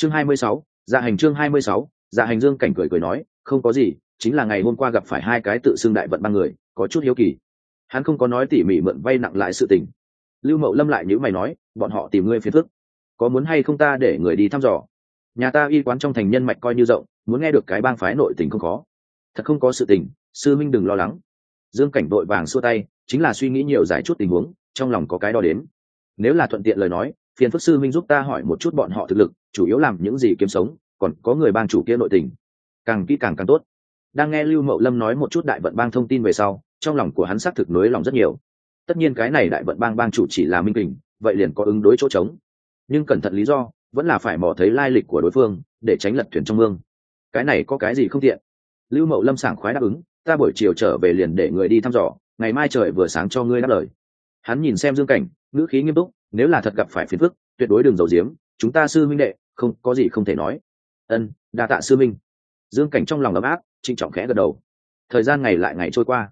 chương hai mươi sáu dạ hành chương hai mươi sáu dạ hành dương cảnh cười cười nói, không có gì, chính là ngày hôm qua gặp phải hai cái tự xưng đại vận ba người, có chút hiếu kỳ. Hắn không có nói tỉ mỉ mượn vay nặng lại sự tình. Lưu mậu lâm lại nhữ mày nói, bọn họ tìm ngươi phiền phức. Có muốn hay không ta để người đi thăm dò? Nhà ta y quán trong thành nhân mạch coi như rộng, muốn nghe được cái bang phái nội tình không khó. Thật không có sự tình, sư minh đừng lo lắng. Dương cảnh vội vàng xua tay, chính là suy nghĩ nhiều giải chút tình huống, trong lòng có cái đo đếm. Nếu là thuận tiện lời nói phiền phức sư minh giúp ta hỏi một chút bọn họ thực lực, chủ yếu làm những gì kiếm sống, còn có người bang chủ kia nội tình. Càng kỹ càng càng tốt. Đang nghe lưu mậu lâm nói một chút đại vận bang thông tin về sau, trong lòng của hắn xác thực nới lòng rất nhiều. Tất nhiên cái này đại vận bang bang chủ chỉ là minh kình, vậy liền có ứng đối chỗ trống. Nhưng cẩn thận lý do, vẫn là phải mò thấy lai lịch của đối phương, để tránh lật thuyền trong mương. Cái này có cái gì không tiện? Lưu mậu lâm sảng khoái đáp ứng, ta buổi chiều trở về liền để người đi thăm dò, ngày mai trời vừa sáng cho ngươi đáp lời. Hắn nhìn xem dương cảnh, ngữ khí nghiêm túc nếu là thật gặp phải phiền phức, tuyệt đối đừng giấu giếm, chúng ta sư minh đệ, không, có gì không thể nói. Ân, đa tạ sư minh dương cảnh trong lòng ấm áp, trịnh trọng khẽ gật đầu. Thời gian ngày lại ngày trôi qua.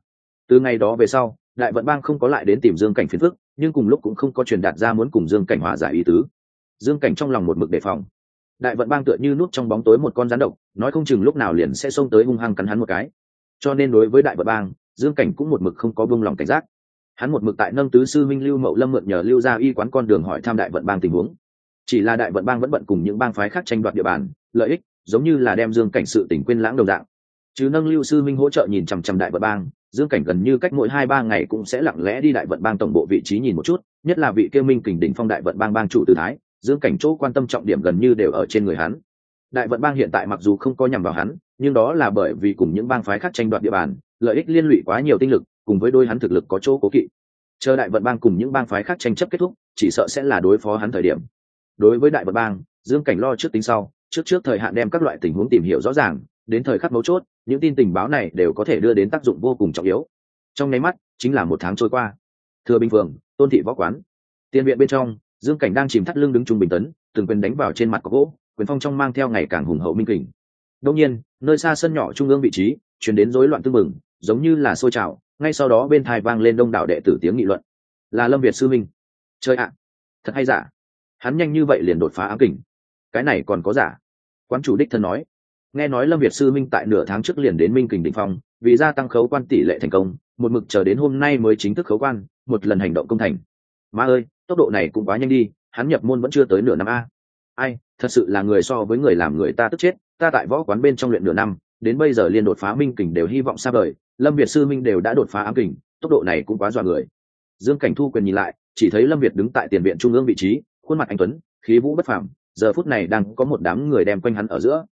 Từ ngày đó về sau, đại vận bang không có lại đến tìm dương cảnh phiền phức, nhưng cùng lúc cũng không có truyền đạt ra muốn cùng dương cảnh hòa giải ý tứ. Dương cảnh trong lòng một mực đề phòng. Đại vận bang tựa như nút trong bóng tối một con rắn độc, nói không chừng lúc nào liền sẽ xông tới hung hăng cắn hắn một cái. Cho nên đối với đại vận bang, dương cảnh cũng một mực không có buông lòng cảnh giác hắn một mực tại nâng tứ sư minh lưu mậu lâm mượn nhờ lưu ra y quán con đường hỏi thăm đại vận bang tình huống. Chỉ là đại vận bang vẫn bận cùng những bang phái khác tranh đoạt địa bàn, lợi ích, giống như là đem dương cảnh sự tỉnh quên lãng đồng dạng. Chứ nâng lưu sư minh hỗ trợ nhìn chằm chằm đại vận bang, dương cảnh gần như cách mỗi hai ba ngày cũng sẽ lặng lẽ đi đại vận bang tổng bộ vị trí nhìn một chút, nhất là vị kêu minh kình đỉnh phong đại vận bang bang chủ từ thái, dương cảnh chỗ quan tâm trọng điểm gần như đều ở trên người hắn. Đại vận bang hiện tại mặc dù không có nhằm vào hắn, nhưng đó là bởi vì cùng những bang phái khác tranh đoạt địa bàn, lợi ích liên lụy quá nhiều tinh lực cùng với đôi hắn thực lực có chỗ cố kỵ. Chờ đại vận bang cùng những bang phái khác tranh chấp kết thúc, chỉ sợ sẽ là đối phó hắn thời điểm. Đối với đại vận bang, dương cảnh lo trước tính sau, trước trước thời hạn đem các loại tình huống tìm hiểu rõ ràng, đến thời khắc mấu chốt, những tin tình báo này đều có thể đưa đến tác dụng vô cùng trọng yếu. Trong nháy mắt, chính là một tháng trôi qua. Thừa bình phường, tôn thị võ quán. Tiền viện bên trong, dương cảnh đang chìm thắt lưng đứng trung bình tấn, từng quyền đánh vào trên mặt có gỗ, quyền phong trong mang theo ngày càng hùng hậu minh kình. Đông nhiên, nơi xa sân nhỏ trung ương vị trí chuyển đến rối loạn tư mừng giống như là sôi trào ngay sau đó bên thai vang lên đông đảo đệ tử tiếng nghị luận. Là lâm việt sư minh. Chơi ạ, thật hay giả? Hắn nhanh như vậy liền đột phá ám kình. Cái này còn có giả? Quan chủ đích thân nói. Nghe nói lâm việt sư minh tại nửa tháng trước liền đến minh kình định phong, vì gia tăng khấu quan tỷ lệ thành công, một mực chờ đến hôm nay mới chính thức khấu quan, một lần hành động công thành. Má ơi, tốc độ này cũng quá nhanh đi, hắn nhập môn vẫn chưa tới nửa năm a. Ai, thật sự là người so với người làm người ta tức chết, ta tại võ quán bên trong luyện nửa năm đến bây giờ liên đột phá minh kình đều hy vọng xa vời, lâm việt sư minh đều đã đột phá ám kình, tốc độ này cũng quá dọa người. Dương cảnh thu quyền nhìn lại, chỉ thấy lâm việt đứng tại tiền viện trung ương vị trí, khuôn mặt anh tuấn, khí vũ bất phàm, giờ phút này đang có một đám người đem quanh hắn ở giữa.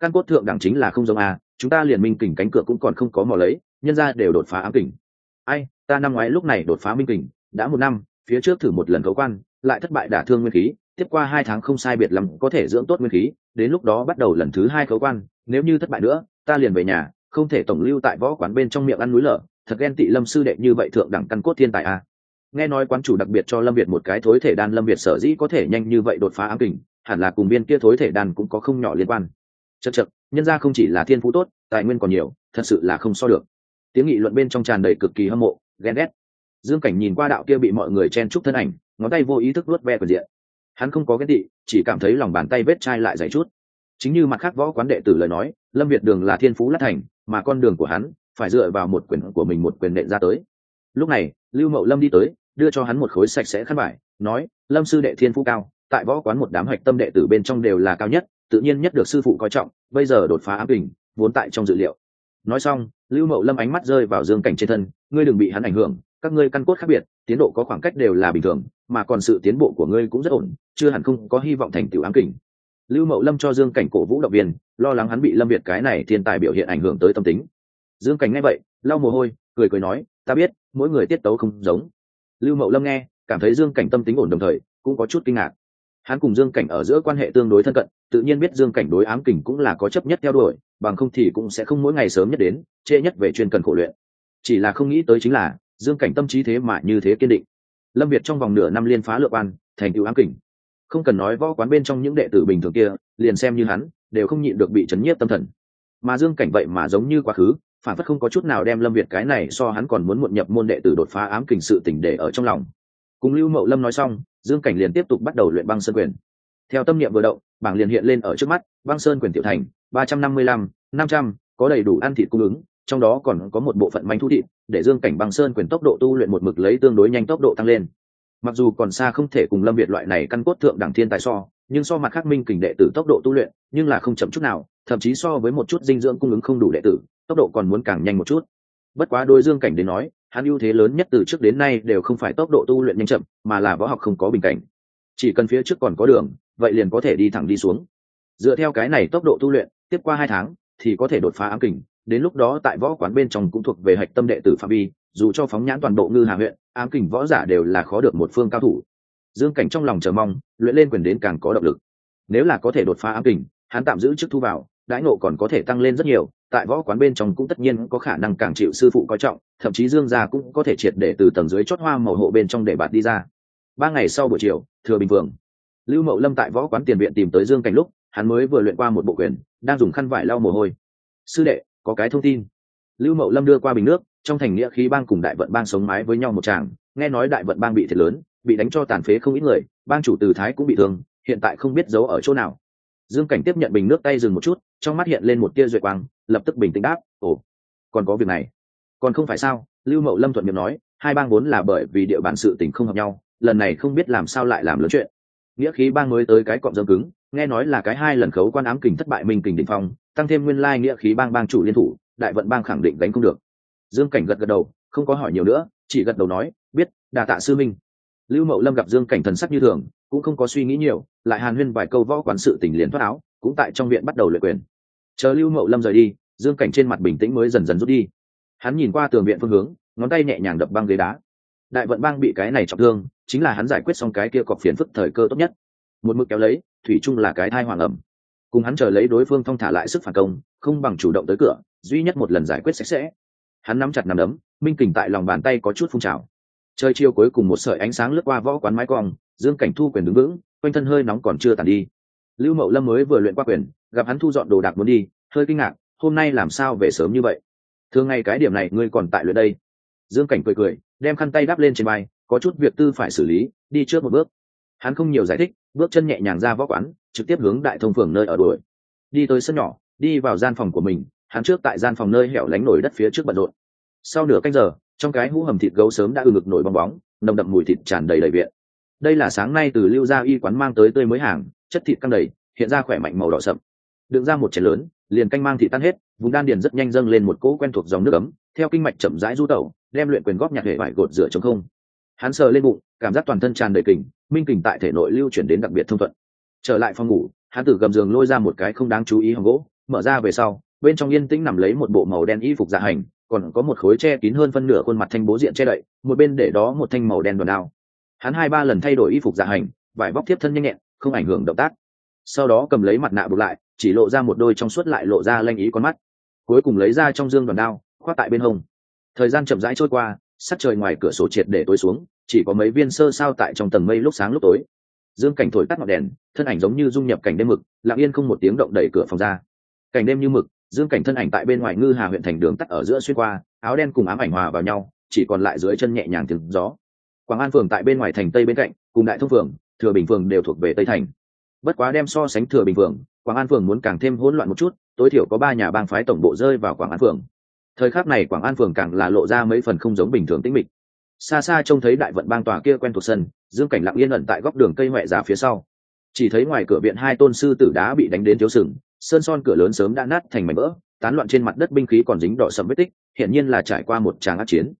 Căn cốt thượng đẳng chính là không giống a, chúng ta liền minh kình cánh cửa cũng còn không có mò lấy, nhân ra đều đột phá ám kình. Ai, ta năm ngoái lúc này đột phá minh kình, đã một năm, phía trước thử một lần cấu quan, lại thất bại đả thương nguyên khí, tiếp qua hai tháng không sai biệt lắm có thể dưỡng tốt nguyên khí, đến lúc đó bắt đầu lần thứ hai cấu quan, nếu như thất bại nữa ta liền về nhà, không thể tổng lưu tại võ quán bên trong miệng ăn núi lở, thật ghen tị lâm sư đệ như vậy thượng đẳng căn cốt thiên tài a nghe nói quán chủ đặc biệt cho lâm việt một cái thối thể đan, lâm việt sở dĩ có thể nhanh như vậy đột phá ám kình, hẳn là cùng viên kia thối thể đan cũng có không nhỏ liên quan. Chật chật nhân ra không chỉ là thiên phú tốt, tài nguyên còn nhiều, thật sự là không so được. Tiếng nghị luận bên trong tràn đầy cực kỳ hâm mộ, ghen ghét. Dương cảnh nhìn qua đạo kia bị mọi người chen chúc thân ảnh, ngón tay vô ý thức luốt ve quyền diện. Hắn không có ghét tị, chỉ cảm thấy lòng bàn tay vết chai lại dày chút chính như mặt khác võ quán đệ tử lời nói, lâm việt đường là thiên phú lát thành, mà con đường của hắn phải dựa vào một quyền của mình một quyền đệ ra tới. Lúc này, lưu mậu lâm đi tới, đưa cho hắn một khối sạch sẽ khăn vải, nói, lâm sư đệ thiên phú cao, tại võ quán một đám hạch tâm đệ tử bên trong đều là cao nhất, tự nhiên nhất được sư phụ coi trọng, bây giờ đột phá ám kình, vốn tại trong dự liệu. Nói xong, lưu mậu lâm ánh mắt rơi vào dương cảnh trên thân, ngươi đừng bị hắn ảnh hưởng, các ngươi căn cốt khác biệt, tiến độ có khoảng cách đều là bình thường, mà còn sự tiến bộ của ngươi cũng rất ổn, chưa hẳn không có hy vọng thành tựu ám kình lưu mậu lâm cho dương cảnh cổ vũ động viên, lo lắng hắn bị lâm việt cái này thiên tài biểu hiện ảnh hưởng tới tâm tính. Dương cảnh nghe vậy, lau mồ hôi, cười cười nói, ta biết, mỗi người tiết tấu không giống. Lưu mậu lâm nghe, cảm thấy dương cảnh tâm tính ổn đồng thời, cũng có chút kinh ngạc. Hắn cùng dương cảnh ở giữa quan hệ tương đối thân cận, tự nhiên biết dương cảnh đối ám kình cũng là có chấp nhất theo đuổi, bằng không thì cũng sẽ không mỗi ngày sớm nhất đến, trễ nhất về chuyên cần khổ luyện. Chỉ là không nghĩ tới chính là, dương cảnh tâm trí thế mà như thế kiên định. Lâm việt trong vòng nửa năm liên phá lượm an, thành tựu ám kình không cần nói võ quán bên trong những đệ tử bình thường kia, liền xem như hắn, đều không nhịn được bị chấn nhiếp tâm thần. Mà dương cảnh vậy mà giống như quá khứ, phản phất không có chút nào đem lâm việt cái này so hắn còn muốn muộn nhập môn đệ tử đột phá ám kình sự tỉnh để ở trong lòng. Cùng lưu mậu lâm nói xong, dương cảnh liền tiếp tục bắt đầu luyện băng sơn quyền. Theo tâm niệm vừa động, bảng liền hiện lên ở trước mắt, băng sơn quyền tiểu thành, ba trăm năm mươi lăm, năm trăm, có đầy đủ ăn thịt cung ứng, trong đó còn có một bộ phận manh thu thịt, để dương cảnh băng sơn quyền tốc độ tu luyện một mực lấy tương đối nhanh tốc độ tăng lên mặc dù còn xa không thể cùng lâm việt loại này căn cốt thượng đẳng thiên tài so, nhưng so mặt khác minh kình đệ tử tốc độ tu luyện, nhưng là không chậm chút nào, thậm chí so với một chút dinh dưỡng cung ứng không đủ đệ tử, tốc độ còn muốn càng nhanh một chút. Bất quá đôi dương cảnh đến nói, hắn ưu thế lớn nhất từ trước đến nay đều không phải tốc độ tu luyện nhanh chậm, mà là võ học không có bình cảnh. Chỉ cần phía trước còn có đường, vậy liền có thể đi thẳng đi xuống. Dựa theo cái này tốc độ tu luyện, tiếp qua hai tháng, thì có thể đột phá ám kình, đến lúc đó tại võ quán bên trong cũng thuộc về hạch tâm đệ tử phạm vi dù cho phóng nhãn toàn bộ ngư hà huyện, ám kình võ giả đều là khó được một phương cao thủ. Dương cảnh trong lòng chờ mong, luyện lên quyền đến càng có động lực. Nếu là có thể đột phá ám kình, hắn tạm giữ chức thu vào, đãi ngộ còn có thể tăng lên rất nhiều, tại võ quán bên trong cũng tất nhiên có khả năng càng chịu sư phụ coi trọng, thậm chí dương gia cũng có thể triệt để từ tầng dưới chót hoa màu hộ bên trong để bạt đi ra. Ba ngày sau buổi chiều, thừa bình phường, lưu mậu lâm tại võ quán tiền viện tìm tới dương cảnh lúc, hắn mới vừa luyện qua một bộ quyền, đang dùng khăn vải lau mồ hôi. Sư đệ, có cái thông tin. Lưu mậu lâm đưa qua bình nước trong thành nghĩa khí bang cùng đại vận bang sống mái với nhau một chàng nghe nói đại vận bang bị thiệt lớn, bị đánh cho tàn phế không ít người, bang chủ từ thái cũng bị thương, hiện tại không biết giấu ở chỗ nào. Dương cảnh tiếp nhận bình nước tay dừng một chút, trong mắt hiện lên một tia duệ quang, lập tức bình tĩnh đáp, ồ, còn có việc này. Còn không phải sao? Lưu mậu lâm thuận miệng nói, hai bang vốn là bởi vì địa bàn sự tình không hợp nhau, lần này không biết làm sao lại làm lớn chuyện. Nghĩa khí bang mới tới cái cọm dâm cứng, nghe nói là cái hai lần khấu quan ám kình thất bại minh kình định phong, tăng thêm nguyên lai nghĩa khí bang bang chủ liên thủ, đại vận bang khẳng định đánh không được dương cảnh gật gật đầu, không có hỏi nhiều nữa, chỉ gật đầu nói, biết, đà tạ sư minh. Lưu mậu lâm gặp dương cảnh thần sắc như thường, cũng không có suy nghĩ nhiều, lại hàn huyên vài câu võ quán sự tình liền thoát áo, cũng tại trong viện bắt đầu luyện quyền. Chờ lưu mậu lâm rời đi, dương cảnh trên mặt bình tĩnh mới dần dần rút đi. Hắn nhìn qua tường viện phương hướng, ngón tay nhẹ nhàng đập băng ghế đá. Đại vận bang bị cái này trọng thương, chính là hắn giải quyết xong cái kia cọc phiền phức thời cơ tốt nhất. Một mực kéo lấy, thủy chung là cái thai hoàng ẩm. Cùng hắn chờ lấy đối phương thong thả lại sức phản công, không bằng chủ động tới cửa, duy nhất một lần giải quyết sạch sẽ hắn nắm chặt nằm đấm, minh kình tại lòng bàn tay có chút phun trào. Chơi chiêu cuối cùng một sợi ánh sáng lướt qua võ quán mái cong, dương cảnh thu quyền đứng vững, quanh thân hơi nóng còn chưa tàn đi. Lưu mậu lâm mới vừa luyện qua quyền, gặp hắn thu dọn đồ đạc muốn đi, hơi kinh ngạc, hôm nay làm sao về sớm như vậy? Thường ngày cái điểm này ngươi còn tại luyện đây. Dương cảnh cười cười, đem khăn tay đắp lên trên bay có chút việc tư phải xử lý, đi trước một bước. Hắn không nhiều giải thích, bước chân nhẹ nhàng ra võ quán, trực tiếp hướng đại thông phường nơi ở đuổi. Đi tới sân nhỏ, đi vào gian phòng của mình hắn trước tại gian phòng nơi hẻo lánh nổi đất phía trước bận rộn. Sau nửa canh giờ, trong cái hũ hầm thịt gấu sớm đã ư ngực nổi bong bóng, nồng đậm mùi thịt tràn đầy đầy viện. Đây là sáng nay từ lưu gia y quán mang tới tươi mới hàng, chất thịt căng đầy, hiện ra khỏe mạnh màu đỏ sậm. Đựng ra một chén lớn, liền canh mang thịt tan hết, vùng đan điền rất nhanh dâng lên một cỗ quen thuộc dòng nước ấm, theo kinh mạch chậm rãi du tẩu, đem luyện quyền góp nhặt hệ vải gột rửa chống không. Hắn sờ lên bụng, cảm giác toàn thân tràn đầy kình, minh kình tại thể nội lưu chuyển đến đặc biệt thông thuận. Trở lại phòng ngủ, hắn từ gầm giường lôi ra một cái không đáng chú ý hòm gỗ, mở ra về sau bên trong yên tĩnh nằm lấy một bộ màu đen y phục dạ hành, còn có một khối che kín hơn phân nửa khuôn mặt thanh bố diện che đậy, một bên để đó một thanh màu đen đòn đao. Hắn hai ba lần thay đổi y phục dạ hành, vải bóc tiếp thân nhanh nhẹn, không ảnh hưởng động tác. Sau đó cầm lấy mặt nạ bục lại, chỉ lộ ra một đôi trong suốt lại lộ ra lanh ý con mắt. Cuối cùng lấy ra trong dương đòn đao, khoác tại bên hông. Thời gian chậm rãi trôi qua, sắc trời ngoài cửa sổ triệt để tối xuống, chỉ có mấy viên sơ sao tại trong tầng mây lúc sáng lúc tối. Dương cảnh thổi tắt ngọn đèn, thân ảnh giống như dung nhập cảnh đêm mực, lặng yên không một tiếng động đẩy cửa phòng ra. Cảnh đêm như mực dương cảnh thân ảnh tại bên ngoài ngư hà huyện thành đường tắt ở giữa xuyên qua, áo đen cùng ám ảnh hòa vào nhau, chỉ còn lại dưới chân nhẹ nhàng tiếng gió. Quảng an phường tại bên ngoài thành tây bên cạnh, cùng đại thông phường, thừa bình phường đều thuộc về tây thành. Bất quá đem so sánh thừa bình phường, quảng an phường muốn càng thêm hỗn loạn một chút, tối thiểu có ba nhà bang phái tổng bộ rơi vào quảng an phường. Thời khắc này quảng an phường càng là lộ ra mấy phần không giống bình thường tĩnh mịch. Xa xa trông thấy đại vận bang tòa kia quen thuộc sân, dương cảnh lặng yên ẩn tại góc đường cây huệ giá phía sau. Chỉ thấy ngoài cửa viện hai tôn sư tử đá bị đánh đến thiếu sừng sơn son cửa lớn sớm đã nát thành mảnh vỡ, tán loạn trên mặt đất binh khí còn dính đỏ sầm vết tích, hiển nhiên là trải qua một tràng ác chiến.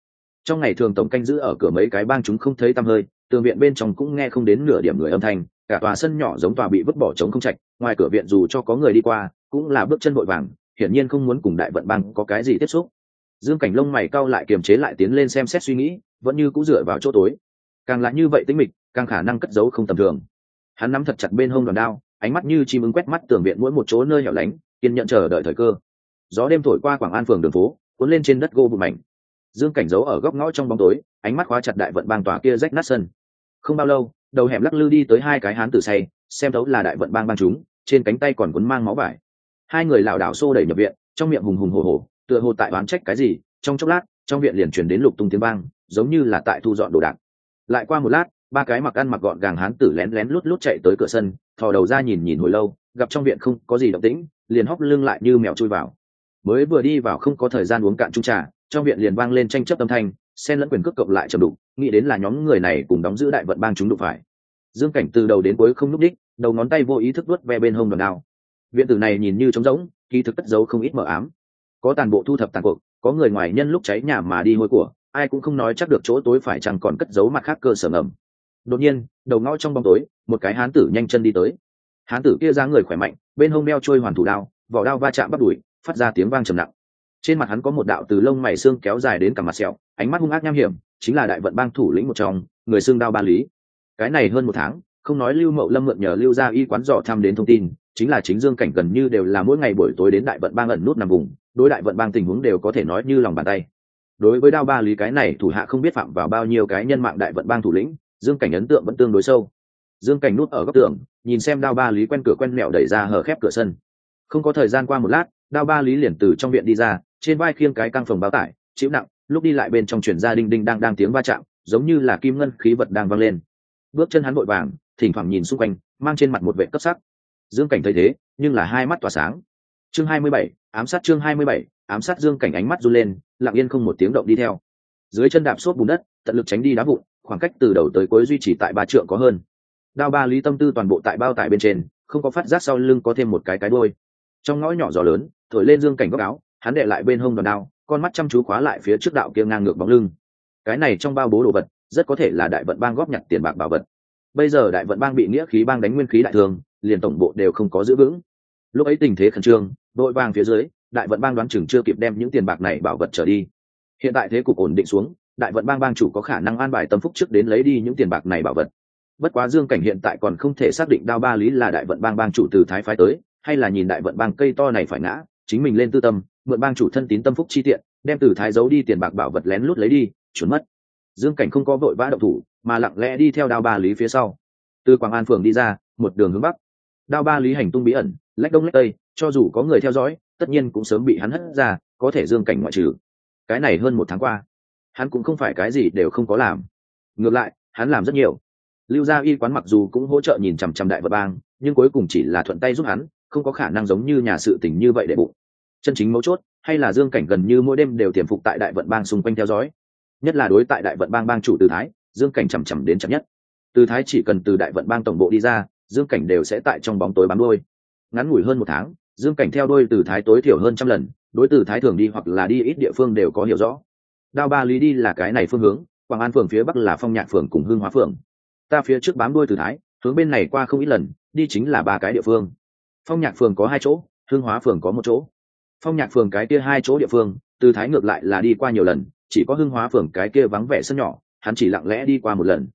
Trong ngày thường tổng canh giữ ở cửa mấy cái bang chúng không thấy tăm hơi, tường viện bên trong cũng nghe không đến nửa điểm người âm thanh, cả tòa sân nhỏ giống tòa bị vứt bỏ trống không chạch ngoài cửa viện dù cho có người đi qua, cũng là bước chân vội vàng, hiển nhiên không muốn cùng đại vận bang có cái gì tiếp xúc. Dương cảnh lông mày cau lại kiềm chế lại tiến lên xem xét suy nghĩ, vẫn như cũng dựa vào chỗ tối. Càng là như vậy tính mịch, càng khả năng cất giấu không tầm thường. Hắn nắm thật chặt bên hông đòn đao ánh mắt như chim ứng quét mắt tường viện mỗi một chỗ nơi hẻo lánh, kiên nhận chờ đợi thời cơ. Gió đêm thổi qua quảng an phường đường phố, cuốn lên trên đất gô bụi mảnh. Dương cảnh giấu ở góc ngõ trong bóng tối, ánh mắt khóa chặt đại vận bang tòa kia rách nát sân. Không bao lâu, đầu hẻm lắc lư đi tới hai cái hán tử say, xem thấu là đại vận bang bang chúng, trên cánh tay còn cuốn mang máu vải. Hai người lảo đảo xô đẩy nhập viện, trong miệng hùng hùng hồ hồ tựa hồ tại oán trách cái gì, trong chốc lát, trong viện liền chuyển đến lục tung tiếng vang, giống như là tại thu dọn đồ đạc. Lại qua một lát, ba cái mặc ăn mặc gọn gàng hán tử lén lén lút lút chạy tới cửa sân thò đầu ra nhìn nhìn hồi lâu, gặp trong viện không có gì động tĩnh, liền hóc lưng lại như mèo chui vào. Mới vừa đi vào không có thời gian uống cạn chung trà, trong viện liền vang lên tranh chấp âm thanh, xen lẫn quyền cước cộng lại chầm đục, nghĩ đến là nhóm người này cùng đóng giữ đại vận bang chúng đụng phải. Dương cảnh từ đầu đến cuối không núp đích, đầu ngón tay vô ý thức vớt ve bên hông đòn đao. Viện tử này nhìn như trống rỗng, kỳ thực cất giấu không ít mờ ám. Có tàn bộ thu thập tàn cuộc, có người ngoài nhân lúc cháy nhà mà đi hôi của, ai cũng không nói chắc được chỗ tối phải chẳng còn cất giấu mặt khác cơ sở ngầm đột nhiên, đầu ngõ trong bóng tối, một cái hán tử nhanh chân đi tới. Hán tử kia ra người khỏe mạnh, bên hông đeo trôi hoàn thủ đao, vỏ đao va chạm bắt đùi, phát ra tiếng vang trầm nặng. Trên mặt hắn có một đạo từ lông mày xương kéo dài đến cả mặt sẹo, ánh mắt hung ác nham hiểm, chính là đại vận bang thủ lĩnh một trong, người xương đao ba lý. Cái này hơn một tháng, không nói lưu mậu lâm mượn nhờ lưu gia y quán dò thăm đến thông tin, chính là chính dương cảnh gần như đều là mỗi ngày buổi tối đến đại vận bang ẩn nút nằm vùng, đối đại vận bang tình huống đều có thể nói như lòng bàn tay. Đối với đao ba lý cái này thủ hạ không biết phạm vào bao nhiêu cái nhân mạng đại vận bang thủ lĩnh dương cảnh ấn tượng vẫn tương đối sâu. Dương cảnh nút ở góc tường, nhìn xem đao ba lý quen cửa quen mẹo đẩy ra hở khép cửa sân. Không có thời gian qua một lát, đao ba lý liền từ trong viện đi ra, trên vai khiêng cái căng phòng báo tải, chịu nặng, lúc đi lại bên trong chuyển ra đinh đinh đang đang tiếng va chạm, giống như là kim ngân khí vật đang văng lên. Bước chân hắn vội vàng, thỉnh thoảng nhìn xung quanh, mang trên mặt một vệ cấp sắc. Dương cảnh thấy thế, nhưng là hai mắt tỏa sáng. Chương hai mươi bảy, ám sát chương hai mươi bảy, ám sát dương cảnh ánh mắt run lên, lặng yên không một tiếng động đi theo. Dưới chân đạp xốp bùn đất, tận lực tránh đi đá vụn khoảng cách từ đầu tới cuối duy trì tại ba trượng có hơn. Đao ba lý tâm tư toàn bộ tại bao tải bên trên, không có phát giác sau lưng có thêm một cái cái đôi trong ngõ nhỏ gió lớn, thổi lên dương cảnh góc áo, hắn đệ lại bên hông đòn đao, con mắt chăm chú khóa lại phía trước đạo kia ngang ngược bóng lưng. Cái này trong bao bố đồ vật, rất có thể là đại vận bang góp nhặt tiền bạc bảo vật. Bây giờ đại vận bang bị nghĩa khí bang đánh nguyên khí đại thường, liền tổng bộ đều không có giữ vững. Lúc ấy tình thế khẩn trương, đội vàng phía dưới, đại vận bang đoán chừng chưa kịp đem những tiền bạc này bảo vật trở đi. Hiện tại thế cục ổn định xuống đại vận bang bang chủ có khả năng an bài tâm phúc trước đến lấy đi những tiền bạc này bảo vật. Bất quá dương cảnh hiện tại còn không thể xác định đao ba lý là đại vận bang bang chủ từ thái phái tới, hay là nhìn đại vận bang cây to này phải ngã, chính mình lên tư tâm, mượn bang chủ thân tín tâm phúc chi tiện, đem từ thái giấu đi tiền bạc bảo vật lén lút lấy đi trốn mất. Dương cảnh không có vội vã động thủ, mà lặng lẽ đi theo đao ba lý phía sau. Từ quảng an phường đi ra, một đường hướng bắc. Đao ba lý hành tung bí ẩn, lách đông lách tây, cho dù có người theo dõi, tất nhiên cũng sớm bị hắn hất ra, có thể dương cảnh ngoại trừ. Cái này hơn một tháng qua hắn cũng không phải cái gì đều không có làm. Ngược lại, hắn làm rất nhiều. Lưu gia y quán mặc dù cũng hỗ trợ nhìn chằm chằm đại vật bang, nhưng cuối cùng chỉ là thuận tay giúp hắn, không có khả năng giống như nhà sự tình như vậy để bụng. Chân chính mấu chốt, hay là dương cảnh gần như mỗi đêm đều tiềm phục tại đại vận bang xung quanh theo dõi. Nhất là đối tại đại vận bang bang chủ từ thái, dương cảnh chằm chằm đến chậm nhất. Từ thái chỉ cần từ đại vận bang tổng bộ đi ra, dương cảnh đều sẽ tại trong bóng tối bám đôi ngắn ngủi hơn một tháng, dương cảnh theo đôi từ thái tối thiểu hơn trăm lần, đối từ thái thường đi hoặc là đi ít địa phương đều có hiểu rõ đao ba lý đi là cái này phương hướng, quảng an phường phía bắc là phong nhạc phường cùng hương hóa phường. Ta phía trước bám đuôi từ thái, hướng bên này qua không ít lần, đi chính là ba cái địa phương. Phong nhạc phường có hai chỗ hương hóa phường có một chỗ. Phong nhạc phường cái kia hai chỗ địa phương, từ thái ngược lại là đi qua nhiều lần, chỉ có Hương hóa phường cái kia vắng vẻ sân nhỏ, hắn chỉ lặng lẽ đi qua một lần.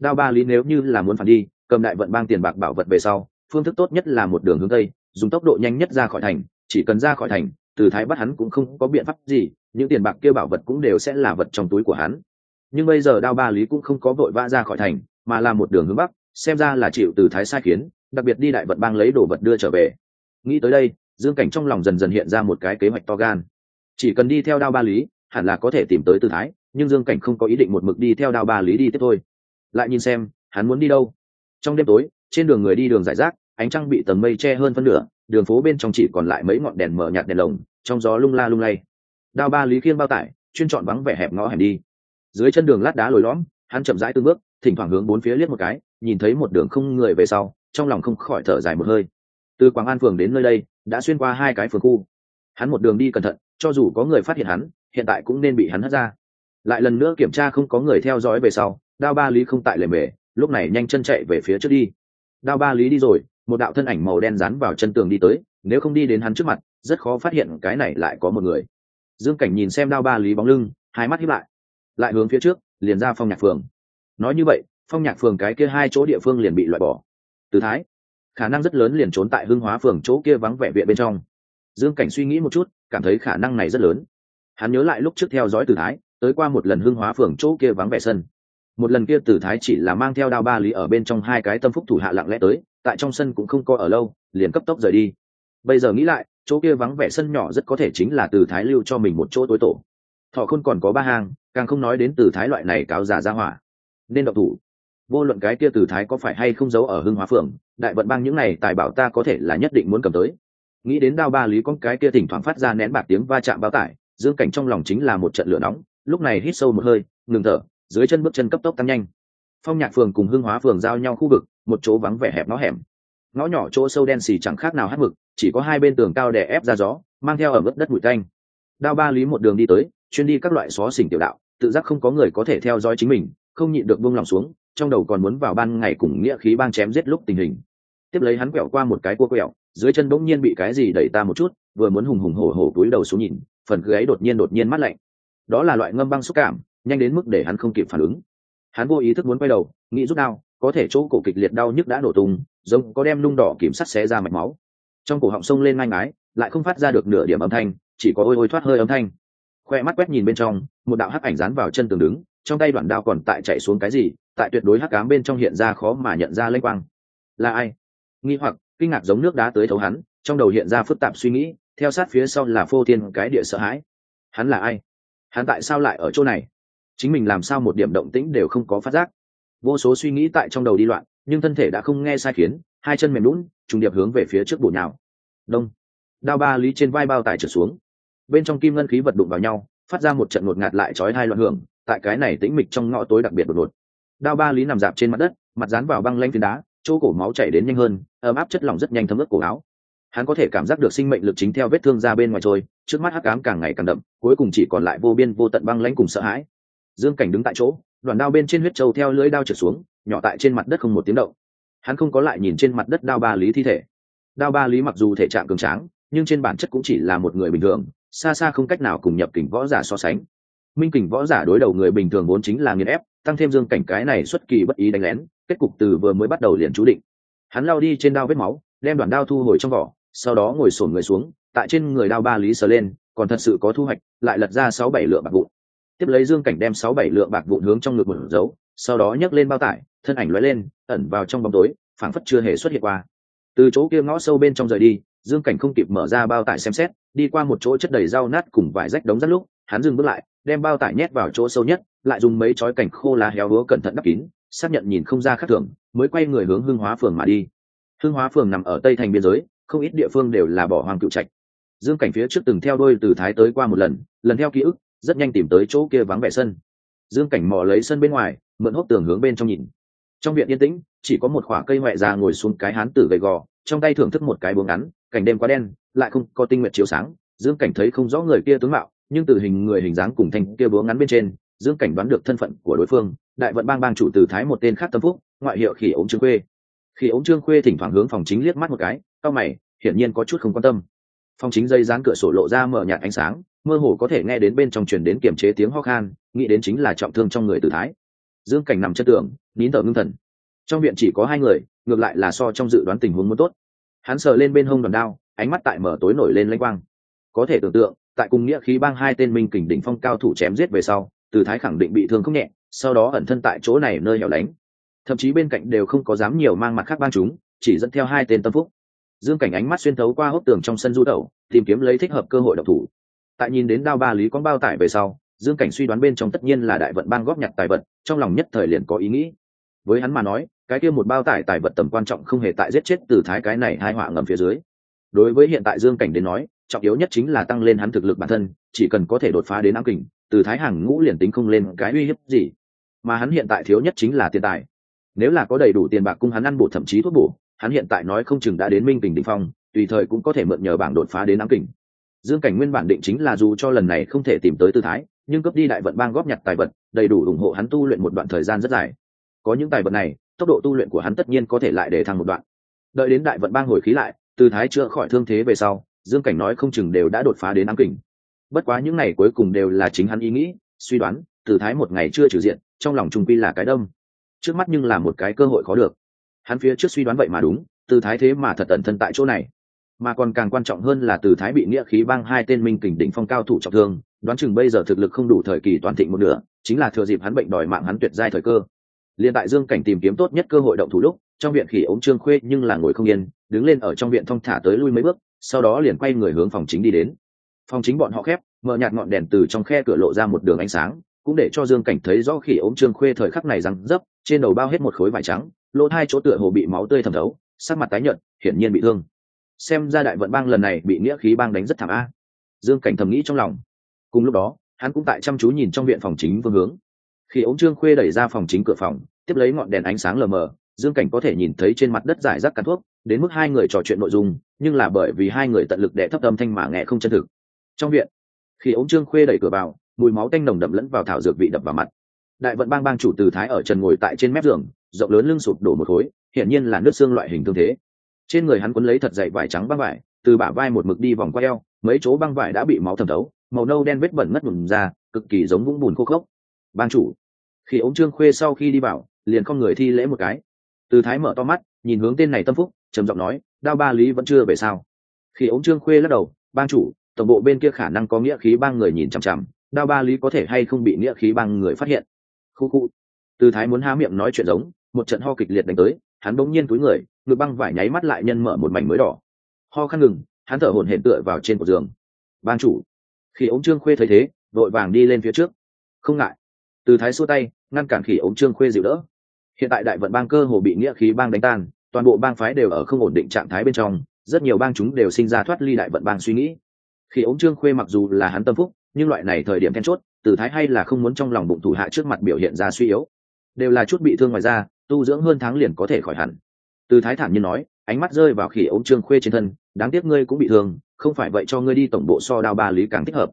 Đao ba lý nếu như là muốn phản đi, cầm đại vận bang tiền bạc bảo vật về sau, phương thức tốt nhất là một đường hướng tây, dùng tốc độ nhanh nhất ra khỏi thành, chỉ cần ra khỏi thành từ thái bắt hắn cũng không có biện pháp gì, những tiền bạc kia bảo vật cũng đều sẽ là vật trong túi của hắn. Nhưng bây giờ đao ba lý cũng không có vội vã ra khỏi thành, mà là một đường hướng bắc, xem ra là chịu từ thái sai khiến, đặc biệt đi đại vận bang lấy đồ vật đưa trở về. Nghĩ tới đây, dương cảnh trong lòng dần dần hiện ra một cái kế hoạch to gan. Chỉ cần đi theo đao ba lý, hẳn là có thể tìm tới từ thái, nhưng dương cảnh không có ý định một mực đi theo đao ba lý đi tiếp thôi. Lại nhìn xem, hắn muốn đi đâu? Trong đêm tối, trên đường người đi đường giải rác, ánh trăng bị tầng mây che hơn phân nửa, đường phố bên trong chỉ còn lại mấy ngọn đèn mở nhạt đèn lồng trong gió lung la lung lay. Đao ba lý khiên bao tải, chuyên chọn vắng vẻ hẹp ngõ hẻm đi. Dưới chân đường lát đá lồi lõm, hắn chậm rãi từng bước, thỉnh thoảng hướng bốn phía liếc một cái, nhìn thấy một đường không người về sau, trong lòng không khỏi thở dài một hơi. Từ quảng an phường đến nơi đây, đã xuyên qua hai cái phường khu. Hắn một đường đi cẩn thận, cho dù có người phát hiện hắn, hiện tại cũng nên bị hắn hất ra. Lại lần nữa kiểm tra không có người theo dõi về sau, đao ba lý không tại lề mề, lúc này nhanh chân chạy về phía trước đi. Đao ba lý đi rồi, một đạo thân ảnh màu đen rắn vào chân tường đi tới, nếu không đi đến hắn trước mặt rất khó phát hiện cái này lại có một người. Dương cảnh nhìn xem đao ba lý bóng lưng, hai mắt hiếp lại. Lại hướng phía trước, liền ra phong nhạc phường. Nói như vậy, phong nhạc phường cái kia hai chỗ địa phương liền bị loại bỏ. Từ thái, khả năng rất lớn liền trốn tại hưng hóa phường chỗ kia vắng vẻ viện bên trong. Dương cảnh suy nghĩ một chút, cảm thấy khả năng này rất lớn. Hắn nhớ lại lúc trước theo dõi từ thái, tới qua một lần hưng hóa phường chỗ kia vắng vẻ sân. Một lần kia từ thái chỉ là mang theo đao ba lý ở bên trong hai cái tâm phúc thủ hạ lặng lẽ tới, tại trong sân cũng không có ở lâu, liền cấp tốc rời đi. Bây giờ nghĩ lại chỗ kia vắng vẻ sân nhỏ rất có thể chính là từ thái lưu cho mình một chỗ tối tổ. Thọ khôn còn có ba hang, càng không nói đến từ thái loại này cáo già ra hỏa. Nên độc thủ. Vô luận cái kia từ thái có phải hay không giấu ở hưng hóa phường đại vận bang những này tài bảo ta có thể là nhất định muốn cầm tới. Nghĩ đến đao ba lý con cái kia thỉnh thoảng phát ra nén bạc tiếng va chạm bao tải, dương cảnh trong lòng chính là một trận lửa nóng, lúc này hít sâu một hơi, ngừng thở, dưới chân bước chân cấp tốc tăng nhanh. Phong nhạc phường cùng hưng hóa phường giao nhau khu vực, một chỗ vắng vẻ hẹp ngõ hẻm. Ngõ nhỏ chỗ sâu đen xì chẳng khác nào hát mực chỉ có hai bên tường cao đè ép ra gió, mang theo ở mức đất bụi canh đao ba lý một đường đi tới, chuyên đi các loại xó xỉnh tiểu đạo, tự giác không có người có thể theo dõi chính mình, không nhịn được buông lòng xuống, trong đầu còn muốn vào ban ngày cùng nghĩa khí bang chém giết lúc tình hình. Tiếp lấy hắn quẹo qua một cái cua quẹo, dưới chân bỗng nhiên bị cái gì đẩy ta một chút, vừa muốn hùng hùng hổ hổ túi đầu xuống nhìn, phần gáy đột nhiên đột nhiên mát lạnh. Đó là loại ngâm băng xúc cảm, nhanh đến mức để hắn không kịp phản ứng. Hắn vô ý thức muốn quay đầu, nghĩ rút đau có thể chỗ cổ kịch liệt đau nhức đã nổ tung, giống có đem nung đỏ kiểm sắt xé ra mạch máu trong cổ họng sông lên ngai ngái, lại không phát ra được nửa điểm âm thanh, chỉ có ôi ôi thoát hơi âm thanh. Khoe mắt quét nhìn bên trong, một đạo hắc ảnh dán vào chân tường đứng, trong tay đoạn đao còn tại chạy xuống cái gì, tại tuyệt đối hắc cám bên trong hiện ra khó mà nhận ra lênh quang. Là ai? Nghi hoặc, kinh ngạc giống nước đá tới thấu hắn, trong đầu hiện ra phức tạp suy nghĩ, theo sát phía sau là phô thiên cái địa sợ hãi. Hắn là ai? Hắn tại sao lại ở chỗ này? Chính mình làm sao một điểm động tĩnh đều không có phát giác. Vô số suy nghĩ tại trong đầu đi loạn, nhưng thân thể đã không nghe sai khiến hai chân mềm lún, trùng điệp hướng về phía trước bổ nhào. Đông. Đao ba lý trên vai bao tải trở xuống. Bên trong kim ngân khí vật đụng vào nhau, phát ra một trận ngột ngạt lại chói hai loạn hưởng, tại cái này tĩnh mịch trong ngõ tối đặc biệt đột ngột. Đao ba lý nằm dạp trên mặt đất, mặt dán vào băng lanh phiến đá, chỗ cổ máu chảy đến nhanh hơn, ấm áp chất lỏng rất nhanh thấm ướt cổ áo. Hắn có thể cảm giác được sinh mệnh lực chính theo vết thương ra bên ngoài trôi, trước mắt hắc ám càng ngày càng đậm, cuối cùng chỉ còn lại vô biên vô tận băng lãnh cùng sợ hãi. Dương cảnh đứng tại chỗ, đoàn đao bên trên huyết trâu theo lưỡi đao trượt xuống, nhỏ tại trên mặt đất không một tiếng động hắn không có lại nhìn trên mặt đất đao ba lý thi thể. Đao ba lý mặc dù thể trạng cường tráng, nhưng trên bản chất cũng chỉ là một người bình thường, xa xa không cách nào cùng nhập kình võ giả so sánh. Minh kình võ giả đối đầu người bình thường vốn chính là nghiền ép, tăng thêm dương cảnh cái này xuất kỳ bất ý đánh lén, kết cục từ vừa mới bắt đầu liền chú định. Hắn lao đi trên đao vết máu, đem đoạn đao thu hồi trong vỏ, sau đó ngồi sổn người xuống, tại trên người đao ba lý sờ lên, còn thật sự có thu hoạch, lại lật ra sáu bảy lượng bạc vụn. Tiếp lấy dương cảnh đem sáu bảy lượng bạc vụn hướng trong ngực một dấu sau đó nhấc lên bao tải, thân ảnh lóe lên, ẩn vào trong bóng tối, phảng phất chưa hề xuất hiện qua. Từ chỗ kia ngõ sâu bên trong rời đi, dương cảnh không kịp mở ra bao tải xem xét, đi qua một chỗ chất đầy rau nát cùng vải rách đống rất lúc, hắn dừng bước lại, đem bao tải nhét vào chỗ sâu nhất, lại dùng mấy chói cảnh khô lá héo hứa cẩn thận đắp kín, xác nhận nhìn không ra khác thường, mới quay người hướng hương hóa phường mà đi. Hương hóa phường nằm ở tây thành biên giới, không ít địa phương đều là bỏ hoang cựu trạch. Dương cảnh phía trước từng theo đôi từ thái tới qua một lần lần theo ký ức, rất nhanh tìm tới chỗ kia vắng vẻ sân. Dương cảnh mò lấy sân bên ngoài mượn hốc tường hướng bên trong nhìn. Trong viện yên tĩnh, chỉ có một khoả cây ngoại già ngồi xuống cái hán tử gầy gò, trong tay thưởng thức một cái buồng ngắn, cảnh đêm quá đen, lại không có tinh nguyện chiếu sáng. Dương cảnh thấy không rõ người kia tướng mạo, nhưng từ hình người hình dáng cùng thanh kia búa ngắn bên trên, dương cảnh đoán được thân phận của đối phương, đại vận bang bang chủ từ thái một tên khác tâm phúc, ngoại hiệu khỉ ống trương khuê. Khi ống trương khuê thỉnh thoảng hướng phòng chính liếc mắt một cái, cao mày, hiển nhiên có chút không quan tâm. Phòng chính dây dán cửa sổ lộ ra mở nhạt ánh sáng, mơ hồ có thể nghe đến bên trong truyền đến kiềm chế tiếng ho khan, nghĩ đến chính là trọng thương trong người từ thái dương cảnh nằm chân tường, nín thở ngưng thần. Trong viện chỉ có hai người, ngược lại là so trong dự đoán tình huống muốn tốt. Hắn sờ lên bên hông đòn đao, ánh mắt tại mở tối nổi lên lênh quang. Có thể tưởng tượng, tại cùng nghĩa khí bang hai tên minh kình đỉnh phong cao thủ chém giết về sau, từ thái khẳng định bị thương không nhẹ, sau đó ẩn thân tại chỗ này nơi nhỏ lánh. Thậm chí bên cạnh đều không có dám nhiều mang mặt khác bang chúng, chỉ dẫn theo hai tên tâm phúc. Dương cảnh ánh mắt xuyên thấu qua hốc tường trong sân du tẩu, tìm kiếm lấy thích hợp cơ hội độc thủ. Tại nhìn đến đao ba lý con bao tải về sau dương cảnh suy đoán bên trong tất nhiên là đại vận bang góp nhặt tài vật, trong lòng nhất thời liền có ý nghĩ. Với hắn mà nói, cái kia một bao tải tài vật tầm quan trọng không hề tại giết chết từ thái cái này hai họa ngầm phía dưới. Đối với hiện tại dương cảnh đến nói, trọng yếu nhất chính là tăng lên hắn thực lực bản thân, chỉ cần có thể đột phá đến ám kình, từ thái hàng ngũ liền tính không lên cái uy hiếp gì. Mà hắn hiện tại thiếu nhất chính là tiền tài. Nếu là có đầy đủ tiền bạc cung hắn ăn bổ thậm chí thuốc bổ, hắn hiện tại nói không chừng đã đến minh kình đ phong, tùy thời cũng có thể mượn nhờ bảng đột phá đến ám kình. Dương cảnh nguyên bản định chính là dù cho lần này không thể tìm tới tư thái nhưng cấp đi đại vận bang góp nhặt tài vật, đầy đủ ủng hộ hắn tu luyện một đoạn thời gian rất dài. Có những tài vật này, tốc độ tu luyện của hắn tất nhiên có thể lại để thăng một đoạn. Đợi đến đại vận bang hồi khí lại, từ thái chữa khỏi thương thế về sau, dương cảnh nói không chừng đều đã đột phá đến ám kình. Bất quá những ngày cuối cùng đều là chính hắn ý nghĩ, suy đoán, từ thái một ngày chưa trừ diện, trong lòng trung quy là cái đông trước mắt nhưng là một cái cơ hội khó được. Hắn phía trước suy đoán vậy mà đúng, từ thái thế mà thật ẩn thân tại chỗ này. Mà còn càng quan trọng hơn là từ thái bị nghĩa khí bang hai tên minh kình đỉnh phong cao thủ trọng thương đoán chừng bây giờ thực lực không đủ thời kỳ toàn thịnh một nửa, chính là thừa dịp hắn bệnh đòi mạng hắn tuyệt giai thời cơ. Liền tại dương cảnh tìm kiếm tốt nhất cơ hội động thủ lúc, trong viện khỉ ống trương khuê nhưng là ngồi không yên, đứng lên ở trong viện thong thả tới lui mấy bước, sau đó liền quay người hướng phòng chính đi đến. Phòng chính bọn họ khép, mở nhạt ngọn đèn từ trong khe cửa lộ ra một đường ánh sáng, cũng để cho dương cảnh thấy rõ khỉ ống trương khuê thời khắc này rằng dấp, trên đầu bao hết một khối vải trắng, lỗ hai chỗ tựa hồ bị máu tươi thẩm thấu, sắc mặt tái nhợt, hiển nhiên bị thương. Xem ra đại vận bang lần này bị nghĩa khí bang đánh rất thảm a. Dương cảnh thầm nghĩ trong lòng cùng lúc đó, hắn cũng tại chăm chú nhìn trong viện phòng chính phương hướng. Khi ống trương khuê đẩy ra phòng chính cửa phòng, tiếp lấy ngọn đèn ánh sáng lờ mờ, dương cảnh có thể nhìn thấy trên mặt đất giải rác cắn thuốc, đến mức hai người trò chuyện nội dung, nhưng là bởi vì hai người tận lực để thấp âm thanh mà nghe không chân thực. Trong viện, khi ống trương khuê đẩy cửa vào, mùi máu tanh nồng đậm lẫn vào thảo dược vị đập vào mặt. Đại vận bang bang chủ từ thái ở trần ngồi tại trên mép giường, rộng lớn lưng sụp đổ một khối, hiển nhiên là nước xương loại hình thương thế. Trên người hắn quấn lấy thật dày vải trắng băng vải, từ bả vai một mực đi vòng qua eo, mấy chỗ băng vải đã bị máu thẩm thấu màu nâu đen vết bẩn ngất ngừng ra, cực kỳ giống vũng bùn khô khốc. Ban chủ, khi ống trương khuê sau khi đi vào, liền con người thi lễ một cái. Từ thái mở to mắt, nhìn hướng tên này tâm phúc, trầm giọng nói, đao ba lý vẫn chưa về sao? Khi ống trương khuê lắc đầu ban chủ, tổng bộ bên kia khả năng có nghĩa khí ba người nhìn chằm chằm, đao ba lý có thể hay không bị nghĩa khí ba người phát hiện? Khu khu. Từ thái muốn há miệng nói chuyện giống, một trận ho kịch liệt đánh tới, hắn bỗng nhiên túi người, ngực băng vải nháy mắt lại nhân mở một mảnh mới đỏ. Ho khăn ngừng, hắn thở hổn hển tựa vào trên cột giường. Ban chủ khi ống trương khuê thấy thế, vội vàng đi lên phía trước. Không ngại. Từ thái xua tay, ngăn cản khỉ ống trương khuê dịu đỡ. Hiện tại đại vận bang cơ hồ bị nghĩa khí bang đánh tan, toàn bộ bang phái đều ở không ổn định trạng thái bên trong, rất nhiều bang chúng đều sinh ra thoát ly đại vận bang suy nghĩ. Khi ống trương khuê mặc dù là hắn tâm phúc, nhưng loại này thời điểm then chốt, từ thái hay là không muốn trong lòng bụng thủ hạ trước mặt biểu hiện ra suy yếu. Đều là chút bị thương ngoài ra tu dưỡng hơn tháng liền có thể khỏi hẳn. Từ thái thản nhiên nói, ánh mắt rơi vào khỉ ống trương khuê trên thân, đáng tiếc ngươi cũng bị thương không phải vậy cho ngươi đi tổng bộ so đao ba lý càng thích hợp.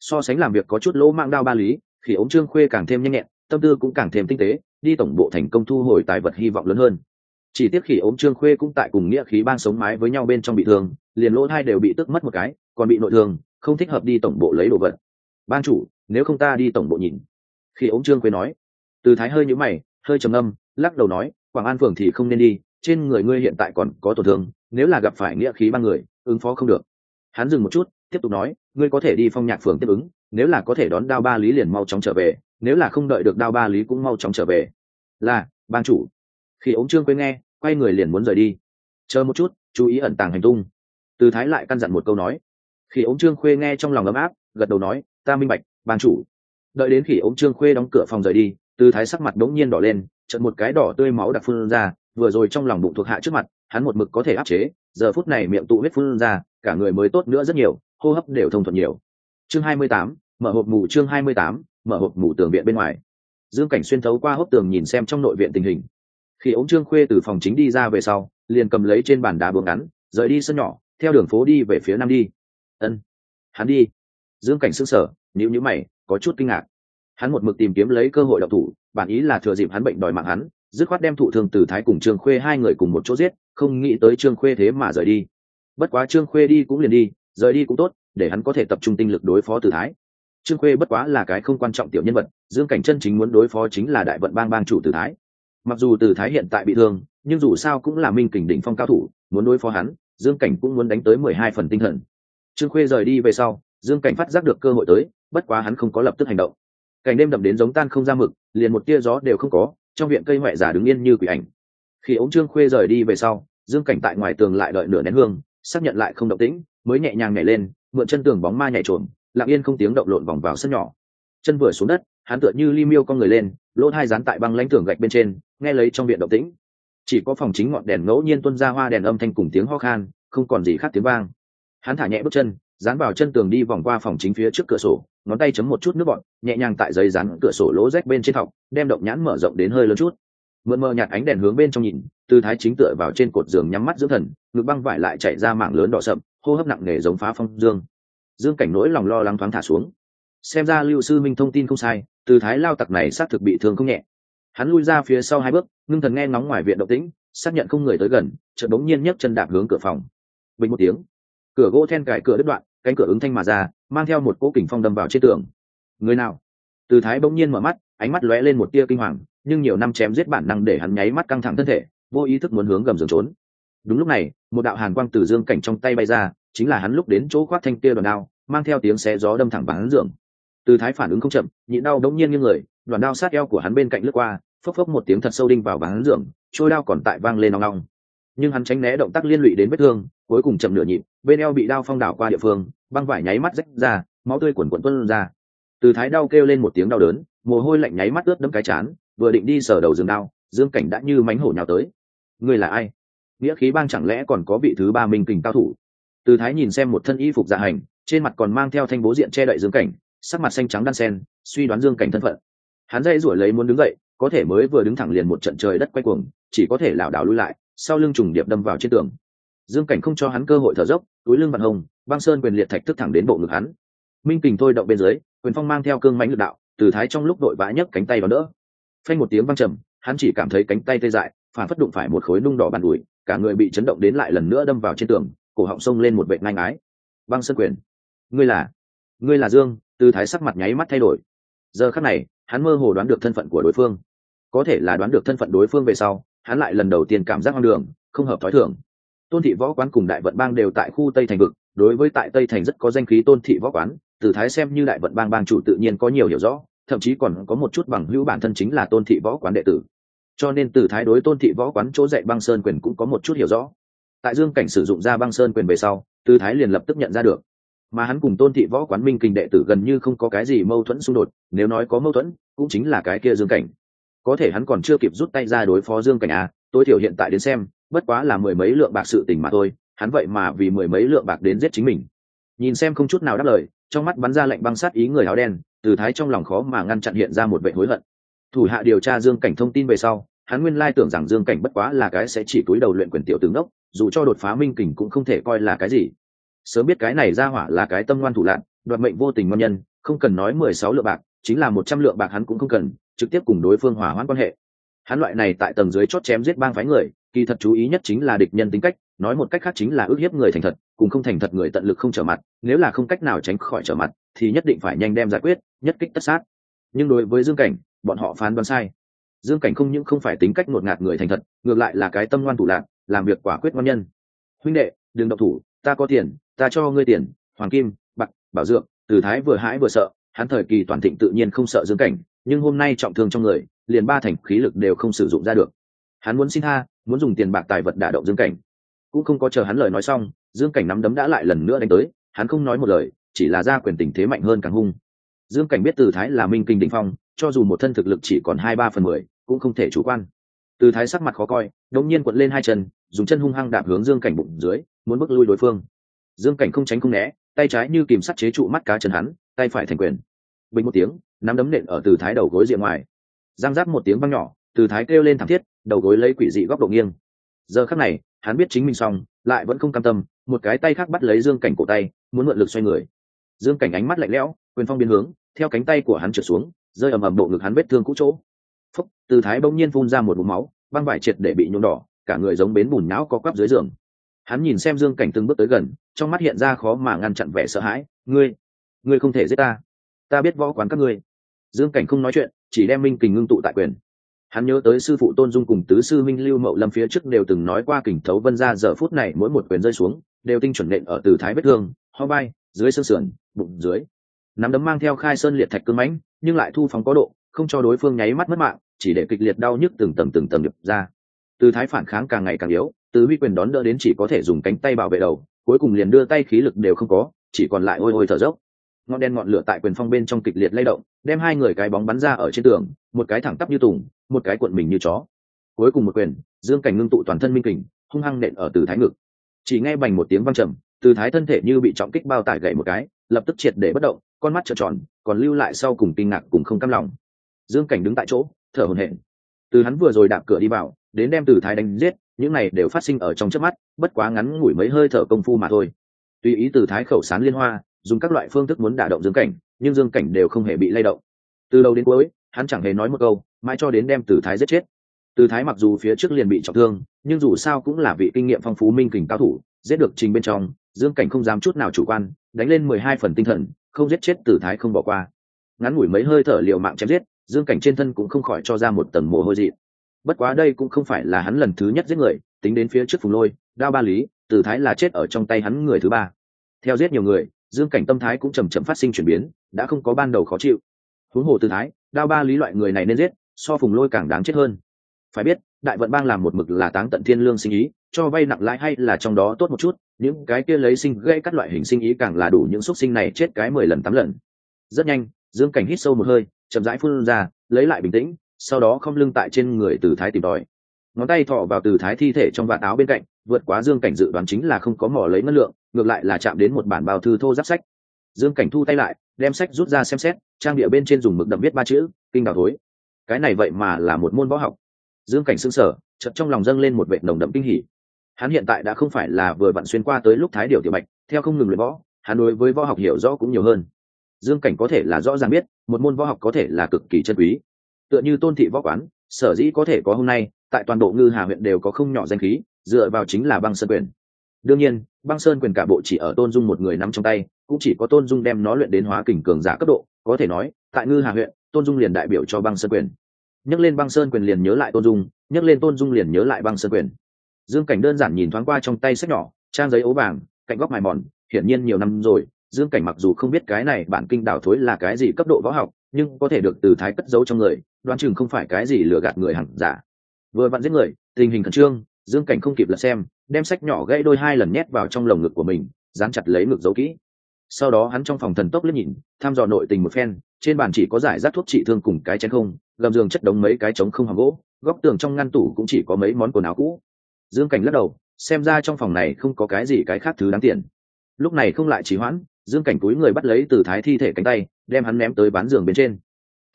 So sánh làm việc có chút lỗ mạng đao ba lý, khi ống trương khuê càng thêm nhanh nhẹn, tâm tư cũng càng thêm tinh tế, đi tổng bộ thành công thu hồi tài vật hy vọng lớn hơn. Chỉ tiếc khỉ ống trương khuê cũng tại cùng nghĩa khí ban sống mái với nhau bên trong bị thương, liền lỗ hai đều bị tức mất một cái, còn bị nội thương, không thích hợp đi tổng bộ lấy đồ vật. Ban chủ, nếu không ta đi tổng bộ nhìn. Khi ống trương khuê nói, từ thái hơi nhũ mày, hơi trầm âm lắc đầu nói, quảng an phường thì không nên đi, trên người ngươi hiện tại còn có tổn thương, nếu là gặp phải nghĩa khí ba người, ứng phó không được hắn dừng một chút, tiếp tục nói, ngươi có thể đi phong nhạc phường tiếp ứng, nếu là có thể đón đao ba lý liền mau chóng trở về, nếu là không đợi được đao ba lý cũng mau chóng trở về. Là, ban chủ. Khi ống trương quê nghe, quay người liền muốn rời đi. Chờ một chút, chú ý ẩn tàng hành tung. Từ thái lại căn dặn một câu nói. Khi ống trương khuê nghe trong lòng ấm áp, gật đầu nói, ta minh bạch, ban chủ. Đợi đến khi ống trương khuê đóng cửa phòng rời đi, từ thái sắc mặt đống nhiên đỏ lên trận một cái đỏ tươi máu đặc phương ra, vừa rồi trong lòng bụng thuộc hạ trước mặt hắn một mực có thể áp chế giờ phút này miệng tụ huyết phun ra cả người mới tốt nữa rất nhiều hô hấp đều thông thuận nhiều. Chương 28, mở hộp mù chương 28, mở hộp mù tường viện bên ngoài. Dương cảnh xuyên thấu qua hốc tường nhìn xem trong nội viện tình hình. Khi ống trương khuê từ phòng chính đi ra về sau liền cầm lấy trên bàn đá buồng ngắn rời đi sân nhỏ theo đường phố đi về phía nam đi. Ân hắn đi. Dương cảnh sững sờ nếu như mày có chút kinh ngạc. Hắn một mực tìm kiếm lấy cơ hội độc thủ bản ý là thừa dịp hắn bệnh đòi mạng hắn dứt khoát đem thụ thường từ thái cùng trương khuê hai người cùng một chỗ giết, không nghĩ tới trương khuê thế mà rời đi. Bất quá trương khuê đi cũng liền đi, rời đi cũng tốt, để hắn có thể tập trung tinh lực đối phó từ thái. Trương khuê bất quá là cái không quan trọng tiểu nhân vật, dương cảnh chân chính muốn đối phó chính là đại vận bang bang chủ từ thái. Mặc dù từ thái hiện tại bị thương, nhưng dù sao cũng là minh kình đỉnh phong cao thủ, muốn đối phó hắn, dương cảnh cũng muốn đánh tới mười hai phần tinh thần. Trương khuê rời đi về sau, dương cảnh phát giác được cơ hội tới, bất quá hắn không có lập tức hành động. Cảnh đêm đậm đến giống tan không ra mực, liền một tia gió đều không có trong viện cây ngoại giả đứng yên như quỷ ảnh. Khi ống trương khuê rời đi về sau, dương cảnh tại ngoài tường lại đợi nửa nén hương, xác nhận lại không động tĩnh, mới nhẹ nhàng nhảy lên, mượn chân tường bóng ma nhảy trộm lặng yên không tiếng động lộn vòng vào sân nhỏ. Chân vừa xuống đất, hắn tựa như li miêu con người lên, lỗ hai dán tại băng lãnh tường gạch bên trên, nghe lấy trong viện động tĩnh. Chỉ có phòng chính ngọn đèn ngẫu nhiên tuân ra hoa đèn âm thanh cùng tiếng ho khan, không còn gì khác tiếng vang. Hắn thả nhẹ bước chân dán vào chân tường đi vòng qua phòng chính phía trước cửa sổ, ngón tay chấm một chút nước bọn nhẹ nhàng tại giấy dán cửa sổ lỗ rách bên trên thọc, đem động nhãn mở rộng đến hơi lớn chút. Mượn mờ nhạt ánh đèn hướng bên trong nhìn, tư thái chính tựa vào trên cột giường nhắm mắt dưỡng thần, ngực băng vải lại chạy ra mạng lớn đỏ sậm, hô hấp nặng nề giống phá phong dương. Dương cảnh nỗi lòng lo lắng thoáng thả xuống. Xem ra lưu sư minh thông tin không sai từ thái lao tặc này xác thực bị thương không nhẹ. Hắn lui ra phía sau hai bước, ngưng thần nghe ngóng ngoài viện động tĩnh, xác nhận không người tới gần, chợt bỗng nhiên nhấc chân đạp hướng cửa phòng. Bình một tiếng cửa gỗ then cài cửa đứt đoạn, cánh cửa ứng thanh mà ra, mang theo một cỗ kình phong đâm vào trên tường. Người nào? Từ thái bỗng nhiên mở mắt, ánh mắt lóe lên một tia kinh hoàng, nhưng nhiều năm chém giết bản năng để hắn nháy mắt căng thẳng thân thể, vô ý thức muốn hướng gầm giường trốn. Đúng lúc này, một đạo hàn quang từ dương cảnh trong tay bay ra, chính là hắn lúc đến chỗ khoác thanh kia đoàn đao, mang theo tiếng xé gió đâm thẳng bắn giường. Từ thái phản ứng không chậm, nhịn đau đống nhiên như người, đoàn đao sát eo của hắn bên cạnh lướt qua, phốc phốc một tiếng thật sâu đinh vào bắn giường, trôi đao còn tại vang lên nong nong nhưng hắn tránh né động tác liên lụy đến vết thương, cuối cùng chậm nửa nhịp, bên eo bị đao phong đảo qua địa phương, băng vải nháy mắt rách ra, máu tươi quần quần tuân ra. Từ thái đau kêu lên một tiếng đau đớn, mồ hôi lạnh nháy mắt ướt đẫm cái chán, vừa định đi sờ đầu giường đao dương cảnh đã như mánh hổ nhào tới. Ngươi là ai? Nghĩa khí bang chẳng lẽ còn có vị thứ ba minh kình cao thủ? Từ thái nhìn xem một thân y phục dạ hành, trên mặt còn mang theo thanh bố diện che đậy dương cảnh, sắc mặt xanh trắng đan sen, suy đoán dương cảnh thân phận. Hắn dây rủi lấy muốn đứng dậy, có thể mới vừa đứng thẳng liền một trận trời đất quay cuồng, chỉ có thể lảo đảo lui lại sau lưng trùng điệp đâm vào trên tường. Dương cảnh không cho hắn cơ hội thở dốc, túi lưng vạn hồng, băng sơn quyền liệt thạch tức thẳng đến bộ ngực hắn. Minh kình thôi động bên dưới, quyền phong mang theo cương mãnh lực đạo, từ thái trong lúc đội vã nhấc cánh tay vào đỡ. Phanh một tiếng văng trầm, hắn chỉ cảm thấy cánh tay tê dại, phản phất đụng phải một khối nung đỏ bàn đùi, cả người bị chấn động đến lại lần nữa đâm vào trên tường, cổ họng sông lên một vệ ngang ái băng sơn quyền, ngươi là ngươi là dương, từ thái sắc mặt nháy mắt thay đổi. Giờ khắc này, hắn mơ hồ đoán được thân phận của đối phương. Có thể là đoán được thân phận đối phương về sau hắn lại lần đầu tiên cảm giác hoang đường, không hợp thói thường. Tôn thị võ quán cùng đại vận bang đều tại khu tây thành vực, đối với tại tây thành rất có danh khí tôn thị võ quán, từ thái xem như đại vận bang bang chủ tự nhiên có nhiều hiểu rõ, thậm chí còn có một chút bằng hữu bản thân chính là tôn thị võ quán đệ tử. Cho nên từ thái đối tôn thị võ quán chỗ dạy băng sơn quyền cũng có một chút hiểu rõ. Tại dương cảnh sử dụng ra băng sơn quyền về sau, từ thái liền lập tức nhận ra được. Mà hắn cùng tôn thị võ quán minh kinh đệ tử gần như không có cái gì mâu thuẫn xung đột, nếu nói có mâu thuẫn, cũng chính là cái kia dương cảnh có thể hắn còn chưa kịp rút tay ra đối phó dương cảnh à tôi thiểu hiện tại đến xem bất quá là mười mấy lượng bạc sự tình mà thôi hắn vậy mà vì mười mấy lượng bạc đến giết chính mình. Nhìn xem không chút nào đáp lời trong mắt bắn ra lệnh băng sát ý người áo đen từ thái trong lòng khó mà ngăn chặn hiện ra một vệ hối hận. Thủ hạ điều tra dương cảnh thông tin về sau hắn nguyên lai tưởng rằng dương cảnh bất quá là cái sẽ chỉ túi đầu luyện quyền tiểu tướng đốc dù cho đột phá minh kình cũng không thể coi là cái gì. Sớm biết cái này ra hỏa là cái tâm ngoan thủ lạn, đoạt mệnh vô tình ngon nhân không cần nói mười sáu lượng bạc chính là một trăm lượng bạc hắn cũng không cần trực tiếp cùng đối phương hòa hoãn quan hệ. Hắn loại này tại tầng dưới chót chém giết bang phái người, kỳ thật chú ý nhất chính là địch nhân tính cách, nói một cách khác chính là ước hiếp người thành thật, cùng không thành thật người tận lực không trở mặt, nếu là không cách nào tránh khỏi trở mặt, thì nhất định phải nhanh đem giải quyết, nhất kích tất sát. Nhưng đối với dương cảnh, bọn họ phán đoán sai. Dương cảnh không những không phải tính cách ngột ngạt người thành thật, ngược lại là cái tâm ngoan thủ lạc, làm việc quả quyết ngoan nhân. Huynh đệ, đừng độc thủ, ta có tiền, ta cho ngươi tiền, hoàng kim, bạc, bảo dược. Từ thái vừa hãi vừa sợ, hắn thời kỳ toàn thịnh tự nhiên không sợ dương cảnh nhưng hôm nay trọng thương trong người, liền ba thành khí lực đều không sử dụng ra được. Hắn muốn xin tha, muốn dùng tiền bạc tài vật đả động dương cảnh. Cũng không có chờ hắn lời nói xong, dương cảnh nắm đấm đã lại lần nữa đánh tới, hắn không nói một lời, chỉ là ra quyền tình thế mạnh hơn càng hung. Dương cảnh biết từ thái là minh kinh đình phong, cho dù một thân thực lực chỉ còn hai ba phần mười, cũng không thể chủ quan. Từ thái sắc mặt khó coi đống nhiên quận lên hai chân, dùng chân hung hăng đạp hướng dương cảnh bụng dưới, muốn bước lui đối phương. Dương cảnh không tránh không né, tay trái như kìm sắt chế trụ mắt cá chân hắn, tay phải thành quyền. Bình một tiếng nắm đấm nện ở từ thái đầu gối diện ngoài. Giang giáp một tiếng văng nhỏ, từ thái kêu lên thảm thiết, đầu gối lấy quỷ dị góc độ nghiêng. Giờ khắc này, hắn biết chính mình xong, lại vẫn không cam tâm, một cái tay khác bắt lấy dương cảnh cổ tay, muốn mượn lực xoay người. Dương cảnh ánh mắt lạnh lẽo, quyền phong biến hướng, theo cánh tay của hắn trượt xuống, rơi ầm ầm bộ ngực hắn vết thương cũ chỗ. Phúc, từ thái bỗng nhiên phun ra một vùng máu, băng vải triệt để bị nhuộm đỏ, cả người giống bến bùn não có quắp dưới giường. Hắn nhìn xem dương cảnh từng bước tới gần, trong mắt hiện ra khó mà ngăn chặn vẻ sợ hãi, ngươi ngươi không thể giết ta ta biết võ quán các ngươi. Dương cảnh không nói chuyện, chỉ đem minh kình ngưng tụ tại quyền. Hắn nhớ tới sư phụ tôn dung cùng tứ sư minh lưu mậu lâm phía trước đều từng nói qua kình thấu vân ra giờ phút này mỗi một quyền rơi xuống, đều tinh chuẩn nện ở từ thái vết thương, ho bay, dưới xương sườn, bụng dưới. Nắm đấm mang theo khai sơn liệt thạch cương mãnh, nhưng lại thu phóng có độ, không cho đối phương nháy mắt mất mạng, chỉ để kịch liệt đau nhức từng tầng từng tầng nhập ra. Từ thái phản kháng càng ngày càng yếu tứ huy quyền đón đỡ đến chỉ có thể dùng cánh tay bảo vệ đầu, cuối cùng liền đưa tay khí lực đều không có, chỉ còn lại ôi ôi thở dốc ngọn đen ngọn lửa tại quyền phong bên trong kịch liệt lay động, đem hai người cái bóng bắn ra ở trên tường, một cái thẳng tắp như tùng, một cái cuộn mình như chó. Cuối cùng một quyền, dương cảnh ngưng tụ toàn thân minh kình, hung hăng nện ở từ thái ngực. Chỉ nghe bành một tiếng văng trầm, từ thái thân thể như bị trọng kích bao tải gậy một cái, lập tức triệt để bất động, con mắt trợn tròn, còn lưu lại sau cùng kinh ngạc cùng không cam lòng. Dương cảnh đứng tại chỗ, thở hổn hển. Từ hắn vừa rồi đạp cửa đi vào, đến đem từ thái đánh giết, những này đều phát sinh ở trong trước mắt, bất quá ngắn ngủi mấy hơi thở công phu mà thôi. Tùy ý từ thái khẩu sán liên hoa dùng các loại phương thức muốn đả động dương cảnh, nhưng dương cảnh đều không hề bị lay động. Từ đầu đến cuối, hắn chẳng hề nói một câu, mãi cho đến đem từ thái giết chết. Từ thái mặc dù phía trước liền bị trọng thương, nhưng dù sao cũng là vị kinh nghiệm phong phú minh kình cao thủ, giết được trình bên trong, dương cảnh không dám chút nào chủ quan, đánh lên mười hai phần tinh thần, không giết chết từ thái không bỏ qua. Ngắn ngủi mấy hơi thở liều mạng chém giết, dương cảnh trên thân cũng không khỏi cho ra một tầng mồ hôi dị. Bất quá đây cũng không phải là hắn lần thứ nhất giết người, tính đến phía trước phùng lôi, đao ba lý, từ thái là chết ở trong tay hắn người thứ ba. Theo giết nhiều người dương cảnh tâm thái cũng chầm chậm phát sinh chuyển biến, đã không có ban đầu khó chịu. Huống hồ từ thái, đao ba lý loại người này nên giết, so phùng lôi càng đáng chết hơn. Phải biết, đại vận bang làm một mực là táng tận thiên lương sinh ý, cho vay nặng lãi hay là trong đó tốt một chút, những cái kia lấy sinh gây các loại hình sinh ý càng là đủ những xúc sinh này chết cái mười lần tám lần. Rất nhanh, dương cảnh hít sâu một hơi, chậm rãi phun ra, lấy lại bình tĩnh, sau đó không lưng tại trên người từ thái tìm tòi. Ngón tay thọ vào từ thái thi thể trong vạt áo bên cạnh, vượt quá dương cảnh dự đoán chính là không có mỏ lấy ngân lượng ngược lại là chạm đến một bản bao thư thô giáp sách. Dương cảnh thu tay lại, đem sách rút ra xem xét, trang địa bên trên dùng mực đậm viết ba chữ, kinh đào thối. Cái này vậy mà là một môn võ học. Dương cảnh xưng sở chật trong lòng dâng lên một vệ nồng đậm kinh hỉ. Hắn hiện tại đã không phải là vừa vặn xuyên qua tới lúc thái điều tiểu bạch, theo không ngừng luyện võ, hắn đối với võ học hiểu rõ cũng nhiều hơn. Dương cảnh có thể là rõ ràng biết, một môn võ học có thể là cực kỳ chân quý. Tựa như tôn thị võ quán, sở dĩ có thể có hôm nay, tại toàn bộ ngư hà huyện đều có không nhỏ danh khí, dựa vào chính là băng sơn quyền đương nhiên, băng sơn quyền cả bộ chỉ ở tôn dung một người nắm trong tay, cũng chỉ có tôn dung đem nó luyện đến hóa kình cường giả cấp độ, có thể nói, tại ngư hà huyện, tôn dung liền đại biểu cho băng sơn quyền. Nhắc lên băng sơn quyền liền nhớ lại tôn dung, nhắc lên tôn dung liền nhớ lại băng sơn quyền. Dương cảnh đơn giản nhìn thoáng qua trong tay sách nhỏ, trang giấy ố vàng, cạnh góc mài mòn, hiển nhiên nhiều năm rồi, dương cảnh mặc dù không biết cái này bản kinh đảo thối là cái gì cấp độ võ học, nhưng có thể được từ thái cất giấu trong người, đoán chừng không phải cái gì lừa gạt người hẳn giả. Vừa vặn giết người, tình hình khẩn trương, dương cảnh không kịp lật xem đem sách nhỏ gãy đôi hai lần nhét vào trong lồng ngực của mình, dán chặt lấy ngực giấu kỹ. Sau đó hắn trong phòng thần tốc liếc nhìn thăm dò nội tình một phen, trên bàn chỉ có giải rác thuốc trị thương cùng cái chén không, gầm giường chất đống mấy cái trống không hàng gỗ, góc tường trong ngăn tủ cũng chỉ có mấy món quần áo cũ. Dương cảnh lắc đầu, xem ra trong phòng này không có cái gì cái khác thứ đáng tiền. Lúc này không lại chỉ hoãn, dương cảnh túi người bắt lấy từ thái thi thể cánh tay, đem hắn ném tới bán giường bên trên.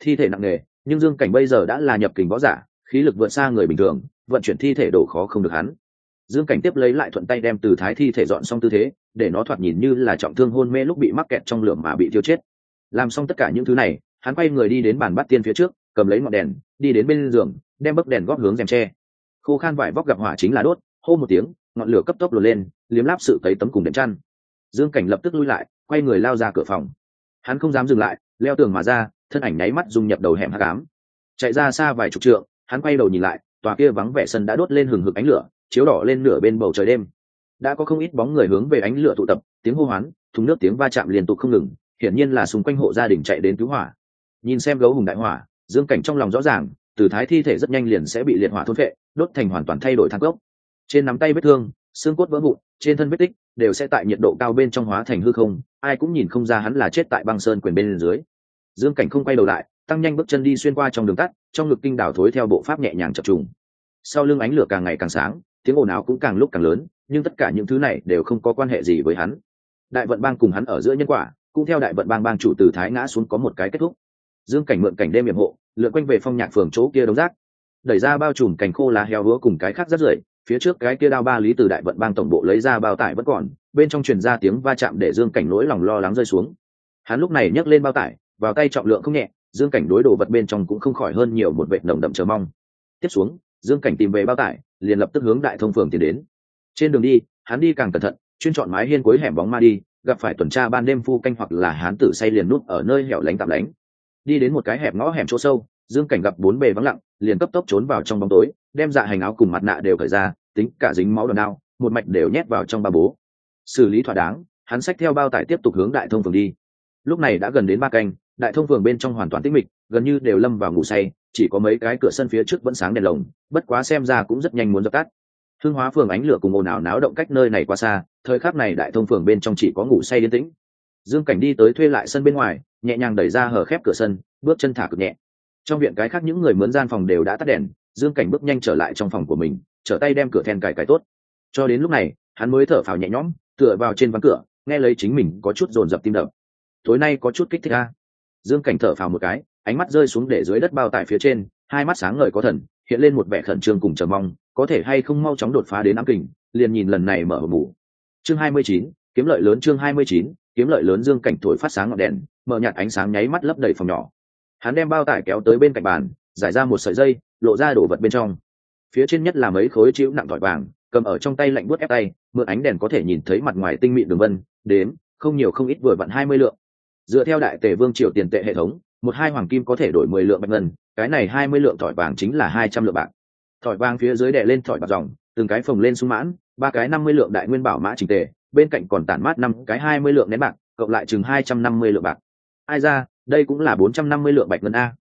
Thi thể nặng nề, nhưng dương cảnh bây giờ đã là nhập kình võ giả, khí lực vượt xa người bình thường, vận chuyển thi thể đổ khó không được hắn dương cảnh tiếp lấy lại thuận tay đem từ thái thi thể dọn xong tư thế, để nó thoạt nhìn như là trọng thương hôn mê lúc bị mắc kẹt trong lửa mà bị tiêu chết. Làm xong tất cả những thứ này, hắn quay người đi đến bàn bắt tiên phía trước, cầm lấy ngọn đèn, đi đến bên giường, đem bấc đèn góp hướng rèm tre. Khô khan vải vóc gặp hỏa chính là đốt, hô một tiếng, ngọn lửa cấp tốc lùa lên, liếm láp sự thấy tấm cùng đệm chăn. Dương cảnh lập tức lui lại, quay người lao ra cửa phòng. Hắn không dám dừng lại, leo tường mà ra, thân ảnh nháy mắt dung nhập đầu hẻm hạ cám chạy ra xa vài chục trượng, hắn quay đầu nhìn lại, tòa kia vắng vẻ sân đã đốt lên hừng hực ánh lửa chiếu đỏ lên nửa bên bầu trời đêm. Đã có không ít bóng người hướng về ánh lửa tụ tập, tiếng hô hoán, thùng nước tiếng va chạm liên tục không ngừng, hiển nhiên là xung quanh hộ gia đình chạy đến cứu hỏa. Nhìn xem gấu hùng đại hỏa, dương cảnh trong lòng rõ ràng, từ thái thi thể rất nhanh liền sẽ bị liệt hỏa thôn phệ, đốt thành hoàn toàn thay đổi thang gốc trên nắm tay vết thương, xương cốt vỡ vụn, trên thân vết tích đều sẽ tại nhiệt độ cao bên trong hóa thành hư không, ai cũng nhìn không ra hắn là chết tại băng sơn quyền bên dưới. Dương cảnh không quay đầu lại, tăng nhanh bước chân đi xuyên qua trong đường tắt, trong ngực kinh đảo thối theo bộ pháp nhẹ nhàng chập trùng. Sau lưng ánh lửa càng ngày càng sáng tiếng ồn ào cũng càng lúc càng lớn, nhưng tất cả những thứ này đều không có quan hệ gì với hắn. Đại vận bang cùng hắn ở giữa nhân quả, cũng theo đại vận bang bang chủ từ thái ngã xuống có một cái kết thúc. Dương cảnh mượn cảnh đêm hiểm hộ, lượn quanh về phong nhạc phường chỗ kia đống rác. Đẩy ra bao trùm cành khô lá heo hứa cùng cái khác rất rưởi, phía trước cái kia đao ba lý từ đại vận bang tổng bộ lấy ra bao tải vẫn còn, bên trong truyền ra tiếng va chạm để dương cảnh nỗi lòng lo lắng rơi xuống. Hắn lúc này nhấc lên bao tải, vào tay trọng lượng không nhẹ, dương cảnh đối đồ vật bên trong cũng không khỏi hơn nhiều một vệ nồng đậm chờ mong. Tiếp xuống dương cảnh tìm về bao tải, liền lập tức hướng đại thông phường tiến đến. Trên đường đi, hắn đi càng cẩn thận, chuyên chọn mái hiên cuối hẻm bóng ma đi, gặp phải tuần tra ban đêm phu canh hoặc là hán tử say liền nút ở nơi hẻo lánh tạm lánh. Đi đến một cái hẻm ngõ hẻm chỗ sâu, dương cảnh gặp bốn bề vắng lặng, liền cấp tốc trốn vào trong bóng tối, đem dạ hành áo cùng mặt nạ đều khởi ra, tính cả dính máu đòn đao, một mạch đều nhét vào trong ba bố. Xử lý thỏa đáng, hắn xách theo bao tải tiếp tục hướng đại thông phường đi. Lúc này đã gần đến ba canh, đại thông phường bên trong hoàn toàn tĩnh mịch, gần như đều lâm vào ngủ say chỉ có mấy cái cửa sân phía trước vẫn sáng đèn lồng, bất quá xem ra cũng rất nhanh muốn dập tắt. Hương hóa phường ánh lửa cùng ồn ào náo động cách nơi này qua xa, thời khắc này đại thông phường bên trong chỉ có ngủ say yên tĩnh. Dương cảnh đi tới thuê lại sân bên ngoài, nhẹ nhàng đẩy ra hở khép cửa sân, bước chân thả cực nhẹ. Trong viện cái khác những người mướn gian phòng đều đã tắt đèn, dương cảnh bước nhanh trở lại trong phòng của mình, trở tay đem cửa then cài cài tốt. Cho đến lúc này, hắn mới thở phào nhẹ nhõm, tựa vào trên ván cửa, nghe lấy chính mình có chút dồn dập tim đập. Tối nay có chút kích thích a. Dương cảnh thở phào một cái ánh mắt rơi xuống để dưới đất bao tải phía trên, hai mắt sáng ngời có thần, hiện lên một vẻ khẩn trương cùng chờ mong, có thể hay không mau chóng đột phá đến ám kình, liền nhìn lần này mở hộp mủ chương hai mươi chín, kiếm lợi lớn chương hai mươi chín, kiếm lợi lớn dương cảnh thổi phát sáng ngọn đèn, mở nhạt ánh sáng nháy mắt lấp đầy phòng nhỏ. Hắn đem bao tải kéo tới bên cạnh bàn, giải ra một sợi dây, lộ ra đồ vật bên trong. Phía trên nhất là mấy khối chữ nặng thỏi vàng, cầm ở trong tay lạnh buốt ép tay, mượn ánh đèn có thể nhìn thấy mặt ngoài tinh mịn đường vân đến không nhiều không ít vừa vặn hai mươi lượng. Dựa theo đại tề vương triều tiền tệ hệ thống một hai hoàng kim có thể đổi mười lượng bạch ngân, cái này hai mươi lượng thỏi vàng chính là hai trăm lượng bạc. Thỏi vàng phía dưới đè lên thỏi bạc dòng, từng cái phồng lên sung mãn, ba cái năm mươi lượng đại nguyên bảo mã trình tề, bên cạnh còn tản mát năm cái hai mươi lượng nén bạc, cộng lại chừng hai trăm năm mươi lượng bạc. Ai ra, đây cũng là bốn trăm năm mươi lượng bạch ngân a.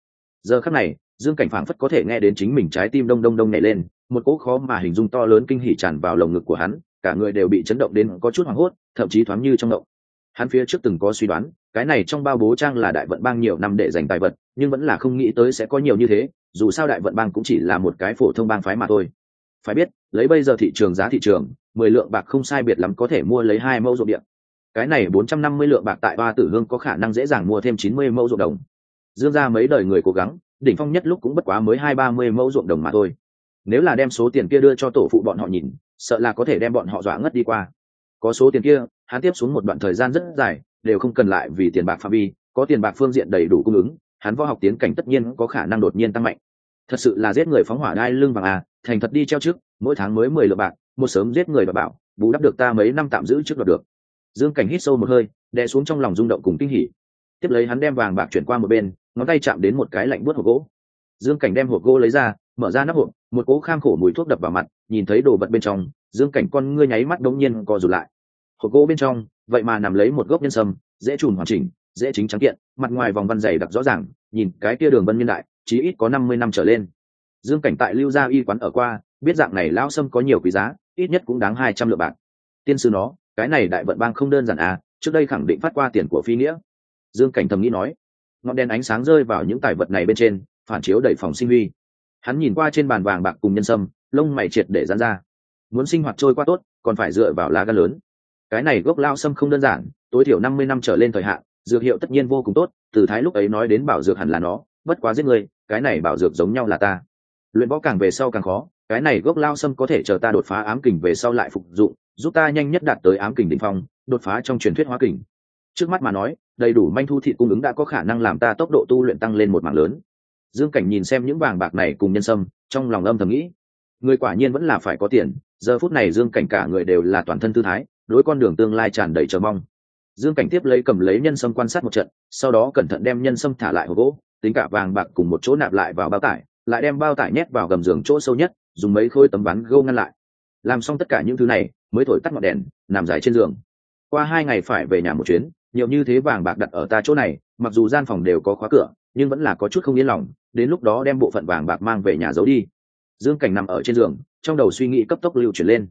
Giờ khắc này, dương cảnh phảng phất có thể nghe đến chính mình trái tim đông đông đông nảy lên, một cỗ khó mà hình dung to lớn kinh hỉ tràn vào lồng ngực của hắn, cả người đều bị chấn động đến có chút hoảng hốt, thậm chí thoáng như trong động hắn phía trước từng có suy đoán cái này trong bao bố trang là đại vận bang nhiều năm để dành tài vật, nhưng vẫn là không nghĩ tới sẽ có nhiều như thế, dù sao đại vận bang cũng chỉ là một cái phổ thông bang phái mà thôi. Phải biết, lấy bây giờ thị trường giá thị trường, mười lượng bạc không sai biệt lắm có thể mua lấy hai mẫu ruộng điện cái này bốn trăm năm mươi lượng bạc tại ba tử hương có khả năng dễ dàng mua thêm chín mươi mẫu ruộng đồng. Dương ra mấy đời người cố gắng, đỉnh phong nhất lúc cũng bất quá mới hai ba mươi mẫu ruộng đồng mà thôi. Nếu là đem số tiền kia đưa cho tổ phụ bọn họ nhìn, sợ là có thể đem bọn họ dọa ngất đi qua. Có số tiền kia, hắn tiếp xuống một đoạn thời gian rất dài đều không cần lại vì tiền bạc phạm vi, có tiền bạc phương diện đầy đủ cung ứng, hắn võ học tiến cảnh tất nhiên có khả năng đột nhiên tăng mạnh. Thật sự là giết người phóng hỏa đai lưng vàng à thành thật đi treo trước, mỗi tháng mới mười lượng bạc, một sớm giết người và bảo, bù đắp được ta mấy năm tạm giữ trước đoạt được. Dương cảnh hít sâu một hơi, đè xuống trong lòng rung động cùng kinh hỉ. Tiếp lấy hắn đem vàng bạc chuyển qua một bên, ngón tay chạm đến một cái lạnh bớt hộp gỗ. Dương cảnh đem hộp gỗ lấy ra, mở ra nắp hộp, một cỗ kham khổ mùi thuốc đập vào mặt, nhìn thấy đồ vật bên trong, dương cảnh con ngươi nháy mắt đống nhiên co rụt lại. Hộp gỗ bên trong vậy mà nằm lấy một gốc nhân sâm, dễ trùn hoàn chỉnh, dễ chính trắng kiện, mặt ngoài vòng văn dày đặc rõ ràng, nhìn cái kia đường vân nhân đại, chí ít có năm mươi năm trở lên. Dương cảnh tại lưu gia y quán ở qua, biết dạng này lao sâm có nhiều quý giá, ít nhất cũng đáng hai trăm lượng bạc. Tiên sư nó, cái này đại vận bang không đơn giản à trước đây khẳng định phát qua tiền của phi nghĩa. Dương cảnh thầm nghĩ nói. Ngọn đèn ánh sáng rơi vào những tài vật này bên trên, phản chiếu đẩy phòng sinh huy. Hắn nhìn qua trên bàn vàng bạc cùng nhân sâm, lông mày triệt để dán ra. Muốn sinh hoạt trôi qua tốt, còn phải dựa vào lá gan lớn cái này gốc lao sâm không đơn giản, tối thiểu năm mươi năm trở lên thời hạn, dược hiệu tất nhiên vô cùng tốt, từ thái lúc ấy nói đến bảo dược hẳn là nó, bất quá giết người, cái này bảo dược giống nhau là ta. Luyện võ càng về sau càng khó, cái này gốc lao sâm có thể chờ ta đột phá ám kình về sau lại phục dụng giúp ta nhanh nhất đạt tới ám kình đỉnh phong, đột phá trong truyền thuyết hóa kình. Trước mắt mà nói, đầy đủ manh thu thị cung ứng đã có khả năng làm ta tốc độ tu luyện tăng lên một mảng lớn. Dương cảnh nhìn xem những vàng bạc này cùng nhân sâm, trong lòng âm thầm nghĩ, người quả nhiên vẫn là phải có tiền, giờ phút này dương cảnh cả người đều là toàn thân tư thái đối con đường tương lai tràn đầy chờ mong. Dương cảnh tiếp lấy cầm lấy nhân sâm quan sát một trận, sau đó cẩn thận đem nhân sâm thả lại hộp gỗ, tính cả vàng bạc cùng một chỗ nạp lại vào bao tải, lại đem bao tải nhét vào gầm giường chỗ sâu nhất, dùng mấy khối tấm ván gô ngăn lại. Làm xong tất cả những thứ này, mới thổi tắt ngọn đèn, nằm dài trên giường. Qua hai ngày phải về nhà một chuyến, nhiều như thế vàng bạc đặt ở ta chỗ này, mặc dù gian phòng đều có khóa cửa, nhưng vẫn là có chút không yên lòng, đến lúc đó đem bộ phận vàng bạc mang về nhà giấu đi. Dương cảnh nằm ở trên giường, trong đầu suy nghĩ cấp tốc lưu chuyển lên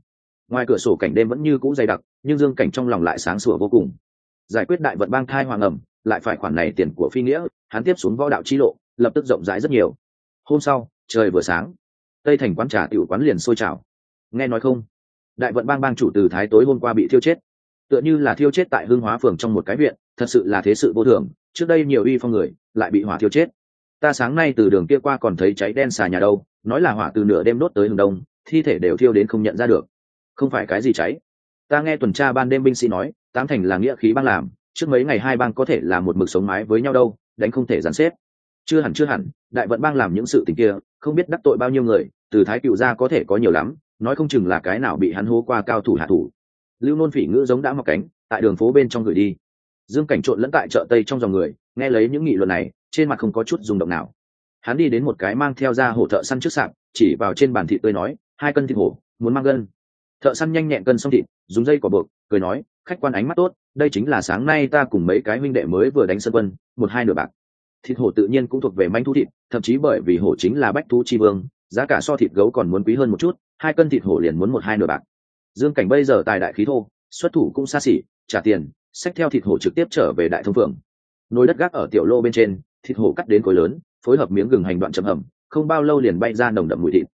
ngoài cửa sổ cảnh đêm vẫn như cũ dày đặc, nhưng dương cảnh trong lòng lại sáng sủa vô cùng. Giải quyết đại vận bang thai hoàng ẩm, lại phải khoản này tiền của phi nghĩa, hắn tiếp xuống võ đạo chi lộ, lập tức rộng rãi rất nhiều. Hôm sau, trời vừa sáng, tây thành quán trà tiểu quán liền sôi trào. Nghe nói không? Đại vận bang bang chủ từ thái tối hôm qua bị thiêu chết. Tựa như là thiêu chết tại hương hóa phường trong một cái viện, thật sự là thế sự vô thường, trước đây nhiều uy phong người, lại bị hỏa thiêu chết. Ta sáng nay từ đường kia qua còn thấy cháy đen xà nhà đâu, nói là hỏa từ nửa đêm đốt tới hừng đông, thi thể đều thiêu đến không nhận ra được không phải cái gì cháy. Ta nghe tuần tra ban đêm binh sĩ nói, tám thành là nghĩa khí bang làm, trước mấy ngày hai bang có thể là một mực sống mái với nhau đâu, đánh không thể dàn xếp. Chưa hẳn chưa hẳn, đại vận bang làm những sự tình kia, không biết đắc tội bao nhiêu người, từ thái cựu gia có thể có nhiều lắm, nói không chừng là cái nào bị hắn hố qua cao thủ hạ thủ. Lưu nôn phỉ ngữ giống đã mọc cánh, tại đường phố bên trong gửi đi. Dương cảnh trộn lẫn tại chợ tây trong dòng người, nghe lấy những nghị luận này, trên mặt không có chút rung động nào. Hắn đi đến một cái mang theo ra hổ thợ săn trước sạp, chỉ vào trên bàn thị tươi nói, hai cân thịt hổ, muốn mang gân thợ săn nhanh nhẹn cân xong thịt, dùng dây cỏ buộc, cười nói, khách quan ánh mắt tốt, đây chính là sáng nay ta cùng mấy cái huynh đệ mới vừa đánh sân quân, một hai nửa bạc. Thịt hổ tự nhiên cũng thuộc về manh thú thịt, thậm chí bởi vì hổ chính là bách thú chi vương, giá cả so thịt gấu còn muốn quý hơn một chút, hai cân thịt hổ liền muốn một hai nửa bạc. Dương cảnh bây giờ tài đại khí thô, xuất thủ cũng xa xỉ, trả tiền, xách theo thịt hổ trực tiếp trở về đại thông phường nồi đất gác ở tiểu lô bên trên, thịt hổ cắt đến khối lớn, phối hợp miếng gừng hành đoạn chậm hầm, không bao lâu liền bay ra nồng đậm mùi thịt.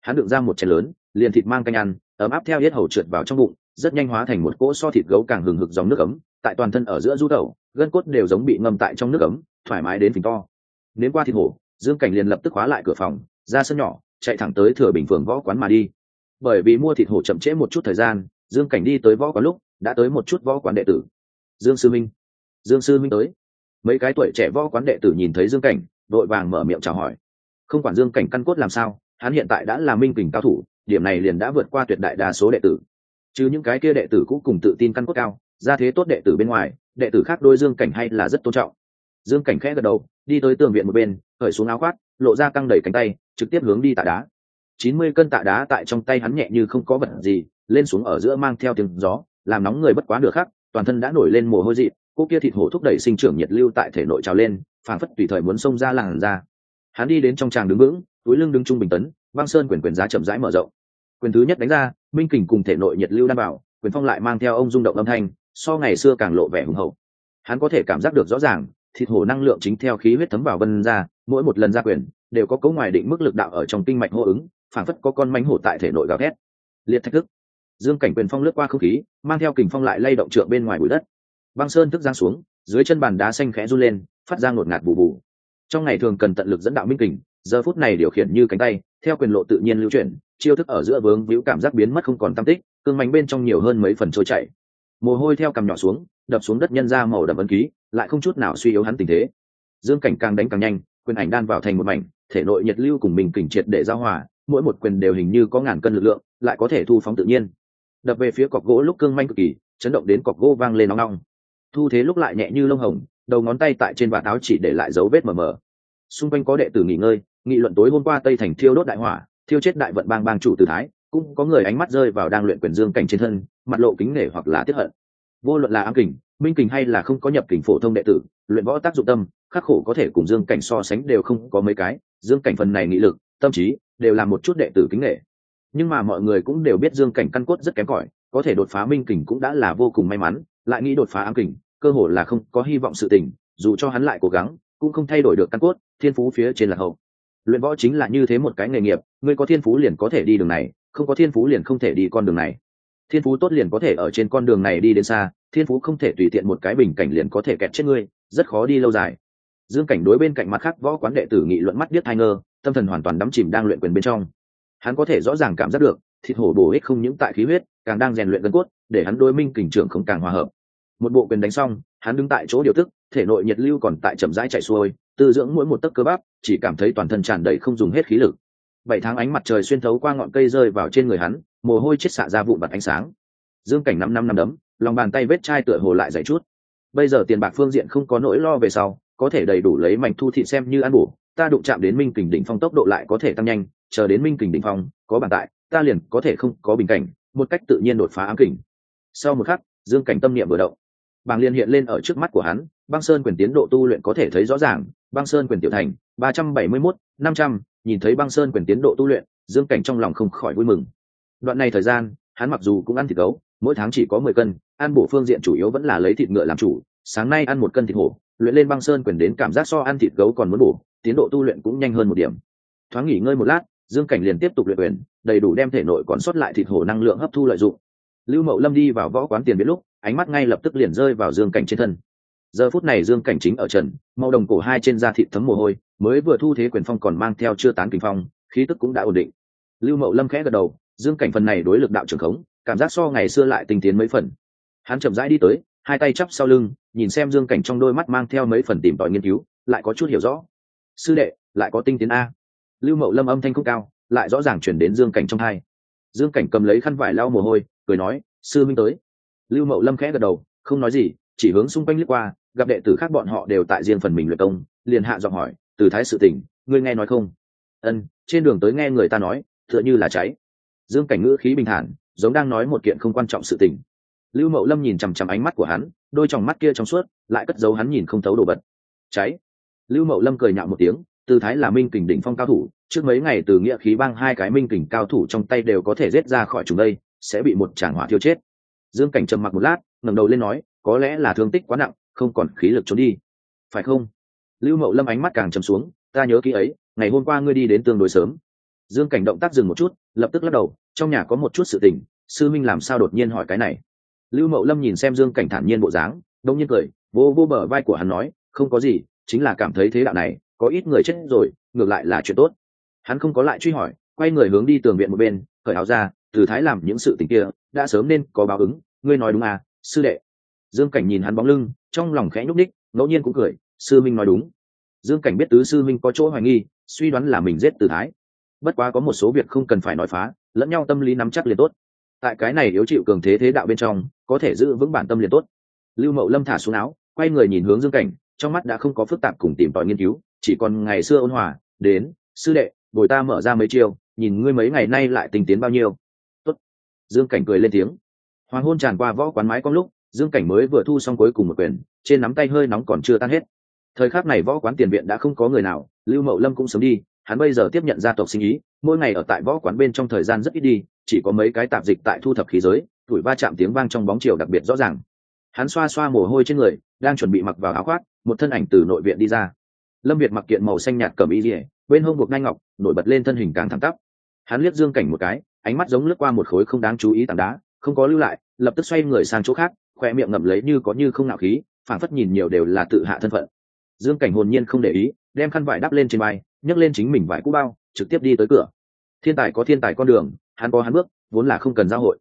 Hắn đựng ra một chén lớn, liền thịt mang canh ăn ấm áp theo yết hầu trượt vào trong bụng, rất nhanh hóa thành một cỗ so thịt gấu càng hừng hực dòng nước ấm, tại toàn thân ở giữa du tẩu, gân cốt đều giống bị ngâm tại trong nước ấm, thoải mái đến phình to. Nếm qua thịt hổ, dương cảnh liền lập tức khóa lại cửa phòng, ra sân nhỏ, chạy thẳng tới thừa bình phường võ quán mà đi. Bởi vì mua thịt hổ chậm trễ một chút thời gian, dương cảnh đi tới võ quán lúc, đã tới một chút võ quán đệ tử. Dương sư minh. Dương sư minh tới. Mấy cái tuổi trẻ võ quán đệ tử nhìn thấy dương cảnh, đội vàng mở miệng chào hỏi. Không quản dương cảnh căn cốt làm sao, hắn hiện tại đã là minh kình cao thủ điểm này liền đã vượt qua tuyệt đại đa số đệ tử. Chứ những cái kia đệ tử cũng cùng tự tin căn cốt cao, ra thế tốt đệ tử bên ngoài, đệ tử khác đôi dương cảnh hay là rất tôn trọng. Dương cảnh khẽ gật đầu, đi tới tường viện một bên khởi xuống áo khoác, lộ ra căng đầy cánh tay, trực tiếp hướng đi tạ đá. Chín mươi cân tạ đá tại trong tay hắn nhẹ như không có vật gì, lên xuống ở giữa mang theo tiếng gió, làm nóng người bất quá nửa khắc, toàn thân đã nổi lên mồ hôi dị cô kia thịt hổ thúc đẩy sinh trưởng nhiệt lưu tại thể nội trào lên, phảng phất tùy thời muốn xông ra làn ra hắn đi đến trong tràng đứng vững, túi lưng đứng trung bình tấn băng sơn quyền quyền giá chậm rãi mở rộng. Quyền thứ nhất đánh ra, minh kình cùng thể nội nhiệt lưu đan bảo, quyền phong lại mang theo ông rung động âm thanh, so ngày xưa càng lộ vẻ hùng hậu. Hắn có thể cảm giác được rõ ràng, thịt hổ năng lượng chính theo khí huyết thấm vào vân ra, mỗi một lần ra quyền, đều có cấu ngoài định mức lực đạo ở trong kinh mạch hô ứng phản phất có con mánh hổ tại thể nội gào thét. Liệt thách thức. Dương cảnh quyền phong lướt qua không khí, mang theo kình phong lại lay động trượng bên ngoài bụi đất. Băng sơn thức giang xuống, dưới chân bàn đá xanh khẽ run lên, phát ra ngột ngạt bù bù. Trong ngày thường cần tận lực dẫn đạo minh kình giờ phút này điều khiển như cánh tay, theo quyền lộ tự nhiên lưu chuyển, chiêu thức ở giữa vướng víu cảm giác biến mất không còn tam tích, cương mánh bên trong nhiều hơn mấy phần trôi chảy. Mồ hôi theo cằm nhỏ xuống, đập xuống đất nhân ra màu đậm ấn ký, lại không chút nào suy yếu hắn tình thế. Dương cảnh càng đánh càng nhanh, quyền ảnh đan vào thành một mảnh, thể nội nhiệt lưu cùng mình kỉnh triệt để giao hòa, mỗi một quyền đều hình như có ngàn cân lực lượng, lại có thể thu phóng tự nhiên. Đập về phía cọc gỗ lúc cương manh cực kỳ, chấn động đến cọc gỗ vang lên nóng nóng thu thế lúc lại nhẹ như lông hồng, đầu ngón tay tại trên vạt áo chỉ để lại dấu vết mờ mờ. Xung quanh có đệ tử nghỉ ngơi nghị luận tối hôm qua tây thành thiêu đốt đại hỏa, thiêu chết đại vận bang bang chủ từ thái, cũng có người ánh mắt rơi vào đang luyện quyền dương cảnh trên thân, mặt lộ kính nể hoặc là tiếp hận. Vô luận là ám kình, minh kình hay là không có nhập kình phổ thông đệ tử, luyện võ tác dụng tâm, khắc khổ có thể cùng dương cảnh so sánh đều không có mấy cái, dương cảnh phần này nghị lực, tâm trí, đều là một chút đệ tử kính nể. Nhưng mà mọi người cũng đều biết dương cảnh căn cốt rất kém cỏi, có thể đột phá minh kình cũng đã là vô cùng may mắn, lại nghĩ đột phá ám kình, cơ hội là không có hy vọng sự tình, dù cho hắn lại cố gắng, cũng không thay đổi được căn cốt, thiên phú phía trên là hậu luyện võ chính là như thế một cái nghề nghiệp người có thiên phú liền có thể đi đường này, không có thiên phú liền không thể đi con đường này. Thiên phú tốt liền có thể ở trên con đường này đi đến xa, thiên phú không thể tùy tiện một cái bình cảnh liền có thể kẹt chết ngươi, rất khó đi lâu dài. Dương cảnh đối bên cạnh mặt khác võ quán đệ tử nghị luận mắt biết thai ngơ, tâm thần hoàn toàn đắm chìm đang luyện quyền bên trong. Hắn có thể rõ ràng cảm giác được, thịt hổ bổ ích không những tại khí huyết, càng đang rèn luyện gân cốt, để hắn đối minh kình trưởng không càng hòa hợp. Một bộ quyền đánh xong, hắn đứng tại chỗ điều tức thể nội nhiệt lưu còn tại chậm rãi chạy xuôi, tư dưỡng mỗi một tấc cơ bắp, chỉ cảm thấy toàn thân tràn đầy không dùng hết khí lực. Bảy tháng ánh mặt trời xuyên thấu qua ngọn cây rơi vào trên người hắn, mồ hôi chết xạ ra vụn bật ánh sáng. Dương cảnh năm năm năm đấm, lòng bàn tay vết chai tựa hồ lại dày chút. Bây giờ tiền bạc phương diện không có nỗi lo về sau, có thể đầy đủ lấy mảnh thu thị xem như ăn bổ, ta đụng chạm đến minh kình đỉnh phong tốc độ lại có thể tăng nhanh, chờ đến minh kình đỉnh phong, có bản tại, ta liền có thể không có bình cảnh, một cách tự nhiên đột phá ám kình. Sau một khắc, dương cảnh tâm niệm vừa động. Bảng liên hiện lên ở trước mắt của hắn băng sơn quyền tiến độ tu luyện có thể thấy rõ ràng, băng sơn quyền tiểu thành, ba trăm bảy mươi mốt, năm trăm, nhìn thấy băng sơn quyền tiến độ tu luyện, dương cảnh trong lòng không khỏi vui mừng. Đoạn này thời gian, hắn mặc dù cũng ăn thịt gấu, mỗi tháng chỉ có mười cân, ăn bổ phương diện chủ yếu vẫn là lấy thịt ngựa làm chủ, sáng nay ăn một cân thịt hổ, luyện lên băng sơn quyền đến cảm giác so ăn thịt gấu còn muốn bổ, tiến độ tu luyện cũng nhanh hơn một điểm. Thoáng nghỉ ngơi một lát, dương cảnh liền tiếp tục luyện quyền, đầy đủ đem thể nội còn sót lại thịt hổ năng lượng hấp thu lợi dụng. Lưu mậu lâm đi vào võ quán tiền biết lúc, ánh mắt ngay lập tức liền rơi vào dương cảnh trên thân giờ phút này dương cảnh chính ở trần, màu đồng cổ hai trên da thịt thấm mồ hôi, mới vừa thu thế quyền phong còn mang theo chưa tán kinh phong, khí tức cũng đã ổn định. Lưu mậu lâm khẽ gật đầu, dương cảnh phần này đối lực đạo trường khống, cảm giác so ngày xưa lại tinh tiến mấy phần. Hắn chậm rãi đi tới, hai tay chắp sau lưng, nhìn xem dương cảnh trong đôi mắt mang theo mấy phần tìm tòi nghiên cứu, lại có chút hiểu rõ. Sư đệ, lại có tinh tiến a. Lưu mậu lâm âm thanh khúc cao, lại rõ ràng chuyển đến dương cảnh trong hai. Dương cảnh cầm lấy khăn vải lau mồ hôi, cười nói, sư minh tới. Lưu mậu lâm khẽ gật đầu, không nói gì, chỉ hướng xung quanh lướt qua gặp đệ tử khác bọn họ đều tại riêng phần mình luyện công liền hạ giọng hỏi từ thái sự tình, ngươi nghe nói không? Ân trên đường tới nghe người ta nói tựa như là cháy. Dương cảnh ngữ khí bình thản giống đang nói một kiện không quan trọng sự tình. Lưu mậu lâm nhìn chằm chằm ánh mắt của hắn đôi t mắt kia trong suốt lại cất giấu hắn nhìn không thấu đồ vật. Cháy? Lưu mậu lâm cười nhạo một tiếng từ thái là minh kình đỉnh phong cao thủ trước mấy ngày từ nghĩa khí bang hai cái minh kình cao thủ trong tay đều có thể rết ra khỏi chúng đây sẽ bị một tràng hỏa thiêu chết. Dương cảnh trầm mặc một lát ngẩng đầu lên nói có lẽ là thương tích quá nặng không còn khí lực trốn đi. Phải không? Lưu mậu lâm ánh mắt càng trầm xuống, ta nhớ kỹ ấy, ngày hôm qua ngươi đi đến tương đối sớm. Dương cảnh động tác dừng một chút, lập tức lắc đầu, trong nhà có một chút sự tình, sư minh làm sao đột nhiên hỏi cái này? Lưu mậu lâm nhìn xem dương cảnh thản nhiên bộ dáng, đông nhiên cười, vô vô bờ vai của hắn nói, không có gì, chính là cảm thấy thế đạo này, có ít người chết rồi, ngược lại là chuyện tốt. Hắn không có lại truy hỏi, quay người hướng đi tường viện một bên khởi áo ra, từ thái làm những sự tình kia, đã sớm nên có báo ứng, ngươi nói đúng à sư đệ. Dương cảnh nhìn hắn bóng lưng trong lòng khẽ nhúc ních ngẫu nhiên cũng cười, sư minh nói đúng. Dương cảnh biết tứ sư minh có chỗ hoài nghi, suy đoán là mình giết từ thái. Bất quá có một số việc không cần phải nói phá, lẫn nhau tâm lý nắm chắc liền tốt. Tại cái này yếu chịu cường thế thế đạo bên trong, có thể giữ vững bản tâm liền tốt. Lưu mậu lâm thả xuống áo, quay người nhìn hướng dương cảnh, trong mắt đã không có phức tạp cùng tìm tòi nghiên cứu, chỉ còn ngày xưa ôn hòa, đến, sư đệ, bồi ta mở ra mấy chiêu, nhìn ngươi mấy ngày nay lại tình tiến bao nhiêu. Tốt. dương cảnh cười lên tiếng. Hoàng hôn tràn qua võ quán mái con lúc dương cảnh mới vừa thu xong cuối cùng một quyền trên nắm tay hơi nóng còn chưa tan hết. Thời khắc này võ quán tiền viện đã không có người nào, lưu mậu lâm cũng sớm đi, hắn bây giờ tiếp nhận gia tộc sinh ý, mỗi ngày ở tại võ quán bên trong thời gian rất ít đi, chỉ có mấy cái tạp dịch tại thu thập khí giới, tuổi va chạm tiếng vang trong bóng chiều đặc biệt rõ ràng. Hắn xoa xoa mồ hôi trên người, đang chuẩn bị mặc vào áo khoác, một thân ảnh từ nội viện đi ra. Lâm việt mặc kiện màu xanh nhạt cầm y dỉa bên hông buộc ngai ngọc, nổi bật lên thân hình càng thẳng tắp. Hắn liếc dương cảnh một cái, ánh mắt giống lướt qua một khối không đáng chú ý tảng đá, không có lưu lại, lập tức xoay người sang chỗ khác khoe miệng ngậm lấy như có như không nạo khí, phảng phất nhìn nhiều đều là tự hạ thân phận. Dương cảnh hồn nhiên không để ý, đem khăn vải đắp lên trên vai, nhấc lên chính mình vải cũ bao, trực tiếp đi tới cửa. Thiên tài có thiên tài con đường, hắn có hắn bước, vốn là không cần giao hội.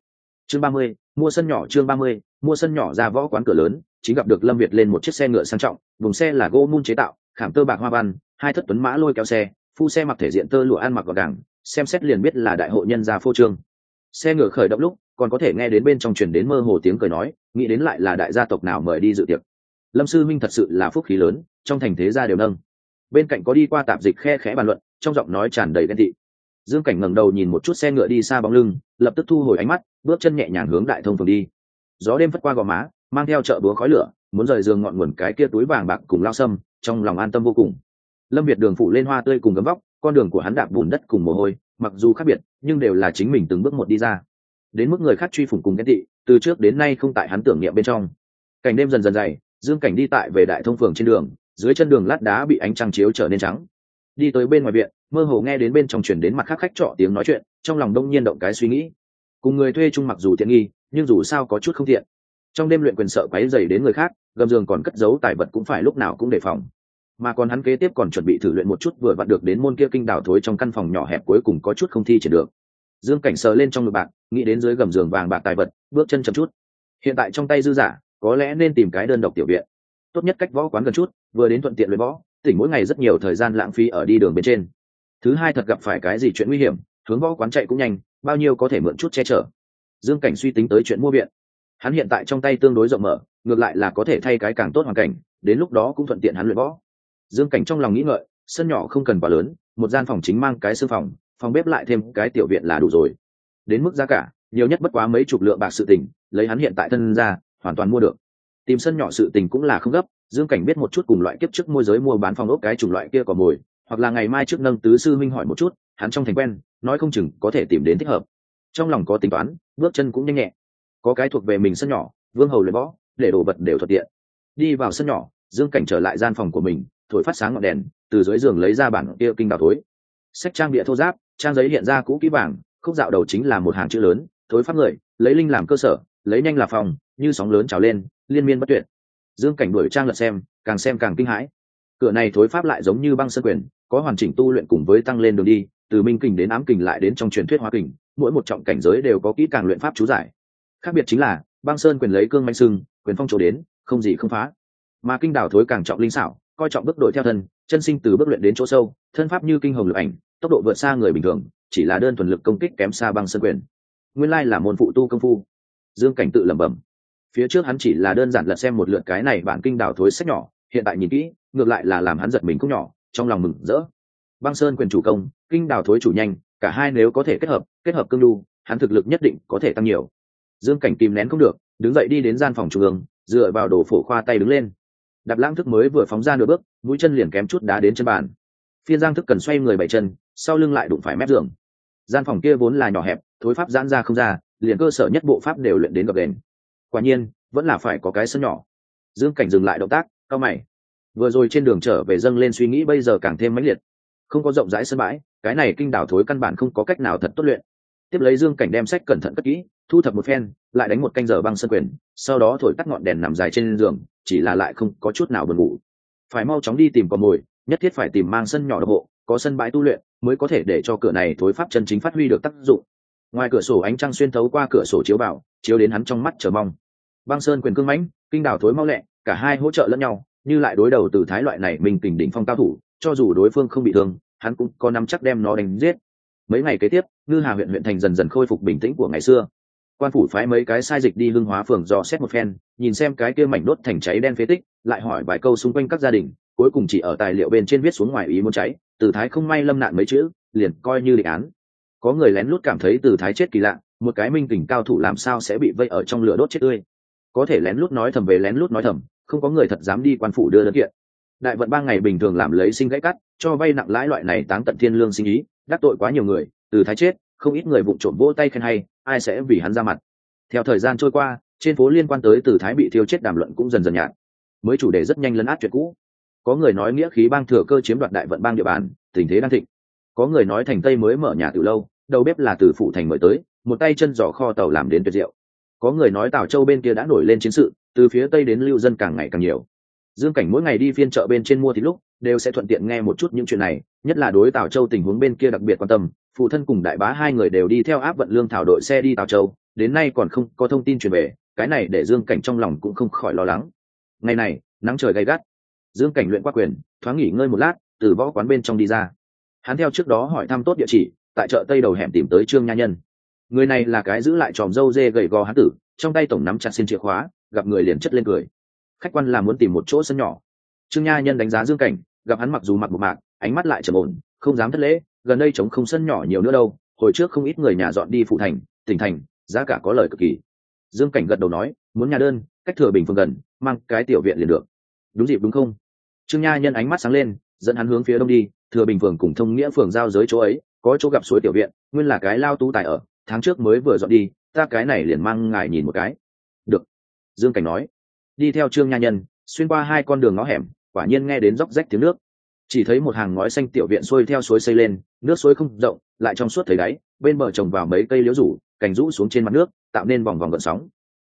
Chương ba mươi, mua sân nhỏ chương ba mươi, mua sân nhỏ ra võ quán cửa lớn, chính gặp được lâm việt lên một chiếc xe ngựa sang trọng, vùng xe là gỗ mun chế tạo, khảm tơ bạc hoa văn, hai thất tuấn mã lôi kéo xe, phu xe mặc thể diện tơ lụa ăn mặc gọn gàng, xem xét liền biết là đại hội nhân gia phô trương xe ngựa khởi động lúc, còn có thể nghe đến bên trong truyền đến mơ hồ tiếng cười nói, nghĩ đến lại là đại gia tộc nào mời đi dự tiệc. Lâm sư minh thật sự là phúc khí lớn, trong thành thế gia đều nâng. Bên cạnh có đi qua tạp dịch khe khẽ bàn luận, trong giọng nói tràn đầy ghen tị. Dương cảnh ngẩng đầu nhìn một chút xe ngựa đi xa bóng lưng, lập tức thu hồi ánh mắt, bước chân nhẹ nhàng hướng đại thông phường đi. Gió đêm phất qua gò má, mang theo chợ búa khói lửa, muốn rời giường ngọn nguồn cái kia túi vàng bạc cùng lao sâm, trong lòng an tâm vô cùng. Lâm việt đường phủ lên hoa tươi cùng gấm vóc, con đường của hắn đạp bùn đất cùng mồ hôi mặc dù khác biệt, nhưng đều là chính mình từng bước một đi ra. Đến mức người khác truy phủng cùng ghen tị, từ trước đến nay không tại hắn tưởng niệm bên trong. Cảnh đêm dần dần dày, dương cảnh đi tại về đại thông phường trên đường, dưới chân đường lát đá bị ánh trăng chiếu trở nên trắng. Đi tới bên ngoài viện, mơ hồ nghe đến bên trong chuyển đến mặt khác khách trọ tiếng nói chuyện, trong lòng đông nhiên động cái suy nghĩ. Cùng người thuê chung mặc dù tiện nghi, nhưng dù sao có chút không thiện trong đêm luyện quyền sợ quáy dày đến người khác, gầm giường còn cất giấu tài vật cũng phải lúc nào cũng đề phòng mà còn hắn kế tiếp còn chuẩn bị thử luyện một chút vừa vặn được đến môn kia kinh đảo thối trong căn phòng nhỏ hẹp cuối cùng có chút không thi triển được. Dương cảnh sờ lên trong ngực bạc, nghĩ đến dưới gầm giường vàng bạc tài vật, bước chân chậm chút. Hiện tại trong tay dư giả, có lẽ nên tìm cái đơn độc tiểu viện. Tốt nhất cách võ quán gần chút, vừa đến thuận tiện luyện võ, tỉnh mỗi ngày rất nhiều thời gian lãng phí ở đi đường bên trên. Thứ hai thật gặp phải cái gì chuyện nguy hiểm, hướng võ quán chạy cũng nhanh, bao nhiêu có thể mượn chút che chở. Dương cảnh suy tính tới chuyện mua viện. Hắn hiện tại trong tay tương đối rộng mở, ngược lại là có thể thay cái càng tốt hoàn cảnh, đến lúc đó cũng thuận tiện hắn luyện võ dương cảnh trong lòng nghĩ ngợi, sân nhỏ không cần quá lớn, một gian phòng chính mang cái sư phòng phòng bếp lại thêm cái tiểu viện là đủ rồi. Đến mức giá cả, nhiều nhất bất quá mấy chục lượng bạc sự tình, lấy hắn hiện tại thân ra, hoàn toàn mua được. Tìm sân nhỏ sự tình cũng là không gấp, dương cảnh biết một chút cùng loại kiếp trước môi giới mua bán phòng ốc cái chủng loại kia có mồi, hoặc là ngày mai trước nâng tứ sư minh hỏi một chút, hắn trong thành quen, nói không chừng có thể tìm đến thích hợp. Trong lòng có tính toán, bước chân cũng nhanh nhẹ. Có cái thuộc về mình sân nhỏ, vương hầu luyện võ, để đồ vật đều thuận tiện. Đi vào sân nhỏ, dương cảnh trở lại gian phòng của mình thổi phát sáng ngọn đèn, từ dưới giường lấy ra bản kia kinh đào thối. Sách trang địa thô giáp, trang giấy hiện ra cũ kỹ vàng, khúc dạo đầu chính là một hàng chữ lớn, thối pháp người, lấy linh làm cơ sở, lấy nhanh là phòng, như sóng lớn trào lên, liên miên bất tuyệt. Dương cảnh đuổi trang lật xem, càng xem càng kinh hãi. Cửa này thối pháp lại giống như băng sơn quyền, có hoàn chỉnh tu luyện cùng với tăng lên đường đi, từ minh kình đến ám kình lại đến trong truyền thuyết hóa kình, mỗi một trọng cảnh giới đều có kỹ càng luyện pháp chú giải. Khác biệt chính là, băng sơn quyền lấy cương manh sưng quyền phong chỗ đến, không gì không phá. Mà kinh đảo thối càng trọng linh xảo coi trọng bước đội theo thân, chân sinh từ bước luyện đến chỗ sâu, thân pháp như kinh hồng lực ảnh, tốc độ vượt xa người bình thường, chỉ là đơn thuần lực công kích kém xa băng sơn quyền. Nguyên lai là môn phụ tu công phu. Dương cảnh tự lẩm bẩm. Phía trước hắn chỉ là đơn giản lật xem một lượt cái này bản kinh đảo thối sách nhỏ, hiện tại nhìn kỹ, ngược lại là làm hắn giật mình cũng nhỏ, trong lòng mừng rỡ. Băng sơn quyền chủ công, kinh đảo thối chủ nhanh, cả hai nếu có thể kết hợp kết hợp cương lưu hắn thực lực nhất định có thể tăng nhiều. Dương cảnh kìm nén không được, đứng dậy đi đến gian phòng trung ương, dựa vào đồ phổ khoa tay đứng lên đạp lãng thức mới vừa phóng ra nửa bước, mũi chân liền kém chút đá đến chân bàn. Phiên giang thức cần xoay người bảy chân, sau lưng lại đụng phải mép giường. Gian phòng kia vốn là nhỏ hẹp, thối pháp giãn ra không ra, liền cơ sở nhất bộ pháp đều luyện đến gập đền quả nhiên, vẫn là phải có cái sân nhỏ. Dương cảnh dừng lại động tác, cao mày. Vừa rồi trên đường trở về dâng lên suy nghĩ bây giờ càng thêm mãnh liệt. Không có rộng rãi sân bãi, cái này kinh đảo thối căn bản không có cách nào thật tốt luyện. Tiếp lấy dương cảnh đem sách cẩn thận cất kỹ, thu thập một phen, lại đánh một canh giờ băng sân quyền, sau đó thổi tắt ngọn đèn nằm dài trên giường chỉ là lại không có chút nào buồn ngủ. Phải mau chóng đi tìm con mồi, nhất thiết phải tìm mang sân nhỏ độc hộ, có sân bãi tu luyện, mới có thể để cho cửa này thối pháp chân chính phát huy được tác dụng. Ngoài cửa sổ ánh trăng xuyên thấu qua cửa sổ chiếu vào, chiếu đến hắn trong mắt chờ mong. Băng sơn quyền cương mãnh, kinh đảo thối mau lẹ, cả hai hỗ trợ lẫn nhau, như lại đối đầu từ thái loại này mình kình đỉnh phong cao thủ, cho dù đối phương không bị thương, hắn cũng có nắm chắc đem nó đánh giết. Mấy ngày kế tiếp, ngư hà huyện huyện thành dần dần khôi phục bình tĩnh của ngày xưa quan phủ phái mấy cái sai dịch đi hương hóa phường dò xét một phen, nhìn xem cái kia mảnh đốt thành cháy đen phế tích, lại hỏi vài câu xung quanh các gia đình, cuối cùng chỉ ở tài liệu bên trên viết xuống ngoài ý muốn cháy, từ thái không may lâm nạn mấy chữ, liền coi như định án. Có người lén lút cảm thấy từ thái chết kỳ lạ, một cái minh tình cao thủ làm sao sẽ bị vây ở trong lửa đốt chết tươi. Có thể lén lút nói thầm về lén lút nói thầm, không có người thật dám đi quan phủ đưa đơn kiện. Đại vận ba ngày bình thường làm lấy sinh gãy cắt, cho vay nặng lãi loại này táng tận thiên lương sinh ý, đắc tội quá nhiều người, từ thái chết, không ít người vụng trộm vỗ tay khen hay ai sẽ vì hắn ra mặt. Theo thời gian trôi qua, trên phố liên quan tới từ thái bị thiêu chết đàm luận cũng dần dần nhạt. Mới chủ đề rất nhanh lấn át chuyện cũ. Có người nói nghĩa khí bang thừa cơ chiếm đoạt đại vận bang địa bàn, tình thế đang thịnh. Có người nói thành tây mới mở nhà từ lâu, đầu bếp là từ phụ thành mời tới, một tay chân giỏ kho tàu làm đến tuyệt diệu. Có người nói tào châu bên kia đã nổi lên chiến sự, từ phía tây đến lưu dân càng ngày càng nhiều. Dương cảnh mỗi ngày đi phiên chợ bên trên mua thịt lúc, đều sẽ thuận tiện nghe một chút những chuyện này, nhất là đối tào châu tình huống bên kia đặc biệt quan tâm phụ thân cùng đại bá hai người đều đi theo áp vận lương thảo đội xe đi tào châu, đến nay còn không có thông tin truyền về, cái này để dương cảnh trong lòng cũng không khỏi lo lắng. Ngày này, nắng trời gay gắt. Dương cảnh luyện qua quyền, thoáng nghỉ ngơi một lát, từ võ quán bên trong đi ra. Hắn theo trước đó hỏi thăm tốt địa chỉ, tại chợ tây đầu hẻm tìm tới trương nha nhân. Người này là cái giữ lại tròm dâu dê gầy gò hán tử, trong tay tổng nắm chặt xin chìa khóa, gặp người liền chất lên cười. Khách quan là muốn tìm một chỗ sân nhỏ. Trương nha nhân đánh giá dương cảnh, gặp hắn mặc dù mặc một mạc, ánh mắt lại trầm ổn, không dám thất lễ gần đây chống không sân nhỏ nhiều nữa đâu, hồi trước không ít người nhà dọn đi phụ thành, tỉnh thành, giá cả có lời cực kỳ. Dương cảnh gật đầu nói, muốn nhà đơn, cách thừa bình phương gần, mang cái tiểu viện liền được. Đúng dịp đúng không? Trương nha nhân ánh mắt sáng lên, dẫn hắn hướng phía đông đi, thừa bình phường cùng thông nghĩa phường giao giới chỗ ấy, có chỗ gặp suối tiểu viện, nguyên là cái lao tú tài ở, tháng trước mới vừa dọn đi, ta cái này liền mang ngài nhìn một cái. Được. Dương cảnh nói. Đi theo trương nha nhân, xuyên qua hai con đường ngõ hẻm, quả nhiên nghe đến róc rách tiếng nước chỉ thấy một hàng ngói xanh tiểu viện xuôi theo suối xây lên, nước suối không rộng, lại trong suốt thấy đáy, bên bờ trồng vào mấy cây liễu rủ, cành rũ xuống trên mặt nước, tạo nên vòng vòng gợn sóng.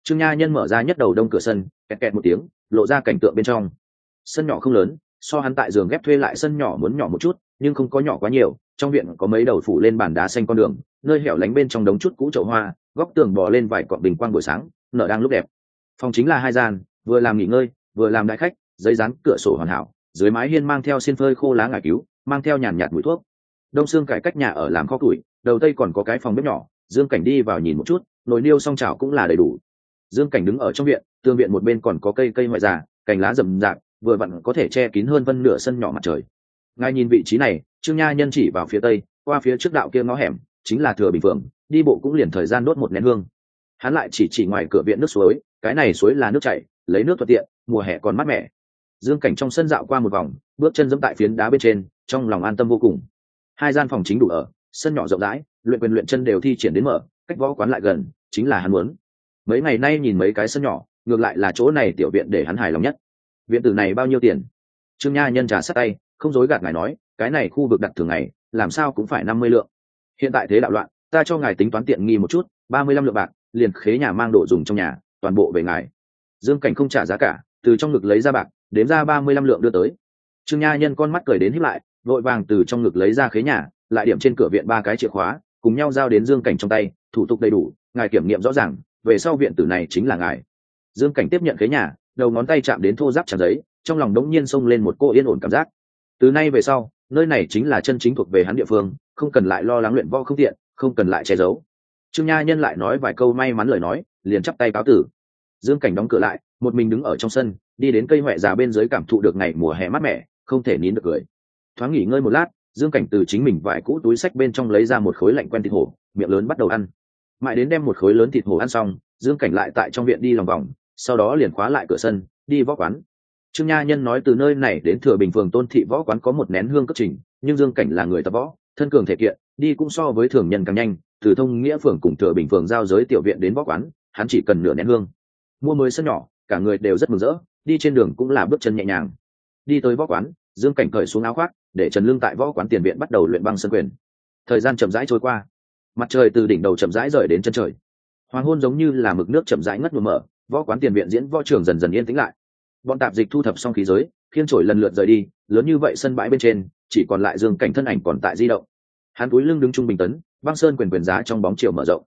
Trương nha nhân mở ra nhất đầu đông cửa sân, kẹt kẹt một tiếng, lộ ra cảnh tượng bên trong. Sân nhỏ không lớn, so hắn tại giường ghép thuê lại sân nhỏ muốn nhỏ một chút, nhưng không có nhỏ quá nhiều, trong viện có mấy đầu phủ lên bàn đá xanh con đường, nơi hẻo lánh bên trong đống chút cũ chậu hoa, góc tường bò lên vài cọn bình quang buổi sáng, nở đang lúc đẹp. Phòng chính là hai gian, vừa làm nghỉ ngơi, vừa làm đại khách, giấy dán cửa sổ hoàn hảo dưới mái hiên mang theo xin phơi khô lá ngải cứu, mang theo nhàn nhạt mùi thuốc. Đông xương cải cách nhà ở làm kho củi, đầu tây còn có cái phòng bếp nhỏ, dương cảnh đi vào nhìn một chút, nồi niêu song chảo cũng là đầy đủ. Dương cảnh đứng ở trong viện tương viện một bên còn có cây cây ngoại già, cành lá rậm rạp, vừa vặn có thể che kín hơn phân nửa sân nhỏ mặt trời. Ngài nhìn vị trí này, trương nha nhân chỉ vào phía tây, qua phía trước đạo kia ngõ hẻm, chính là thừa bình phượng, đi bộ cũng liền thời gian đốt một nén hương. Hắn lại chỉ chỉ ngoài cửa viện nước suối, cái này suối là nước chảy, lấy nước thuận tiện, mùa hè còn mát mẻ dương cảnh trong sân dạo qua một vòng, bước chân dẫm tại phiến đá bên trên, trong lòng an tâm vô cùng. Hai gian phòng chính đủ ở, sân nhỏ rộng rãi, luyện quyền luyện chân đều thi triển đến mở, cách võ quán lại gần, chính là hắn muốn. Mấy ngày nay nhìn mấy cái sân nhỏ, ngược lại là chỗ này tiểu viện để hắn hài lòng nhất. Viện tử này bao nhiêu tiền? Trương nha nhân trà sát tay, không dối gạt ngài nói, cái này khu vực đặt thường ngày, làm sao cũng phải năm mươi lượng. Hiện tại thế đạo loạn, ta cho ngài tính toán tiện nghi một chút, ba mươi lăm lượng bạc, liền khế nhà mang đồ dùng trong nhà, toàn bộ về ngài. Dương cảnh không trả giá cả, từ trong ngực lấy ra bạc đếm ra ba mươi lăm lượng đưa tới. Trương nha nhân con mắt cười đến híp lại, vội vàng từ trong ngực lấy ra khế nhà, lại điểm trên cửa viện ba cái chìa khóa, cùng nhau giao đến dương cảnh trong tay, thủ tục đầy đủ, ngài kiểm nghiệm rõ ràng, về sau viện tử này chính là ngài. Dương cảnh tiếp nhận khế nhà, đầu ngón tay chạm đến thô giáp tràn giấy, trong lòng đống nhiên xông lên một cô yên ổn cảm giác. Từ nay về sau, nơi này chính là chân chính thuộc về hắn địa phương, không cần lại lo lắng luyện võ không tiện, không cần lại che giấu. Trương nha nhân lại nói vài câu may mắn lời nói, liền chắp tay cáo tử. Dương cảnh đóng cửa lại, một mình đứng ở trong sân đi đến cây huệ già bên dưới cảm thụ được ngày mùa hè mát mẻ, không thể nín được cười. Thoáng nghỉ ngơi một lát, dương cảnh từ chính mình vải cũ túi sách bên trong lấy ra một khối lạnh quen thịt hổ, miệng lớn bắt đầu ăn. Mãi đến đem một khối lớn thịt hổ ăn xong, dương cảnh lại tại trong viện đi lòng vòng, sau đó liền khóa lại cửa sân, đi võ quán. Trương nha nhân nói từ nơi này đến thừa bình phường tôn thị võ quán có một nén hương cấp trình, nhưng dương cảnh là người tập võ, thân cường thể kiện, đi cũng so với thường nhân càng nhanh, từ thông nghĩa phường cùng thừa bình phường giao giới tiểu viện đến võ quán, hắn chỉ cần nửa nén hương. Mua mới sân nhỏ, cả người đều rất mừng rỡ đi trên đường cũng là bước chân nhẹ nhàng. Đi tới võ quán, dương cảnh cởi xuống áo khoác, để trần lương tại võ quán tiền viện bắt đầu luyện băng sân quyền. Thời gian chậm rãi trôi qua. Mặt trời từ đỉnh đầu chậm rãi rời đến chân trời. Hoàng hôn giống như là mực nước chậm rãi ngất mờ mở, võ quán tiền viện diễn võ trường dần dần yên tĩnh lại. Bọn tạp dịch thu thập xong khí giới, khiên trổi lần lượt rời đi, lớn như vậy sân bãi bên trên, chỉ còn lại dương cảnh thân ảnh còn tại di động. Hắn túi lưng đứng trung bình tấn, băng sơn quyền quyền giá trong bóng chiều mở rộng.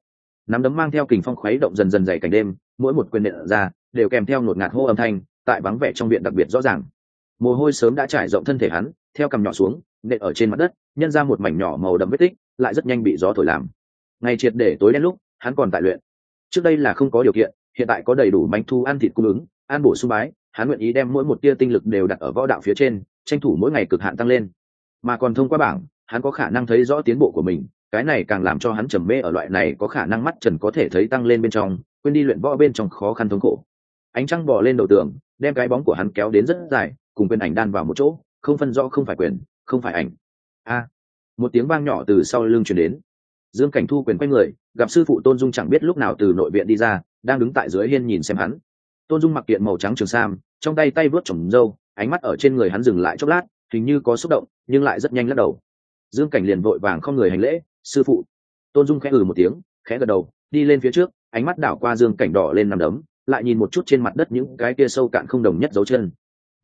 Nắm đấm mang theo kình phong khuấy động dần dần dày cảnh đêm, mỗi một quyền nện ra, đều kèm theo ngột ngạt hô âm thanh tại vắng vẻ trong viện đặc biệt rõ ràng. Mồ hôi sớm đã trải rộng thân thể hắn, theo cằm nhỏ xuống, nện ở trên mặt đất, nhân ra một mảnh nhỏ màu đậm vết tích, lại rất nhanh bị gió thổi làm. Ngày triệt để tối đen lúc, hắn còn tại luyện. Trước đây là không có điều kiện, hiện tại có đầy đủ bánh thu ăn thịt cung ứng, ăn bổ sung bái, hắn nguyện ý đem mỗi một tia tinh lực đều đặt ở võ đạo phía trên, tranh thủ mỗi ngày cực hạn tăng lên. Mà còn thông qua bảng, hắn có khả năng thấy rõ tiến bộ của mình, cái này càng làm cho hắn trầm mê ở loại này có khả năng mắt trần có thể thấy tăng lên bên trong, quên đi luyện võ bên trong khó khăn thống khổ. Ánh trăng bỏ lên đầu tường đem cái bóng của hắn kéo đến rất dài, cùng quyền ảnh đan vào một chỗ, không phân rõ không phải quyền, không phải ảnh. A. Một tiếng vang nhỏ từ sau lưng chuyển đến. Dương cảnh thu quyền quay người, gặp sư phụ tôn dung chẳng biết lúc nào từ nội viện đi ra, đang đứng tại dưới hiên nhìn xem hắn. Tôn dung mặc kiện màu trắng trường sam, trong tay tay vớt trồng râu, ánh mắt ở trên người hắn dừng lại chốc lát, hình như có xúc động, nhưng lại rất nhanh lắc đầu. Dương cảnh liền vội vàng không người hành lễ, sư phụ. Tôn dung khẽ ừ một tiếng, khẽ gật đầu, đi lên phía trước, ánh mắt đảo qua dương cảnh đỏ lên nằm đấm lại nhìn một chút trên mặt đất những cái kia sâu cạn không đồng nhất dấu chân.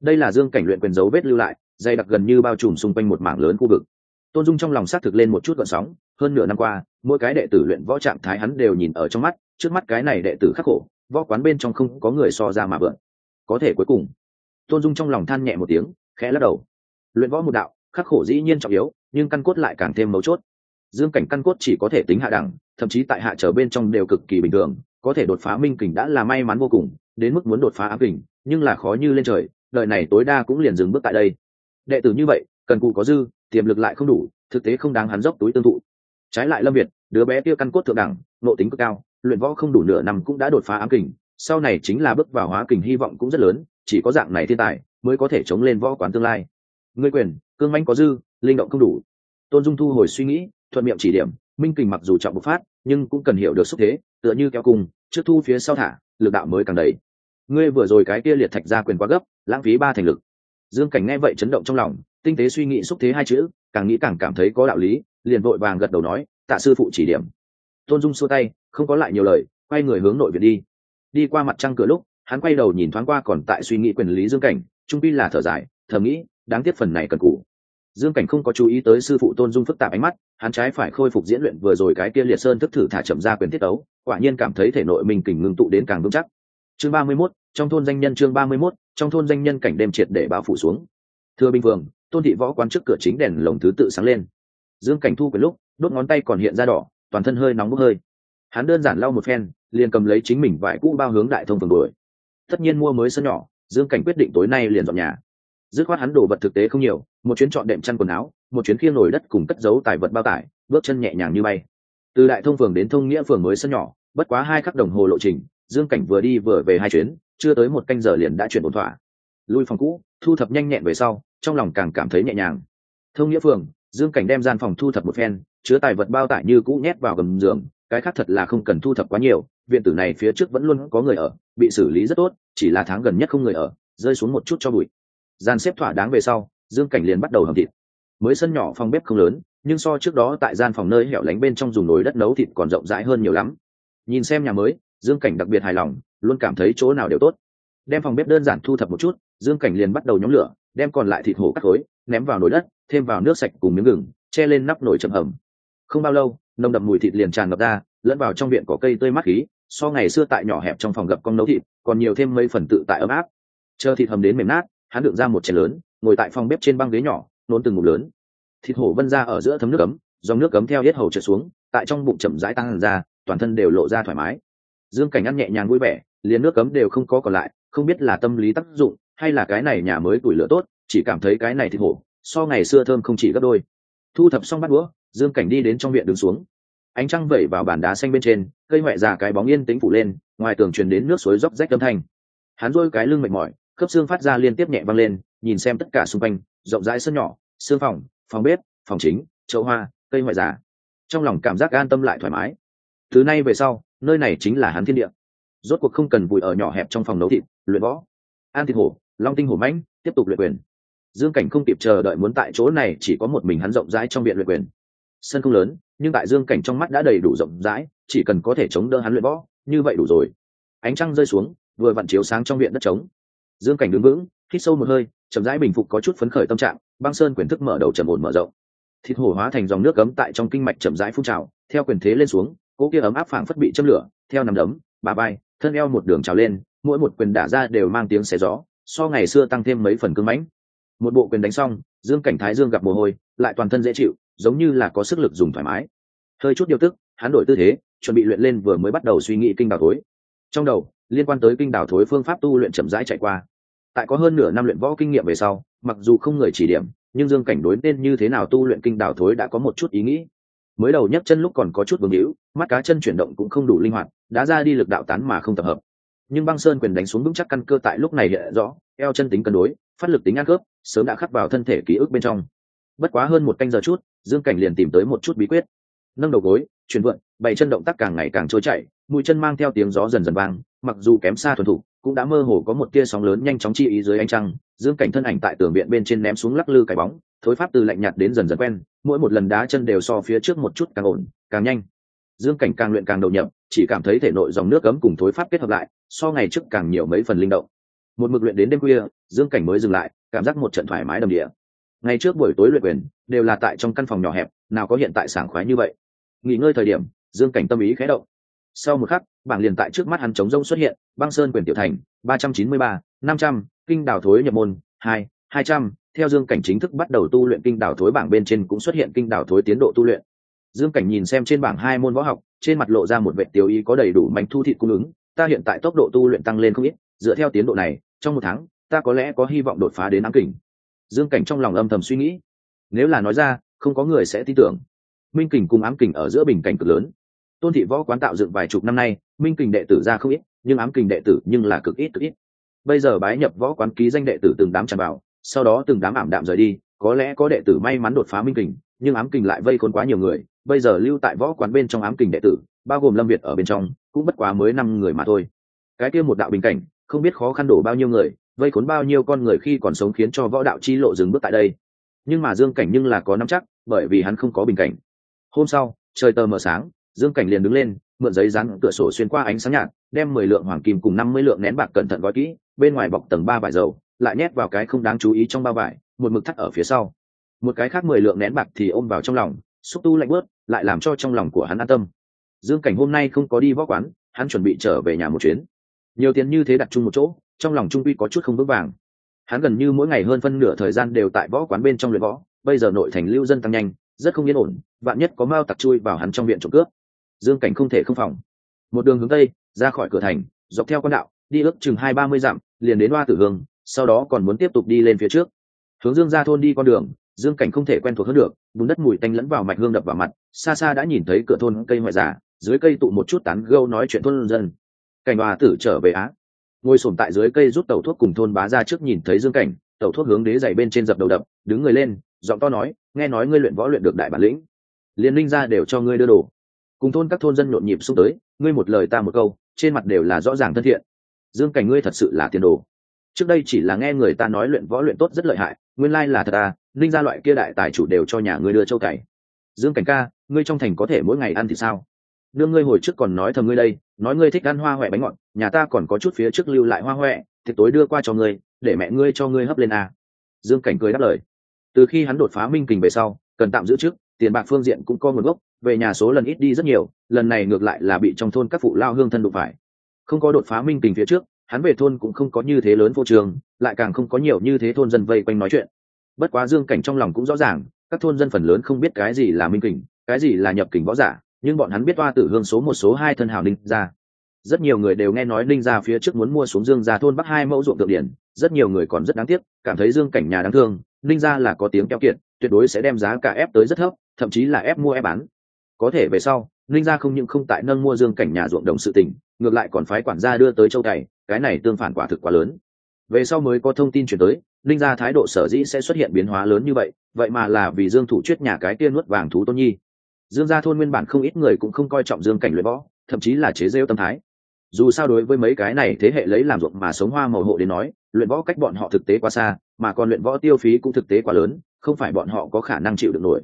Đây là dương cảnh luyện quyền dấu vết lưu lại, dày đặc gần như bao trùm xung quanh một mảng lớn khu vực. Tôn dung trong lòng xác thực lên một chút gợn sóng, hơn nửa năm qua, mỗi cái đệ tử luyện võ trạng thái hắn đều nhìn ở trong mắt, trước mắt cái này đệ tử khắc khổ, võ quán bên trong không có người so ra mà vượn. Có thể cuối cùng, tôn dung trong lòng than nhẹ một tiếng, khẽ lắc đầu. Luyện võ một đạo, khắc khổ dĩ nhiên trọng yếu, nhưng căn cốt lại càng thêm mấu chốt. Dương cảnh căn cốt chỉ có thể tính hạ đẳng, thậm chí tại hạ trở bên trong đều cực kỳ bình thường có thể đột phá minh kình đã là may mắn vô cùng, đến mức muốn đột phá ám kình, nhưng là khó như lên trời đợi này tối đa cũng liền dừng bước tại đây. Đệ tử như vậy, cần cụ có dư, tiềm lực lại không đủ, thực tế không đáng hắn dốc túi tương thụ. Trái lại lâm việt, đứa bé kia căn cốt thượng đẳng nộ tính cực cao, luyện võ không đủ nửa năm cũng đã đột phá ám kình, sau này chính là bước vào hóa kình hy vọng cũng rất lớn, chỉ có dạng này thiên tài mới có thể chống lên võ quán tương lai. Ngươi quyền, cương manh có dư, linh động không đủ. Tôn dung thu hồi suy nghĩ, thuận miệng chỉ điểm, minh kình mặc dù trọng bộc phát nhưng cũng cần hiểu được xúc thế, tựa như kéo cùng trước thu phía sau thả, lực đạo mới càng đầy. Ngươi vừa rồi cái kia liệt thạch ra quyền quá gấp, lãng phí ba thành lực. Dương cảnh nghe vậy chấn động trong lòng, tinh tế suy nghĩ xúc thế hai chữ, càng nghĩ càng cảm thấy có đạo lý, liền vội vàng gật đầu nói, tạ sư phụ chỉ điểm. Tôn dung xua tay, không có lại nhiều lời, quay người hướng nội viện đi. Đi qua mặt trăng cửa lúc, hắn quay đầu nhìn thoáng qua còn tại suy nghĩ quyền lý dương cảnh, trung pi là thở dài, thầm nghĩ, đáng tiếc phần này cần cũ dương cảnh không có chú ý tới sư phụ tôn dung phức tạp ánh mắt, hắn trái phải khôi phục diễn luyện vừa rồi cái kia liệt sơn thức thử thả chậm ra quyền tiết tấu, quả nhiên cảm thấy thể nội mình kình ngưng tụ đến càng vững chắc. Chương ba mươi mốt, trong thôn danh nhân chương ba mươi mốt, trong thôn danh nhân cảnh đêm triệt để bao phủ xuống. Thưa bình vương, tôn thị võ quan trước cửa chính đèn lồng thứ tự sáng lên. Dương cảnh thu quyền lúc, đốt ngón tay còn hiện ra đỏ, toàn thân hơi nóng bốc hơi. Hắn đơn giản lau một phen, liền cầm lấy chính mình vải cũ bao hướng đại thông phường đuổi. Tất nhiên mua mới sân nhỏ, dương cảnh quyết định tối nay liền dọn nhà. Dứt khoát hắn đồ vật thực tế không nhiều một chuyến chọn đệm chăn quần áo, một chuyến khiêng nổi đất cùng cất giấu tài vật bao tải, bước chân nhẹ nhàng như bay. Từ đại thông phường đến thông nghĩa phường mới sân nhỏ, bất quá hai khắc đồng hồ lộ trình, dương cảnh vừa đi vừa về hai chuyến, chưa tới một canh giờ liền đã chuyển ổn thỏa. Lui phòng cũ, thu thập nhanh nhẹn về sau, trong lòng càng cảm thấy nhẹ nhàng. Thông nghĩa phường, dương cảnh đem gian phòng thu thập một phen, chứa tài vật bao tải như cũ nhét vào gầm giường, cái khác thật là không cần thu thập quá nhiều, viện tử này phía trước vẫn luôn có người ở, bị xử lý rất tốt, chỉ là tháng gần nhất không người ở, rơi xuống một chút cho bụi. Gian xếp thỏa đáng về sau dương cảnh liền bắt đầu hầm thịt. Mới sân nhỏ phòng bếp không lớn, nhưng so trước đó tại gian phòng nơi hẻo lánh bên trong dùng nồi đất nấu thịt còn rộng rãi hơn nhiều lắm. Nhìn xem nhà mới, dương cảnh đặc biệt hài lòng, luôn cảm thấy chỗ nào đều tốt. Đem phòng bếp đơn giản thu thập một chút, dương cảnh liền bắt đầu nhóm lửa, đem còn lại thịt hổ cắt khối, ném vào nồi đất, thêm vào nước sạch cùng miếng gừng, che lên nắp nồi chậm hầm. Không bao lâu, nồng đậm mùi thịt liền tràn ngập ra, lẫn vào trong viện có cây tươi mát khí, so ngày xưa tại nhỏ hẹp trong phòng gập con nấu thịt, còn nhiều thêm mấy phần tự tại ấm áp. Chờ thịt hầm đến mềm nát, hắn được ra một chén lớn ngồi tại phòng bếp trên băng ghế nhỏ, nôn từng ngụm lớn. Thịt hổ vân ra ở giữa thấm nước cấm dòng nước cấm theo hết hầu trượt xuống, tại trong bụng chậm rãi tăng ra, toàn thân đều lộ ra thoải mái. Dương cảnh ăn nhẹ nhàng vui vẻ, liền nước cấm đều không có còn lại, không biết là tâm lý tác dụng, hay là cái này nhà mới tuổi lửa tốt, chỉ cảm thấy cái này thịt hổ, so ngày xưa thơm không chỉ gấp đôi. Thu thập xong bắt đũa, dương cảnh đi đến trong viện đứng xuống. Ánh trăng vẩy vào bàn đá xanh bên trên, cây ngoại già cái bóng yên tĩnh phủ lên, ngoài tường truyền đến nước suối róc rách âm thanh. Hắn rôi cái lưng mệt mỏi, khớp xương phát ra liên tiếp nhẹ văng lên nhìn xem tất cả xung quanh rộng rãi sân nhỏ xương phòng phòng bếp phòng chính chậu hoa cây ngoại giả, trong lòng cảm giác an tâm lại thoải mái. Thứ nay về sau nơi này chính là hắn thiên địa. Rốt cuộc không cần vùi ở nhỏ hẹp trong phòng nấu thịt luyện võ. An thịt hổ long tinh hổ mãnh tiếp tục luyện quyền. Dương cảnh không kịp chờ đợi muốn tại chỗ này chỉ có một mình hắn rộng rãi trong viện luyện quyền. Sân không lớn nhưng tại dương cảnh trong mắt đã đầy đủ rộng rãi chỉ cần có thể chống đỡ hắn luyện võ như vậy đủ rồi. Ánh trăng rơi xuống vừa vặn chiếu sáng trong viện đất trống. Dương cảnh đứng vững hít sâu một hơi chậm rãi bình phục có chút phấn khởi tâm trạng, băng sơn quyền thức mở đầu trầm ổn mở rộng. Thịt hổ hóa thành dòng nước cấm tại trong kinh mạch chậm rãi phun trào, theo quyền thế lên xuống, cỗ kia ấm áp phảng phất bị châm lửa, theo nằm đấm, bà bay thân eo một đường trào lên, mỗi một quyền đả ra đều mang tiếng xé gió, so ngày xưa tăng thêm mấy phần cưng mãnh. Một bộ quyền đánh xong, dương cảnh thái dương gặp mồ hôi, lại toàn thân dễ chịu, giống như là có sức lực dùng thoải mái. Hơi chút điều tức, hắn đổi tư thế, chuẩn bị luyện lên vừa mới bắt đầu suy nghĩ kinh đào thối. Trong đầu, liên quan tới kinh đào thối phương pháp tu luyện chậm rãi chạy qua tại có hơn nửa năm luyện võ kinh nghiệm về sau, mặc dù không người chỉ điểm, nhưng dương cảnh đối nên như thế nào tu luyện kinh đảo thối đã có một chút ý nghĩ. Mới đầu nhấc chân lúc còn có chút vương hữu mắt cá chân chuyển động cũng không đủ linh hoạt, đã ra đi lực đạo tán mà không tập hợp. Nhưng băng sơn quyền đánh xuống vững chắc căn cơ tại lúc này hiện rõ, eo chân tính cân đối, phát lực tính ăn khớp, sớm đã khắc vào thân thể ký ức bên trong. Bất quá hơn một canh giờ chút, dương cảnh liền tìm tới một chút bí quyết. Nâng đầu gối, chuyển vượn bảy chân động tác càng ngày càng trôi chảy, mũi chân mang theo tiếng gió dần dần vang, mặc dù kém xa thuần thủ cũng đã mơ hồ có một tia sóng lớn nhanh chóng chi ý dưới ánh trăng, dương cảnh thân ảnh tại tường viện bên trên ném xuống lắc lư cái bóng, thối pháp từ lạnh nhạt đến dần dần quen, mỗi một lần đá chân đều so phía trước một chút càng ổn, càng nhanh. Dương cảnh càng luyện càng đầu nhập, chỉ cảm thấy thể nội dòng nước cấm cùng thối pháp kết hợp lại, so ngày trước càng nhiều mấy phần linh động. Một mực luyện đến đêm khuya, dương cảnh mới dừng lại, cảm giác một trận thoải mái đầm địa. Ngày trước buổi tối luyện quyền, đều là tại trong căn phòng nhỏ hẹp, nào có hiện tại sảng khoái như vậy. Nghỉ ngơi thời điểm, dương cảnh tâm ý khẽ động sau một khắc, bảng liền tại trước mắt hắn chống rông xuất hiện, băng sơn quyền tiểu thành, ba trăm chín mươi ba, năm trăm, kinh đào thối nhập môn, hai hai trăm, theo dương cảnh chính thức bắt đầu tu luyện kinh đào thối bảng bên trên cũng xuất hiện kinh đào thối tiến độ tu luyện. Dương cảnh nhìn xem trên bảng hai môn võ học, trên mặt lộ ra một vệ tiêu ý có đầy đủ mạnh thu thị cung ứng, ta hiện tại tốc độ tu luyện tăng lên không ít, dựa theo tiến độ này, trong một tháng, ta có lẽ có hy vọng đột phá đến ám kình. Dương cảnh trong lòng âm thầm suy nghĩ. Nếu là nói ra, không có người sẽ tin tưởng. Minh kình cùng ám kình ở giữa bình cảnh cực lớn tôn thị võ quán tạo dựng vài chục năm nay, minh kình đệ tử ra không ít, nhưng ám kình đệ tử nhưng là cực ít cực ít. Bây giờ bái nhập võ quán ký danh đệ tử từng đám tràn vào, sau đó từng đám ảm đạm rời đi, có lẽ có đệ tử may mắn đột phá minh kình, nhưng ám kình lại vây khốn quá nhiều người. Bây giờ lưu tại võ quán bên trong ám kình đệ tử, bao gồm lâm việt ở bên trong, cũng bất quá mới năm người mà thôi. Cái kia một đạo bình cảnh, không biết khó khăn đổ bao nhiêu người, vây khốn bao nhiêu con người khi còn sống khiến cho võ đạo chi lộ dừng bước tại đây. Nhưng mà dương cảnh nhưng là có nắm chắc, bởi vì hắn không có bình cảnh. Hôm sau, trời tờ mờ sáng dương cảnh liền đứng lên, mượn giấy rán cửa sổ xuyên qua ánh sáng nhạt, đem mười lượng hoàng kim cùng năm mươi lượng nén bạc cẩn thận gói kỹ, bên ngoài bọc tầng ba vải dầu, lại nhét vào cái không đáng chú ý trong bao vải, một mực thắt ở phía sau. Một cái khác mười lượng nén bạc thì ôm vào trong lòng, xúc tu lạnh bớt, lại làm cho trong lòng của hắn an tâm. Dương cảnh hôm nay không có đi võ quán, hắn chuẩn bị trở về nhà một chuyến. Nhiều tiền như thế đặt chung một chỗ, trong lòng trung quy có chút không vững vàng. Hắn gần như mỗi ngày hơn phân nửa thời gian đều tại võ quán bên trong luyện võ, bây giờ nội thành lưu dân tăng nhanh, rất không yên ổn, vạn nhất có mao tặc chui vào hắn trong viện trộm cướp dương cảnh không thể không phòng. Một đường hướng tây, ra khỏi cửa thành, dọc theo con đạo, đi ước chừng hai ba mươi dặm, liền đến hoa tử hương, sau đó còn muốn tiếp tục đi lên phía trước. Hướng dương ra thôn đi con đường, dương cảnh không thể quen thuộc hơn được, bùn đất mùi tanh lẫn vào mạch hương đập vào mặt, xa xa đã nhìn thấy cửa thôn cây ngoại giả, dưới cây tụ một chút tán gâu nói chuyện thôn dân. Cảnh hòa tử trở về á. Ngồi sổm tại dưới cây rút tàu thuốc cùng thôn bá ra trước nhìn thấy dương cảnh, tàu thuốc hướng đế dày bên trên dập đầu đập, đứng người lên, giọng to nói, nghe nói ngươi luyện võ luyện được đại bản lĩnh. Liên linh ra đều cho ngươi đưa đồ cùng thôn các thôn dân nhộn nhịp xuống tới, ngươi một lời ta một câu, trên mặt đều là rõ ràng thân thiện. Dương cảnh ngươi thật sự là tiền đồ. Trước đây chỉ là nghe người ta nói luyện võ luyện tốt rất lợi hại, nguyên lai là thật à linh ra loại kia đại tài chủ đều cho nhà ngươi đưa châu cày. Dương cảnh ca, ngươi trong thành có thể mỗi ngày ăn thì sao? Đương ngươi hồi trước còn nói thầm ngươi đây, nói ngươi thích ăn hoa huệ bánh ngọt, nhà ta còn có chút phía trước lưu lại hoa huệ thì tối đưa qua cho ngươi, để mẹ ngươi cho ngươi hấp lên à. dương cảnh cười đáp lời. Từ khi hắn đột phá minh kình về sau, cần tạm giữ trước, tiền bạc phương diện cũng có nguồn gốc về nhà số lần ít đi rất nhiều, lần này ngược lại là bị trong thôn các phụ lao hương thân đụng phải. Không có đột phá minh tình phía trước, hắn về thôn cũng không có như thế lớn vô trường, lại càng không có nhiều như thế thôn dân vây quanh nói chuyện. Bất quá dương cảnh trong lòng cũng rõ ràng, các thôn dân phần lớn không biết cái gì là minh kình, cái gì là nhập kình võ giả, nhưng bọn hắn biết toa tử hương số một, số hai thân hào ninh ra rất nhiều người đều nghe nói ninh ra phía trước muốn mua xuống dương ra thôn bắc hai mẫu ruộng tượng điển, rất nhiều người còn rất đáng tiếc, cảm thấy dương cảnh nhà đáng thương, ninh ra là có tiếng keo kiệt, tuyệt đối sẽ đem giá cả ép tới rất thấp, thậm chí là ép mua ép bán có thể về sau, ninh gia không những không tại nâng mua dương cảnh nhà ruộng đồng sự tình, ngược lại còn phái quản gia đưa tới châu cày, cái này tương phản quả thực quá lớn. Về sau mới có thông tin chuyển tới, ninh gia thái độ sở dĩ sẽ xuất hiện biến hóa lớn như vậy vậy mà là vì dương thủ chuyết nhà cái tiên nuốt vàng thú tôn nhi. Dương gia thôn nguyên bản không ít người cũng không coi trọng dương cảnh luyện võ, thậm chí là chế rêu tâm thái. Dù sao đối với mấy cái này thế hệ lấy làm ruộng mà sống hoa màu hộ đến nói, luyện võ cách bọn họ thực tế quá xa, mà còn luyện võ tiêu phí cũng thực tế quá lớn, không phải bọn họ có khả năng chịu được nổi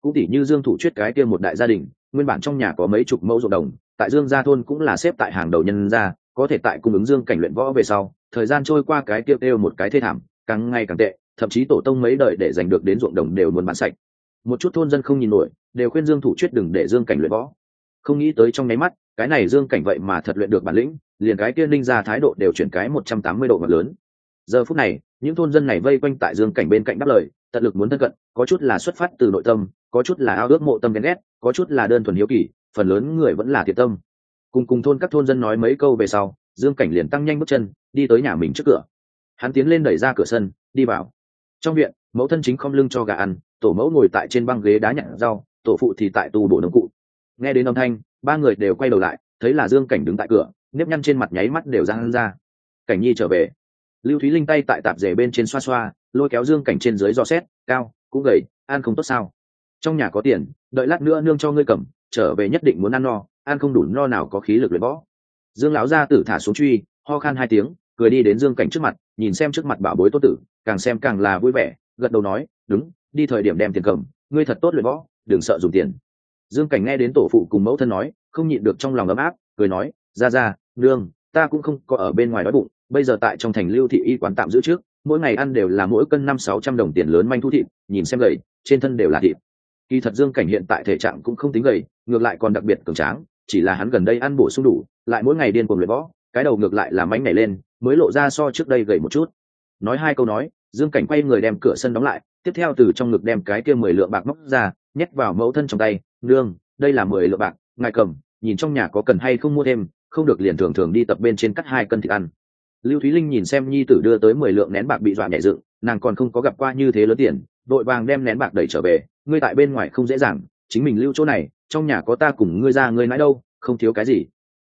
cũng tỉ như dương thủ chuyết cái kia một đại gia đình, nguyên bản trong nhà có mấy chục mẫu ruộng đồng, tại dương gia thôn cũng là xếp tại hàng đầu nhân gia, có thể tại cung ứng dương cảnh luyện võ về sau, thời gian trôi qua cái kia kêu một cái thê thảm, càng ngày càng tệ, thậm chí tổ tông mấy đời để giành được đến ruộng đồng đều muốn bán sạch. Một chút thôn dân không nhìn nổi, đều khuyên dương thủ chuyết đừng để dương cảnh luyện võ. Không nghĩ tới trong nháy mắt, cái này dương cảnh vậy mà thật luyện được bản lĩnh, liền cái kia ninh ra thái độ đều chuyển cái một trăm tám mươi độ ngập lớn. Giờ phút này, những thôn dân này vây quanh tại dương cảnh bên cạnh đáp lời, tận lực muốn thân cận, có chút là xuất phát từ nội tâm có chút là ao ước mộ tâm ghen ghét, có chút là đơn thuần hiếu kỳ, phần lớn người vẫn là thiệt tâm. Cùng cùng thôn các thôn dân nói mấy câu về sau, dương cảnh liền tăng nhanh bước chân, đi tới nhà mình trước cửa. Hắn tiến lên đẩy ra cửa sân, đi vào. Trong viện, mẫu thân chính không lưng cho gà ăn, tổ mẫu ngồi tại trên băng ghế đá nhặt rau, tổ phụ thì tại tù bổ nông cụ. Nghe đến âm thanh, ba người đều quay đầu lại, thấy là dương cảnh đứng tại cửa, nếp nhăn trên mặt nháy mắt đều ra hắn ra. Cảnh nhi trở về. Lưu thúy linh tay tại tạp rể bên trên xoa xoa, lôi kéo dương cảnh trên dưới do xét, cao, cũng gầy an không tốt sao? Trong nhà có tiền, đợi lát nữa nương cho ngươi cầm, trở về nhất định muốn ăn no, ăn không đủ no nào có khí lực luyện võ. Dương lão gia tử thả xuống truy, ho khan hai tiếng, cười đi đến dương cảnh trước mặt, nhìn xem trước mặt bảo bối tốt tử, càng xem càng là vui vẻ, gật đầu nói, đúng, đi thời điểm đem tiền cầm, ngươi thật tốt luyện võ, đừng sợ dùng tiền. Dương cảnh nghe đến tổ phụ cùng mẫu thân nói, không nhịn được trong lòng ấm áp, cười nói ra ra nương, ta cũng không có ở bên ngoài đói bụng, bây giờ tại trong thành lưu thị y quán tạm giữ trước, mỗi ngày ăn đều là mỗi cân năm sáu trăm đồng tiền lớn manh thu thịt, nhìn xem gầy, trên thân đều là thịt kỳ thật dương cảnh hiện tại thể trạng cũng không tính gầy, ngược lại còn đặc biệt cường tráng, chỉ là hắn gần đây ăn bổ sung đủ, lại mỗi ngày điên cuồng luyện võ, cái đầu ngược lại là mánh nhảy lên, mới lộ ra so trước đây gầy một chút. Nói hai câu nói, dương cảnh quay người đem cửa sân đóng lại, tiếp theo từ trong ngực đem cái kia mười lượng bạc móc ra, nhét vào mẫu thân trong tay, nương, đây là mười lượng bạc, ngài cầm, nhìn trong nhà có cần hay không mua thêm, không được liền thường thường đi tập bên trên cắt hai cân thịt ăn. Lưu thúy linh nhìn xem nhi tử đưa tới mười lượng nén bạc bị dọa nhẹ dựng, nàng còn không có gặp qua như thế lớn tiền đội vàng đem nén bạc đẩy trở về, ngươi tại bên ngoài không dễ dàng, chính mình lưu chỗ này, trong nhà có ta cùng ngươi ra ngươi nãi đâu, không thiếu cái gì.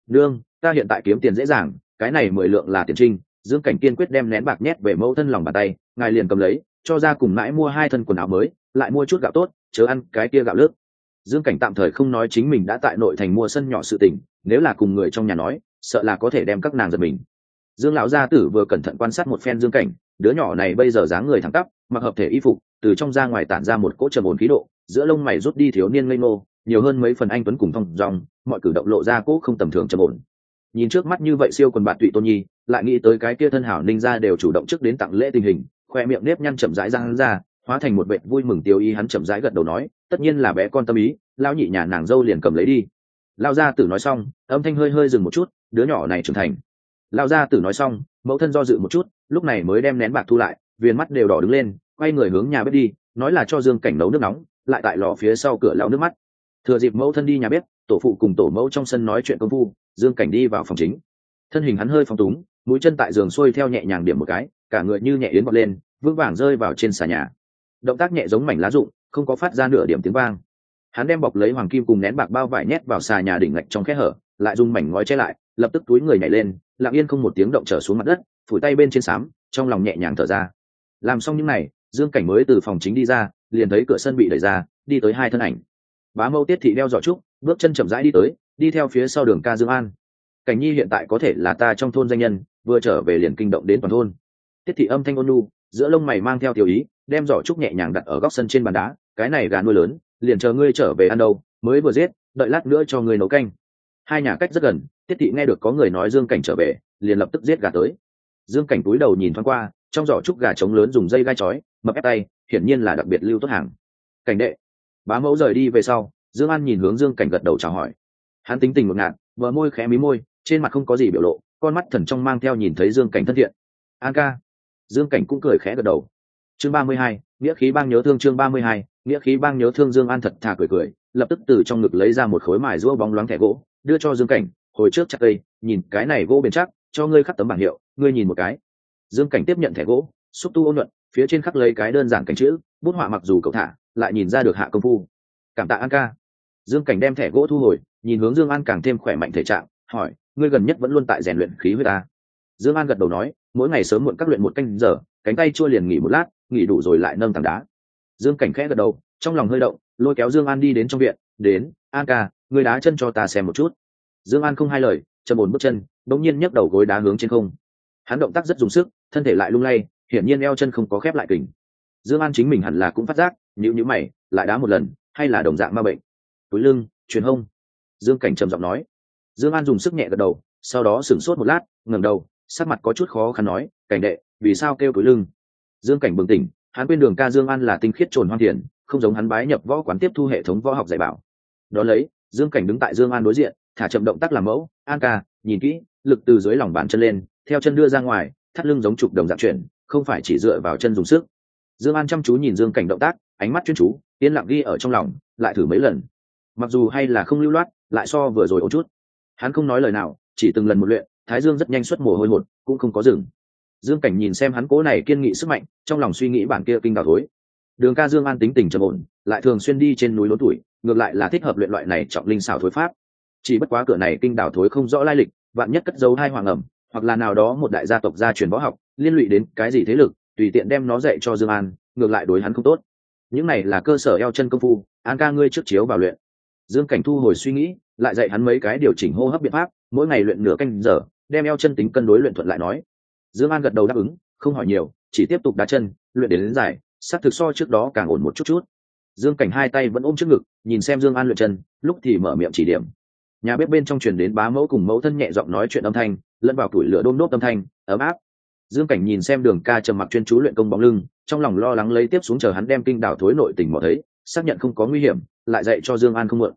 Nương, ta hiện tại kiếm tiền dễ dàng, cái này mười lượng là tiền trinh. Dương cảnh kiên quyết đem nén bạc nhét về mẫu thân lòng bàn tay, ngài liền cầm lấy, cho ra cùng mãi mua hai thân quần áo mới, lại mua chút gạo tốt, chớ ăn cái kia gạo lướt dương cảnh tạm thời không nói chính mình đã tại nội thành mua sân nhỏ sự tình, nếu là cùng người trong nhà nói, sợ là có thể đem các nàng giật mình. Dương lão gia tử vừa cẩn thận quan sát một phen dương cảnh đứa nhỏ này bây giờ dáng người thẳng tắp, mặc hợp thể y phục, từ trong ra ngoài tản ra một cỗ trầm ổn khí độ, giữa lông mày rút đi thiếu niên ngây ngô, nhiều hơn mấy phần anh tuấn cùng thong dong, mọi cử động lộ ra cỗ không tầm thường trầm ổn. Nhìn trước mắt như vậy siêu quần bạn tụy tôn nhi, lại nghĩ tới cái kia thân hảo ninh ra đều chủ động trước đến tặng lễ tình hình, khoe miệng nếp nhăn chậm rãi ra hắn ra, hóa thành một vệ vui mừng tiêu y hắn chậm rãi gật đầu nói, tất nhiên là bé con tâm ý lao nhị nhà nàng dâu liền cầm lấy đi. Lao gia tử nói xong, âm thanh hơi hơi dừng một chút, đứa nhỏ này trưởng thành. Lao gia tử nói xong mẫu thân do dự một chút, lúc này mới đem nén bạc thu lại, viền mắt đều đỏ đứng lên, quay người hướng nhà bếp đi, nói là cho dương cảnh nấu nước nóng, lại tại lò phía sau cửa lao nước mắt. Thừa dịp mẫu thân đi nhà bếp, tổ phụ cùng tổ mẫu trong sân nói chuyện công phu, dương cảnh đi vào phòng chính. Thân hình hắn hơi phong túng, mũi chân tại giường xuôi theo nhẹ nhàng điểm một cái, cả người như nhẹ yến bọt lên, vững vàng rơi vào trên xà nhà. Động tác nhẹ giống mảnh lá rụng, không có phát ra nửa điểm tiếng vang. Hắn đem bọc lấy hoàng kim cùng nén bạc bao vải nhét vào xà nhà đỉnh ngạch trong kẽ hở, lại dùng mảnh ngói che lại, lập tức túi người nhảy lên lặng yên không một tiếng động trở xuống mặt đất, phủi tay bên trên xám trong lòng nhẹ nhàng thở ra. Làm xong những n à y dương cảnh mới từ phòng chính đi ra, liền thấy cửa sân bị đẩy ra, đi tới hai thân ảnh. Bá mâu tiết thị đeo giỏ trúc, bước chân chậm rãi đi tới, đi theo phía sau đường ca dương an. Cảnh nhi hiện tại có thể là ta trong thôn danh nhân, vừa trở về liền kinh động đến toàn thôn. Tiết thị âm thanh ôn nu giữa lông mày mang theo tiểu ý, đem giỏ trúc nhẹ nhàng đặt ở góc sân trên bàn đá, cái này gà nuôi lớn, liền chờ ngươi trở về ăn đâu, mới vừa giết, đợi lát nữa cho ngươi nấu canh. Hai nhà cách rất gần tiết thị nghe được có người nói dương cảnh trở về, liền lập tức giết gà tới. Dương cảnh túi đầu nhìn thoáng qua, trong giỏ trúc gà trống lớn dùng dây gai chói, mập ép tay, hiển nhiên là đặc biệt lưu tốt hàng. Cảnh đệ. Bá mẫu rời đi về sau, dương an nhìn hướng dương cảnh gật đầu chào hỏi. Hắn tính tình một ngạt vợ môi khẽ mí môi, trên mặt không có gì biểu lộ, con mắt thần trong mang theo nhìn thấy dương cảnh thân thiện. An ca. Dương cảnh cũng cười khẽ gật đầu. Chương ba mươi hai, nghĩa khí bang nhớ thương chương ba mươi hai, nghĩa khí bang nhớ thương dương an thật thà cười cười, lập tức từ trong ngực lấy ra một khối mài rũa bóng loáng thẻ gỗ, đưa cho dương cảnh hồi trước chặt cây, nhìn cái này gỗ bền chắc, cho ngươi khắc tấm bảng hiệu, ngươi nhìn một cái. Dương cảnh tiếp nhận thẻ gỗ, xúc tu ôn nhuận, phía trên khắc lấy cái đơn giản cảnh chữ, bút họa mặc dù cậu thả, lại nhìn ra được hạ công phu. Cảm tạ an ca. Dương cảnh đem thẻ gỗ thu hồi, nhìn hướng dương an càng thêm khỏe mạnh thể trạng, hỏi, ngươi gần nhất vẫn luôn tại rèn luyện khí huyết ta dương an gật đầu nói, mỗi ngày sớm muộn các luyện một canh giờ, cánh tay chua liền nghỉ một lát, nghỉ đủ rồi lại nâng tảng đá. Dương cảnh khẽ gật đầu, trong lòng hơi động, lôi kéo dương an đi đến trong viện, đến, an ca, ngươi đá chân cho ta xem một chút dương an không hai lời chầm ổn bước chân, bỗng nhiên nhấc đầu gối đá hướng trên không. Hắn động tác rất dùng sức, thân thể lại lung lay, hiển nhiên eo chân không có khép lại kình. Dương an chính mình hẳn là cũng phát giác nhữ nhữ mày, lại đá một lần, hay là đồng dạng ma bệnh. Túi lưng, truyền hông. Dương cảnh trầm giọng nói. Dương an dùng sức nhẹ gật đầu, sau đó sửng sốt một lát, ngẩng đầu, sắc mặt có chút khó khăn nói, cảnh đệ, vì sao kêu túi lưng? Dương cảnh bừng tỉnh, hắn quên đường ca dương an là tinh khiết trồn hoàn thiền, không giống hắn bái nhập võ quán tiếp thu hệ thống võ học dạy bảo. Đó lấy, dương cảnh đứng tại dương an đối diện thả chậm động tác làm mẫu, an ca, nhìn kỹ, lực từ dưới lòng bàn chân lên, theo chân đưa ra ngoài, thắt lưng giống trục đồng dạng chuyển, không phải chỉ dựa vào chân dùng sức. Dương an chăm chú nhìn dương cảnh động tác, ánh mắt chuyên chú, yên lặng ghi ở trong lòng, lại thử mấy lần. Mặc dù hay là không lưu loát, lại so vừa rồi ổ chút. Hắn không nói lời nào, chỉ từng lần một luyện, thái dương rất nhanh xuất mồ hôi một cũng không có dừng. Dương cảnh nhìn xem hắn cố này kiên nghị sức mạnh, trong lòng suy nghĩ bản kia kinh đào thối. Đường ca dương an tính tình trầm ổn, lại thường xuyên đi trên núi lớn tuổi, ngược lại là thích hợp luyện loại này trọng linh xảo thối pháp chỉ bất quá cửa này kinh đảo thối không rõ lai lịch vạn nhất cất dấu hai hoàng ẩm hoặc là nào đó một đại gia tộc gia truyền võ học liên lụy đến cái gì thế lực tùy tiện đem nó dạy cho dương an ngược lại đối hắn không tốt. Những này là cơ sở eo chân công phu an ca ngươi trước chiếu vào luyện. Dương cảnh thu hồi suy nghĩ lại dạy hắn mấy cái điều chỉnh hô hấp biện pháp mỗi ngày luyện nửa canh giờ đem eo chân tính cân đối luyện thuận lại nói. Dương an gật đầu đáp ứng không hỏi nhiều chỉ tiếp tục đá chân luyện đến, đến dài sắc thực so trước đó càng ổn một chút chút. Dương cảnh hai tay vẫn ôm trước ngực nhìn xem dương an luyện chân lúc thì mở miệng chỉ điểm nhà bếp bên trong truyền đến bá mẫu cùng mẫu thân nhẹ giọng nói chuyện âm thanh, lẫn vào tủi lửa đôm nốt âm thanh, ấm áp. Dương cảnh nhìn xem đường ca trầm mặc chuyên chú luyện công bóng lưng, trong lòng lo lắng lấy tiếp xuống chờ hắn đem kinh đảo thối nội tình mò thấy, xác nhận không có nguy hiểm, lại dạy cho dương an không mượn.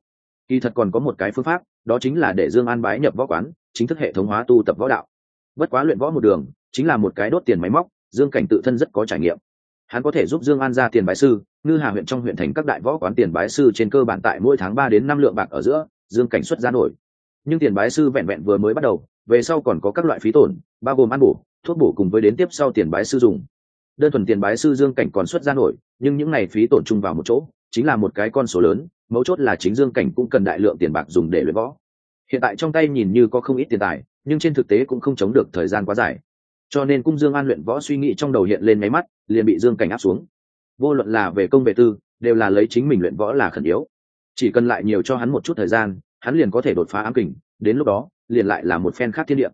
Kỳ thật còn có một cái phương pháp, đó chính là để dương an bái nhập võ quán, chính thức hệ thống hóa tu tập võ đạo. Bất quá luyện võ một đường, chính là một cái đốt tiền máy móc, dương cảnh tự thân rất có trải nghiệm. Hắn có thể giúp dương an ra tiền bái sư, ngư hà huyện trong huyện thành các đại võ quán tiền bái sư trên cơ bản tại mỗi tháng ba đến năm lượng bạc ở giữa dương cảnh xuất ra nổi. Nhưng tiền bái sư vẹn vẹn vừa mới bắt đầu, về sau còn có các loại phí tổn, bao gồm ăn bổ, thuốc bổ cùng với đến tiếp sau tiền bái sư dùng. Đơn thuần tiền bái sư dương cảnh còn xuất ra nổi, nhưng những này phí tổn chung vào một chỗ, chính là một cái con số lớn, mấu chốt là chính dương cảnh cũng cần đại lượng tiền bạc dùng để luyện võ. Hiện tại trong tay nhìn như có không ít tiền tài, nhưng trên thực tế cũng không chống được thời gian quá dài. Cho nên cung dương an luyện võ suy nghĩ trong đầu hiện lên máy mắt, liền bị dương cảnh áp xuống. Vô luận là về công về tư, đều là lấy chính mình luyện võ là khẩn yếu chỉ cần lại nhiều cho hắn một chút thời gian, hắn liền có thể đột phá ám kình, đến lúc đó, liền lại là một phen khác thiên địa.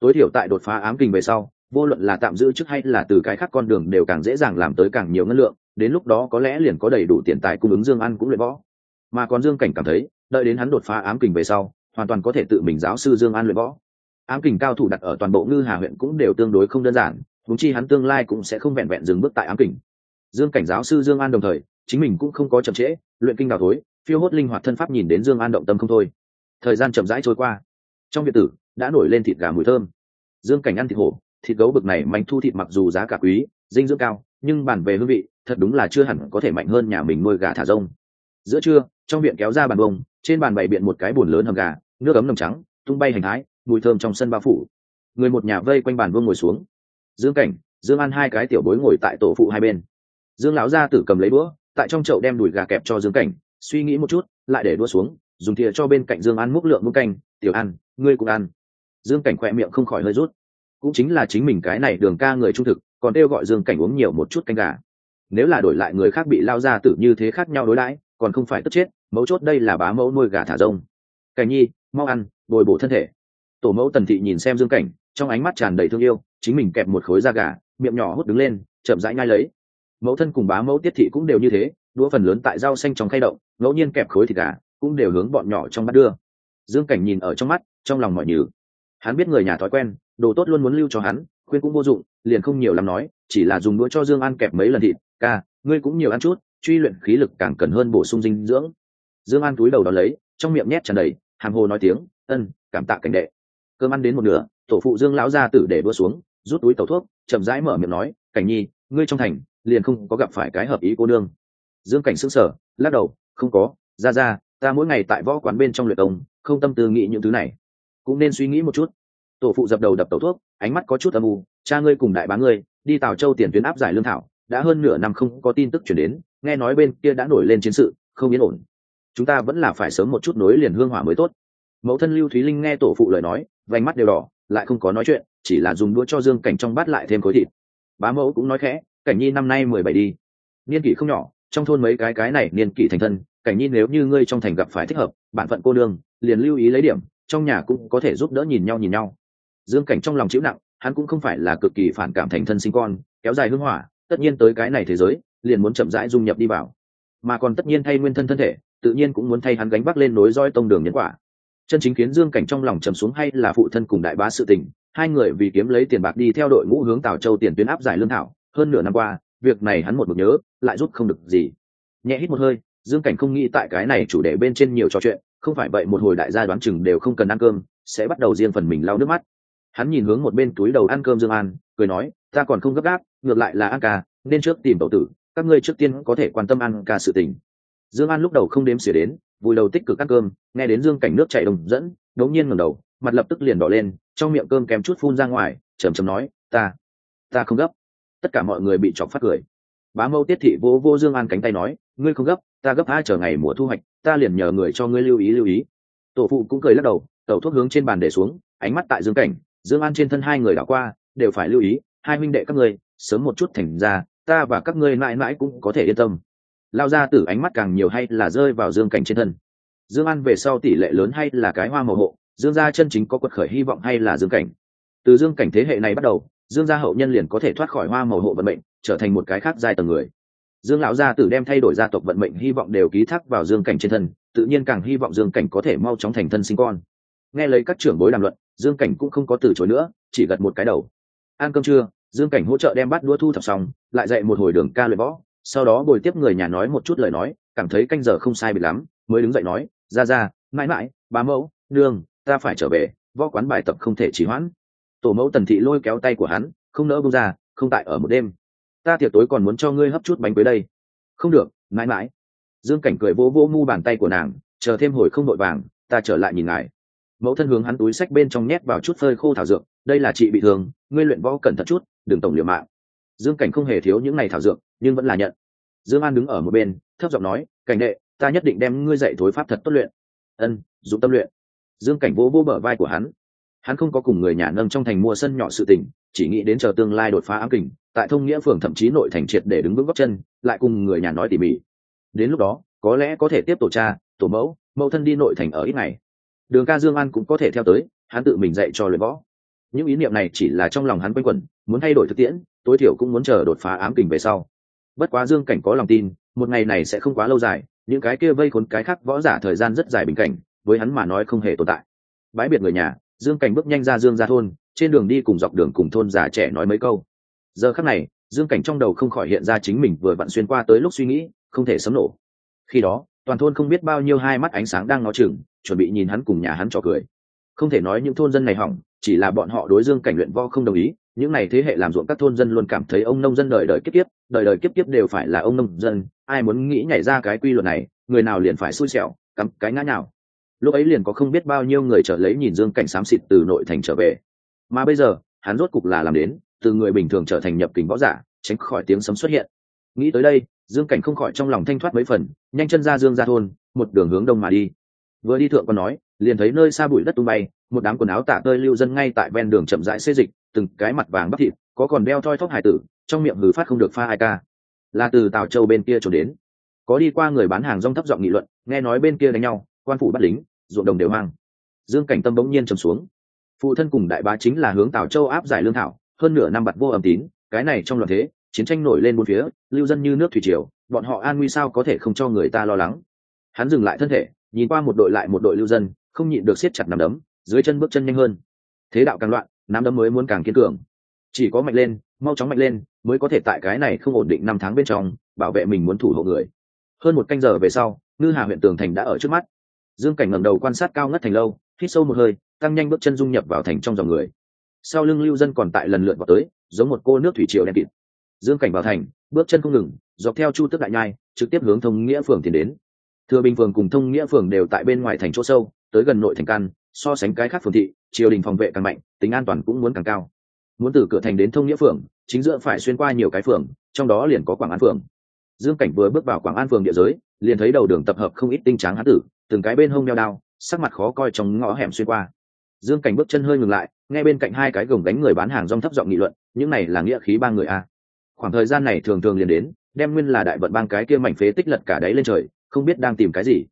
Tối thiểu tại đột phá ám kình về sau, vô luận là tạm giữ trước hay là từ cái khác con đường đều càng dễ dàng làm tới càng nhiều ngân lượng, đến lúc đó có lẽ liền có đầy đủ tiền tài cung ứng dương ăn cũng luyện võ. Mà còn dương cảnh cảm thấy, đợi đến hắn đột phá ám kình về sau, hoàn toàn có thể tự mình giáo sư dương an luyện võ. Ám kình cao thủ đặt ở toàn bộ ngư hà huyện cũng đều tương đối không đơn giản húng chi hắn tương lai cũng sẽ không vẹn vẹn dừng bước tại ám kình. Dương cảnh giáo sư dương an đồng thời, chính mình cũng không có chậm trễ, luyện kinh đào thối phiêu hốt linh hoạt thân pháp nhìn đến dương an động tâm không thôi. Thời gian chậm rãi trôi qua. Trong viện tử, đã nổi lên thịt gà mùi thơm. Dương cảnh ăn thịt hổ, thịt gấu bực này mạnh thu thịt mặc dù giá cả quý, dinh dưỡng cao, nhưng bản về hương vị, thật đúng là chưa hẳn có thể mạnh hơn nhà mình nuôi gà thả rông. Giữa trưa, trong viện kéo ra bàn bông, trên bàn bày biện một cái bồn lớn hầm gà, nước ấm nồng trắng, tung bay hành thái, mùi thơm trong sân bao phủ. Người một nhà vây quanh bàn vương ngồi xuống. Dương cảnh, dương ăn hai cái tiểu bối ngồi tại tổ phụ hai bên. Dương lão gia tử cầm lấy bữa tại trong chậu đem đùi gà kẹp cho dương cảnh suy nghĩ một chút, lại để đua xuống, dùng thìa cho bên cạnh dương ăn múc lượng múc canh. Tiểu ăn ngươi cũng ăn. Dương cảnh khỏe miệng không khỏi hơi rút. Cũng chính là chính mình cái này đường ca người trung thực, còn kêu gọi dương cảnh uống nhiều một chút canh gà. Nếu là đổi lại người khác bị lao ra tử như thế khác nhau đối đãi, còn không phải tất chết, mấu chốt đây là bá mẫu nuôi gà thả rông. Cảnh nhi, mau ăn, bồi bổ thân thể. Tổ mẫu tần thị nhìn xem dương cảnh, trong ánh mắt tràn đầy thương yêu, chính mình kẹp một khối da gà, miệng nhỏ hút đứng lên, chậm rãi ngay lấy. Mẫu thân cùng bá mẫu tiết thị cũng đều như thế đũa phần lớn tại rau xanh trong khay động, ngẫu nhiên kẹp khối thịt gà, cũng đều hướng bọn nhỏ trong mắt đưa. Dương cảnh nhìn ở trong mắt, trong lòng mọi nhừ. Hắn biết người nhà thói quen, đồ tốt luôn muốn lưu cho hắn, khuyên cũng vô dụng, liền không nhiều lắm nói, chỉ là dùng đũa cho dương ăn kẹp mấy lần thịt, ca, ngươi cũng nhiều ăn chút, truy luyện khí lực càng cần hơn bổ sung dinh dưỡng. Dương an túi đầu đón lấy, trong miệng nhét tràn đầy hàng hồ nói tiếng, ân, cảm tạ cảnh đệ. Cơm ăn đến một nửa, tổ phụ dương lão ra tử để đua xuống, rút túi tàu thuốc, chậm rãi mở miệng nói, cảnh nhi, ngươi trong thành, liền không có gặp phải cái hợp ý cô nương dương cảnh sững sờ, lắc đầu, không có, ra ra, ta mỗi ngày tại võ quán bên trong luyện ông, không tâm tư nghĩ những thứ này. Cũng nên suy nghĩ một chút. Tổ phụ dập đầu đập tàu thuốc, ánh mắt có chút âm u, cha ngươi cùng đại bá ngươi, đi tào châu tiền tuyến áp giải lương thảo, đã hơn nửa năm không có tin tức chuyển đến, nghe nói bên kia đã nổi lên chiến sự, không yên ổn. Chúng ta vẫn là phải sớm một chút nối liền hương hỏa mới tốt. Mẫu thân lưu thúy linh nghe tổ phụ lời nói, vành mắt đều đỏ, lại không có nói chuyện, chỉ là dùng đũa cho dương cảnh trong bát lại thêm khối thịt. Bá mẫu cũng nói khẽ, cảnh nhi năm nay mười bảy đi. Niên kỷ không nhỏ trong thôn mấy cái cái này niên kỷ thành thân, cảnh nhi nếu như ngươi trong thành gặp phải thích hợp, bản phận cô đương liền lưu ý lấy điểm, trong nhà cũng có thể giúp đỡ nhìn nhau nhìn nhau. Dương cảnh trong lòng chịu nặng, hắn cũng không phải là cực kỳ phản cảm thành thân sinh con, kéo dài hưng hỏa, tất nhiên tới cái này thế giới, liền muốn chậm rãi dung nhập đi vào. Mà còn tất nhiên thay nguyên thân thân thể, tự nhiên cũng muốn thay hắn gánh vác lên nối roi tông đường nhân quả. Chân chính khiến dương cảnh trong lòng trầm xuống hay là phụ thân cùng đại bá sự tình, hai người vì kiếm lấy tiền bạc đi theo đội ngũ hướng tào châu tiền tuyến áp giải lương thảo, hơn nửa năm qua việc này hắn một mực nhớ, lại giúp không được gì. Nhẹ hít một hơi, dương cảnh không nghĩ tại cái này chủ đề bên trên nhiều trò chuyện, không phải vậy một hồi đại gia đoán chừng đều không cần ăn cơm, sẽ bắt đầu riêng phần mình lau nước mắt. Hắn nhìn hướng một bên túi đầu ăn cơm dương an, cười nói, ta còn không gấp gáp, ngược lại là an ca nên trước tìm đầu tử, các ngươi trước tiên có thể quan tâm ăn ca sự tình. Dương an lúc đầu không đếm xỉa đến vùi đầu tích cực ăn cơm, nghe đến dương cảnh nước chảy đồng dẫn, đống nhiên ngẩng đầu, mặt lập tức liền đỏ lên, trong miệng cơm kém chút phun ra ngoài chầm chầm nói, ta ta không gấp tất cả mọi người bị chọc phát cười. Bá mâu tiết thị vô vô dương an cánh tay nói, ngươi không gấp, ta gấp hai chờ ngày mùa thu hoạch, ta liền nhờ người cho ngươi lưu ý lưu ý. Tổ phụ cũng cười lắc đầu, tẩu thuốc hướng trên bàn để xuống, ánh mắt tại dương cảnh, dương an trên thân hai người đảo qua, đều phải lưu ý, hai minh đệ các ngươi, sớm một chút thành ra, ta và các ngươi mãi mãi cũng có thể yên tâm. Lao ra tử ánh mắt càng nhiều hay là rơi vào dương cảnh trên thân. Dương an về sau tỷ lệ lớn hay là cái hoa màu hộ, dương gia chân chính có quật khởi hy vọng hay là dương cảnh. Từ dương cảnh thế hệ này bắt đầu dương gia hậu nhân liền có thể thoát khỏi hoa màu hộ vận mệnh, trở thành một cái khác giai tầng người. Dương lão gia tử đem thay đổi gia tộc vận mệnh hy vọng đều ký thác vào dương cảnh trên thân, tự nhiên càng hy vọng dương cảnh có thể mau chóng thành thân sinh con. Nghe lấy các trưởng bối đàm luận, dương cảnh cũng không có từ chối nữa, chỉ gật một cái đầu. Ăn cơm trưa, dương cảnh hỗ trợ đem bắt đũa thu thập xong, lại dạy một hồi đường ca luyện võ. Sau đó bồi tiếp người nhà nói một chút lời nói, cảm thấy canh giờ không sai bị lắm, mới đứng dậy nói ra ra mãi mãi bá mẫu, nương, ta phải trở về, võ quán bài tập không thể trì hoãn tổ mẫu tần thị lôi kéo tay của hắn, không nỡ bông ra, không tại ở một đêm. Ta tiệc tối còn muốn cho ngươi hấp chút bánh với đây. Không được, mãi mãi. Dương cảnh cười vỗ vỗ mu bàn tay của nàng, chờ thêm hồi không vội vàng, ta trở lại nhìn ngài. Mẫu thân hướng hắn túi sách bên trong nhét vào chút phơi khô thảo dược, đây là chị bị thương, ngươi luyện võ cẩn thận chút, đừng tổng liều mạng. Dương cảnh không hề thiếu những ngày thảo dược, nhưng vẫn là nhận. Dương an đứng ở một bên, thấp giọng nói, cảnh đệ, ta nhất định đem ngươi dạy thối pháp thật tốt luyện. Ân, dụng tâm luyện. Dương cảnh vỗ vỗ bờ vai của hắn hắn không có cùng người nhà nâng trong thành mua sân nhỏ sự tình, chỉ nghĩ đến chờ tương lai đột phá ám kình, tại thông nghĩa phường thậm chí nội thành triệt để đứng vững góc chân, lại cùng người nhà nói tỉ mỉ. Đến lúc đó, có lẽ có thể tiếp tổ cha, tổ mẫu mẫu thân đi nội thành ở ít ngày. Đường ca dương an cũng có thể theo tới, hắn tự mình dạy cho luyện võ. Những ý niệm này chỉ là trong lòng hắn quanh quẩn, muốn thay đổi thực tiễn, tối thiểu cũng muốn chờ đột phá ám kình về sau. Bất quá dương cảnh có lòng tin, một ngày này sẽ không quá lâu dài, những cái kia vây khốn cái khác võ giả thời gian rất dài bình cảnh, với hắn mà nói không hề tồn tại. Bãi biệt người nhà dương cảnh bước nhanh ra dương ra thôn, trên đường đi cùng dọc đường cùng thôn già trẻ nói mấy câu. Giờ khắc này, dương cảnh trong đầu không khỏi hiện ra chính mình vừa vặn xuyên qua tới lúc suy nghĩ, không thể sấm nổ. Khi đó, toàn thôn không biết bao nhiêu hai mắt ánh sáng đang ngó chừng, chuẩn bị nhìn hắn cùng nhà hắn trò cười. Không thể nói những thôn dân này hỏng, chỉ là bọn họ đối dương cảnh luyện vo không đồng ý, những n à y thế hệ làm ruộng các thôn dân luôn cảm thấy ông nông dân đời đời kiếp kiếp, đời đời kiếp kiếp đều phải là ông nông dân, ai muốn nghĩ nhảy ra cái quy luật này, người nào liền phải xui xẻo, cắm cái ngã nào lúc ấy liền có không biết bao nhiêu người trở lấy nhìn dương cảnh xám xịt từ nội thành trở về. Mà bây giờ, hắn rốt cục là làm đến, từ người bình thường trở thành nhập kính võ giả, tránh khỏi tiếng sấm xuất hiện. Nghĩ tới đây, dương cảnh không khỏi trong lòng thanh thoát mấy phần, nhanh chân ra dương ra thôn, một đường hướng đông mà đi. Vừa đi thượng còn nói, liền thấy nơi xa bụi đất tung bay, một đám quần áo tạ tơi lưu dân ngay tại ven đường chậm rãi xê dịch, từng cái mặt vàng bắp thịt, có còn đeo thoi thóp hải tử, trong miệng hừ phát không được pha ai ca. Là từ tào châu bên kia trốn đến. Có đi qua người bán hàng rong thấp giọng nghị luận, nghe nói bên kia đánh nhau quan phủ bắt lính, ruộng đồng đều hoang. Dương cảnh tâm bỗng nhiên trầm xuống. Phụ thân cùng đại bá chính là hướng tào châu áp giải lương thảo, hơn nửa năm bặt vô âm tín, cái này trong loạn thế, chiến tranh nổi lên bốn phía, lưu dân như nước thủy triều, bọn họ an nguy sao có thể không cho người ta lo lắng. Hắn dừng lại thân thể, nhìn qua một đội lại một đội lưu dân, không nhịn được siết chặt nắm đấm, dưới chân bước chân nhanh hơn. Thế đạo càng loạn, nắm đấm mới muốn càng kiên cường. Chỉ có mạnh lên, mau chóng mạnh lên, mới có thể tại cái này không ổn định năm tháng bên trong, bảo vệ mình muốn thủ hộ người. Hơn một canh giờ về sau, ngư hà huyện tường thành đã ở trước mắt dương cảnh ngẩng đầu quan sát cao ngất thành lâu, hít sâu một hơi, tăng nhanh bước chân dung nhập vào thành trong dòng người. Sau lưng lưu dân còn tại lần lượt vào tới, giống một cô nước thủy triều đen kịt. Dương cảnh vào thành, bước chân không ngừng, dọc theo chu tức đại nhai, trực tiếp hướng thông nghĩa phường tiến đến. Thừa bình phường cùng thông nghĩa phường đều tại bên ngoài thành chỗ sâu, tới gần nội thành căn, so sánh cái khác phường thị, triều đình phòng vệ càng mạnh, tính an toàn cũng muốn càng cao. Muốn từ cửa thành đến thông nghĩa phường, chính giữa phải xuyên qua nhiều cái phường, trong đó liền có quảng an phường. Dương cảnh vừa bước vào quảng an phường địa giới liền thấy đầu đường tập hợp không ít tinh tráng hán tử, từng cái bên hông đeo đao, sắc mặt khó coi trong ngõ hẻm xuyên qua. Dương cảnh bước chân hơi ngừng lại nghe bên cạnh hai cái gồng đánh người bán hàng rong thấp giọng nghị luận, những này là nghĩa khí ba người a. Khoảng thời gian này thường thường liền đến, đem nguyên là đại vận bang cái kia mảnh phế tích lật cả đáy lên trời, không biết đang tìm cái gì.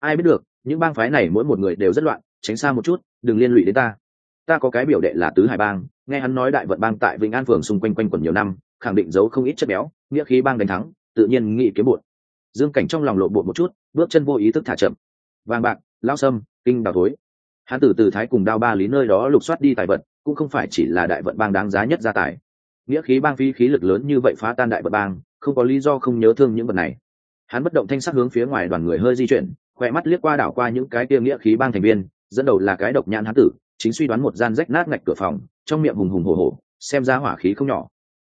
Ai biết được, những bang phái này mỗi một người đều rất loạn, tránh xa một chút, đừng liên lụy đến ta. Ta có cái biểu đệ là tứ hải bang, nghe hắn nói đại vận bang tại vĩnh an phường xung quanh quanh quẩn nhiều năm, khẳng định giấu không ít chất béo, nghĩa khí bang đánh thắng, tự nhiên nghĩ kiếm bột dương cảnh trong lòng lộn bột một chút, bước chân vô ý thức thả chậm. Vàng bạc, lao sâm, kinh đào thối. Hắn từ từ thái cùng đao ba lý nơi đó lục soát đi tài vật, cũng không phải chỉ là đại vận bang đáng giá nhất gia tài. Nghĩa khí bang phi khí lực lớn như vậy phá tan đại vận bang, không có lý do không nhớ thương những vật này. Hắn bất động thanh sắc hướng phía ngoài đoàn người hơi di chuyển, khỏe mắt liếc qua đảo qua những cái kia nghĩa khí bang thành viên, dẫn đầu là cái độc nhãn hán tử, chính suy đoán một gian rách nát ngạch cửa phòng, trong miệng hùng hùng hổ hổ, xem ra hỏa khí không nhỏ.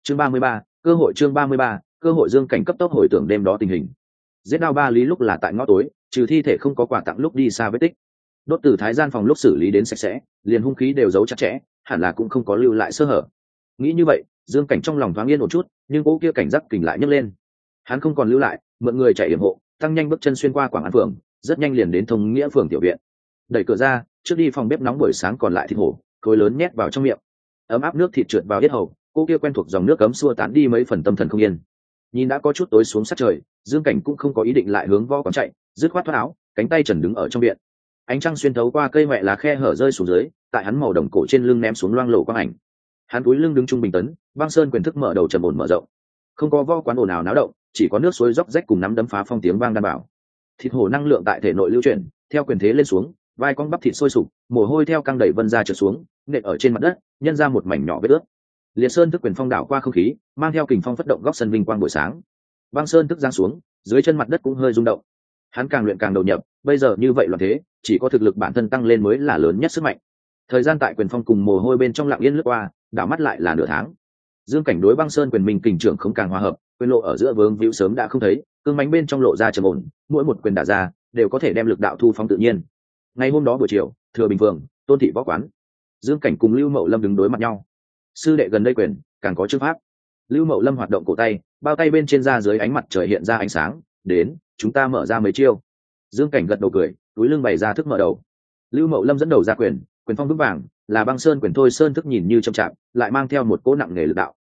Chương ba mươi ba, cơ hội chương ba mươi ba, cơ hội dương cảnh cấp tốc hồi tưởng đêm đó tình hình giết đao ba lý lúc là tại ngõ tối, trừ thi thể không có quà tặng lúc đi xa vết tích. Đốt từ thái gian phòng lúc xử lý đến sạch sẽ, liền hung khí đều giấu chặt chẽ, hẳn là cũng không có lưu lại sơ hở. Nghĩ như vậy, dương cảnh trong lòng thoáng yên một chút, nhưng cỗ kia cảnh giác kình lại nhấc lên. Hắn không còn lưu lại, mượn người chạy hiểm hộ, tăng nhanh bước chân xuyên qua quảng an phường, rất nhanh liền đến thông nghĩa phường tiểu viện. Đẩy cửa ra, trước đi phòng bếp nóng buổi sáng còn lại thịt hổ, khối lớn nhét vào trong miệng. Ấm áp nước thịt trượt vào yết hầu cô kia quen thuộc dòng nước cấm xua tán đi mấy phần tâm thần không yên nhìn đã có chút tối xuống sát trời, dương cảnh cũng không có ý định lại hướng võ quán chạy, dứt khoát thoát áo, cánh tay trần đứng ở trong viện. Ánh trăng xuyên thấu qua cây mẹ lá khe hở rơi xuống dưới, tại hắn màu đồng cổ trên lưng ném xuống loang lộ quang ảnh. Hắn túi lưng đứng trung bình tấn, băng sơn quyền thức mở đầu trầm ổn mở rộng. Không có võ quán ồn ào náo động, chỉ có nước suối róc rách cùng nắm đấm phá phong tiếng vang đảm bảo. Thịt hổ năng lượng tại thể nội lưu chuyển, theo quyền thế lên xuống, vai con bắp thịt sôi sục, mồ hôi theo căng đẩy vân ra trượt xuống, nện ở trên mặt đất, nhân ra một mảnh nhỏ vết ướt liệt sơn thức quyền phong đảo qua không khí, mang theo kình phong phất động góc sân vinh quang buổi sáng. Băng sơn thức giang xuống, dưới chân mặt đất cũng hơi rung động. Hắn càng luyện càng đầu nhập, bây giờ như vậy loạn thế, chỉ có thực lực bản thân tăng lên mới là lớn nhất sức mạnh. Thời gian tại quyền phong cùng mồ hôi bên trong lặng yên lướt qua, đảo mắt lại là nửa tháng. Dương cảnh đối băng sơn quyền mình kình trưởng không càng hòa hợp, quyền lộ ở giữa vướng víu sớm đã không thấy, cương mánh bên trong lộ ra trầm ổn, mỗi một quyền đả ra, đều có thể đem lực đạo thu phóng tự nhiên. Ngày hôm đó buổi chiều, thừa bình phường, tôn thị võ quán. Dương cảnh cùng lưu mậu lâm đứng đối mặt nhau sư đệ gần đây quyền, càng có chữ pháp. Lưu mậu lâm hoạt động cổ tay, bao tay bên trên da dưới ánh mặt trời hiện ra ánh sáng, đến, chúng ta mở ra mấy chiêu. Dương cảnh gật đầu cười, túi lưng bày ra thức mở đầu. Lưu mậu lâm dẫn đầu ra quyền quyền phong vững vàng, là băng sơn quyền thôi sơn thức nhìn như chậm chạp, lại mang theo một cỗ nặng nghề lực đạo.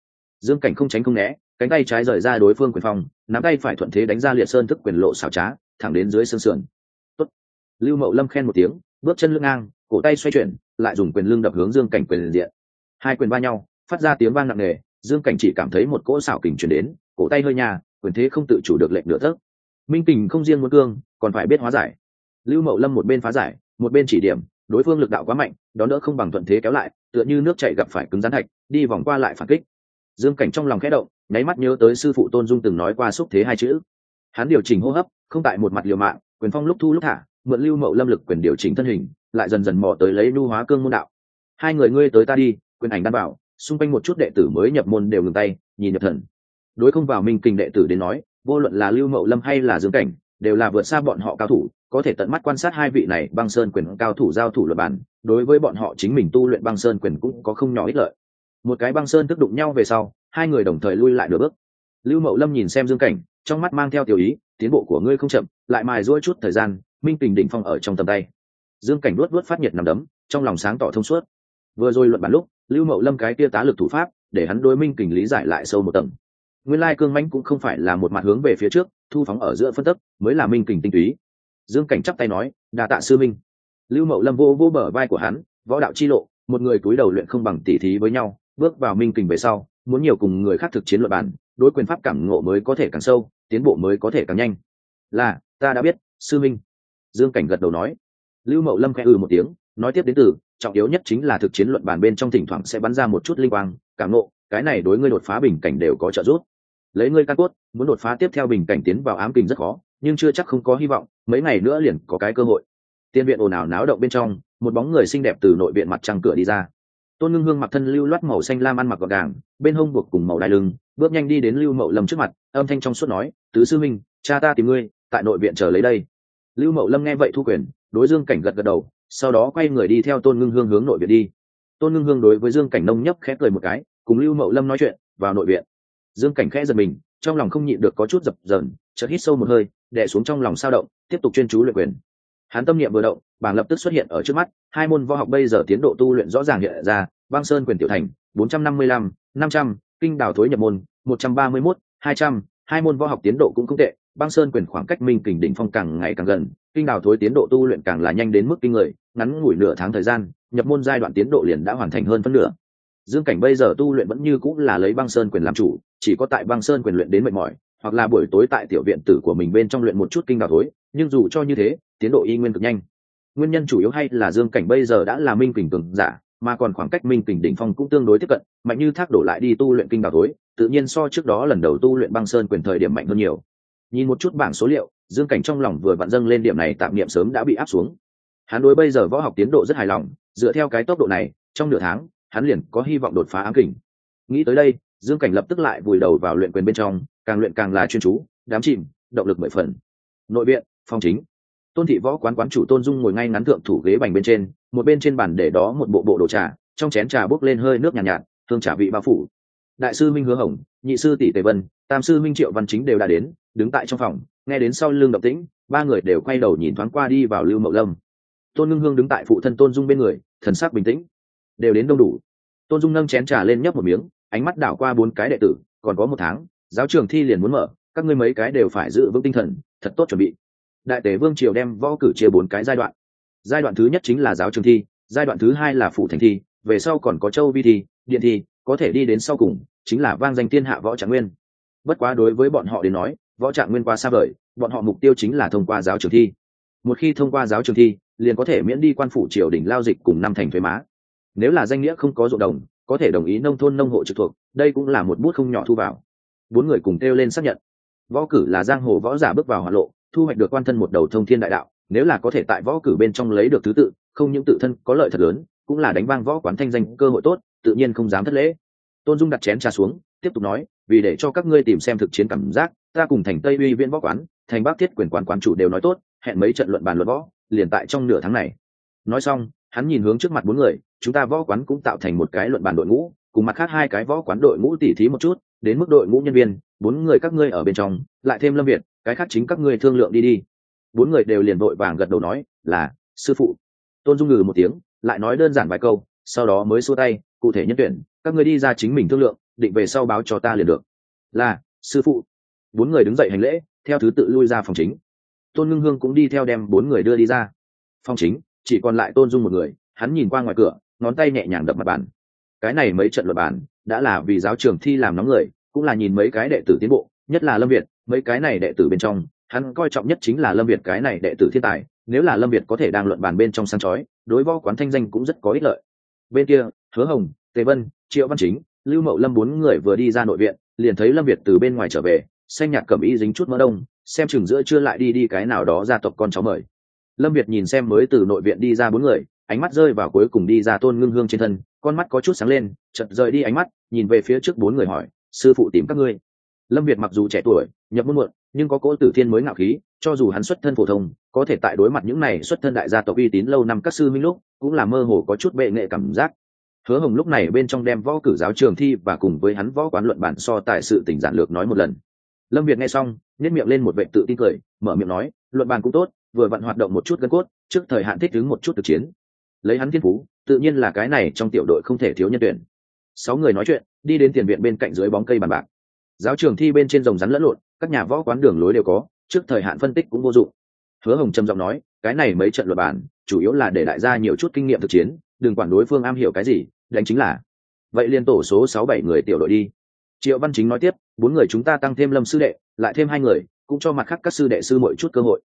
Dương cảnh không tránh không né, cánh tay trái rời ra đối phương quyền phong, nắm tay phải thuận thế đánh ra liệt sơn thức quyền lộ xảo trá, thẳng đến dưới xương sườn. Tốt. lưu mậu lâm khen một tiếng, bước chân lưng ngang, cổ tay xoay chuyển, lại dùng quyền lưng đập hướng dương cảnh quyền diện hai quyền va nhau, phát ra tiếng vang nặng nề, dương cảnh chỉ cảm thấy một cỗ xảo kình chuyển đến, cổ tay hơi nhà, quyền thế không tự chủ được lệnh nửa thớt minh kình không riêng muốn cương, còn phải biết hóa giải. Lưu mậu lâm một bên phá giải, một bên chỉ điểm, đối phương lực đạo quá mạnh, đón đỡ không bằng thuận thế kéo lại, tựa như nước chạy gặp phải cứng rắn thạch, đi vòng qua lại phản kích. Dương cảnh trong lòng khẽ động, nháy mắt nhớ tới sư phụ tôn dung từng nói qua xúc thế hai chữ. Hắn điều chỉnh hô hấp, không tại một mặt liều mạng, quyền phong lúc thu lúc thả, mượn lưu mậu lâm lực quyền điều chỉnh thân hình, lại dần dần mò tới lấy lưu hóa cương môn đạo. Hai người ngươi tới ta đi quyền ảnh đan bảo, xung quanh một chút đệ tử mới nhập môn đều ngừng tay, nhìn nhập thần. Đối không vào minh kinh đệ tử đến nói, vô luận là lưu mậu lâm hay là dương cảnh, đều là vượt xa bọn họ cao thủ, có thể tận mắt quan sát hai vị này băng sơn quyền cao thủ giao thủ luật bản, đối với bọn họ chính mình tu luyện băng sơn quyền cũng có không nhỏ ích lợi. Một cái băng sơn tức đụng nhau về sau, hai người đồng thời lui lại nửa bước. Lưu mậu lâm nhìn xem dương cảnh, trong mắt mang theo tiểu ý, tiến bộ của ngươi không chậm, lại mài rỗi chút thời gian, minh tình đỉnh phong ở trong tầm tay. Dương cảnh luốt luốt phát nhiệt nằm đấm, trong lòng sáng tỏ thông suốt. Vừa rồi luận bản lúc lưu mậu lâm cái kia tá lực thủ pháp, để hắn đối minh kình lý giải lại sâu một tầng. Nguyên lai cương mãnh cũng không phải là một mặt hướng về phía trước, thu phóng ở giữa phân tấp mới là minh kình tinh túy. Dương cảnh chắp tay nói đà tạ sư minh. Lưu mậu lâm vô vô bờ vai của hắn, võ đạo chi lộ, một người cúi đầu luyện không bằng tỉ thí với nhau, bước vào minh kình về sau, muốn nhiều cùng người khác thực chiến luận bản đối quyền pháp cảm ngộ mới có thể càng sâu, tiến bộ mới có thể càng nhanh. Là, ta đã biết, sư minh. Dương cảnh gật đầu nói. Lưu mậu lâm khẽ ừ một tiếng, nói tiếp đến từ trọng yếu nhất chính là thực chiến luận bàn bên trong thỉnh thoảng sẽ bắn ra một chút linh quang cảm nộ, cái này đối ngươi đột phá bình cảnh đều có trợ giúp. Lấy ngươi căn cốt muốn đột phá tiếp theo bình cảnh tiến vào ám kình rất khó nhưng chưa chắc không có hy vọng mấy ngày nữa liền có cái cơ hội. Tiên viện ồn ào náo động bên trong một bóng người xinh đẹp từ nội viện mặt trăng cửa đi ra. Tôn ngưng hương mặc thân lưu loát màu xanh lam ăn mặc gọn gàng bên hông buộc cùng màu đai lưng bước nhanh đi đến lưu mậu lâm trước mặt âm thanh trong suốt nói tứ sư minh cha ta tìm ngươi tại nội viện chờ lấy đây. Lưu mậu lâm nghe vậy thu quyền đối dương cảnh gật gật đầu sau đó quay người đi theo tôn ngưng hương hướng nội viện đi. Tôn ngưng hương đối với dương cảnh nông nhấp khẽ cười một cái, cùng lưu mậu lâm nói chuyện, vào nội viện. Dương cảnh khẽ giật mình, trong lòng không nhịn được có chút dập dờn, chợt hít sâu một hơi, đè xuống trong lòng sao động, tiếp tục chuyên chú luyện quyền. Hắn tâm niệm vừa động, bảng lập tức xuất hiện ở trước mắt, hai môn võ học bây giờ tiến độ tu luyện rõ ràng hiện ra, băng sơn quyền tiểu thành, bốn trăm năm mươi lăm, năm trăm, kinh đào thối nhập môn, một trăm ba mươi mốt, hai trăm, hai môn võ học tiến độ cũng không tệ, băng sơn quyền khoảng cách minh kình đỉnh phong càng ngày càng gần kinh đào thối tiến độ tu luyện càng là nhanh đến mức kinh người, ngắn ngủi nửa tháng thời gian, nhập môn giai đoạn tiến độ liền đã hoàn thành hơn phân nửa. Dương cảnh bây giờ tu luyện vẫn như cũng là lấy băng sơn quyền làm chủ, chỉ có tại băng sơn quyền luyện đến mệt mỏi, hoặc là buổi tối tại tiểu viện tử của mình bên trong luyện một chút kinh đào thối, nhưng dù cho như thế, tiến độ y nguyên cực nhanh. Nguyên nhân chủ yếu hay là dương cảnh bây giờ đã là minh kình cường giả, mà còn khoảng cách minh kình đỉnh phong cũng tương đối tiếp cận, mạnh như thác đổ lại đi tu luyện kinh đào thối, tự nhiên so trước đó lần đầu tu luyện băng sơn quyền thời điểm mạnh hơn nhiều nhìn một chút bảng số liệu dương cảnh trong lòng vừa vặn dâng lên điểm này tạm niệm sớm đã bị áp xuống. Hắn đối bây giờ võ học tiến độ rất hài lòng dựa theo cái tốc độ này trong nửa tháng hắn liền có hy vọng đột phá ám kình. Nghĩ tới đây dương cảnh lập tức lại vùi đầu vào luyện quyền bên trong càng luyện càng là chuyên chú đám chìm động lực mười phần. Nội viện phòng chính. Tôn thị võ quán quán chủ tôn dung ngồi ngay ngắn thượng thủ ghế bành bên trên một bên trên bàn để đó một bộ bộ đồ trà trong chén trà bốc lên hơi nước nhàn nhạt, nhạt thương trà vị bao phủ. Đại sư minh hứa hồng nhị sư tỷ tề vân tam sư minh triệu văn chính đều đã đến đứng tại trong phòng, nghe đến sau lưng động tĩnh, ba người đều quay đầu nhìn thoáng qua đi vào lưu mậu lâm. Tôn ngưng hương đứng tại phụ thân tôn dung bên người, thần sắc bình tĩnh. Đều đến đông đủ. Tôn dung nâng chén trà lên nhấp một miếng, ánh mắt đảo qua bốn cái đệ tử, còn có một tháng, giáo trường thi liền muốn mở, các ngươi mấy cái đều phải giữ vững tinh thần, thật tốt chuẩn bị. Đại tế vương triều đem võ cử chia bốn cái giai đoạn. Giai đoạn thứ nhất chính là giáo trường thi, giai đoạn thứ hai là phụ thành thi, về sau còn có châu vi thi, điện thi, có thể đi đến sau cùng, chính là vang danh thiên hạ võ trạng nguyên. Bất quá đối với bọn họ đến nói võ trạng nguyên qua xa vời, bọn họ mục tiêu chính là thông qua giáo trường thi. Một khi thông qua giáo trường thi, liền có thể miễn đi quan phủ triều đình lao dịch cùng năm thành thuế má. Nếu là danh nghĩa không có ruộng đồng, có thể đồng ý nông thôn nông hộ trực thuộc, đây cũng là một bút không nhỏ thu vào. Bốn người cùng kêu lên xác nhận. Võ cử là giang hồ võ giả bước vào hoạt lộ, thu hoạch được quan thân một đầu thông thiên đại đạo, nếu là có thể tại võ cử bên trong lấy được thứ tự, không những tự thân có lợi thật lớn, cũng là đánh vang võ quán thanh danh cơ hội tốt, tự nhiên không dám thất lễ. Tôn dung đặt chén trà xuống, tiếp tục nói, vì để cho các ngươi tìm xem thực chiến cảm giác ta cùng thành tây uy viễn võ quán, thành bắc thiết quyền quán quán chủ đều nói tốt, hẹn mấy trận luận bàn luận võ, liền tại trong nửa tháng này. Nói xong, hắn nhìn hướng trước mặt bốn người, chúng ta võ quán cũng tạo thành một cái luận bàn đội ngũ, cùng mặt khác hai cái võ quán đội ngũ tỉ thí một chút, đến mức đội ngũ nhân viên, bốn người các ngươi ở bên trong, lại thêm lâm việt, cái khác chính các ngươi thương lượng đi đi. Bốn người đều liền vội vàng gật đầu nói, là, sư phụ. Tôn dung ngừ một tiếng, lại nói đơn giản vài câu, sau đó mới xua tay, cụ thể nhân tuyển, các ngươi đi ra chính mình thương lượng, định về sau báo cho ta liền được. Là, sư phụ bốn người đứng dậy hành lễ, theo thứ tự lui ra phòng chính. Tôn ngưng hương cũng đi theo đem bốn người đưa đi ra. Phòng chính, chỉ còn lại tôn dung một người, hắn nhìn qua ngoài cửa, ngón tay nhẹ nhàng đập mặt bàn. Cái này mấy trận luật bàn đã là vì giáo trường thi làm nóng người, cũng là nhìn mấy cái đệ tử tiến bộ, nhất là lâm việt, mấy cái này đệ tử bên trong, hắn coi trọng nhất chính là lâm việt cái này đệ tử thiên tài, nếu là lâm việt có thể đang luận bàn bên trong sáng chói, đối võ quán thanh danh cũng rất có ích lợi. Bên kia, hứa hồng, tề vân, triệu văn chính, lưu mậu lâm bốn người vừa đi ra nội viện, liền thấy lâm việt từ bên ngoài trở về xanh nhạt cẩm y dính chút mỡ đông, xem chừng giữa chưa lại đi đi cái nào đó gia tộc con cháu mời. Lâm việt nhìn xem mới từ nội viện đi ra bốn người, ánh mắt rơi vào cuối cùng đi ra tôn ngưng hương trên thân, con mắt có chút sáng lên chật rời đi ánh mắt, nhìn về phía trước bốn người hỏi, sư phụ tìm các ngươi? Lâm việt mặc dù trẻ tuổi, nhập môn muộn, nhưng có cỗ tử thiên mới ngạo khí, cho dù hắn xuất thân phổ thông, có thể tại đối mặt những này xuất thân đại gia tộc uy tín lâu năm các sư minh lúc, cũng là mơ hồ có chút bệ nghệ cảm giác. Hứa hồng lúc này bên trong đem võ cử giáo trường thi và cùng với hắn võ quán luận bản so tài sự tỉnh giản lược nói một lần lâm việt nghe xong nhét miệng lên một vệ tự tin cười, mở miệng nói, luận bàn cũng tốt, vừa vặn hoạt động một chút gân cốt, trước thời hạn thích ứng một chút thực chiến. Lấy hắn thiên phú, tự nhiên là cái này trong tiểu đội không thể thiếu nhân tuyển. Sáu người nói chuyện, đi đến tiền viện bên cạnh dưới bóng cây bàn bạc. Giáo trường thi bên trên rồng rắn lẫn lộn, các nhà võ quán đường lối đều có, trước thời hạn phân tích cũng vô dụng. Hứa hồng trầm giọng nói, cái này mấy trận luật bản chủ yếu là để đại gia nhiều chút kinh nghiệm thực chiến, đừng quản đối phương am hiểu cái gì, đánh chính là. Vậy liên tổ số sáu bảy người tiểu đội đi triệu văn chính nói tiếp, bốn người chúng ta tăng thêm lâm sư đệ, lại thêm hai người, cũng cho mặt khác các sư đệ sư mỗi chút cơ hội.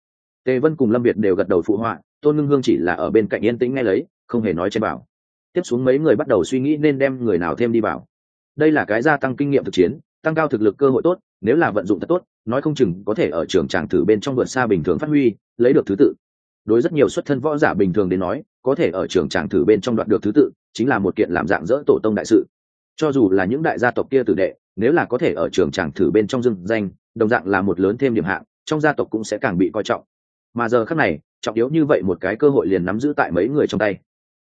Tề vân cùng lâm việt đều gật đầu phụ họa, tôn ngưng hương chỉ là ở bên cạnh yên tĩnh nghe lấy, không hề nói trên bảo. Tiếp xuống mấy người bắt đầu suy nghĩ nên đem người nào thêm đi vào. Đây là cái gia tăng kinh nghiệm thực chiến, tăng cao thực lực cơ hội tốt, nếu là vận dụng thật tốt, nói không chừng có thể ở trường tràng thử bên trong vượt xa bình thường phát huy, lấy được thứ tự. Đối rất nhiều xuất thân võ giả bình thường đến nói, có thể ở trường tràng thử bên trong đoạt được thứ tự, chính là một kiện làm dạng dỡ tổ tông đại sự. Cho dù là những đại gia tộc kia tử đệ nếu là có thể ở trường tràng thử bên trong dương danh, đồng dạng là một lớn thêm điểm hạng, trong gia tộc cũng sẽ càng bị coi trọng. Mà giờ khác này, trọng yếu như vậy một cái cơ hội liền nắm giữ tại mấy người trong tay.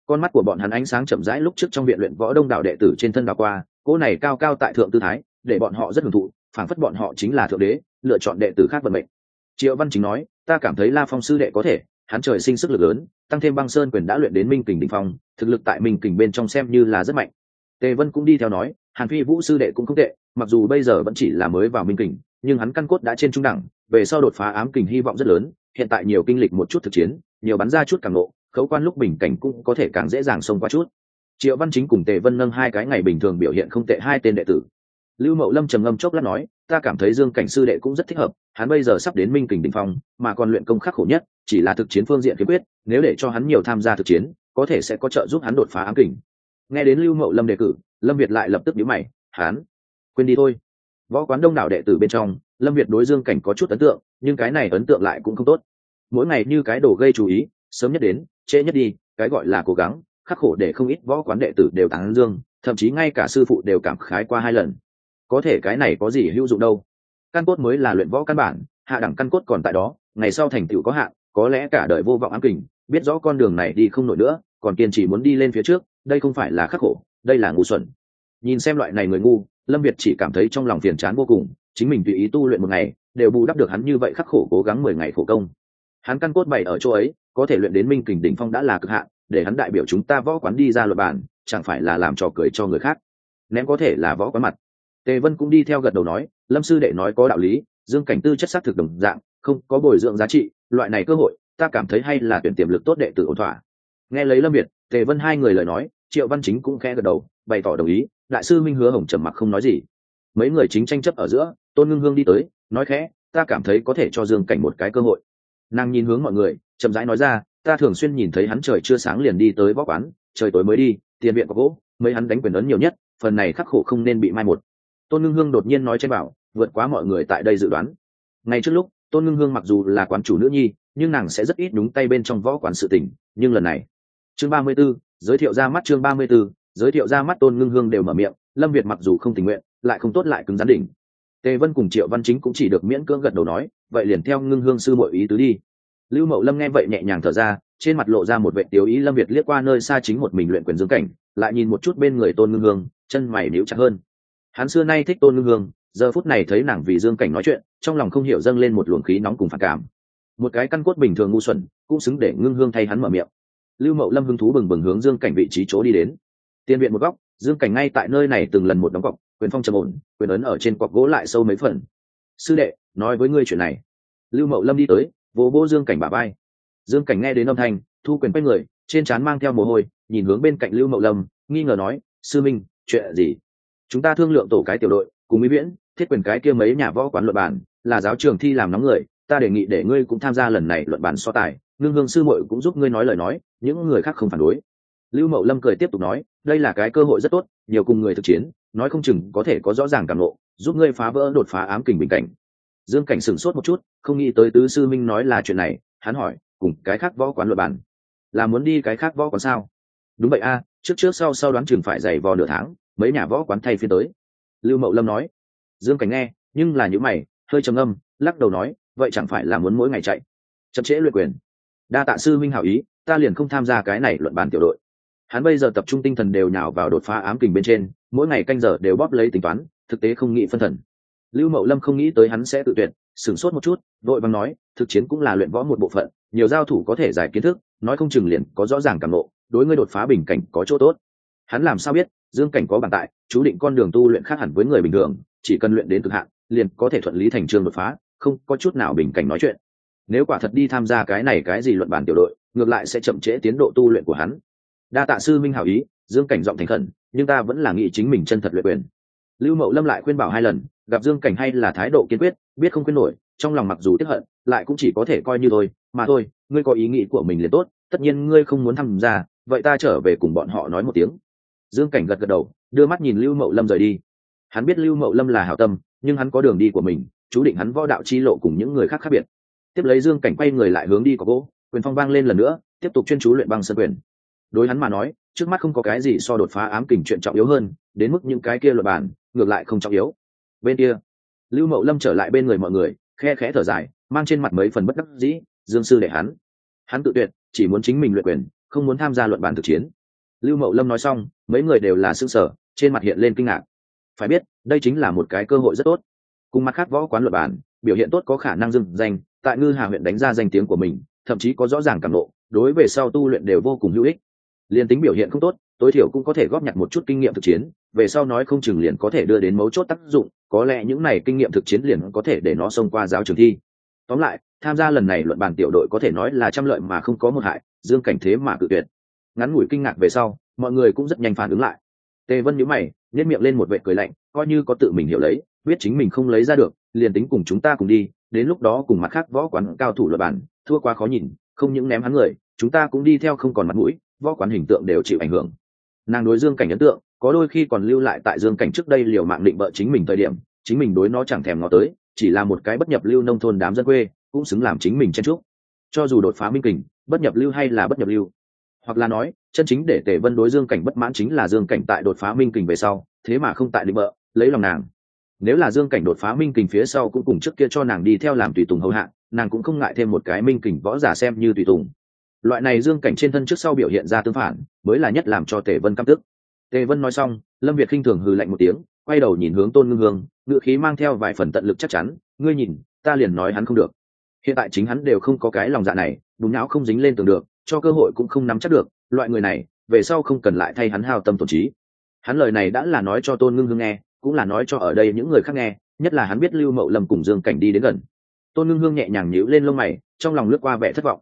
Con mắt của bọn hắn ánh sáng chậm rãi lúc trước trong viện luyện võ đông đảo đệ tử trên thân đào qua, cỗ này cao cao tại thượng tư thái, để bọn họ rất hưởng thụ, phảng phất bọn họ chính là thượng đế, lựa chọn đệ tử khác vận mệnh. Triệu văn chính nói, ta cảm thấy la phong sư đệ có thể, hắn trời sinh sức lực lớn, tăng thêm băng sơn quyền đã luyện đến minh kình đ ỉ n h phong, thực lực tại minh kình bên trong xem như là rất mạnh. Tề vân cũng đi theo nói, hàn phi vũ sư đệ cũng không tệ mặc dù bây giờ vẫn chỉ là mới vào minh kình, nhưng hắn căn cốt đã trên trung đẳng, về sau đột phá ám kình hy vọng rất lớn, hiện tại nhiều kinh lịch một chút thực chiến, nhiều bắn ra chút càng lộ, khấu quan lúc bình cảnh cũng có thể càng dễ dàng xông qua chút. Triệu văn chính cùng tề vân nâng hai cái ngày bình thường biểu hiện không tệ hai tên đệ tử. Lưu mậu lâm trầm ngâm chốc lát nói, ta cảm thấy dương cảnh sư đệ cũng rất thích hợp, hắn bây giờ sắp đến minh kình đình phong, mà còn luyện công khắc khổ nhất, chỉ là thực chiến phương diện kiếm quyết nếu để cho hắn nhiều tham gia thực chiến, có thể sẽ có trợ giúp hắn đột phá ám kình. Nghe đến lưu mậu lâm đề cử, lâm việt lại lập tức nhíu mày, hắn quên đi thôi. Võ quán đông đảo đệ tử bên trong, lâm việt đối dương cảnh có chút ấn tượng, nhưng cái này ấn tượng lại cũng không tốt. Mỗi ngày như cái đồ gây chú ý, sớm nhất đến, trễ nhất đi, cái gọi là cố gắng, khắc khổ để không ít võ quán đệ tử đều tán dương, thậm chí ngay cả sư phụ đều cảm khái qua hai lần. Có thể cái này có gì hữu dụng đâu? Căn cốt mới là luyện võ căn bản, hạ đẳng căn cốt còn tại đó, ngày sau thành tựu có hạn, có lẽ cả đời vô vọng ám kình, biết rõ con đường này đi không nổi nữa, còn kiên trì muốn đi lên phía trước, đây không phải là khắc khổ, đây là ngu xuẩn. Nhìn xem loại này người ngu lâm việt chỉ cảm thấy trong lòng phiền chán vô cùng, chính mình tùy ý tu luyện một ngày, đều bù đắp được hắn như vậy khắc khổ cố gắng mười ngày khổ công. Hắn căn cốt bày ở chỗ ấy, có thể luyện đến minh kình đỉnh phong đã là cực hạn, để hắn đại biểu chúng ta võ quán đi ra luật bản, chẳng phải là làm trò cười cho người khác. Ném có thể là võ quán mặt. Tề vân cũng đi theo gật đầu nói, lâm sư đệ nói có đạo lý, dương cảnh tư chất xác thực đồng dạng, không có bồi dưỡng giá trị, loại này cơ hội, ta cảm thấy hay là tuyển tiềm lực tốt đệ tử ổn thỏa. Nghe lấy lâm việt, tề vân hai người lời nói, triệu văn chính cũng khẽ gật đầu, bày tỏ đồng ý đại sư minh hứa hồng trầm mặc không nói gì. Mấy người chính tranh chấp ở giữa tôn ngưng hương đi tới nói khẽ ta cảm thấy có thể cho dương cảnh một cái cơ hội. Nàng nhìn hướng mọi người chậm rãi nói ra ta thường xuyên nhìn thấy hắn trời chưa sáng liền đi tới võ quán trời tối mới đi tiền viện có gỗ mấy hắn đánh quyền ấn nhiều nhất phần này khắc khổ không nên bị mai một. Tôn ngưng hương đột nhiên nói trên bảo vượt quá mọi người tại đây dự đoán. Ngay trước lúc tôn ngưng hương mặc dù là quán chủ nữ nhi nhưng nàng sẽ rất ít đúng tay bên trong võ quán sự tình nhưng lần này chương ba mươi 34, giới thiệu ra mắt chương ba mươi 34, giới thiệu ra mắt tôn ngưng hương đều mở miệng, lâm việt mặc dù không tình nguyện, lại không tốt lại cứng gián đỉnh. Tề vân cùng triệu văn chính cũng chỉ được miễn cưỡng gật đầu nói, vậy liền theo ngưng hương sư mọi ý tứ đi. Lưu mậu lâm nghe vậy nhẹ nhàng thở ra, trên mặt lộ ra một vệ tiếu ý lâm việt liếc qua nơi xa chính một mình luyện quyền dương cảnh, lại nhìn một chút bên người tôn ngưng hương, chân mày níu chặt hơn. Hắn xưa nay thích tôn ngưng hương, giờ phút này thấy nàng vì dương cảnh nói chuyện, trong lòng không hiểu dâng lên một luồng khí nóng cùng phản cảm. Một cái căn cốt bình thường ngu xuẩn, cũng xứng để ngưng hương thay hắn mở miệng. Lưu mậu lâm hứng thú bừng bừng hướng dương cảnh vị trí chỗ đi đến tiền viện một góc, dương cảnh ngay tại nơi này từng lần một đóng cọc, quyền phong trầm ổn, quyền ấn ở trên cọc gỗ lại sâu mấy phần. Sư đệ, nói với ngươi chuyện này. Lưu mậu lâm đi tới, vỗ vỗ dương cảnh bà vai. Dương cảnh nghe đến âm thanh, thu quyền quay người, trên trán mang theo mồ hôi, nhìn hướng bên cạnh lưu mậu lâm, nghi ngờ nói, sư minh, chuyện gì? Chúng ta thương lượng tổ cái tiểu đội, cùng mỹ viễn, thiết quyền cái kia mấy nhà võ quán luận bản là giáo trường thi làm nóng người, ta đề nghị để ngươi cũng tham gia lần này luận bản so tài, ngưng hương sư muội cũng giúp ngươi nói lời nói, những người khác không phản đối. Lưu mậu lâm cười tiếp tục nói đây là cái cơ hội rất tốt, nhiều cùng người thực chiến, nói không chừng có thể có rõ ràng cảm lộ, giúp ngươi phá vỡ, đột phá ám kình bình cảnh. Dương cảnh sửng sốt một chút, không nghĩ tới tứ sư minh nói là chuyện này, hắn hỏi, cùng cái khác võ quán luật bản, là muốn đi cái khác võ quán sao? Đúng vậy a, trước trước sau sau đoán chừng phải dày vò nửa tháng, mấy nhà võ quán thay phiên tới. Lưu mậu lâm nói. Dương cảnh nghe, nhưng là những mày, hơi trầm âm lắc đầu nói, vậy chẳng phải là muốn mỗi ngày chạy? Chậm trễ luyện quyền. Đa tạ sư minh hảo ý, ta liền không tham gia cái này luận bàn tiểu đội hắn bây giờ tập trung tinh thần đều nhào vào đột phá ám kình bên trên, mỗi ngày canh giờ đều bóp lấy tính toán, thực tế không nghĩ phân thần. Lưu mậu lâm không nghĩ tới hắn sẽ tự tuyệt, sửng sốt một chút, vội vàng nói, thực chiến cũng là luyện võ một bộ phận, nhiều giao thủ có thể giải kiến thức, nói không chừng liền có rõ ràng cảm lộ đối ngươi đột phá bình cảnh có chỗ tốt. Hắn làm sao biết, dương cảnh có bản tại, chú định con đường tu luyện khác hẳn với người bình thường, chỉ cần luyện đến cực hạn, liền có thể thuận lý thành trường đột phá, không có chút nào bình cảnh nói chuyện. Nếu quả thật đi tham gia cái này cái gì luận bản tiểu đội, ngược lại sẽ chậm trễ tiến độ tu luyện của hắn đa tạ sư minh hảo ý, dương cảnh giọng thành khẩn, nhưng ta vẫn là nghĩ chính mình chân thật luyện quyền. Lưu mậu lâm lại khuyên bảo hai lần, gặp dương cảnh hay là thái độ kiên quyết, biết không khuyên nổi, trong lòng mặc dù tiếp hận, lại cũng chỉ có thể coi như thôi. Mà thôi, ngươi có ý nghĩ của mình liền tốt, tất nhiên ngươi không muốn tham gia, vậy ta trở về cùng bọn họ nói một tiếng. Dương cảnh gật gật đầu, đưa mắt nhìn lưu mậu lâm rời đi. Hắn biết lưu mậu lâm là hảo tâm, nhưng hắn có đường đi của mình, chú định hắn võ đạo chi lộ cùng những người khác khác biệt. Tiếp lấy dương cảnh quay người lại hướng đi có gỗ, quyền phong vang lên lần nữa, tiếp tục chuyên chú luyện băng sân quyền đối hắn mà nói, trước mắt không có cái gì so đột phá ám kình chuyện trọng yếu hơn, đến mức những cái kia luật bản ngược lại không trọng yếu. Bên kia, lưu mậu lâm trở lại bên người mọi người, khe khẽ thở dài, mang trên mặt mấy phần bất đắc dĩ, dương sư để hắn hắn tự tuyệt, chỉ muốn chính mình luyện quyền, không muốn tham gia luận bản thực chiến. Lưu mậu lâm nói xong, mấy người đều là s ư sở trên mặt hiện lên kinh ngạc. Phải biết, đây chính là một cái cơ hội rất tốt. Cùng mặt khác võ quán luật bản biểu hiện tốt có khả năng dừng danh, tại ngư hà huyện đánh ra danh tiếng của mình, thậm chí có rõ ràng cảm lộ, đối về sau tu luyện đều vô cùng hữu ích liền tính biểu hiện không tốt, tối thiểu cũng có thể góp nhặt một chút kinh nghiệm thực chiến, về sau nói không chừng liền có thể đưa đến mấu chốt tác dụng, có lẽ những này kinh nghiệm thực chiến liền có thể để nó xông qua giáo trường thi. Tóm lại, tham gia lần này luận bàn tiểu đội có thể nói là trăm lợi mà không có một hại, dương cảnh thế mà cự tuyệt. Ngắn ngủi kinh ngạc về sau, mọi người cũng rất nhanh phản ứng lại. Tề vân nhíu mày nhét miệng lên một vệ cười lạnh, coi như có tự mình hiểu lấy, biết chính mình không lấy ra được, liền tính cùng chúng ta cùng đi, đến lúc đó cùng mặt khác võ quán cao thủ luật bản thua quá khó nhìn, không những ném hắn người, chúng ta cũng đi theo không còn mặt mũi võ quán hình tượng đều chịu ảnh hưởng. Nàng đối dương cảnh ấn tượng, có đôi khi còn lưu lại tại dương cảnh trước đây liều mạng định vợ chính mình thời điểm, chính mình đối nó chẳng thèm ngó tới, chỉ là một cái bất nhập lưu nông thôn đám dân quê, cũng xứng làm chính mình chen trúc cho dù đột phá minh kình, bất nhập lưu hay là bất nhập lưu, hoặc là nói, chân chính để tề vân đối dương cảnh bất mãn chính là dương cảnh tại đột phá minh kình về sau, thế mà không tại định vợ lấy lòng nàng. Nếu là dương cảnh đột phá minh kình phía sau cũng cùng trước kia cho nàng đi theo làm tùy tùng hầu hạ, nàng cũng không ngại thêm một cái minh kình võ giả xem như tùy tùng loại này dương cảnh trên thân trước sau biểu hiện ra tương phản, mới là nhất làm cho tề vân căm tức. Tề vân nói xong, lâm việt khinh thường hừ lạnh một tiếng, quay đầu nhìn hướng tôn ngưng hương ngự khí mang theo vài phần tận lực chắc chắn, ngươi nhìn, ta liền nói hắn không được. Hiện tại chính hắn đều không có cái lòng dạ này, đúng não không dính lên tường được, cho cơ hội cũng không nắm chắc được, loại người này, về sau không cần lại thay hắn hao tâm tổn trí. Hắn lời này đã là nói cho tôn ngưng hương nghe, cũng là nói cho ở đây những người khác nghe, nhất là hắn biết lưu mậu lầm cùng dương cảnh đi đến gần. Tôn ngưng hương nhẹ nhàng nhíu lên lông mày, trong lòng lướt qua vẻ thất vọng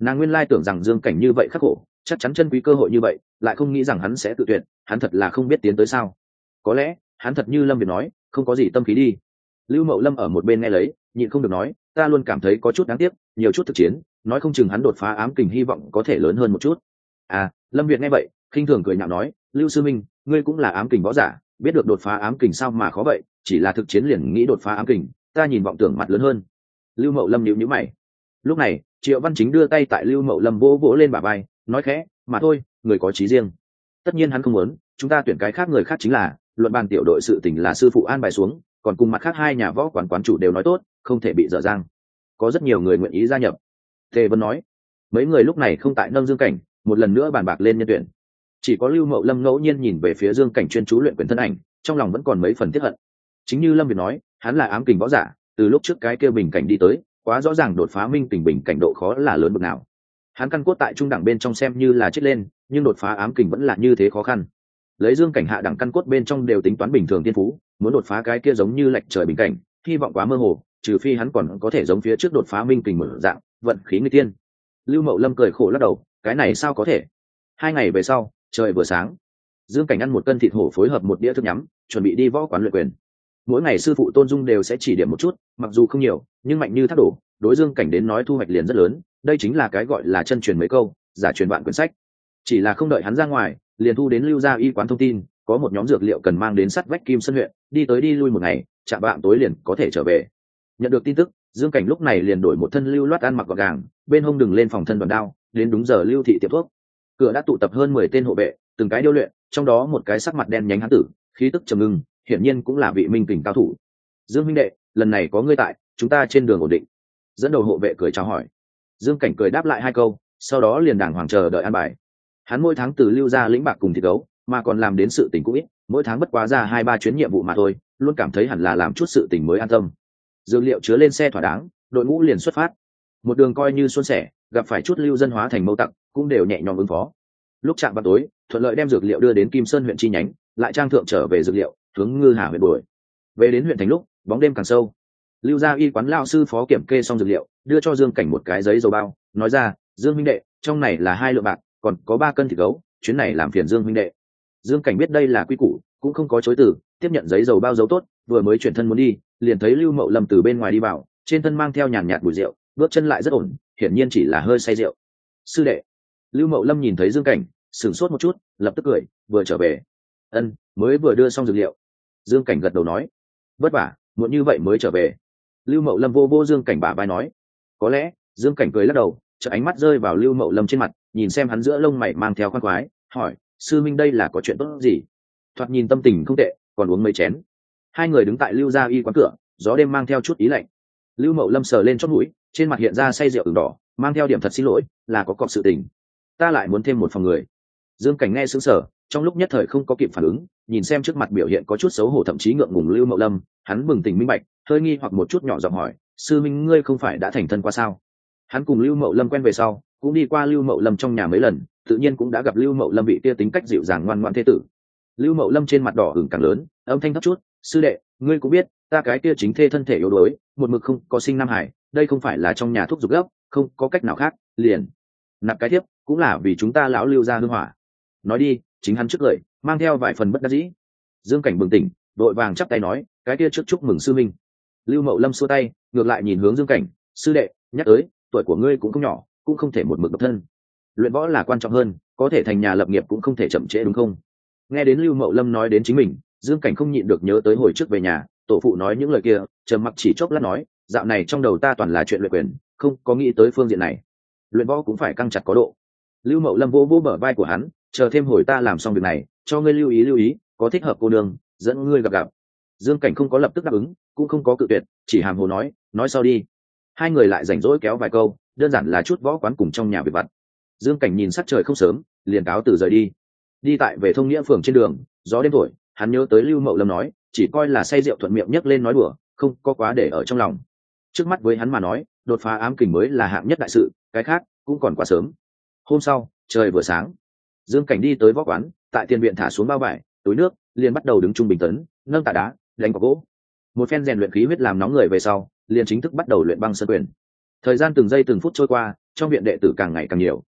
nàng nguyên lai tưởng rằng dương cảnh như vậy khắc khổ, chắc chắn chân quý cơ hội như vậy, lại không nghĩ rằng hắn sẽ tự tuyệt, hắn thật là không biết tiến tới sao. Có lẽ, hắn thật như lâm việt nói, không có gì tâm khí đi. Lưu mậu lâm ở một bên nghe lấy, nhịn không được nói, ta luôn cảm thấy có chút đáng tiếc, nhiều chút thực chiến, nói không chừng hắn đột phá ám kình hy vọng có thể lớn hơn một chút. À lâm việt nghe vậy, khinh thường cười nhạo nói, lưu sư minh, ngươi cũng là ám kình võ giả, biết được đột phá ám kình sao mà khó vậy, chỉ là thực chiến liền nghĩ đột phá ám kình, ta nhìn vọng tưởng mặt lớn hơn. Lưu mậu lâm nhíu nhíu mày lúc này, triệu văn chính đưa tay tại lưu mậu lâm vỗ vỗ lên bà vai, nói khẽ, mà thôi, người có trí riêng. Tất nhiên hắn không muốn, chúng ta tuyển cái khác người khác chính là, luận bàn tiểu đội sự tình là sư phụ an bài xuống, còn cùng mặt khác hai nhà võ quản quán chủ đều nói tốt, không thể bị dở dang. Có rất nhiều người nguyện ý gia nhập. Tề vân nói, mấy người lúc này không tại nâng dương cảnh, một lần nữa bàn bạc lên nhân tuyển. Chỉ có lưu mậu lâm ngẫu nhiên nhìn về phía dương cảnh chuyên chú luyện quyền thân ảnh, trong lòng vẫn còn mấy phần tiếp hận. Chính như lâm việt nói, hắn là ám kình võ giả, từ lúc trước cái kêu bình cảnh đi tới quá rõ ràng đột phá minh tình bình cảnh độ khó là lớn bực nào. Hắn căn cốt tại trung đẳng bên trong xem như là chết lên, nhưng đột phá ám kình vẫn là như thế khó khăn. Lấy dương cảnh hạ đẳng căn cốt bên trong đều tính toán bình thường tiên phú, muốn đột phá cái kia giống như lệch trời bình cảnh, hy vọng quá mơ hồ, trừ phi hắn còn có thể giống phía trước đột phá minh kình mở dạng, vận khí người tiên. Lưu mậu lâm cười khổ lắc đầu, cái này sao có thể? Hai ngày về sau, trời vừa sáng. Dương cảnh ăn một cân thịt hổ phối hợp một đĩa thức nhắm, chuẩn bị đi võ quán luyện quyền. Mỗi ngày sư phụ tôn dung đều sẽ chỉ điểm một chút, mặc dù không nhiều nhưng mạnh như thác đổ, đối dương cảnh đến nói thu hoạch liền rất lớn, đây chính là cái gọi là chân truyền mấy câu, giả truyền bạn quyển sách. Chỉ là không đợi hắn ra ngoài, liền thu đến lưu gia y quán thông tin, có một nhóm dược liệu cần mang đến sắt vách kim sân huyện, đi tới đi lui một ngày, chạm bạn tối liền có thể trở về. Nhận được tin tức, dương cảnh lúc này liền đổi một thân lưu loát ăn mặc gọn gàng, bên hông đừng lên phòng thân đoàn đao, đến đúng giờ lưu thị tiệp thuốc. Cửa đã tụ tập hơn mười tên hộ vệ, từng cái điêu luyện, trong đó một cái sắc mặt đen nhánh hán tử, khí tức trầm ngưng, hiển nhiên cũng là vị minh kình cao thủ. Dương huynh đệ, lần này có ngươi tại chúng ta trên đường ổn định. Dẫn đầu hộ vệ cười chào hỏi. Dương cảnh cười đáp lại hai câu sau đó liền đàng hoàng chờ đợi an bài. Hắn mỗi tháng từ lưu ra lĩnh bạc cùng thi đấu mà còn làm đến sự tình cũ, ít mỗi tháng bất quá ra hai ba chuyến nhiệm vụ mà thôi luôn cảm thấy hẳn là làm chút sự tình mới an tâm. Dược liệu chứa lên xe thỏa đáng đội ngũ liền xuất phát. Một đường coi như xuân sẻ gặp phải chút lưu dân hóa thành mâu tặc cũng đều nhẹ nhõm ứng phó. Lúc chạm vào tối thuận lợi đem dược liệu đưa đến kim sơn huyện chi nhánh lại trang thượng trở về dược liệu hướng ngư hà huyện đuổi. Về đến huyện thành lúc bóng đêm càng sâu lưu gia y quán lao sư phó kiểm kê xong dược liệu, đưa cho dương cảnh một cái giấy dầu bao, nói ra, dương minh đệ, trong này là hai lượng bạc, còn có ba cân thịt gấu, chuyến này làm phiền dương minh đệ. Dương cảnh biết đây là quy củ, cũng không có chối từ, tiếp nhận giấy dầu bao dấu tốt, vừa mới chuyển thân muốn đi, liền thấy lưu mậu lâm từ bên ngoài đi vào, trên thân mang theo nhàn nhạt bụi rượu, bước chân lại rất ổn, hiển nhiên chỉ là hơi say rượu. Sư đệ. Lưu mậu lâm nhìn thấy dương cảnh, sửng sốt một chút, lập tức cười, vừa trở về. Ân, mới vừa đưa xong dược liệu. Dương cảnh gật đầu nói. Vất vả, muộn như vậy mới trở về lưu mậu lâm vô vô dương cảnh bà vai nói, có lẽ. Dương cảnh cười lắc đầu chợ ánh mắt rơi vào lưu mậu lâm trên mặt, nhìn xem hắn giữa lông mày mang theo khoan khoái, hỏi, sư minh đây là có chuyện tốt gì? Thoạt nhìn tâm tình không tệ, còn uống mấy chén. Hai người đứng tại lưu gia y quán cửa, gió đêm mang theo chút ý lạnh. Lưu mậu lâm sờ lên chót mũi, trên mặt hiện ra say rượu ửng đỏ, mang theo điểm thật xin lỗi, là có cọc sự tình. Ta lại muốn thêm một phòng người dương cảnh nghe xứng sở trong lúc nhất thời không có kịp phản ứng nhìn xem trước mặt biểu hiện có chút xấu hổ thậm chí ngượng ngùng lưu mậu lâm hắn bừng tỉnh minh bạch hơi nghi hoặc một chút nhỏ giọng hỏi sư minh ngươi không phải đã thành thân qua sao? Hắn cùng lưu mậu lâm quen về sau cũng đi qua lưu mậu lâm trong nhà mấy lần tự nhiên cũng đã gặp lưu mậu lâm bị tia tính cách dịu dàng ngoan ngoan thế tử. Lưu mậu lâm trên mặt đỏ hửng càng lớn âm thanh thấp chút sư đệ ngươi cũng biết ta cái kia chính thê thân thể yếu đuối một mực không có sinh nam hải đây không phải là trong nhà thuốc dục gốc, không có cách nào khác liền nạp cái thiếp cũng là vì chúng ta lão lưu ra hư hỏa nói đi, chính hắn trước cười mang theo vài phần bất đắc dĩ. Dương cảnh bừng tỉnh, đội vàng chắp tay nói, cái kia trước chúc mừng sư minh. Lưu mậu lâm xua tay, ngược lại nhìn hướng dương cảnh, sư đệ, nhắc tới, tuổi của ngươi cũng không nhỏ, cũng không thể một mực độc thân. Luyện võ là quan trọng hơn, có thể thành nhà lập nghiệp cũng không thể chậm trễ đúng không? Nghe đến lưu mậu lâm nói đến chính mình, dương cảnh không nhịn được nhớ tới hồi trước về nhà, tổ phụ nói những lời kia, trầm mặc chỉ chốc lát nói, dạo này trong đầu ta toàn là chuyện luyện quyền, không có nghĩ tới phương diện này. Luyện võ cũng phải căng chặt có độ. Lưu mậu lâm vỗ vỗ bờ vai của hắn chờ thêm hồi ta làm xong việc này, cho ngươi lưu ý lưu ý, có thích hợp cô đường dẫn ngươi gặp gặp. Dương cảnh không có lập tức đáp ứng, cũng không có cự tuyệt, chỉ hàm hồ nói nói sau đi. Hai người lại rảnh rỗi kéo vài câu, đơn giản là chút võ quán cùng trong nhà về vặt. Dương cảnh nhìn sắc trời không sớm, liền cáo từ rời đi. Đi tại về thông nghĩa phường trên đường, gió đêm thổi, hắn nhớ tới lưu mậu lâm nói, chỉ coi là say rượu thuận miệng nhấc lên nói đùa, không có quá để ở trong lòng. Trước mắt với hắn mà nói, đột phá ám kình mới là hạng nhất đại sự, cái khác cũng còn quá sớm. Hôm sau, trời vừa sáng dương cảnh đi tới võ quán, tại tiền viện thả xuống bao vải túi nước, liền bắt đầu đứng trung bình tấn, nâng tạ đá, đánh có gỗ. Một phen rèn luyện khí huyết làm nóng người về sau, liền chính thức bắt đầu luyện băng sơn quyền. Thời gian từng giây từng phút trôi qua, trong viện đệ tử càng ngày càng nhiều.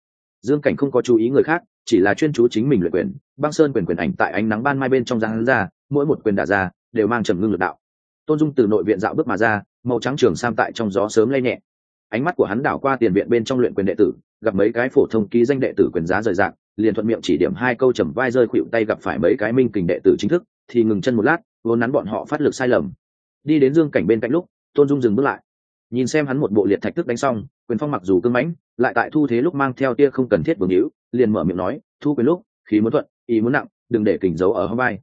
Dương cảnh không có chú ý người khác, chỉ là chuyên chú chính mình luyện quyền, băng sơn quyền quyền ảnh tại ánh nắng ban mai bên trong giang ra, mỗi một quyền đả ra, đều mang trầm ngưng lực đạo. Tôn dung từ nội viện dạo bước mà ra, màu trắng trường sam tại trong gió sớm lay nhẹ. Ánh mắt của hắn đảo qua tiền viện bên trong luyện quyền đệ tử, gặp mấy cái phổ thông ký danh đệ tử quyền giá rời rạc liền thuận miệng chỉ điểm hai câu trầm vai rơi khuỵu tay gặp phải mấy cái minh kình đệ tử chính thức, thì ngừng chân một lát, vốn nắn bọn họ phát lực sai lầm. Đi đến dương cảnh bên cạnh lúc, tôn dung dừng bước lại. Nhìn xem hắn một bộ liệt thạch thức đánh xong, quyền phong mặc dù cưng mãnh, lại tại thu thế lúc mang theo tia không cần thiết vương hữu, liền mở miệng nói, thu quyền lúc, khí muốn thuận, ý muốn nặng, đừng để kình giấu ở hông vai.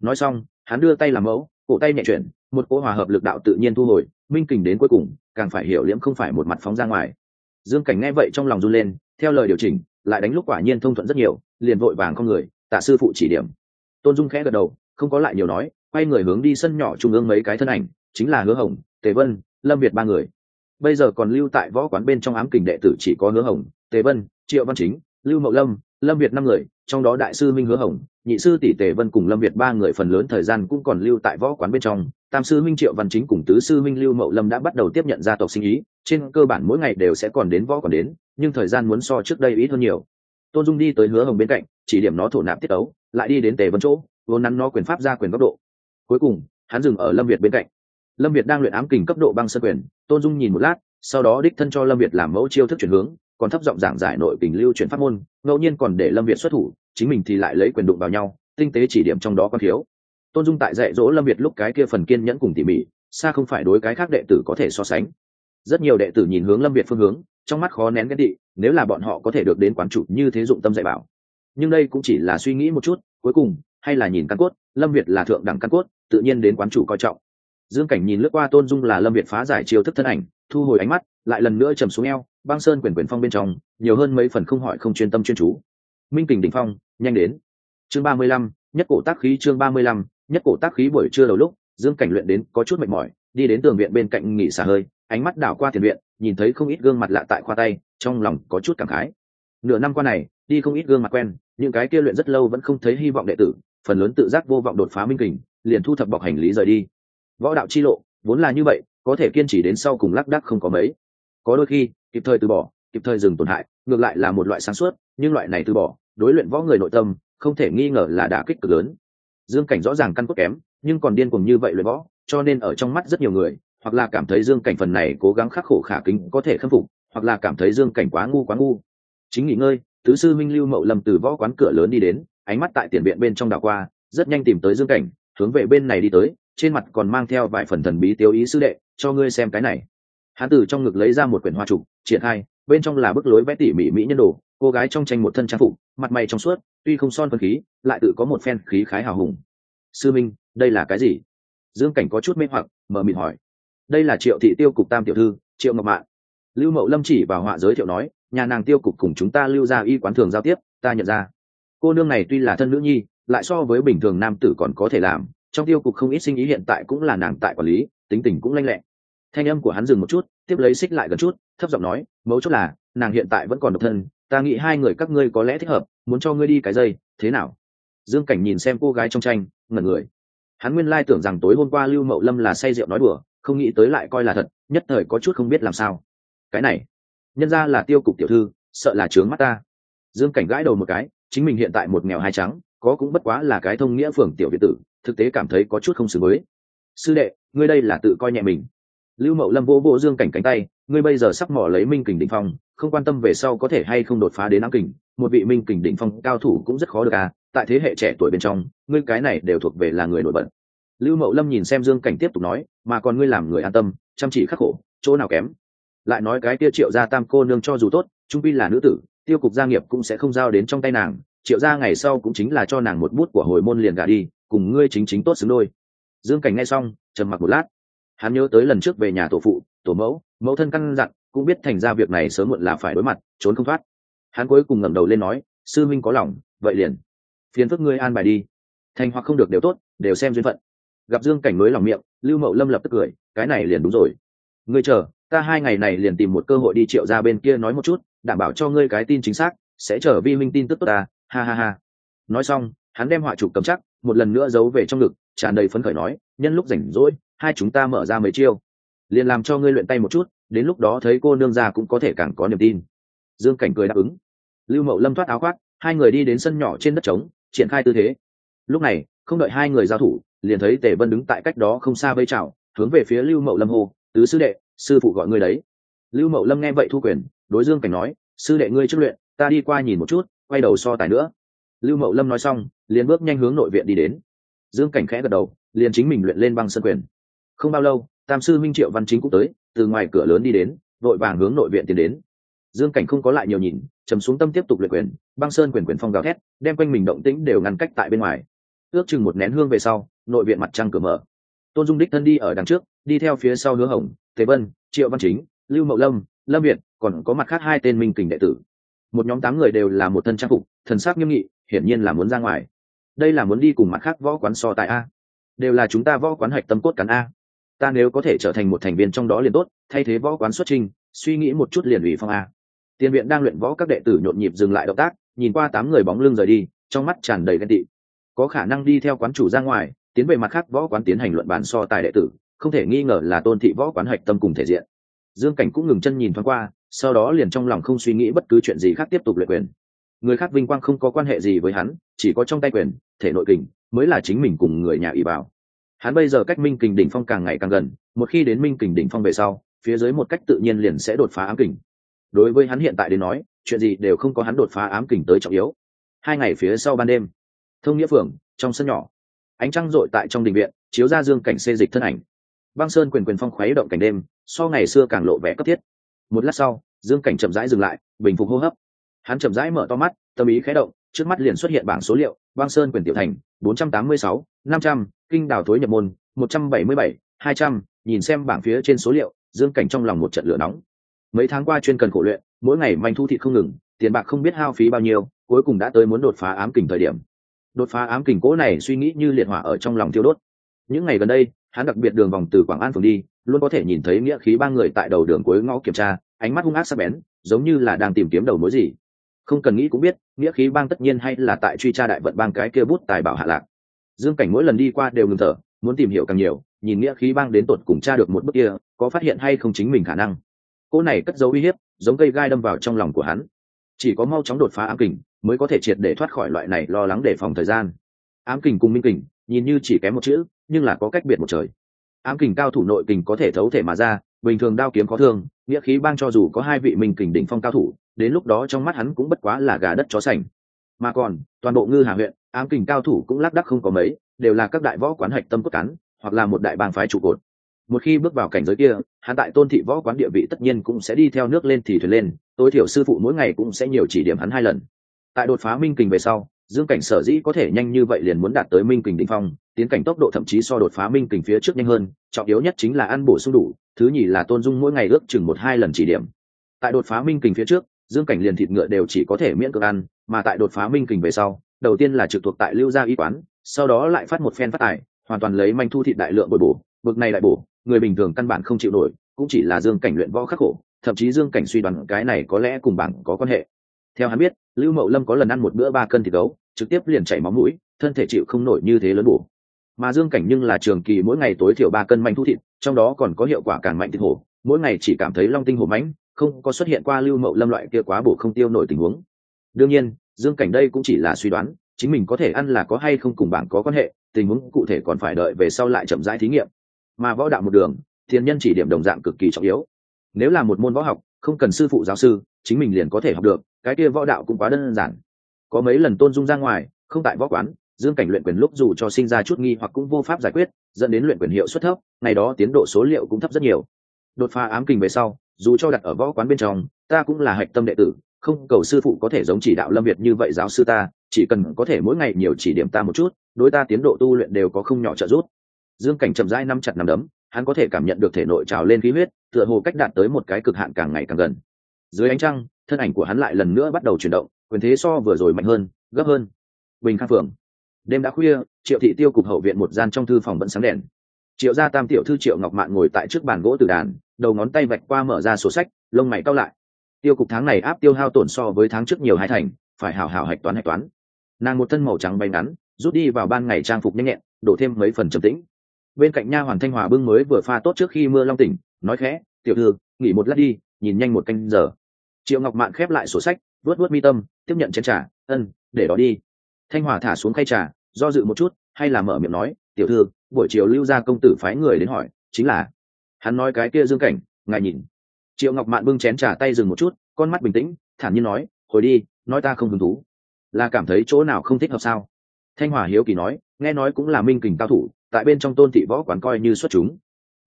Nói xong, hắn đưa tay làm mẫu, cổ tay nhẹ chuyển, một cỗ hòa hợp lực đạo tự nhiên thu hồi, minh kình đến cuối cùng, càng phải hiểu liễm không phải một mặt phóng ra ngoài. Dương cảnh nghe vậy trong lòng run lên, theo lời điều chỉnh lại đánh lúc quả nhiên thông thuận rất nhiều, liền vội vàng con người, tạ sư phụ chỉ điểm. Tôn dung khẽ gật đầu, không có lại nhiều nói, quay người hướng đi sân nhỏ trung ương mấy cái thân ảnh, chính là hứa hồng, tề vân, lâm việt ba người. Bây giờ còn lưu tại võ quán bên trong ám kình đệ tử chỉ có hứa hồng, tề vân, triệu văn chính, lưu mậu lâm lâm việt năm người, trong đó đại sư minh hứa hồng, nhị sư tỷ tề vân cùng lâm việt ba người phần lớn thời gian cũng còn lưu tại võ quán bên trong tam sư minh triệu văn chính cùng tứ sư minh lưu mậu lâm đã bắt đầu tiếp nhận gia tộc sinh ý, trên cơ bản mỗi ngày đều sẽ còn đến võ còn đến, nhưng thời gian muốn so trước đây ít hơn nhiều. Tôn dung đi tới hứa hồng bên cạnh, chỉ điểm nó thổ nạp tiết ấu, lại đi đến tề vân chỗ, vốn nắn nó quyền pháp ra quyền góc độ. Cuối cùng, hắn dừng ở lâm việt bên cạnh. Lâm việt đang luyện ám kình cấp độ băng sân quyền, tôn dung nhìn một lát, sau đó đích thân cho lâm việt làm mẫu chiêu thức chuyển hướng, còn thấp giọng giảng giải nội kình lưu chuyển pháp môn, ngẫu nhiên còn để lâm việt xuất thủ, chính mình thì lại lấy quyền đụng vào nhau, tinh tế chỉ điểm trong đó còn thiếu tôn dung tại dạy dỗ lâm việt lúc cái kia phần kiên nhẫn cùng tỉ mỉ, xa không phải đối cái khác đệ tử có thể so sánh. Rất nhiều đệ tử nhìn hướng lâm việt phương hướng, trong mắt khó nén ghét tị, nếu là bọn họ có thể được đến quán chủ như thế dụng tâm dạy bảo. Nhưng đây cũng chỉ là suy nghĩ một chút, cuối cùng, hay là nhìn căn cốt, lâm việt là thượng đẳng căn cốt, tự nhiên đến quán chủ coi trọng. Dương cảnh nhìn lướt qua tôn dung là lâm việt phá giải chiêu thức thân ảnh, thu hồi ánh mắt, lại lần nữa trầm xuống eo, băng sơn quyển quyển phong bên trong, nhiều hơn mấy phần không hỏi không chuyên tâm chuyên chú. Minh kình đỉnh phong, nhanh đến. Chương ba mươi lăm, nhất cổ tác khí chương ba mươi lăm nhất cổ tác khí buổi trưa đầu lúc, dương cảnh luyện đến có chút mệt mỏi, đi đến tường viện bên cạnh nghỉ xả hơi, ánh mắt đảo qua thiền viện, nhìn thấy không ít gương mặt lạ tại khoa tay, trong lòng có chút cảm khái. Nửa năm qua này, đi không ít gương mặt quen, những cái kia luyện rất lâu vẫn không thấy hy vọng đệ tử, phần lớn tự giác vô vọng đột phá minh kình, liền thu thập bọc hành lý rời đi. Võ đạo chi lộ, vốn là như vậy, có thể kiên trì đến sau cùng lác đác không có mấy. Có đôi khi, kịp thời từ bỏ, kịp thời dừng tổn hại, ngược lại là một loại sáng suốt, nhưng loại này từ bỏ, đối luyện võ người nội tâm, không thể nghi ngờ là đả kích cực lớn dương cảnh rõ ràng căn cốt kém, nhưng còn điên cuồng như vậy luyện võ, cho nên ở trong mắt rất nhiều người, hoặc là cảm thấy dương cảnh phần này cố gắng khắc khổ khả kính có thể khâm phục, hoặc là cảm thấy dương cảnh quá ngu quá ngu. Chính nghỉ ngơi, tứ sư minh lưu mậu lâm từ võ quán cửa lớn đi đến, ánh mắt tại tiền viện bên trong đảo qua, rất nhanh tìm tới dương cảnh, hướng về bên này đi tới, trên mặt còn mang theo vài phần thần bí tiêu ý sư đệ, cho ngươi xem cái này. Hán tử trong ngực lấy ra một quyển hoa trục, triển khai, bên trong là bức lối vẽ tỉ mỉ mỹ nhân đồ, cô gái trong tranh một thân trang phục, mặt mày trong suốt tuy không son phân khí, lại tự có một phen khí khái hào hùng. Sư minh, đây là cái gì? Dương cảnh có chút mê hoặc, mở mịt hỏi. Đây là triệu thị tiêu cục tam tiểu thư, triệu ngọc mạng lưu mậu lâm chỉ vào họa giới thiệu nói, nhà nàng tiêu cục cùng chúng ta lưu ra y quán thường giao tiếp, ta nhận ra. Cô nương này tuy là thân nữ nhi, lại so với bình thường nam tử còn có thể làm, trong tiêu cục không ít sinh ý hiện tại cũng là nàng tại quản lý, tính tình cũng lanh lẹ. Thanh âm của hắn dừng một chút, tiếp lấy xích lại gần chút, thấp giọng nói, mấu chốt là, nàng hiện tại vẫn còn độc thân, ta nghĩ hai người các ngươi có lẽ thích hợp muốn cho ngươi đi cái dây, thế nào? Dương cảnh nhìn xem cô gái trong tranh, ngẩn người. Hắn nguyên lai tưởng rằng tối hôm qua lưu mậu lâm là say rượu nói đùa, không nghĩ tới lại coi là thật, nhất thời có chút không biết làm sao. Cái này, nhân ra là tiêu cục tiểu thư, sợ là trướng mắt ta. Dương cảnh gãi đầu một cái, chính mình hiện tại một nghèo hai trắng, có cũng bất quá là cái thông nghĩa phường tiểu việt tử, thực tế cảm thấy có chút không xử mới sư đệ, ngươi đây là tự coi nhẹ mình. Lưu mậu lâm vô vô dương cảnh cánh tay, ngươi bây giờ sắp mỏ lấy minh kình định phong, không quan tâm về sau có thể hay không đột phá đến ám kình một vị minh kình định phong cao thủ cũng rất khó được à tại thế hệ trẻ tuổi bên trong, ngươi cái này đều thuộc về là người nổi bật. Lưu mậu lâm nhìn xem dương cảnh tiếp tục nói, mà còn ngươi làm người an tâm, chăm chỉ khắc khổ, chỗ nào kém? Lại nói cái kia triệu gia tam cô nương cho dù tốt, trung pi là nữ tử, tiêu cục gia nghiệp cũng sẽ không giao đến trong tay nàng, triệu gia ngày sau cũng chính là cho nàng một bút của hồi môn liền gả đi, cùng ngươi chính chính tốt xứng đôi. Dương cảnh nghe xong, trầm mặc một lát. Hắn nhớ tới lần trước về nhà tổ phụ, tổ mẫu mẫu thân căn dặn, cũng biết thành ra việc này sớm muộn là phải đối mặt, trốn không thoát hắn cuối cùng ngẩng đầu lên nói, sư minh có lòng, vậy liền. Phiền phức ngươi an bài đi. Thành hoặc không được đều tốt, đều xem duyên phận. Gặp dương cảnh mới lòng miệng, lưu mậu lâm lập tức cười, cái này liền đúng rồi. Ngươi chờ, ta hai ngày này liền tìm một cơ hội đi triệu ra bên kia nói một chút, đảm bảo cho ngươi cái tin chính xác, sẽ chờ vi minh tin tức tốt ta. Ha ha ha. Nói xong, hắn đem họa chụp cầm chắc, một lần nữa giấu về trong ngực, tràn đầy phấn khởi nói, nhân lúc rảnh rỗi, hai chúng ta mở ra mấy chiêu. Liền làm cho ngươi luyện tay một chút, đến lúc đó thấy cô nương già cũng có thể càng có niềm tin dương cảnh cười đáp ứng. Lưu mậu lâm thoát áo khoác, hai người đi đến sân nhỏ trên đất trống, triển khai tư thế. Lúc này, không đợi hai người giao thủ, liền thấy tề vân đứng tại cách đó không xa vây trào hướng về phía lưu mậu lâm hô, tứ sư đệ, sư phụ gọi ngươi đấy. Lưu mậu lâm nghe vậy thu quyền, đối dương cảnh nói, sư đệ ngươi trước luyện, ta đi qua nhìn một chút, quay đầu so tài nữa. Lưu mậu lâm nói xong, liền bước nhanh hướng nội viện đi đến. Dương cảnh khẽ gật đầu, liền chính mình luyện lên băng sân quyền. Không bao lâu, tam sư minh triệu văn chính cũng tới, từ ngoài cửa lớn đi đến, vội vàng hướng nội viện tiến đến dương cảnh không có lại nhiều nhìn chấm xuống tâm tiếp tục luyện quyền, băng sơn quyền quyền phong gào thét, đem quanh mình động tĩnh đều ngăn cách tại bên ngoài. Ước chừng một nén hương về sau, nội viện mặt trăng cửa mở. Tôn dung đích thân đi ở đằng trước, đi theo phía sau hứa hồng thế vân, triệu văn chính, lưu mậu lâm lâm việt, còn có mặt khác hai tên minh kình đệ tử. Một nhóm tám người đều là một thân trang phục, thần sắc nghiêm nghị, hiển nhiên là muốn ra ngoài. Đây là muốn đi cùng mặt khác võ quán so tại a. Đều là chúng ta võ quán hạch tâm cốt cắn a. Ta nếu có thể trở thành một thành viên trong đó liền tốt, thay thế võ quán xuất trình, suy nghĩ một chút liền ủy phong a tiền viện đang luyện võ các đệ tử nhộn nhịp dừng lại động tác, nhìn qua tám người bóng lưng rời đi, trong mắt tràn đầy ghen tị. Có khả năng đi theo quán chủ ra ngoài, tiến về mặt khác võ quán tiến hành luận bàn so tài đệ tử, không thể nghi ngờ là tôn thị võ quán hạch tâm cùng thể diện. Dương cảnh cũng ngừng chân nhìn thoáng qua, sau đó liền trong lòng không suy nghĩ bất cứ chuyện gì khác tiếp tục luyện quyền. Người khác vinh quang không có quan hệ gì với hắn, chỉ có trong tay quyền, thể nội kình, mới là chính mình cùng người nhà ỷ bảo. Hắn bây giờ cách minh kình đỉnh phong càng ngày càng gần, một khi đến minh kình đỉnh phong về sau, phía dưới một cách tự nhiên liền sẽ đột phá ám kình đối với hắn hiện tại đến nói, chuyện gì đều không có hắn đột phá ám kình tới trọng yếu. Hai ngày phía sau ban đêm, thông nghĩa phường trong sân nhỏ, ánh trăng rội tại trong đình viện, chiếu ra dương cảnh xê dịch thân ảnh. Băng sơn quyền quyền phong khuấy động cảnh đêm, so ngày xưa càng lộ vẻ cấp thiết. Một lát sau, dương cảnh chậm rãi dừng lại, bình phục hô hấp. Hắn chậm rãi mở to mắt, tâm ý khé động, trước mắt liền xuất hiện bảng số liệu, băng sơn quyền tiểu thành, bốn trăm tám mươi sáu, năm trăm, kinh đào thối nhập môn, một trăm bảy mươi bảy, hai trăm, nhìn xem bảng phía trên số liệu, dương cảnh trong lòng một trận lửa nóng mấy tháng qua chuyên cần khổ luyện, mỗi ngày manh thu thịt không ngừng, tiền bạc không biết hao phí bao nhiêu, cuối cùng đã tới muốn đột phá ám kình thời điểm. Đột phá ám kình cố này suy nghĩ như liệt hỏa ở trong lòng thiêu đốt. Những ngày gần đây, hắn đặc biệt đường vòng từ quảng an phường đi, luôn có thể nhìn thấy nghĩa khí ba người tại đầu đường cuối ngõ kiểm tra, ánh mắt hung ác sắc bén, giống như là đang tìm kiếm đầu mối gì. Không cần nghĩ cũng biết, nghĩa khí bang tất nhiên hay là tại truy tra đại vận bang cái kia bút tài bảo hạ lạc. Dương cảnh mỗi lần đi qua đều ngừng thở, muốn tìm hiểu càng nhiều, nhìn nghĩa khí bang đến tột cùng tra được một bước kia, có phát hiện hay không chính mình khả năng cô này cất dấu uy hiếp, giống cây gai đâm vào trong lòng của hắn. Chỉ có mau chóng đột phá ám kình, mới có thể triệt để thoát khỏi loại này lo lắng để phòng thời gian. Ám kình cùng minh kình, nhìn như chỉ kém một chữ, nhưng là có cách biệt một trời. Ám kình cao thủ nội kình có thể thấu thể mà ra, bình thường đao kiếm có thương, nghĩa khí bang cho dù có hai vị minh kình đỉnh phong cao thủ, đến lúc đó trong mắt hắn cũng bất quá là gà đất chó sành. Mà còn, toàn bộ ngư hà huyện, ám kình cao thủ cũng lác đắc không có mấy, đều là các đại võ quán hạch tâm cốt cán, hoặc là một đại bang phái trụ cột một khi bước vào cảnh giới kia, hắn tại tôn thị võ quán địa vị tất nhiên cũng sẽ đi theo nước lên thì thuyền lên, tối thiểu sư phụ mỗi ngày cũng sẽ nhiều chỉ điểm hắn hai lần. Tại đột phá minh kình về sau, dương cảnh sở dĩ có thể nhanh như vậy liền muốn đạt tới minh kình định phong, tiến cảnh tốc độ thậm chí so đột phá minh kình phía trước nhanh hơn, trọng yếu nhất chính là ăn bổ sung đủ, thứ nhì là tôn dung mỗi ngày ước chừng một hai lần chỉ điểm. Tại đột phá minh kình phía trước, dương cảnh liền thịt ngựa đều chỉ có thể miễn cưỡng ăn, mà tại đột phá minh kình về sau, đầu tiên là trực thuộc tại lưu gia y quán, sau đó lại phát một phen phát tài, hoàn toàn lấy manh thu thịt đại lượng bồi bổ bực này đại bổ, người bình thường căn bản không chịu nổi, cũng chỉ là dương cảnh luyện võ khắc khổ, thậm chí dương cảnh suy đoán cái này có lẽ cùng bảng có quan hệ. Theo hắn biết, lưu mậu lâm có lần ăn một bữa ba cân thịt gấu, trực tiếp liền chảy máu mũi, thân thể chịu không nổi như thế lớn bổ. Mà dương cảnh nhưng là trường kỳ mỗi ngày tối thiểu ba cân manh thu thịt, trong đó còn có hiệu quả càng mạnh thịt hổ, mỗi ngày chỉ cảm thấy long tinh hổ mãnh, không có xuất hiện qua lưu mậu lâm loại kia quá bổ không tiêu nổi tình huống. Đương nhiên, dương cảnh đây cũng chỉ là suy đoán, chính mình có thể ăn là có hay không cùng bảng có quan hệ, tình huống cụ thể còn phải đợi về sau lại chậm rãi thí nghiệm mà võ đạo một đường, thiên nhân chỉ điểm đồng dạng cực kỳ trọng yếu. Nếu là một môn võ học, không cần sư phụ giáo sư, chính mình liền có thể học được, cái kia võ đạo cũng quá đơn giản. Có mấy lần tôn dung ra ngoài, không tại võ quán, dương cảnh luyện quyền lúc dù cho sinh ra chút nghi hoặc cũng vô pháp giải quyết, dẫn đến luyện quyền hiệu suất thấp, ngày đó tiến độ số liệu cũng thấp rất nhiều. Đột phá ám kình về sau, dù cho đặt ở võ quán bên trong, ta cũng là hạch tâm đệ tử, không cầu sư phụ có thể giống chỉ đạo lâm việt như vậy giáo sư ta, chỉ cần có thể mỗi ngày nhiều chỉ điểm ta một chút, đối ta tiến độ tu luyện đều có không nhỏ trợ giúp dương cảnh chậm rãi năm chặt nắm đấm, hắn có thể cảm nhận được thể nội trào lên khí huyết, tựa hồ cách đạt tới một cái cực hạn càng ngày càng gần. Dưới ánh trăng, thân ảnh của hắn lại lần nữa bắt đầu chuyển động, quyền thế so vừa rồi mạnh hơn, gấp hơn. Bình khang phường đêm đã khuya, triệu thị tiêu cục hậu viện một gian trong thư phòng vẫn sáng đèn. Triệu gia tam tiểu thư triệu ngọc mạn ngồi tại trước bàn gỗ từ đàn, đầu ngón tay vạch qua mở ra sổ sách, lông mày cao lại. Tiêu cục tháng này áp tiêu hao tổn so với tháng trước nhiều hai thành, phải hảo hảo hạch toán hạch toán. Nàng một thân màu trắng bay ngắn, rút đi vào ban ngày trang phục nhanh nhẹn, đổ thêm mấy phần trầm tĩnh bên cạnh nha hoàn thanh hòa bưng mới vừa pha tốt trước khi mưa long tỉnh, nói khẽ, tiểu thư, nghỉ một lát đi, nhìn nhanh một canh giờ. Triệu ngọc mạn khép lại sổ sách vớt vớt mi tâm, tiếp nhận chén trà, ân, để đó đi. Thanh hòa thả xuống khay trà, do dự một chút, hay là mở miệng nói, tiểu thư, buổi chiều lưu gia công tử phái người đến hỏi, chính là hắn nói cái kia dương cảnh, ngài nhìn. Triệu ngọc mạn bưng chén trà tay dừng một chút, con mắt bình tĩnh, thản nhiên nói, hồi đi, nói ta không hứng thú. Là cảm thấy chỗ nào không thích hợp sao? Thanh hòa hiếu kỳ nói nghe nói cũng là minh kình cao thủ, tại bên trong tôn thị võ quán coi như xuất chúng.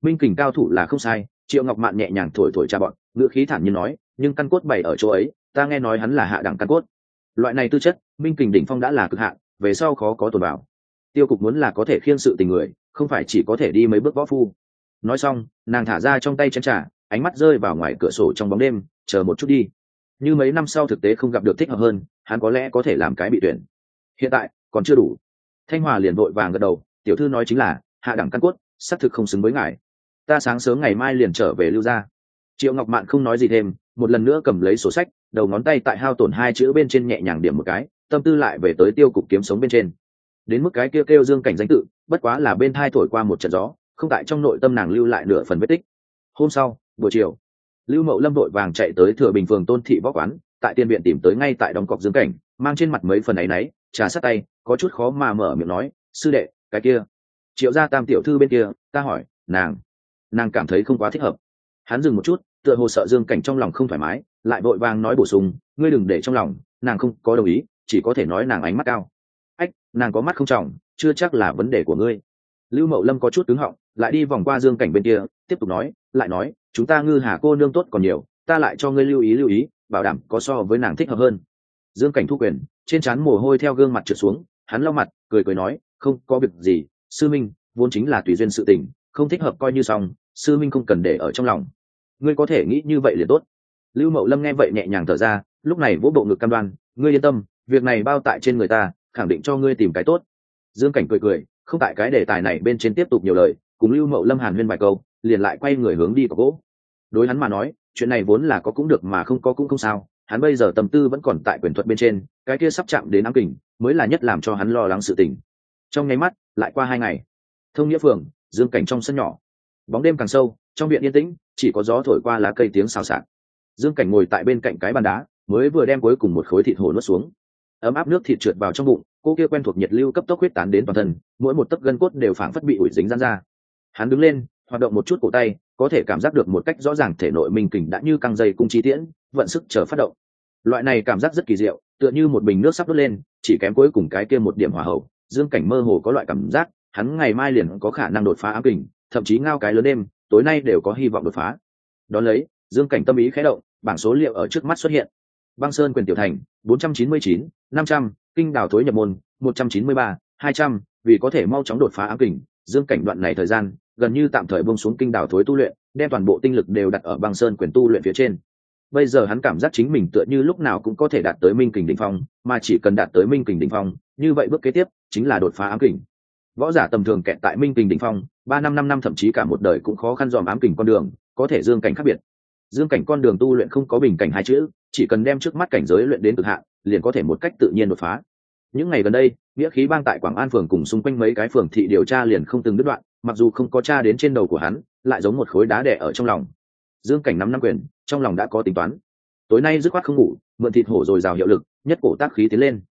Minh kình cao thủ là không sai, triệu ngọc mạn nhẹ nhàng thổi thổi cha bọn, ngữ khí thản nhiên nói, nhưng căn cốt bày ở chỗ ấy, ta nghe nói hắn là hạ đẳng căn cốt. Loại này tư chất, minh kình đỉnh phong đã là cực hạn, về sau khó có tồn bảo tiêu cục muốn là có thể khiên sự tình người, không phải chỉ có thể đi mấy bước võ phu. Nói xong, nàng thả ra trong tay chén trà, ánh mắt rơi vào ngoài cửa sổ trong bóng đêm, chờ một chút đi. Như mấy năm sau thực tế không gặp được thích hợp hơn, hắn có lẽ có thể làm cái bị tuyển. Hiện tại, còn chưa đủ thanh hòa liền vội vàng gật đầu, tiểu thư nói chính là, hạ đẳng căn cốt, xác thực không xứng với ngài. Ta sáng sớm ngày mai liền trở về lưu gia. Triệu ngọc mạn không nói gì thêm, một lần nữa cầm lấy sổ sách, đầu ngón tay tại hao tổn hai chữ bên trên nhẹ nhàng điểm một cái, tâm tư lại về tới tiêu cục kiếm sống bên trên. Đến mức cái kêu kêu dương cảnh danh tự, bất quá là bên thai thổi qua một trận gió, không tại trong nội tâm nàng lưu lại nửa phần vết tích. Hôm sau, buổi chiều, lưu mậu lâm đội vàng chạy tới thừa bình phường tôn thị võ quán, tại tiên viện tìm tới ngay tại đóng cọc dương cảnh, mang trên mặt mấy phần áy náy trà sát tay, có chút khó mà mở miệng nói, sư đệ, cái kia. Triệu gia tam tiểu thư bên kia, ta hỏi, nàng nàng cảm thấy không quá thích hợp. Hắn dừng một chút, tựa hồ sợ dương cảnh trong lòng không thoải mái, lại vội vàng nói bổ sung, ngươi đừng để trong lòng, nàng không có đồng ý, chỉ có thể nói nàng ánh mắt cao. Ách, nàng có mắt không trọng, chưa chắc là vấn đề của ngươi. Lưu mậu lâm có chút cứng họng, lại đi vòng qua dương cảnh bên kia, tiếp tục nói, lại nói, chúng ta ngư hà cô nương tốt còn nhiều, ta lại cho ngươi lưu ý lưu ý, bảo đảm có so với nàng thích hợp hơn dương cảnh thu quyền, trên trán mồ hôi theo gương mặt trượt xuống, hắn lau mặt, cười cười nói, không, có việc gì, sư minh, vốn chính là tùy duyên sự tình, không thích hợp coi như xong, sư minh không cần để ở trong lòng. Ngươi có thể nghĩ như vậy liền tốt. Lưu mậu lâm nghe vậy nhẹ nhàng thở ra, lúc này vỗ bộ ngực cam đoan, ngươi yên tâm, việc này bao tại trên người ta, khẳng định cho ngươi tìm cái tốt. Dương cảnh cười cười, không tại cái đề tài này bên trên tiếp tục nhiều lời, cùng lưu mậu lâm hàn huyên vài câu, liền lại quay người hướng đi có gỗ. Đối hắn mà nói, chuyện này vốn là có cũng được mà không có cũng không sao hắn bây giờ tâm tư vẫn còn tại quyền thuật bên trên, cái kia sắp chạm đến ám kình, mới là nhất làm cho hắn lo lắng sự tình. Trong nháy mắt, lại qua hai ngày. Thông nghĩa phường, dương cảnh trong sân nhỏ. Bóng đêm càng sâu, trong viện yên tĩnh, chỉ có gió thổi qua lá cây tiếng xào xạc. Dương cảnh ngồi tại bên cạnh cái bàn đá, mới vừa đem cuối cùng một khối thịt hổ nuốt xuống. Ấm áp nước thịt trượt vào trong bụng, cô kia quen thuộc nhiệt lưu cấp tốc huyết tán đến toàn thân, mỗi một tấc gân cốt đều phảng phất bị ủi dính rán ra. Hắn đứng lên, hoạt động một chút cổ tay, có thể cảm giác được một cách rõ ràng thể nội mình kình đã như căng dây cung chi tiễn, vận sức chờ phát động loại này cảm giác rất kỳ diệu tựa như một bình nước sắp đốt lên chỉ kém cuối cùng cái kia một điểm hỏa hậu. Dương cảnh mơ hồ có loại cảm giác hắn ngày mai liền có khả năng đột phá ám kình thậm chí ngao cái lớn đêm tối nay đều có hy vọng đột phá. Đón lấy dương cảnh tâm ý khé động bảng số liệu ở trước mắt xuất hiện. Băng sơn quyền tiểu thành 499, 500, kinh đào thối nhập môn 193, 200, vì có thể mau chóng đột phá ám kình. Dương cảnh đoạn này thời gian gần như tạm thời bông xuống kinh đào thối tu luyện đem toàn bộ tinh lực đều đặt ở băng sơn quyền tu luyện phía trên bây giờ hắn cảm giác chính mình tựa như lúc nào cũng có thể đạt tới minh kình đỉnh phong, mà chỉ cần đạt tới minh kình đỉnh phong, như vậy bước kế tiếp chính là đột phá ám kình. Võ giả tầm thường kẹt tại minh kình đỉnh phong, ba năm năm năm thậm chí cả một đời cũng khó khăn dòm ám kình con đường, có thể dương cảnh khác biệt. Dương cảnh con đường tu luyện không có bình cảnh hai chữ, chỉ cần đem trước mắt cảnh giới luyện đến cực hạn, liền có thể một cách tự nhiên đột phá. Những ngày gần đây, nghĩa khí bang tại quảng an phường cùng xung quanh mấy cái phường thị điều tra liền không từng đứt đoạn, mặc dù không có tra đến trên đầu của hắn, lại giống một khối đá đè ở trong lòng. Dương cảnh nắm năm quyền trong lòng đã có tính toán. Tối nay dứt khoát không ngủ, mượn thịt hổ rồi rào hiệu lực, nhất cổ tác khí tiến lên.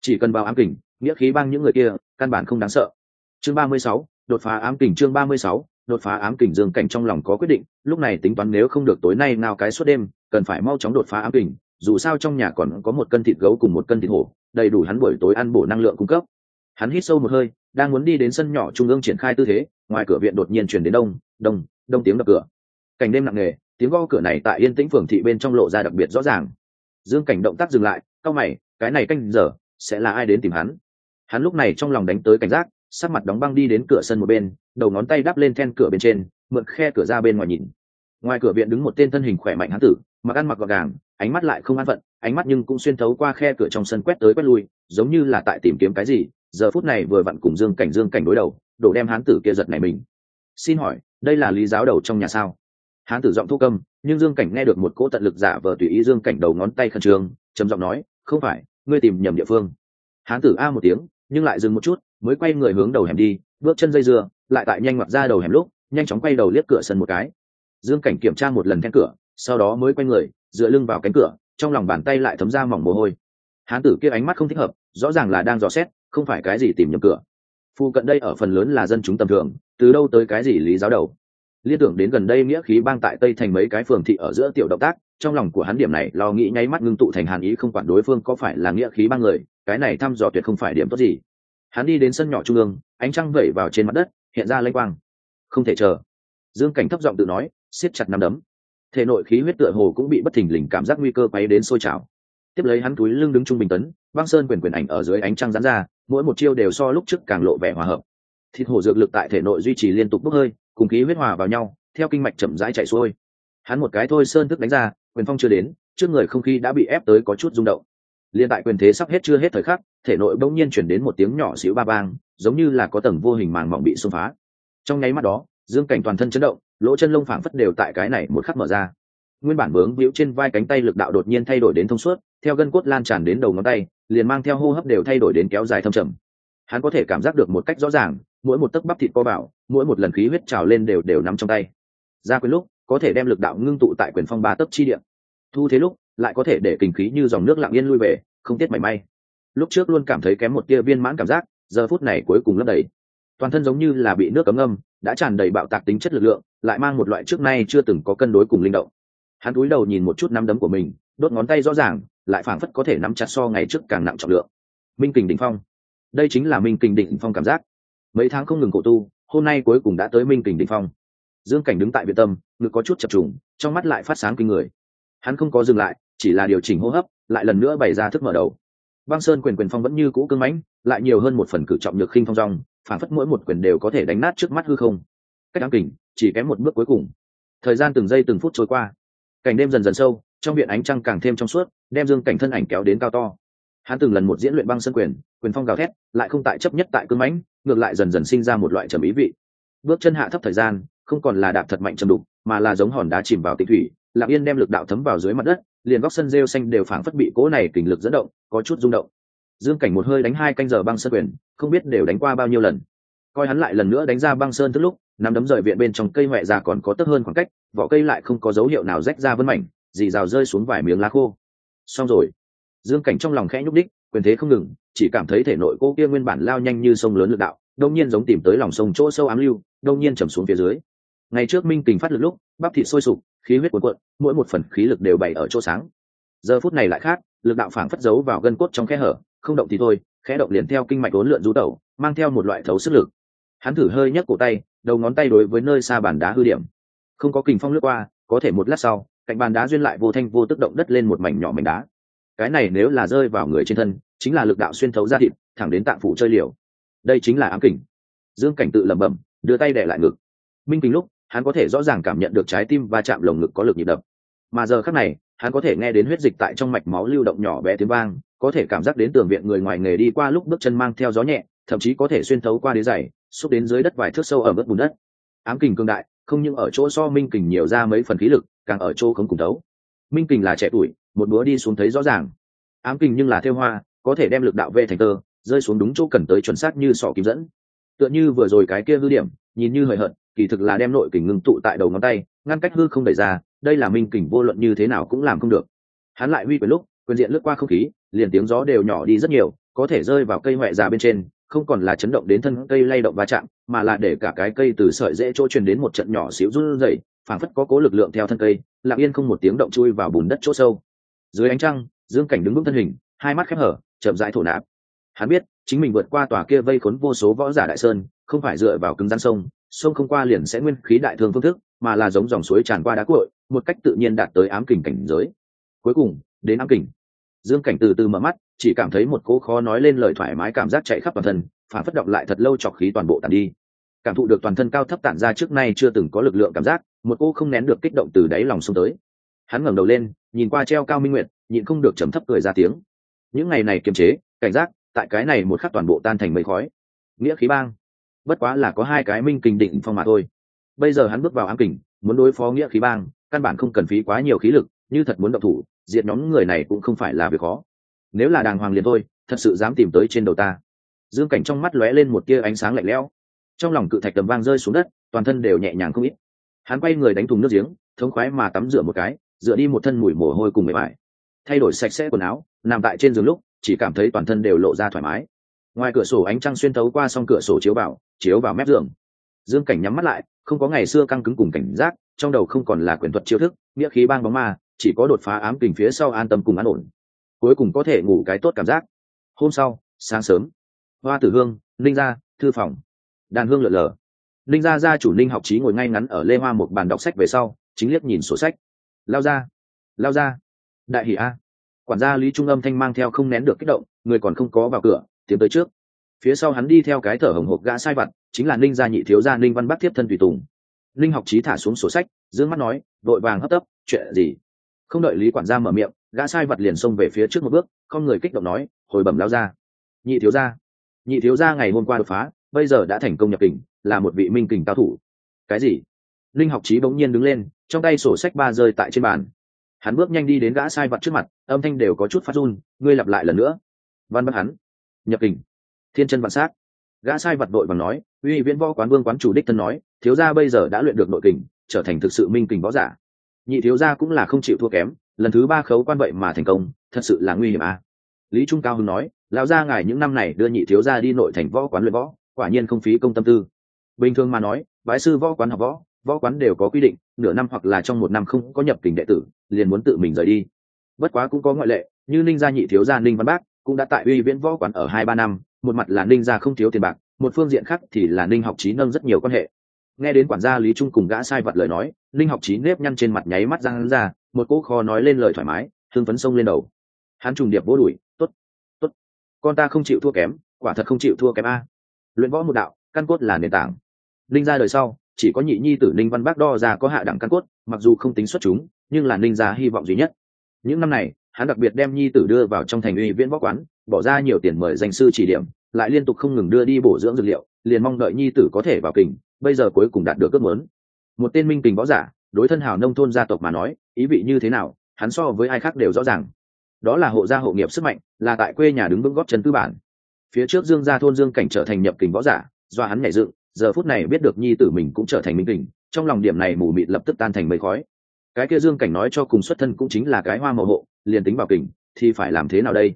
Chỉ cần vào ám kình, nghĩa khí bang những người kia, căn bản không đáng sợ. Chương ba mươi sáu, đột phá ám kình, chương ba mươi sáu, đột phá ám kình, dương cảnh trong lòng có quyết định, lúc này tính toán nếu không được tối nay nào cái suốt đêm, cần phải mau chóng đột phá ám kình, dù sao trong nhà còn có một cân thịt gấu cùng một cân thịt hổ, đầy đủ hắn buổi tối ăn bổ năng lượng cung cấp. Hắn hít sâu một hơi, đang muốn đi đến sân nhỏ trung ương triển khai tư thế, ngoài cửa viện đột nhiên chuyển đến đông đông đông tiếng đập cửa. Cảnh đêm nặng nề tiếng gõ cửa này tại yên tĩnh phường thị bên trong lộ ra đặc biệt rõ ràng. Dương cảnh động tác dừng lại, cau mày, cái này canh giờ, sẽ là ai đến tìm hắn? Hắn lúc này trong lòng đánh tới cảnh giác, sắc mặt đóng băng đi đến cửa sân một bên, đầu ngón tay đắp lên then cửa bên trên, mượn khe cửa ra bên ngoài nhìn. Ngoài cửa viện đứng một tên thân hình khỏe mạnh hán tử, mặc ăn mặc gọn gàng, ánh mắt lại không an phận, ánh mắt nhưng cũng xuyên thấu qua khe cửa trong sân quét tới quét lui, giống như là tại tìm kiếm cái gì. Giờ phút này vừa vặn cùng dương cảnh dương cảnh đối đầu, đổ đem hán tử kia giật này mình. Xin hỏi, đây là lý giáo đầu trong nhà sao? Hán tử giọng thu câm, nhưng dương cảnh nghe được một cỗ tận lực giả vờ tùy ý dương cảnh đầu ngón tay khẩn trương, trầm giọng nói, không phải, ngươi tìm nhầm địa phương. Hán tử a một tiếng, nhưng lại dừng một chút, mới quay người hướng đầu hẻm đi, bước chân dây dưa, lại tại nhanh ngoặt ra đầu hẻm lúc, nhanh chóng quay đầu liếc cửa sân một cái. Dương cảnh kiểm tra một lần cánh cửa, sau đó mới quay người, dựa lưng vào cánh cửa, trong lòng bàn tay lại thấm ra mỏng mồ hôi. Hán tử kia ánh mắt không thích hợp, rõ ràng là đang dò xét, không phải cái gì tìm nhầm cửa. Phu cận đây ở phần lớn là dân chúng tầm thường, từ đâu tới cái gì lý giáo đầu? Liên tưởng đến gần đây nghĩa khí bang tại tây thành mấy cái phường thị ở giữa tiểu động tác, trong lòng của hắn điểm này, lo nghĩ nháy mắt ngưng tụ thành hàn ý không quản đối phương có phải là nghĩa khí bang người, cái này thăm dò tuyệt không phải điểm tốt gì. Hắn đi đến sân nhỏ trung ương, ánh trăng vẩy vào trên mặt đất, hiện ra lanh quang. Không thể chờ. Dương cảnh thấp giọng tự nói, siết chặt nắm đấm. Thể nội khí huyết tựa hồ cũng bị bất thình lình cảm giác nguy cơ quấy đến sôi trào. Tiếp lấy hắn túi lưng đứng trung bình tấn, băng sơn quyền quyền ảnh ở dưới ánh trăng rán ra, mỗi một chiêu đều so lúc trước càng lộ vẻ hòa hợp. Thịt hổ dược lực tại thể nội duy trì liên tục bốc hơi cùng khí huyết hòa vào nhau, theo kinh mạch chậm rãi chạy xuôi. Hắn một cái thôi sơn thức đánh ra, quyền phong chưa đến, trước người không khí đã bị ép tới có chút rung động. Liên tại quyền thế sắp hết chưa hết thời khắc, thể nội bỗng nhiên chuyển đến một tiếng nhỏ xíu ba bang giống như là có tầng vô hình màng mỏng bị xông phá. Trong nháy mắt đó, dương cảnh toàn thân chấn động, lỗ chân lông phảng phất đều tại cái này một khắc mở ra. Nguyên bản bướng víu trên vai cánh tay lực đạo đột nhiên thay đổi đến thông suốt, theo gân cốt lan tràn đến đầu ngón tay, liền mang theo hô hấp đều thay đổi đến kéo dài thâm trầm. Hắn có thể cảm giác được một cách rõ ràng mỗi một tấc bắp thịt co bảo mỗi một lần khí huyết trào lên đều đều nắm trong tay. Ra quyền lúc, có thể đem lực đạo ngưng tụ tại quyền phong ba tấc chi điện thu thế lúc, lại có thể để kinh khí như dòng nước lặng yên lui về, không tiết mảy may. Lúc trước luôn cảm thấy kém một tia viên mãn cảm giác, giờ phút này cuối cùng lấp đầy. Toàn thân giống như là bị nước cấm ngâm, đã tràn đầy bạo tạc tính chất lực lượng, lại mang một loại trước nay chưa từng có cân đối cùng linh động. Hắn cúi đầu nhìn một chút nắm đấm của mình, đốt ngón tay rõ ràng, lại phảng phất có thể nắm chặt so ngày trước càng nặng trọng lượng. Minh kình đỉnh phong. Đây chính là minh kình đỉnh phong cảm giác mấy tháng không ngừng cổ tu, hôm nay cuối cùng đã tới minh kình đỉnh phong. Dương cảnh đứng tại việt tâm, ngực có chút chập trùng, trong mắt lại phát sáng kinh người. Hắn không có dừng lại, chỉ là điều chỉnh hô hấp, lại lần nữa bày ra thức mở đầu. Băng sơn quyền quyền phong vẫn như cũ cưng mãnh, lại nhiều hơn một phần cử trọng nhược khinh phong rong phản phất mỗi một quyền đều có thể đánh nát trước mắt hư không. Cách đáng kình, chỉ kém một bước cuối cùng. Thời gian từng giây từng phút trôi qua. Cảnh đêm dần dần sâu, trong viện ánh trăng càng thêm trong suốt, đem dương cảnh thân ảnh kéo đến cao to. Hắn từng lần một diễn luyện băng sơn quyền quyền phong gào thét, lại không tại chấp nhất tại cương mãnh, ngược lại dần dần sinh ra một loại trầm ý vị. Bước chân hạ thấp thời gian, không còn là đạp thật mạnh trầm đục, mà là giống hòn đá chìm vào tịch thủy, lặng yên đem lực đạo thấm vào dưới mặt đất, liền góc sân rêu xanh đều phảng phất bị cố này kình lực dẫn động, có chút rung động. Dương cảnh một hơi đánh hai canh giờ băng sơn quyền, không biết đều đánh qua bao nhiêu lần. Coi hắn lại lần nữa đánh ra băng sơn tức lúc, nắm đấm rời viện bên trong cây huệ già còn có tấp hơn khoảng cách, vỏ cây lại không có dấu hiệu nào rách ra vân mảnh, dì rào rơi xuống vài miếng lá khô. Xong rồi. Dương cảnh trong lòng khẽ nhúc đích quyền thế không ngừng chỉ cảm thấy thể nội cô kia nguyên bản lao nhanh như sông lớn lực đạo đông nhiên giống tìm tới lòng sông chỗ sâu ám lưu đông nhiên trầm xuống phía dưới. Ngày trước minh tình phát lực lúc, bắp thịt sôi sục, khí huyết cuộn cuộn, mỗi một phần khí lực đều bày ở chỗ sáng. Giờ phút này lại khác, lực đạo phảng phất giấu vào gân cốt trong khe hở, không động thì thôi, khẽ động liền theo kinh mạch uốn lượn rú tẩu, mang theo một loại thấu sức lực. Hắn thử hơi nhấc cổ tay, đầu ngón tay đối với nơi xa bàn đá hư điểm. Không có kình phong lướt qua, có thể một lát sau, cạnh bàn đá duyên lại vô thanh vô tức động đất lên một mảnh nhỏ mảnh đá. Cái này nếu là rơi vào người trên thân chính là lực đạo xuyên thấu ra thịt, thẳng đến tạng phủ chơi liều. Đây chính là ám kình. Dương cảnh tự lẩm bẩm, đưa tay để lại ngực. Minh kình lúc, hắn có thể rõ ràng cảm nhận được trái tim va chạm lồng ngực có lực nhịp đập. Mà giờ khác này, hắn có thể nghe đến huyết dịch tại trong mạch máu lưu động nhỏ bé tiếng vang, có thể cảm giác đến tường viện người ngoài nghề đi qua lúc bước chân mang theo gió nhẹ, thậm chí có thể xuyên thấu qua đế dày xúc đến dưới đất vài thước sâu ở mức bùn đất. Ám kình cương đại, không những ở chỗ so minh kình nhiều ra mấy phần khí lực, càng ở chỗ không cùng đấu minh kình là trẻ tuổi, một búa đi xuống thấy rõ ràng. Ám kình nhưng là theo hoa có thể đem lực đạo về thành tơ, rơi xuống đúng chỗ cần tới chuẩn xác như sọ kim dẫn. Tựa như vừa rồi cái kia hư điểm, nhìn như hời hợt, kỳ thực là đem nội kình ngưng tụ tại đầu ngón tay, ngăn cách hư không đẩy ra, đây là minh kình vô luận như thế nào cũng làm không được. Hắn lại huy quyền lúc, quyền diện lướt qua không khí, liền tiếng gió đều nhỏ đi rất nhiều, có thể rơi vào cây ngoại già bên trên, không còn là chấn động đến thân cây lay động va chạm, mà là để cả cái cây từ sợi dễ chỗ truyền đến một trận nhỏ xíu run rẩy, phảng phất có cố lực lượng theo thân cây, lặng yên không một tiếng động chui vào bùn đất chỗ sâu. Dưới ánh trăng, dương cảnh đứng vững thân hình, hai mắt khép hở chậm rãi thổ nạp. Hắn biết, chính mình vượt qua tòa kia vây khốn vô số võ giả đại sơn, không phải dựa vào cứng gian sông sông không qua liền sẽ nguyên khí đại thương phương thức, mà là giống dòng suối tràn qua đá cội một cách tự nhiên đạt tới ám kình cảnh giới. Cuối cùng, đến ám kình. Dương cảnh từ từ mở mắt, chỉ cảm thấy một cỗ khó nói lên lời thoải mái cảm giác chạy khắp toàn thân, phản phất động lại thật lâu chọc khí toàn bộ tàn đi. Cảm thụ được toàn thân cao thấp tản ra trước nay chưa từng có lực lượng cảm giác, một cô không nén được kích động từ đáy lòng xuống tới. Hắn ngẩng đầu lên, nhìn qua treo cao minh nguyệt, nhịn không được trầm thấp cười ra tiếng những ngày này kiềm chế, cảnh giác, tại cái này một khắc toàn bộ tan thành mây khói. Nghĩa khí bang. Bất quá là có hai cái minh kình định phong mà thôi. Bây giờ hắn bước vào ám kình, muốn đối phó nghĩa khí bang, căn bản không cần phí quá nhiều khí lực, như thật muốn động thủ, diệt nhóm người này cũng không phải là việc khó. Nếu là đàng hoàng liền thôi, thật sự dám tìm tới trên đầu ta. Dương cảnh trong mắt lóe lên một tia ánh sáng lạnh lẽo. Trong lòng cự thạch tầm vang rơi xuống đất, toàn thân đều nhẹ nhàng không ít. Hắn quay người đánh thùng nước giếng, thống khoái mà tắm rửa một cái dựa đi một thân mùi mồ hôi cùng mệt mỏi. Thay đổi sạch sẽ quần áo nằm tại trên giường lúc, chỉ cảm thấy toàn thân đều lộ ra thoải mái. Ngoài cửa sổ ánh trăng xuyên tấu qua s cửa sổ chiếu vào chiếu vào mép giường. Dương cảnh nhắm mắt lại, không có ngày xưa căng cứng cùng cảnh giác, trong đầu không còn là quyền thuật chiêu thức, nghĩa khí bang bóng ma, chỉ có đột phá ám kình phía sau an tâm cùng an ổn. Cuối cùng có thể ngủ cái tốt cảm giác. Hôm sau, sáng sớm, hoa tử hương, ninh gia, thư phòng. Đàn hương lượn lờ. Ninh gia gia chủ ninh học trí ngồi ngay ngắn ở lê hoa một bàn đọc sách về sau, chính liếc nhìn sổ sách. Lao ra lao ra đại hỷ a quản gia lý trung âm thanh mang theo không nén được kích động, người còn không có vào cửa, tiến tới trước. Phía sau hắn đi theo cái thở hồng hộc gã sai vặt, chính là ninh gia nhị thiếu gia ninh văn bắc thiếp thân tùy tùng. Ninh học trí thả xuống sổ sách giữ mắt nói vội vàng hấp tấp, chuyện gì? Không đợi lý quản gia mở miệng, gã sai vật liền xông về phía trước một bước con người kích động nói, hồi bẩm lao ra nhị thiếu gia. Nhị thiếu gia ngày hôm qua đột phá, bây giờ đã thành công nhập kình, là một vị minh kình cao thủ. Cái gì? Linh học trí bỗng nhiên đứng lên, trong tay sổ sách ba rơi tại trên bàn hắn bước nhanh đi đến gã sai vật trước mặt, âm thanh đều có chút phát run, ngươi lặp lại lần nữa. Văn bắt hắn, nhập kình. Thiên chân vạn sát. Gã sai vật đội và nói, uy viễn võ quán vương quán chủ đích thân nói, thiếu gia bây giờ đã luyện được nội kình, trở thành thực sự minh kình võ giả. Nhị thiếu gia cũng là không chịu thua kém, lần thứ ba khấu quan vậy mà thành công, thật sự là nguy hiểm à lý trung cao hưng nói, lão gia ngài những năm này đưa nhị thiếu gia đi nội thành võ quán luyện võ, quả nhiên không phí công tâm tư. Bình thường mà nói, bái sư võ quán học võ võ quán đều có quy định, nửa năm hoặc là trong một năm không có nhập kình đệ tử, liền muốn tự mình rời đi. Bất quá cũng có ngoại lệ, như ninh gia nhị thiếu gia ninh văn bác, cũng đã tại uy viễn võ quán ở hai ba năm, một mặt là ninh gia không thiếu tiền bạc, một phương diện khác thì là ninh học trí nâng rất nhiều quan hệ. Nghe đến quản gia lý trung cùng gã sai vật lời nói, ninh học trí nếp nhăn trên mặt nháy mắt ra hắn ra, một cỗ kho nói lên lời thoải mái thương phấn sông lên đầu. Hắn trùng điệp vỗ đùi t ố t t ố t con ta không chịu thua kém, quả thật không chịu thua kém a. Luyện võ một đạo, căn cốt là nền tảng. Ninh ra đời sau chỉ có nhị nhi tử ninh văn bác đo ra có hạ đẳng căn cốt, mặc dù không tính xuất chúng, nhưng là ninh gia hy vọng duy nhất. Những năm này, hắn đặc biệt đem nhi tử đưa vào trong thành uy viễn võ quán, bỏ ra nhiều tiền mời danh sư chỉ điểm, lại liên tục không ngừng đưa đi bổ dưỡng dược liệu, liền mong đợi nhi tử có thể vào kình, bây giờ cuối cùng đạt được ước muốn. Một tên minh kình võ giả, đối thân hào nông thôn gia tộc mà nói, ý vị như thế nào, hắn so với ai khác đều rõ ràng. Đó là hộ gia hộ nghiệp sức mạnh, là tại quê nhà đứng vững góp chân tư bản. Phía trước dương gia thôn dương cảnh trở thành nhập kình võ giả, do hắn nhảy dựng giờ phút này biết được nhi tử mình cũng trở thành minh tình trong lòng điểm này mù mịt lập tức tan thành mây khói. Cái kia dương cảnh nói cho cùng xuất thân cũng chính là cái hoa màu hộ, liền tính bảo kình, thì phải làm thế nào đây?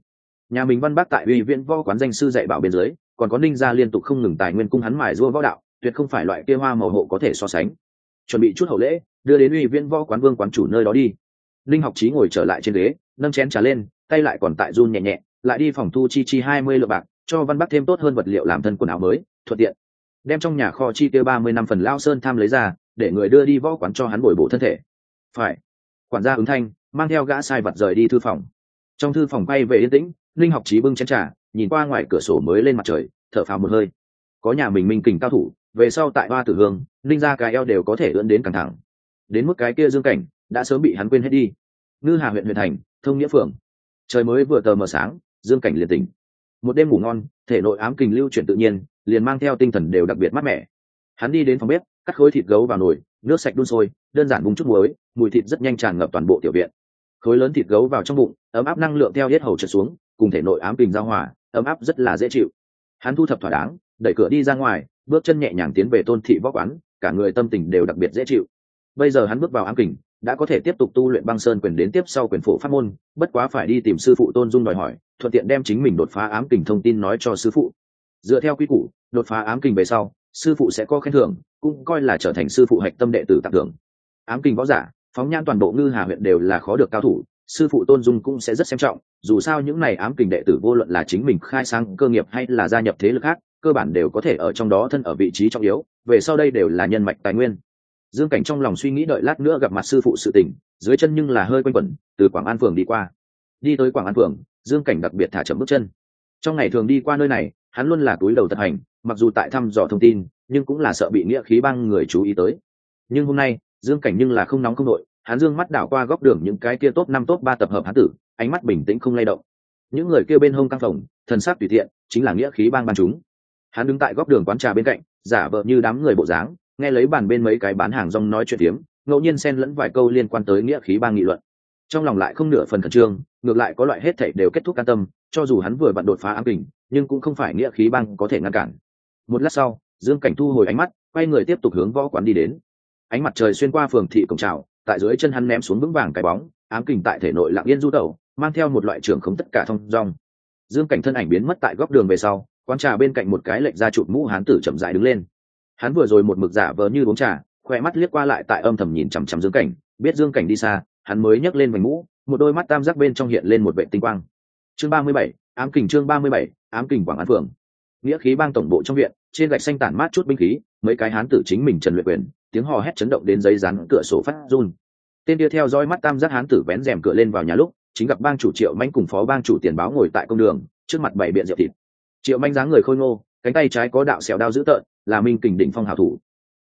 Nhà mình văn bác tại uy viễn võ quán danh sư dạy bảo bên dưới, còn có ninh gia liên tục không ngừng tài nguyên cung hắn mài rua võ đạo, tuyệt không phải loại kia hoa màu hộ có thể so sánh. Chuẩn bị chút hậu lễ, đưa đến uy viễn võ quán vương quán chủ nơi đó đi. Linh học trí ngồi trở lại trên ghế, nâng chén trà lên, tay lại còn tại run nhẹ nhẹ, lại đi phòng thu chi chi hai mươi lượng bạc, cho văn bắc thêm tốt hơn vật liệu làm thân quần áo mới, thuận tiện đem trong nhà kho chi tiêu ba mươi năm phần lao sơn tham lấy ra, để người đưa đi võ quán cho hắn bồi bổ thân thể. Phải. Quản gia ứng thanh, mang theo gã sai vật rời đi thư phòng. Trong thư phòng bay về yên tĩnh, linh học trí bưng chén trà, nhìn qua ngoài cửa sổ mới lên mặt trời, thở phào một hơi. Có nhà mình minh kình cao thủ, về sau tại hoa tử hương, linh ra cái eo đều có thể ưỡn đến căng thẳng. Đến mức cái kia dương cảnh, đã sớm bị hắn quên hết đi. Ngư hà huyện huyện thành, thông nghĩa phường. Trời mới vừa tờ mờ sáng, dương cảnh liền tỉnh. Một đêm ngủ ngon, thể nội ám kình lưu chuyển tự nhiên liền mang theo tinh thần đều đặc biệt mát mẻ. Hắn đi đến phòng bếp, cắt khối thịt gấu vào nồi, nước sạch đun sôi, đơn giản bùng chút muối, mùi thịt rất nhanh tràn ngập toàn bộ tiểu viện. Khối lớn thịt gấu vào trong bụng, ấm áp năng lượng theo hết hầu trượt xuống, cùng thể nội ám kình giao hòa, ấm áp rất là dễ chịu. Hắn thu thập thỏa đáng, đẩy cửa đi ra ngoài, bước chân nhẹ nhàng tiến về tôn thị võ quán, cả người tâm tình đều đặc biệt dễ chịu. Bây giờ hắn bước vào ám kình, đã có thể tiếp tục tu luyện băng sơn quyền đến tiếp sau quyền phổ pháp môn, bất quá phải đi tìm sư phụ tôn dung đòi hỏi, thuận tiện đem chính mình đột phá ám kình thông tin nói cho sư phụ dựa theo quy củ, đột phá ám kình về sau, sư phụ sẽ có khen thưởng, cũng coi là trở thành sư phụ hạch tâm đệ tử tặng thưởng. Ám kình võ giả, phóng nhan toàn bộ ngư hà huyện đều là khó được cao thủ, sư phụ tôn dung cũng sẽ rất xem trọng, dù sao những này ám kình đệ tử vô luận là chính mình khai sáng cơ nghiệp hay là gia nhập thế lực khác, cơ bản đều có thể ở trong đó thân ở vị trí trọng yếu, về sau đây đều là nhân mạch tài nguyên. Dương cảnh trong lòng suy nghĩ đợi lát nữa gặp mặt sư phụ sự tình, dưới chân nhưng là hơi quanh quẩn, từ quảng an phường đi qua. Đi tới quảng an phường, dương cảnh đặc biệt thả chậm bước chân. Trong ngày thường đi qua nơi này hắn luôn là túi đầu tận hành, mặc dù tại thăm dò thông tin, nhưng cũng là sợ bị nghĩa khí băng người chú ý tới. Nhưng hôm nay, dương cảnh nhưng là không nóng không nội hắn dương mắt đảo qua góc đường những cái kia top năm top ba tập hợp hán tử, ánh mắt bình tĩnh không lay động. Những người kia bên hông căng phòng thần sắc tùy tiện, chính là nghĩa khí bang ban chúng. Hắn đứng tại góc đường quán trà bên cạnh, giả vợ như đám người bộ dáng, nghe lấy bàn bên mấy cái bán hàng rong nói chuyện tiếng ngẫu nhiên xen lẫn vài câu liên quan tới nghĩa khí bang nghị luận. Trong lòng lại không nửa phần khẩn trương, ngược lại có loại hết thảy đều kết thúc can tâm cho dù hắn vừa vặn đột phá ám kình, nhưng cũng không phải nghĩa khí băng có thể ngăn cản. Một lát sau, dương cảnh thu hồi ánh mắt, quay người tiếp tục hướng võ quán đi đến. Ánh mặt trời xuyên qua phường thị cổng trào tại dưới chân hắn ném xuống vững vàng cái bóng, ám kình tại thể nội lặng yên du tẩu, mang theo một loại trưởng không tất cả thông rong dương cảnh thân ảnh biến mất tại góc đường về sau, quán trà bên cạnh một cái lệnh ra chụp mũ hán tử chậm dại đứng lên. Hắn vừa rồi một mực giả vờ như uống trà khoe mắt liếc qua lại tại âm thầm nhìn chằm chằm dương cảnh, biết dương cảnh đi xa, hắn mới nhấc lên vành mũ, một đôi mắt tam giác bên trong hiện lên một vệ tinh quang chương ba mươi bảy, ám kình chương ba mươi bảy, ám kình quảng an phường. Nghĩa khí bang tổng bộ trong viện, trên gạch xanh tản mát chút binh khí, mấy cái hán tử chính mình trần luyện quyền, tiếng hò hét chấn động đến giấy rán cửa sổ phát run. Tên kia theo dõi mắt tam giác hán tử vén rèm cửa lên vào nhà lúc, chính gặp bang chủ triệu manh cùng phó bang chủ tiền báo ngồi tại công đường, trước mặt bảy biện rượu thịt. Triệu manh dáng người khôi ngô, cánh tay trái có đạo xẻo đao dữ tợn, là minh kình đỉnh phong hảo thủ.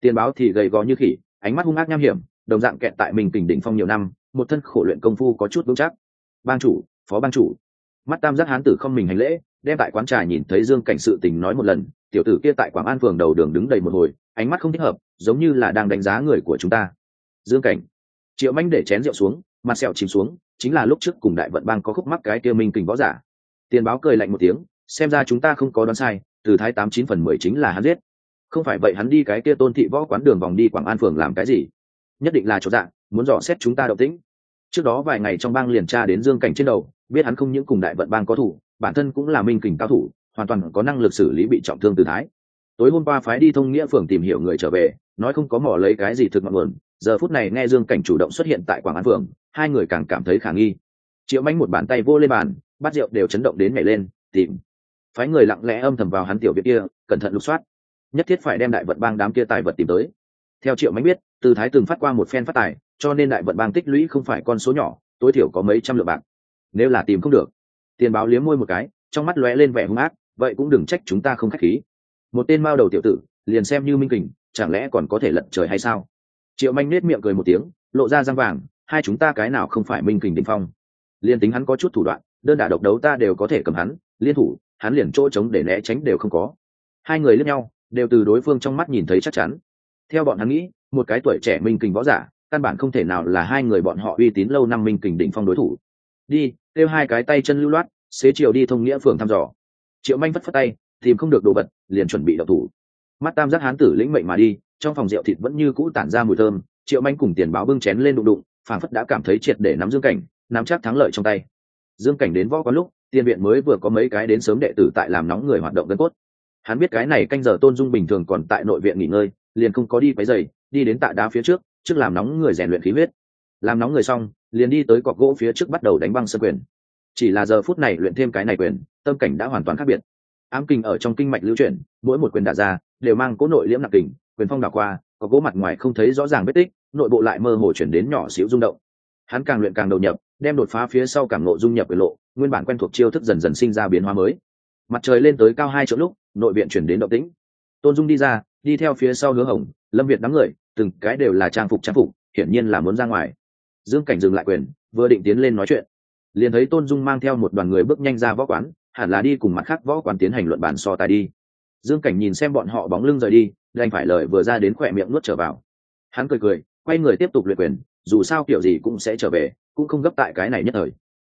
Tiền báo thì gầy gò như khỉ, ánh mắt hung ác nham hiểm, đồng dạng kẹt tại minh kình đỉnh phong nhiều năm, một thân khổ luyện công phu có chút vững chắc. Bang chủ, phó bang chủ mắt tam giác hán tử không mình hành lễ, đem tại quán trà nhìn thấy dương cảnh sự tình nói một lần, tiểu tử kia tại quảng an phường đầu đường đứng đầy một hồi, ánh mắt không thích hợp, giống như là đang đánh giá người của chúng ta. Dương cảnh, triệu manh để chén rượu xuống, mặt sẹo chìm xuống, chính là lúc trước cùng đại vận bang có khúc mắc cái kia minh kình võ giả. Tiền báo cười lạnh một tiếng, xem ra chúng ta không có đoán sai, từ thái tám chín phần mười chính là hắn giết. Không phải vậy hắn đi cái kia tôn thị võ quán đường vòng đi quảng an phường làm cái gì? Nhất định là chỗ dạng, muốn dò xét chúng ta động tĩnh. Trước đó vài ngày trong bang liền tra đến dương cảnh trên đầu biết hắn không những cùng đại vận bang có thủ, bản thân cũng là minh kình cao thủ, hoàn toàn có năng lực xử lý bị trọng thương từ thái. Tối hôm qua phái đi thông nghĩa phường tìm hiểu người trở về, nói không có mỏ lấy cái gì thực ngọn nguồn, giờ phút này nghe dương cảnh chủ động xuất hiện tại quảng an phường, hai người càng cảm thấy khả nghi. Triệu manh một bàn tay vô lên bàn, bát rượu đều chấn động đến nhảy lên, tìm. Phái người lặng lẽ âm thầm vào hắn tiểu viện kia, cẩn thận lục soát. Nhất thiết phải đem đại vận bang đám kia tài vật tìm tới. Theo triệu manh biết từ thái từng phát qua một phen phát tài, cho nên đại vận bang tích lũy không phải con số nhỏ, tối thiểu có mấy trăm lượng bạc nếu là tìm không được. Tiền báo liếm môi một cái, trong mắt lóe lên vẻ hung ác, vậy cũng đừng trách chúng ta không khách khí. Một tên mao đầu tiểu tử, liền xem như minh kình, chẳng lẽ còn có thể lận trời hay sao? Triệu manh nết miệng cười một tiếng, lộ ra răng vàng, hai chúng ta cái nào không phải minh kình định phong? Liên tính hắn có chút thủ đoạn, đơn đả độc đấu ta đều có thể cầm hắn, liên thủ, hắn liền chỗ trống để né tránh đều không có. Hai người lẫn nhau, đều từ đối phương trong mắt nhìn thấy chắc chắn. Theo bọn hắn nghĩ, một cái tuổi trẻ minh kình võ giả, căn bản không thể nào là hai người bọn họ uy tín lâu năm minh kình đỉnh phong đối thủ đi, kêu hai cái tay chân lưu loát, xế chiều đi thông nghĩa phường thăm dò. Triệu manh phất phất tay, tìm không được đồ vật, liền chuẩn bị đậu thủ. Mắt tam giác hán tử lĩnh mệnh mà đi, trong phòng rượu thịt vẫn như cũ tản ra mùi thơm, triệu manh cùng tiền báo bưng chén lên đụng đụng phản phất đã cảm thấy triệt để nắm dương cảnh, nắm chắc thắng lợi trong tay. Dương cảnh đến võ có lúc, tiền viện mới vừa có mấy cái đến sớm đệ tử tại làm nóng người hoạt động gân cốt. Hắn biết cái này canh giờ tôn dung bình thường còn tại nội viện nghỉ ngơi, liền không có đi váy giày, đi đến tạ đá phía trước trước làm nóng người rèn luyện khí huyết. Làm nóng người xong liền đi tới cọc gỗ phía trước bắt đầu đánh băng sơ quyền. Chỉ là giờ phút này luyện thêm cái này quyền, tâm cảnh đã hoàn toàn khác biệt. Ám kinh ở trong kinh mạch lưu chuyển, mỗi một quyền đả ra, đều mang cố nội liễm nặng kình, quyền phong đảo qua có gỗ mặt ngoài không thấy rõ ràng vết tích, nội bộ lại mơ hồ chuyển đến nhỏ xíu rung động. Hắn càng luyện càng đầu nhập, đem đột phá phía sau cảm nộ dung nhập về lộ, nguyên bản quen thuộc chiêu thức dần dần sinh ra biến hóa mới. Mặt trời lên tới cao hai chỗ lúc, nội viện chuyển đến động tĩnh. Tôn dung đi ra, đi theo phía sau hứa hồng, lâm việt đám người, từng cái đều là trang phục trang phục, hiển nhiên là muốn ra ngoài dương cảnh dừng lại quyền, vừa định tiến lên nói chuyện. Liền thấy tôn dung mang theo một đoàn người bước nhanh ra võ quán, hẳn là đi cùng mặt khác võ quán tiến hành luận bàn so tài đi. Dương cảnh nhìn xem bọn họ bóng lưng rời đi, đành phải lời vừa ra đến khỏe miệng nuốt trở vào. Hắn cười cười, quay người tiếp tục luyện quyền, dù sao kiểu gì cũng sẽ trở về, cũng không gấp tại cái này nhất thời.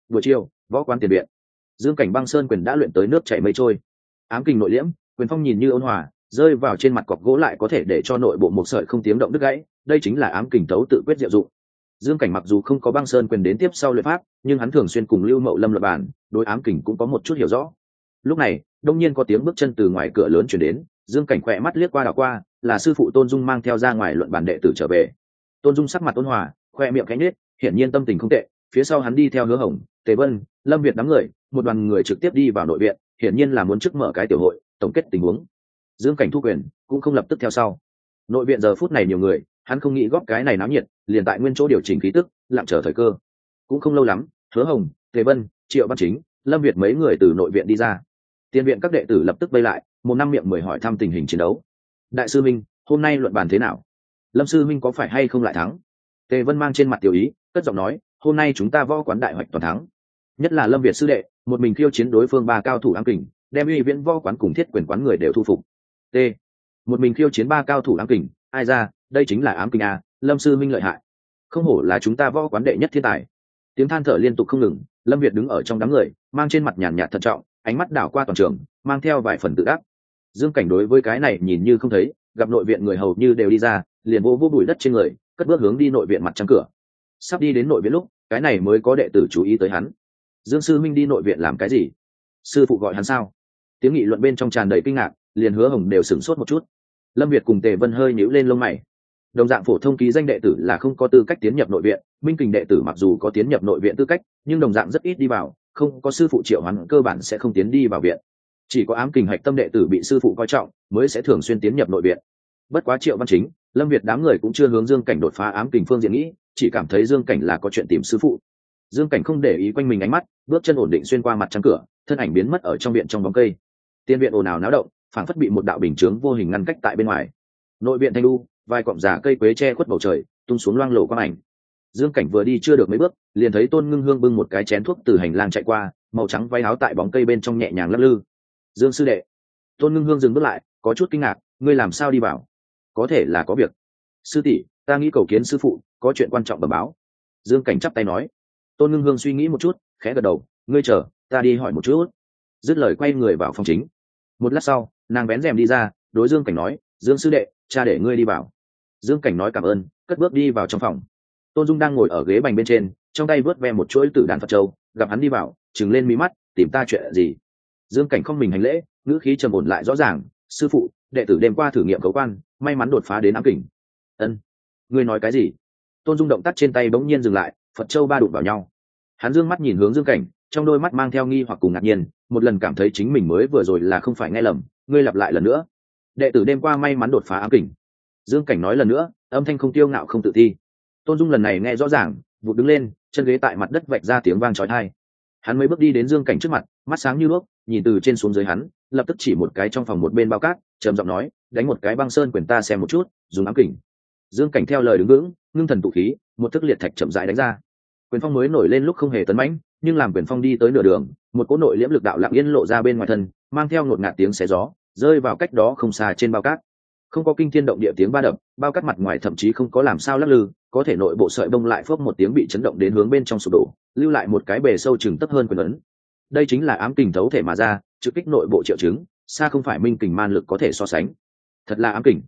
Buổi chiều, võ quán tiền viện. Dương cảnh băng sơn quyền đã luyện tới nước chảy mây trôi. Ám kinh nội liễm, quyền phong nhìn như ôn hòa, rơi vào trên mặt cọc gỗ lại có thể để cho nội bộ một sợi không tiếng động đứt gãy, đây chính là ám kình tấu tự quyết diệu dụng dương cảnh mặc dù không có băng sơn quyền đến tiếp sau luyện pháp, nhưng hắn thường xuyên cùng lưu mậu lâm lập bản đối ám kình cũng có một chút hiểu rõ. Lúc này, đông nhiên có tiếng bước chân từ ngoài cửa lớn chuyển đến, dương cảnh khỏe mắt liếc qua đảo qua, là sư phụ tôn dung mang theo ra ngoài luận bản đệ tử trở về. Tôn dung sắc mặt ôn hòa, khoe miệng cánh nết hiển nhiên tâm tình không tệ, phía sau hắn đi theo hứa hồng, tề vân, lâm việt đám người, một đoàn người trực tiếp đi vào nội viện, hiển nhiên là muốn trước mở cái tiểu hội, tổng kết tình huống. Dương cảnh thu quyền, cũng không lập tức theo sau. Nội viện giờ phút này nhiều người hắn không nghĩ góp cái này náo nhiệt, liền tại nguyên chỗ điều chỉnh khí tức, lặng chờ thời cơ. Cũng không lâu lắm, hứa hồng, tề vân, triệu văn chính, lâm việt mấy người từ nội viện đi ra. Tiền viện các đệ tử lập tức vây lại, một năm miệng mời hỏi thăm tình hình chiến đấu. Đại sư minh, hôm nay luận bàn thế nào? Lâm sư minh có phải hay không lại thắng? Tề vân mang trên mặt tiểu ý, cất giọng nói, hôm nay chúng ta võ quán đại hoạch toàn thắng. Nhất là lâm việt sư đệ, một mình khiêu chiến đối phương ba cao thủ ám kình, đem uy viễn võ quán cùng thiết quyền quán người đều thu phục. T. Một mình khiêu chiến ba cao thủ ám kình, ai ra đây chính là ám kinh a, lâm sư minh lợi hại. Không hổ là chúng ta võ quán đệ nhất thiên tài. Tiếng than thở liên tục không ngừng, lâm việt đứng ở trong đám người, mang trên mặt nhàn nhạt thận trọng, ánh mắt đảo qua toàn trường, mang theo vài phần tự ác dương cảnh đối với cái này nhìn như không thấy, gặp nội viện người hầu như đều đi ra, liền vô vô bụi đất trên người, cất bước hướng đi nội viện mặt trăng cửa. Sắp đi đến nội viện lúc, cái này mới có đệ tử chú ý tới hắn. Dương sư minh đi nội viện làm cái gì? Sư phụ gọi hắn sao? Tiếng nghị luận bên trong tràn đầy kinh ngạc, liền hứa hồng đều sửng sốt một chút. Lâm việt cùng tề vân hơi nhíu lên lông mày đồng dạng phổ thông ký danh đệ tử là không có tư cách tiến nhập nội viện, minh kình đệ tử mặc dù có tiến nhập nội viện tư cách, nhưng đồng dạng rất ít đi vào, không có sư phụ triệu hắn cơ bản sẽ không tiến đi vào viện. Chỉ có ám kình hạch tâm đệ tử bị sư phụ coi trọng mới sẽ thường xuyên tiến nhập nội viện. Bất quá triệu văn chính, lâm việt đám người cũng chưa hướng dương cảnh đột phá ám kình phương diện nghĩ, chỉ cảm thấy dương cảnh là có chuyện tìm sư phụ. Dương cảnh không để ý quanh mình ánh mắt, bước chân ổn định xuyên qua mặt trăng cửa, thân ảnh biến mất ở trong viện trong bóng cây. Tiên viện ồn ào náo động phản phất bị một đạo bình chướng vô hình ngăn cách tại bên ngoài. Nội viện thanh lu vài cọng giả cây quế che khuất bầu trời, tung xuống loang lộ quang ảnh. Dương cảnh vừa đi chưa được mấy bước, liền thấy tôn ngưng hương bưng một cái chén thuốc từ hành lang chạy qua, màu trắng váy áo tại bóng cây bên trong nhẹ nhàng lắc lư. Dương sư đệ. Tôn ngưng hương dừng bước lại, có chút kinh ngạc, ngươi làm sao đi vào? Có thể là có việc. Sư tỷ, ta nghĩ cầu kiến sư phụ, có chuyện quan trọng bẩm báo. Dương cảnh chắp tay nói. Tôn ngưng hương suy nghĩ một chút, khẽ gật đầu. Ngươi chờ, ta đi hỏi một chút. Dứt lời quay người vào phòng chính. Một lát sau, nàng bén rèm đi ra, đối dương cảnh nói, dương sư đệ, cha để ngươi đi vào dương cảnh nói cảm ơn, cất bước đi vào trong phòng. Tôn dung đang ngồi ở ghế bành bên trên, trong tay vớt ve một chuỗi tử đàn phật châu, gặp hắn đi vào chừng lên mí mắt, tìm ta chuyện gì? Dương cảnh không mình hành lễ, ngữ khí trầm ổn lại rõ ràng, sư phụ, đệ tử đêm qua thử nghiệm cấu quan, may mắn đột phá đến ám kỉnh ân, ngươi nói cái gì? Tôn dung động tác trên tay bỗng nhiên dừng lại, phật châu ba đụng vào nhau. Hắn dương mắt nhìn hướng dương cảnh, trong đôi mắt mang theo nghi hoặc cùng ngạc nhiên, một lần cảm thấy chính mình mới vừa rồi là không phải nghe lầm, ngươi lặp lại lần nữa. Đệ tử đêm qua may mắn đột phá ám kỉnh dương cảnh nói lần nữa, âm thanh không tiêu ngạo không tự thi. Tôn dung lần này nghe rõ ràng, vụt đứng lên, chân ghế tại mặt đất vạch ra tiếng vang trói thai hắn mới bước đi đến dương cảnh trước mặt, mắt sáng như đuốc, nhìn từ trên xuống dưới hắn, lập tức chỉ một cái trong phòng một bên bao cát, trầm giọng nói, đánh một cái băng sơn quyền ta xem một chút, dùng ám kình. Dương cảnh theo lời đứng vững, ngưng thần tụ khí, một thức liệt thạch chậm rãi đánh ra. Quyền phong mới nổi lên lúc không hề tấn mãnh, nhưng làm quyền phong đi tới nửa đường, một cỗ nội liễm lực đạo lặng yên lộ ra bên ngoài thân, mang theo ngột ngạt tiếng xé gió, rơi vào cách đó không xa trên bao cát không có kinh thiên động địa tiếng ba đập, bao cắt mặt ngoài thậm chí không có làm sao lắc lư, có thể nội bộ sợi bông lại phớp một tiếng bị chấn động đến hướng bên trong sụp đổ, lưu lại một cái bề sâu chừng tấp hơn quyền ấn. Đây chính là ám kình thấu thể mà ra, trực kích nội bộ triệu chứng, xa không phải minh kình man lực có thể so sánh. Thật là ám kình.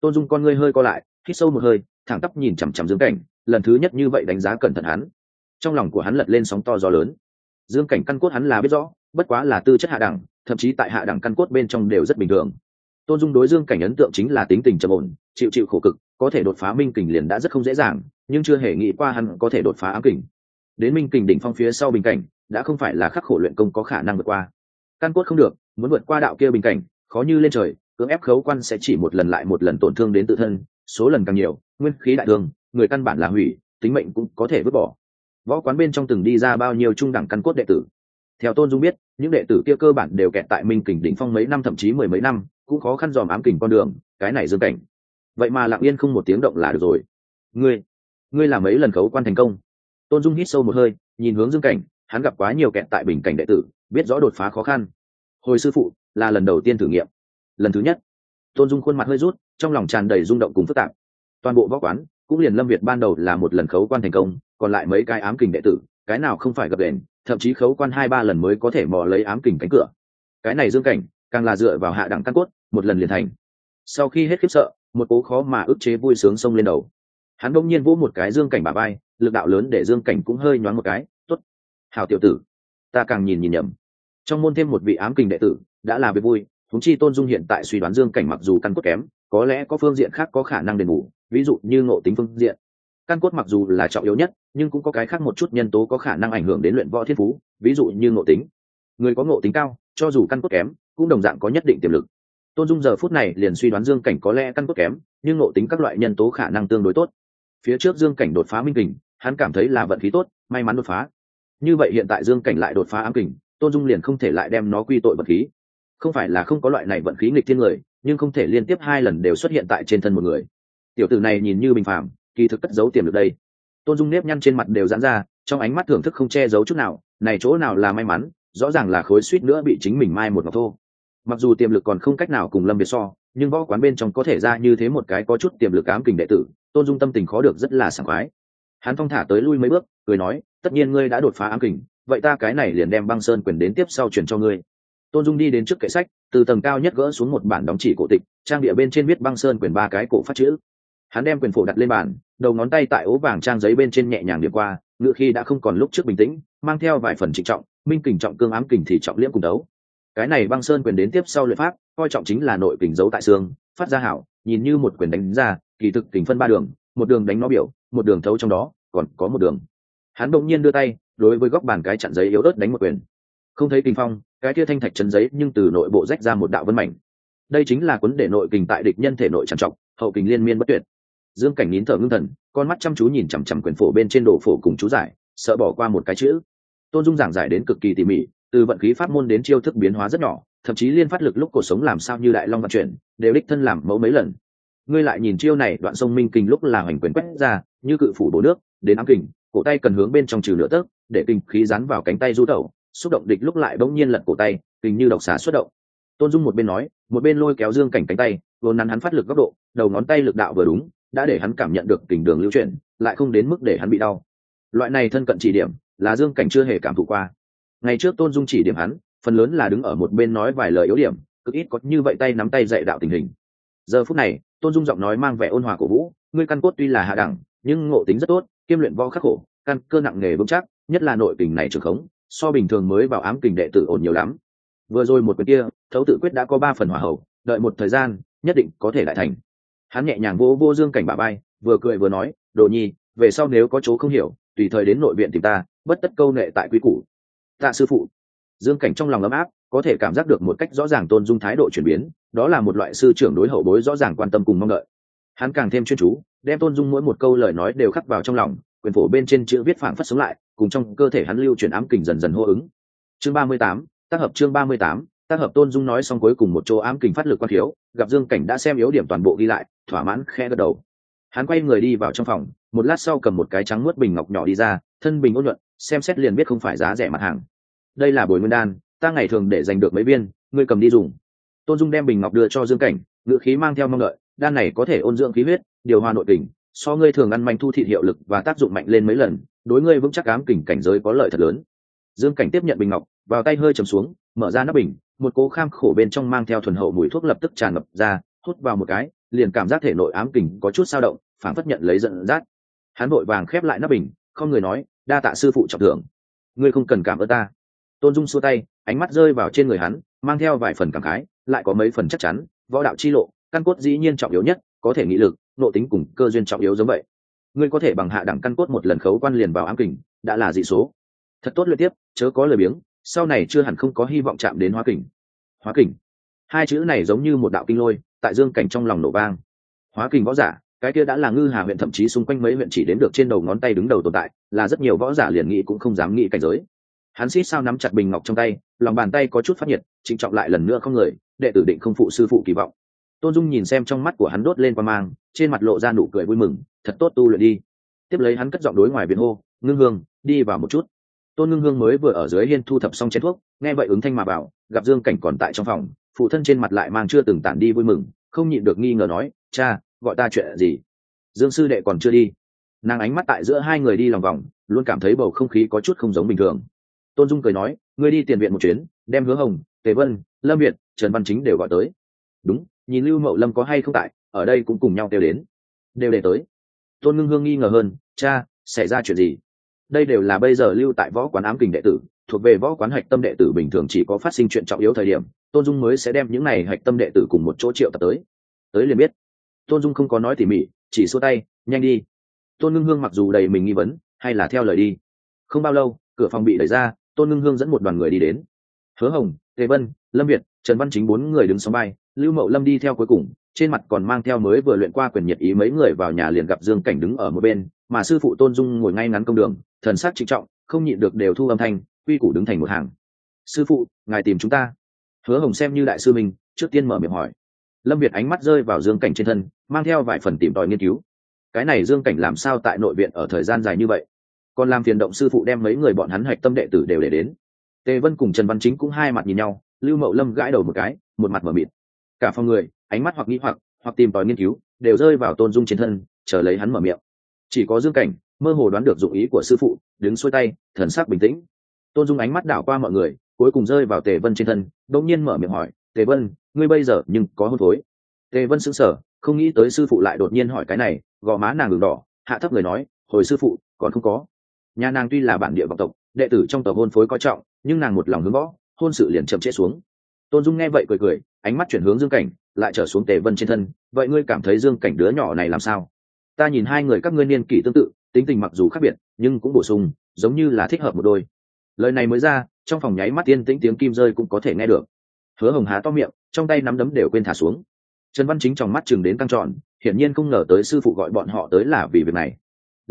Tôn dung con ngươi hơi co lại, hít sâu một hơi, thẳng tắp nhìn chằm chằm dương cảnh, lần thứ nhất như vậy đánh giá cẩn thận hắn. Trong lòng của hắn lật lên sóng to gió lớn. Dương cảnh căn cốt hắn là biết rõ, bất quá là tư chất hạ đẳng, thậm chí tại hạ đẳng căn cốt bên trong đều rất bình thường tôn dung đối dương cảnh ấn tượng chính là tính tình trầm ổn, chịu chịu khổ cực, có thể đột phá minh kình liền đã rất không dễ dàng, nhưng chưa hề nghĩ qua hắn có thể đột phá ám kình. Đến minh kình đỉnh phong phía sau bình cảnh, đã không phải là khắc khổ luyện công có khả năng vượt qua. Căn cốt không được, muốn vượt qua đạo kia bình cảnh, khó như lên trời, cưỡng ép khấu quan sẽ chỉ một lần lại một lần tổn thương đến tự thân, số lần càng nhiều, nguyên khí đại thương, người căn bản là hủy, tính mệnh cũng có thể vứt bỏ. Võ quán bên trong từng đi ra bao nhiêu trung đẳng căn cốt đệ tử? Theo tôn dung biết, những đệ tử kia cơ bản đều kẹt tại minh kình đỉnh phong mấy năm, thậm chí mười mấy năm cũng khó khăn dòm ám kình con đường, cái này dương cảnh. Vậy mà lặng yên không một tiếng động là được rồi. Ngươi ngươi làm mấy lần khấu quan thành công? Tôn dung hít sâu một hơi, nhìn hướng dương cảnh, hắn gặp quá nhiều kẹt tại bình cảnh đệ tử, biết rõ đột phá khó khăn. Hồi sư phụ, là lần đầu tiên thử nghiệm. Lần thứ nhất. Tôn dung khuôn mặt hơi rút, trong lòng tràn đầy rung động cùng phức tạp. Toàn bộ võ quán, cũng liền lâm việt ban đầu là một lần khấu quan thành công, còn lại mấy cái ám kình đệ tử, cái nào không phải gặp đèn thậm chí khấu quan hai ba lần mới có thể mò lấy ám kình cánh cửa. Cái này dương cảnh, càng là dựa vào hạ đẳng căn cốt một lần liền thành. Sau khi hết khiếp sợ, một cố khó mà ức chế vui sướng xông lên đầu. Hắn bỗng nhiên vỗ một cái dương cảnh bà bay lực đạo lớn để dương cảnh cũng hơi nhoáng một cái t ố t hào tiểu tử, ta càng nhìn nhìn nhầm. Trong môn thêm một vị ám kình đệ tử, đã là việc vui thúng chi tôn dung hiện tại suy đoán dương cảnh mặc dù căn cốt kém, có lẽ có phương diện khác có khả năng đền bù, ví dụ như ngộ tính phương diện. Căn cốt mặc dù là trọng yếu nhất, nhưng cũng có cái khác một chút nhân tố có khả năng ảnh hưởng đến luyện võ thiên phú, ví dụ như ngộ tính. Người có ngộ tính cao, cho dù căn cốt kém, cũng đồng dạng có nhất định tiềm lực tôn dung giờ phút này liền suy đoán dương cảnh có lẽ căn cốt kém, nhưng ngộ tính các loại nhân tố khả năng tương đối tốt. Phía trước dương cảnh đột phá minh kình, hắn cảm thấy là vận khí tốt, may mắn đột phá. Như vậy hiện tại dương cảnh lại đột phá ám kình, tôn dung liền không thể lại đem nó quy tội vận khí. Không phải là không có loại này vận khí nghịch thiên người, nhưng không thể liên tiếp hai lần đều xuất hiện tại trên thân một người. Tiểu tử này nhìn như bình phàm, kỳ thực cất giấu tiềm được đây. Tôn dung nếp nhăn trên mặt đều dán ra, trong ánh mắt thưởng thức không che giấu chút nào, này chỗ nào là may mắn, rõ ràng là khối suýt nữa bị chính mình mai một ngọc thô mặc dù tiềm lực còn không cách nào cùng lâm biệt so, nhưng võ quán bên trong có thể ra như thế một cái có chút tiềm lực ám kình đệ tử, tôn dung tâm tình khó được rất là sảng khoái. Hắn thong thả tới lui mấy bước, cười nói, tất nhiên ngươi đã đột phá ám kình, vậy ta cái này liền đem băng sơn quyền đến tiếp sau chuyển cho ngươi. Tôn dung đi đến trước kệ sách, từ tầng cao nhất gỡ xuống một bản đóng chỉ cổ tịch, trang địa bên trên viết băng sơn quyền ba cái cổ phát chữ. Hắn đem quyền phổ đặt lên bàn, đầu ngón tay tại ố vàng trang giấy bên trên nhẹ nhàng điểm qua, ngựa khi đã không còn lúc trước bình tĩnh, mang theo vài phần trịnh trọng, minh kình trọng cương ám kình thì trọng liễm cùng đấu cái này băng sơn quyền đến tiếp sau luyện pháp, coi trọng chính là nội kình giấu tại xương, phát ra hảo, nhìn như một quyền đánh ra, kỳ thực kình phân ba đường, một đường đánh nó biểu, một đường thấu trong đó, còn có một đường. Hắn đột nhiên đưa tay, đối với góc bàn cái chặn giấy yếu ớt đánh một quyền. Không thấy kinh phong, cái kia thanh thạch chấn giấy nhưng từ nội bộ rách ra một đạo vân mảnh. Đây chính là cuốn để nội kình tại địch nhân thể nội trằn trọng hậu kình liên miên bất tuyệt. Dương cảnh nín thở ngưng thần, con mắt chăm chú nhìn chằm chằm quyền phổ bên trên đồ phổ cùng chú giải, sợ bỏ qua một cái chữ. Tôn dung giảng giải đến cực kỳ tỉ mỉ từ vận khí pháp môn đến chiêu thức biến hóa rất nhỏ, thậm chí liên phát lực lúc cuộc sống làm sao như đại long vận chuyển, đều đích thân làm mẫu mấy lần. Ngươi lại nhìn chiêu này, đoạn sông minh kình lúc là hoành quyền quét ra, như cự phủ bổ nước, đến ám kình, cổ tay cần hướng bên trong trừ lửa tớp, để kinh khí dán vào cánh tay du tẩu, xúc động địch lúc lại bỗng nhiên lật cổ tay kình như độc xá xuất động. Tôn dung một bên nói, một bên lôi kéo dương cảnh cánh tay, vốn nắn hắn phát lực góc độ, đầu ngón tay lực đạo vừa đúng, đã để hắn cảm nhận được tình đường lưu chuyển, lại không đến mức để hắn bị đau. Loại này thân cận chỉ điểm, là dương cảnh chưa hề cảm thụ qua ngày trước tôn dung chỉ điểm hắn, phần lớn là đứng ở một bên nói vài lời yếu điểm, cực ít có như vậy tay nắm tay dạy đạo tình hình. Giờ phút này, tôn dung giọng nói mang vẻ ôn hòa của vũ, ngươi căn cốt tuy là hạ đẳng, nhưng ngộ tính rất tốt, kiêm luyện võ khắc khổ, căn cơ nặng nghề vững chắc, nhất là nội kình này trường khống, so bình thường mới vào ám kình đệ tử ổn nhiều lắm. Vừa rồi một quyền kia, thấu tự quyết đã có ba phần hỏa hậu, đợi một thời gian, nhất định có thể lại thành. Hắn nhẹ nhàng vô vô dương cảnh bà bay vừa cười vừa nói, đồ nhi, về sau nếu có chỗ không hiểu, tùy thời đến nội viện tìm ta, bất tất câu nệ tại quý củ tạ sư phụ. Dương cảnh trong lòng ấm áp, có thể cảm giác được một cách rõ ràng tôn dung thái độ chuyển biến, đó là một loại sư trưởng đối hậu bối rõ ràng quan tâm cùng mong đợi. Hắn càng thêm chuyên chú, đem tôn dung mỗi một câu lời nói đều khắc vào trong lòng, quyền phổ bên trên chữ viết phảng phất sống lại, cùng trong cơ thể hắn lưu chuyển ám kình dần dần hô ứng. Chương ba mươi tám, tác hợp chương ba mươi tám, tác hợp tôn dung nói xong cuối cùng một chỗ ám kình phát lực quan thiếu, gặp dương cảnh đã xem yếu điểm toàn bộ ghi lại, thỏa mãn khe gật đầu. Hắn quay người đi vào trong phòng, một lát sau cầm một cái trắng nuốt bình ngọc nhỏ đi ra, thân bình ôn nhuận, xem xét liền biết không phải giá rẻ mặt hàng đây là bồi nguyên đan, ta ngày thường để giành được mấy viên, ngươi cầm đi dùng. Tôn dung đem bình ngọc đưa cho dương cảnh ngự khí mang theo mong đợi, đan này có thể ôn dưỡng khí huyết, điều hòa nội tình. so ngươi thường ăn manh thu thị hiệu lực và tác dụng mạnh lên mấy lần, đối ngươi vững chắc ám kình cảnh giới có lợi thật lớn. Dương cảnh tiếp nhận bình ngọc, vào tay hơi chầm xuống, mở ra nắp bình, một cố kham khổ bên trong mang theo thuần hậu mùi thuốc lập tức tràn ngập ra, hút vào một cái, liền cảm giác thể nội ám kình có chút sao động phản phất nhận lấy giận rát hắn vội vàng khép lại nắp bình, không người nói, đa tạ sư phụ trọng thưởng. Ngươi không cần cảm ơn ta tôn dung xua tay, ánh mắt rơi vào trên người hắn, mang theo vài phần cảm khái, lại có mấy phần chắc chắn, võ đạo chi lộ, căn cốt dĩ nhiên trọng yếu nhất, có thể nghị lực nộ tính cùng cơ duyên trọng yếu giống vậy. Ngươi có thể bằng hạ đẳng căn cốt một lần khấu quan liền vào ám kình, đã là dị số. Thật tốt luyện tiếp, chớ có lời biếng, sau này chưa hẳn không có hy vọng chạm đến hóa kình. Hóa kình? Hai chữ này giống như một đạo kinh lôi, tại dương cảnh trong lòng nổ vang. Hóa kình võ giả, cái kia đã là ngư hà huyện thậm chí xung quanh mấy huyện chỉ đến được trên đầu ngón tay đứng đầu tồn tại, là rất nhiều võ giả liền nghĩ cũng không dám nghĩ cảnh giới hắn xít sao nắm chặt bình ngọc trong tay, lòng bàn tay có chút phát nhiệt, trịnh trọng lại lần nữa không người, đệ tử định không phụ sư phụ kỳ vọng. Tôn dung nhìn xem trong mắt của hắn đốt lên qua mang, trên mặt lộ ra nụ cười vui mừng, thật tốt tu luyện đi. Tiếp lấy hắn cất giọng đối ngoài biển hô, ngưng hương, đi vào một chút. Tôn ngưng hương mới vừa ở dưới hiên thu thập xong chén thuốc, nghe vậy ứng thanh mà bảo, gặp dương cảnh còn tại trong phòng, phụ thân trên mặt lại mang chưa từng tản đi vui mừng, không nhịn được nghi ngờ nói, cha, gọi ta chuyện gì? Dương sư đệ còn chưa đi. Nàng ánh mắt tại giữa hai người đi lòng vòng, luôn cảm thấy bầu không khí có chút không giống bình thường tôn dung cười nói, ngươi đi tiền viện một chuyến, đem hứa hồng, tề vân, lâm việt, trần văn chính đều gọi tới. Đúng, nhìn lưu mậu lâm có hay không tại, ở đây cũng cùng nhau kêu đến. Đều để tới. Tôn ngưng hương nghi ngờ hơn, cha, xảy ra chuyện gì? Đây đều là bây giờ lưu tại võ quán ám kình đệ tử, thuộc về võ quán hạch tâm đệ tử bình thường chỉ có phát sinh chuyện trọng yếu thời điểm, tôn dung mới sẽ đem những này hạch tâm đệ tử cùng một chỗ triệu tập tới. Tới liền biết. Tôn dung không có nói tỉ mỉ, chỉ xua tay, nhanh đi. Tôn ngưng hương mặc dù đầy mình nghi vấn, hay là theo lời đi. Không bao lâu, cửa phòng bị đẩy ra tôn ngưng hương dẫn một đoàn người đi đến. Hứa hồng, tề vân, lâm việt, trần văn chính bốn người đứng sóng bay, lưu mậu lâm đi theo cuối cùng, trên mặt còn mang theo mới vừa luyện qua quyền nhiệt ý mấy người vào nhà liền gặp dương cảnh đứng ở một bên, mà sư phụ tôn dung ngồi ngay ngắn công đường, thần sắc trịnh trọng, không nhịn được đều thu âm thanh, quy củ đứng thành một hàng. Sư phụ, ngài tìm chúng ta. Hứa hồng xem như đại sư mình trước tiên mở miệng hỏi. Lâm việt ánh mắt rơi vào dương cảnh trên thân, mang theo vài phần tìm tòi nghiên cứu. Cái này dương cảnh làm sao tại nội viện ở thời gian dài như vậy? Còn làm phiền động sư phụ đem mấy người bọn hắn hạch tâm đệ tử đều để đến. Tề vân cùng trần văn chính cũng hai mặt nhìn nhau, lưu mậu lâm gãi đầu một cái, một mặt mở mịt. Cả phòng người, ánh mắt hoặc nghĩ hoặc hoặc tìm tòi nghiên cứu, đều rơi vào tôn dung trên thân, chờ lấy hắn mở miệng. Chỉ có dương cảnh, mơ hồ đoán được dụng ý của sư phụ, đứng xuôi tay, thần sắc bình tĩnh. Tôn dung ánh mắt đảo qua mọi người, cuối cùng rơi vào tề vân trên thân, đột nhiên mở miệng hỏi, tề vân, ngươi bây giờ nhưng có hôn phối tề vân sững sờ, không nghĩ tới sư phụ lại đột nhiên hỏi cái này, gò má nàng đường đỏ, hạ thấp người nói, hồi sư phụ, còn không có nhà nàng tuy là bản địa vọng tộc, đệ tử trong tộc hôn phối coi trọng, nhưng nàng một lòng hướng võ, hôn sự liền chậm trễ xuống. Tôn dung nghe vậy cười cười, ánh mắt chuyển hướng dương cảnh, lại trở xuống tề vân trên thân, vậy ngươi cảm thấy dương cảnh đứa nhỏ này làm sao? Ta nhìn hai người các ngươi niên kỷ tương tự, tính tình mặc dù khác biệt, nhưng cũng bổ sung, giống như là thích hợp một đôi. Lời này mới ra, trong phòng nháy mắt tiên tĩnh tiếng kim rơi cũng có thể nghe được. Hứa hồng há to miệng, trong tay nắm đấm đều quên thả xuống. Trần văn chính trong mắt chừng đến căng trọn hiển nhiên không ngờ tới sư phụ gọi bọn họ tới là vì việc này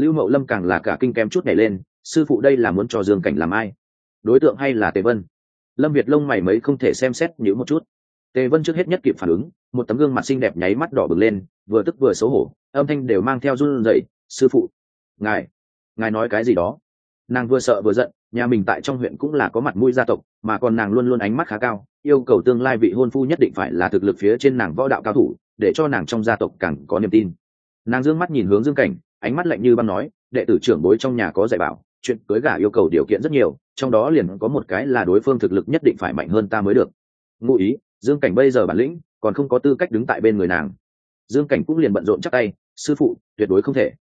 lưu mậu lâm càng là cả kinh kém chút nhảy lên, sư phụ đây là muốn cho dương cảnh làm ai? Đối tượng hay là tề vân? Lâm việt lông mày mấy không thể xem xét nhữ một chút. Tề vân trước hết nhất kịp phản ứng, một tấm gương mặt xinh đẹp nháy mắt đỏ bừng lên, vừa tức vừa xấu hổ, âm thanh đều mang theo run rẩy, sư phụ, ngài ngài nói cái gì đó? Nàng vừa sợ vừa giận, nhà mình tại trong huyện cũng là có mặt mũi gia tộc, mà còn nàng luôn luôn ánh mắt khá cao, yêu cầu tương lai vị hôn phu nhất định phải là thực lực phía trên nàng võ đạo cao thủ, để cho nàng trong gia tộc càng có niềm tin. Nàng dương mắt nhìn hướng dương cảnh ánh mắt lạnh như băng nói, đệ tử trưởng bối trong nhà có dạy bảo, chuyện cưới gả yêu cầu điều kiện rất nhiều, trong đó liền có một cái là đối phương thực lực nhất định phải mạnh hơn ta mới được. Ngụ ý, dương cảnh bây giờ bản lĩnh, còn không có tư cách đứng tại bên người nàng. Dương cảnh cũng liền bận rộn chắc tay, sư phụ, tuyệt đối không thể.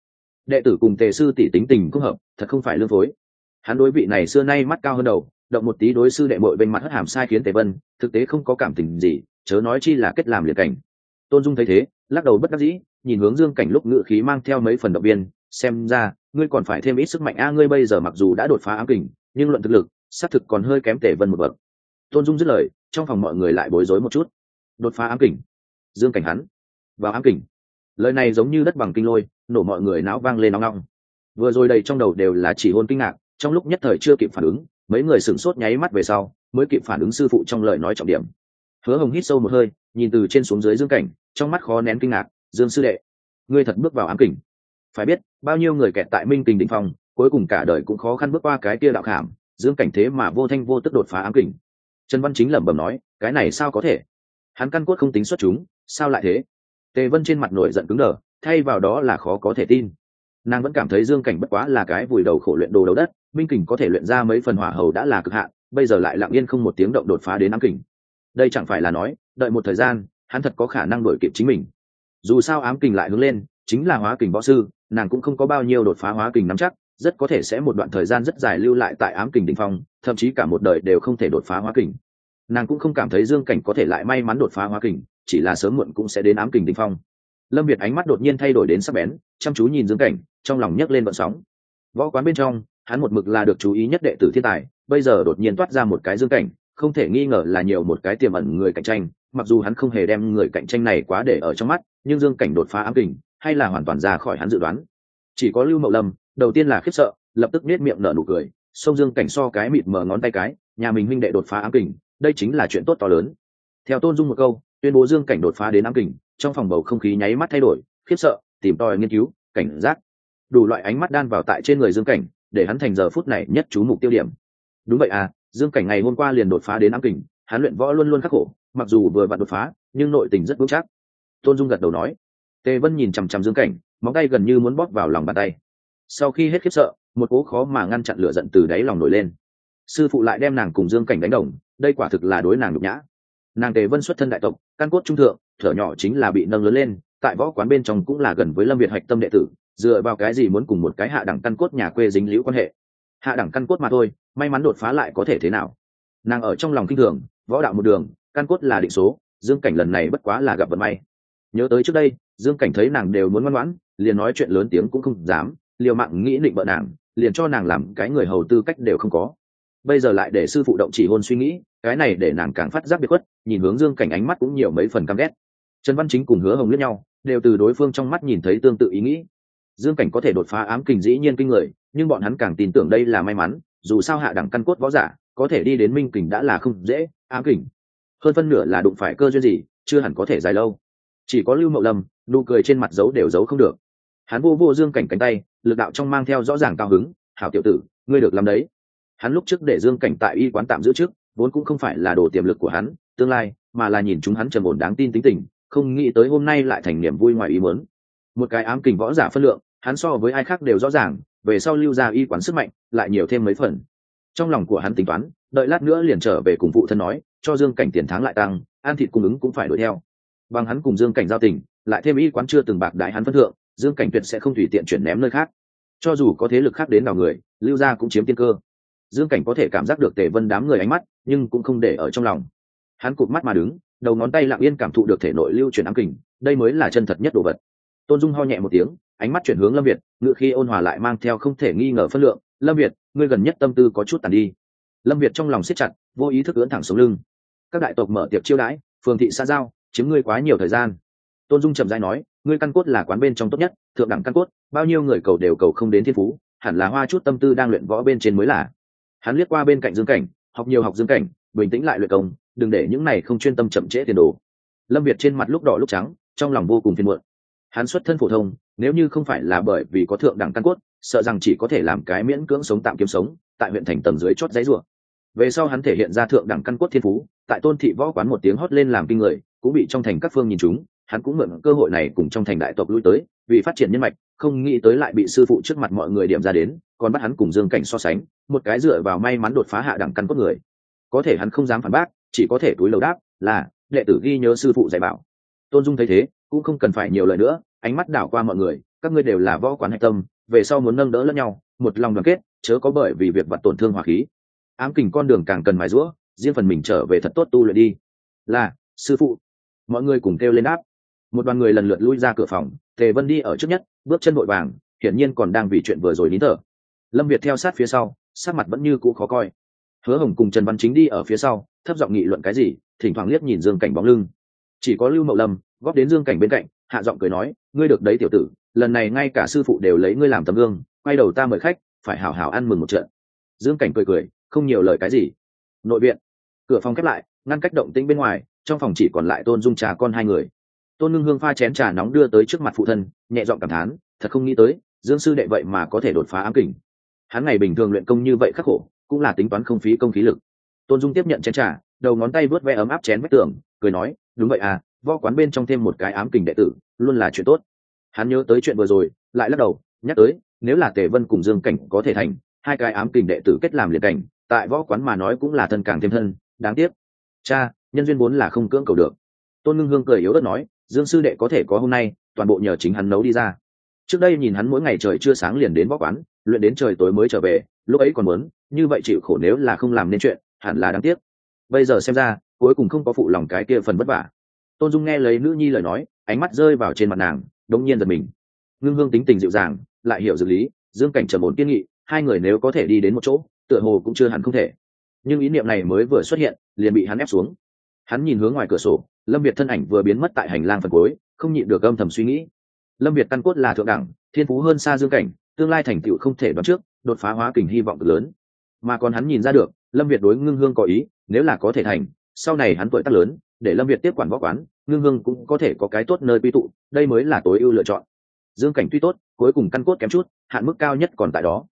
Đệ tử cùng tề sư tỷ tính tình cũng hợp, thật không phải lương phối. Hắn đối vị này xưa nay mắt cao hơn đầu, động một tí đối sư đệ mội bên mặt hất hàm sai khiến tề vân, thực tế không có cảm tình gì, chớ nói chi là kết làm liệt cảnh. Tôn dung thấy thế lắc đầu bất đắc dĩ, nhìn hướng dương cảnh lúc ngự khí mang theo mấy phần động viên, xem ra, ngươi còn phải thêm ít sức mạnh. A, ngươi bây giờ mặc dù đã đột phá ám kình, nhưng luận thực lực, xác thực còn hơi kém tề vân một bậc. Tôn dung dứt lời, trong phòng mọi người lại bối rối một chút. Đột phá ám kình? Dương cảnh hắn. Vào ám kình. Lời này giống như đất bằng kinh lôi, nổ mọi người não vang lên nóng nóng vừa rồi đầy trong đầu đều là chỉ hôn kinh ngạc, trong lúc nhất thời chưa kịp phản ứng, mấy người sửng sốt nháy mắt về sau, mới kịp phản ứng sư phụ trong lời nói trọng điểm. Hứa hồng hít sâu một hơi, nhìn từ trên xuống dưới dương cảnh trong mắt khó nén kinh ngạc, dương sư đệ, ngươi thật bước vào ám kình. Phải biết, bao nhiêu người kẹt tại minh kình định phong, cuối cùng cả đời cũng khó khăn bước qua cái kia đạo khảm, dương cảnh thế mà vô thanh vô tức đột phá ám kình. Trần văn chính lẩm bẩm nói, cái này sao có thể? Hắn căn cốt không tính xuất chúng, sao lại thế? Tề vân trên mặt nổi giận cứng đờ, thay vào đó là khó có thể tin. Nàng vẫn cảm thấy dương cảnh bất quá là cái vùi đầu khổ luyện đồ đầu đất, minh kình có thể luyện ra mấy phần hỏa hầu đã là cực hạn, bây giờ lại lặng yên không một tiếng động đột phá đến ám kình. Đây chẳng phải là nói, đợi một thời gian hắn thật có khả năng đổi kịp chính mình. Dù sao ám kình lại hướng lên, chính là hóa kình võ sư, nàng cũng không có bao nhiêu đột phá hóa kình nắm chắc, rất có thể sẽ một đoạn thời gian rất dài lưu lại tại ám kình đ ỉ n h phong, thậm chí cả một đời đều không thể đột phá hóa kình. Nàng cũng không cảm thấy dương cảnh có thể lại may mắn đột phá hóa kình, chỉ là sớm muộn cũng sẽ đến ám kình đ ỉ n h phong. Lâm việt ánh mắt đột nhiên thay đổi đến sắc bén, chăm chú nhìn dương cảnh, trong lòng nhấc lên vận sóng. Võ quán bên trong, hắn một mực là được chú ý nhất đệ tử thiên tài, bây giờ đột nhiên toát ra một cái dương cảnh, không thể nghi ngờ là nhiều một cái tiềm ẩn người cạnh tranh mặc dù hắn không hề đem người cạnh tranh này quá để ở trong mắt, nhưng dương cảnh đột phá ám kình, hay là hoàn toàn ra khỏi hắn dự đoán. Chỉ có lưu mậu lâm, đầu tiên là khiếp sợ, lập tức nết miệng nở nụ cười sông dương cảnh so cái mịt mở ngón tay cái, nhà mình huynh đệ đột phá ám kình, đây chính là chuyện tốt to lớn. Theo tôn dung một câu, tuyên bố dương cảnh đột phá đến ám kình, trong phòng bầu không khí nháy mắt thay đổi, khiếp sợ, tìm tòi nghiên cứu, cảnh giác. Đủ loại ánh mắt đan vào tại trên người dương cảnh, để hắn thành giờ phút này nhất chú mục tiêu điểm. Đúng vậy à dương cảnh ngày hôm qua liền đột phá đến ám kình, hắn luyện võ luôn luôn khắc khổ mặc dù vừa vặn đột phá, nhưng nội tình rất vững chắc. Tôn dung gật đầu nói. Tề vân nhìn chằm chằm dương cảnh, móng tay gần như muốn bóp vào lòng bàn tay. Sau khi hết khiếp sợ, một cố khó mà ngăn chặn lửa giận từ đáy lòng nổi lên. Sư phụ lại đem nàng cùng dương cảnh đánh đồng, đây quả thực là đối nàng nhục nhã. Nàng tề vân xuất thân đại tộc, căn cốt trung thượng, thở nhỏ chính là bị nâng lớn lên, tại võ quán bên trong cũng là gần với lâm việt hạch tâm đệ tử, dựa vào cái gì muốn cùng một cái hạ đẳng căn cốt nhà quê dính liễu quan hệ. Hạ đẳng căn cốt mà thôi, may mắn đột phá lại có thể thế nào? Nàng ở trong lòng kinh thường, võ đạo một đường căn cốt là định số, dương cảnh lần này bất quá là gặp vận may. Nhớ tới trước đây, dương cảnh thấy nàng đều muốn ngoan ngoãn, liền nói chuyện lớn tiếng cũng không dám, liều mạng nghĩ định bợ nàng, liền cho nàng làm cái người hầu tư cách đều không có. Bây giờ lại để sư phụ động chỉ hôn suy nghĩ, cái này để nàng càng phát giác biệt khuất, nhìn hướng dương cảnh ánh mắt cũng nhiều mấy phần căm ghét. Trần văn chính cùng hứa hồng lẫn nhau, đều từ đối phương trong mắt nhìn thấy tương tự ý nghĩ. Dương cảnh có thể đột phá ám kình dĩ nhiên kinh người, nhưng bọn hắn càng tin tưởng đây là may mắn, dù sao hạ đẳng căn cốt võ giả, có thể đi đến minh kình đã là không dễ, ám kình hơn phân nửa là đụng phải cơ duyên gì, chưa hẳn có thể dài lâu. Chỉ có lưu mậu lâm, nụ cười trên mặt giấu đều giấu không được. Hắn vô vô dương cảnh cánh tay, lực đạo trong mang theo rõ ràng cao hứng, hảo tiểu tử, ngươi được làm đấy. Hắn lúc trước để dương cảnh tại y quán tạm giữ trước, vốn cũng không phải là đồ tiềm lực của hắn, tương lai, mà là nhìn chúng hắn trầm ổn đáng tin tính tình, không nghĩ tới hôm nay lại thành niềm vui ngoài ý muốn. Một cái ám kình võ giả phân lượng, hắn so với ai khác đều rõ ràng, về sau lưu ra y quán sức mạnh, lại nhiều thêm mấy phần. Trong lòng của hắn tính toán đợi lát nữa liền trở về cùng phụ thân nói, cho dương cảnh tiền tháng lại tăng, ăn thịt cung ứng cũng phải đuổi theo. Bằng hắn cùng dương cảnh giao tình, lại thêm y quán chưa từng bạc đại hắn phân thượng, dương cảnh tuyệt sẽ không tùy tiện chuyển ném nơi khác. Cho dù có thế lực khác đến đào người, lưu gia cũng chiếm tiên cơ. Dương cảnh có thể cảm giác được tề vân đám người ánh mắt, nhưng cũng không để ở trong lòng. Hắn cụt mắt mà đứng, đầu ngón tay lặng yên cảm thụ được thể nội lưu chuyển ám kình, đây mới là chân thật nhất đồ vật. Tôn dung ho nhẹ một tiếng, ánh mắt chuyển hướng lâm việt ngự khi ôn hòa lại mang theo không thể nghi ngờ phân lượng. Lâm việt, ngươi gần nhất tâm tư có chút tàn đi lâm việt trong lòng siết chặt vô ý thức ưỡn thẳng xuống lưng các đại tộc mở tiệc chiêu đãi phường thị xã giao chiếm ngươi quá nhiều thời gian tôn dung trầm dai nói ngươi căn cốt là quán bên trong tốt nhất thượng đẳng căn cốt bao nhiêu người cầu đều cầu không đến thiên phú hẳn là hoa chút tâm tư đang luyện võ bên trên mới là hắn liếc qua bên cạnh dương cảnh học nhiều học dương cảnh bình tĩnh lại luyện công đừng để những này không chuyên tâm chậm trễ tiền đồ lâm việt trên mặt lúc đỏ lúc trắng trong lòng vô cùng phiền muộn hắn xuất thân phổ thông nếu như không phải là bởi vì có thượng đẳng căn cốt sợ rằng chỉ có thể làm cái miễn cưỡng sống tạm kiếm sống tại huyện thành tầng dưới chót giấy rùa về sau hắn thể hiện ra thượng đẳng căn cốt thiên phú, tại tôn thị võ quán một tiếng hót lên làm kinh người, cũng bị trong thành các phương nhìn chúng, hắn cũng mượn cơ hội này cùng trong thành đại tộc lui tới, vì phát triển nhân mạch, không nghĩ tới lại bị sư phụ trước mặt mọi người điểm ra đến, còn bắt hắn cùng dương cảnh so sánh, một cái dựa vào may mắn đột phá hạ đẳng căn cốt người. Có thể hắn không dám phản bác, chỉ có thể túi lầu đáp, là, đệ tử ghi nhớ sư phụ dạy bảo. Tôn dung thấy thế, cũng không cần phải nhiều lời nữa, ánh mắt đảo qua mọi người, các ngươi đều là võ quán hạch tâm, về sau muốn nâng đỡ lẫn nhau, một lòng đoàn kết, chớ có bởi vì việc vặt tổn thương hòa khí ám kình con đường càng cần mài rũa, riêng phần mình trở về thật tốt tu luyện đi. Là, sư phụ. Mọi người cùng kêu lên đáp. Một đoàn người lần lượt lui ra cửa phòng, tề vân đi ở trước nhất, bước chân vội vàng, hiển nhiên còn đang vì chuyện vừa rồi nín thở. Lâm việt theo sát phía sau sát mặt vẫn như cũ khó coi. Hứa hồng cùng trần văn chính đi ở phía sau, thấp giọng nghị luận cái gì, thỉnh thoảng liếc nhìn dương cảnh bóng lưng. Chỉ có lưu mậu lâm, góp đến dương cảnh bên cạnh, hạ giọng cười nói, ngươi được đấy, tiểu tử, lần này ngay cả sư phụ đều lấy ngươi làm tấm gương, quay đầu ta mời khách, phải hảo hảo ăn mừng một trận. Dương cảnh cười cười không nhiều lời cái gì. Nội viện. Cửa phòng khép lại, ngăn cách động tĩnh bên ngoài, trong phòng chỉ còn lại tôn dung trà con hai người. Tôn ngưng hương pha chén trà nóng đưa tới trước mặt phụ thân, nhẹ giọng cảm thán, thật không nghĩ tới, dương sư đệ vậy mà có thể đột phá ám kình. Hắn ngày bình thường luyện công như vậy khắc khổ, cũng là tính toán không phí công khí lực. Tôn dung tiếp nhận chén trà, đầu ngón tay vớt ve ấm áp chén vách tường, cười nói, đúng vậy à võ quán bên trong thêm một cái ám kình đệ tử, luôn là chuyện tốt. Hắn nhớ tới chuyện vừa rồi, lại lắc đầu, nhắc tới, nếu là tề vân cùng dương cảnh có thể thành, hai cái ám kình đệ tử kết làm liệt cảnh tại võ quán mà nói cũng là thân càng thêm thân, đáng tiếc. Cha, nhân duyên vốn là không cưỡng cầu được. Tôn ngưng hương cười yếu đất nói, dương sư đệ có thể có hôm nay, toàn bộ nhờ chính hắn nấu đi ra. Trước đây nhìn hắn mỗi ngày trời chưa sáng liền đến võ quán, luyện đến trời tối mới trở về, lúc ấy còn muốn, như vậy chịu khổ nếu là không làm nên chuyện, hẳn là đáng tiếc. Bây giờ xem ra, cuối cùng không có phụ lòng cái kia phần vất vả. Tôn dung nghe lấy nữ nhi lời nói, ánh mắt rơi vào trên mặt nàng, đống nhiên giật mình. Ngưng hương tính tình dịu dàng, lại hiểu dự lý, dương cảnh trầm ổn kiên nghị, hai người nếu có thể đi đến một chỗ tựa hồ cũng chưa hẳn không thể. Nhưng ý niệm này mới vừa xuất hiện, liền bị hắn ép xuống. Hắn nhìn hướng ngoài cửa sổ, lâm việt thân ảnh vừa biến mất tại hành lang phần cuối, không nhịn được âm thầm suy nghĩ. Lâm việt căn cốt là thượng đẳng, thiên phú hơn xa dương cảnh, tương lai thành tựu không thể đoán trước, đột phá hóa kình hy vọng cực lớn. Mà còn hắn nhìn ra được, lâm việt đối ngưng hương có ý, nếu là có thể thành, sau này hắn tuổi tác lớn, để lâm việt tiếp quản võ quán, ngưng hương cũng có thể có cái tốt nơi quy tụ, đây mới là tối ưu lựa chọn. Dương cảnh tuy tốt, cuối cùng căn cốt kém chút, hạn mức cao nhất còn tại đó.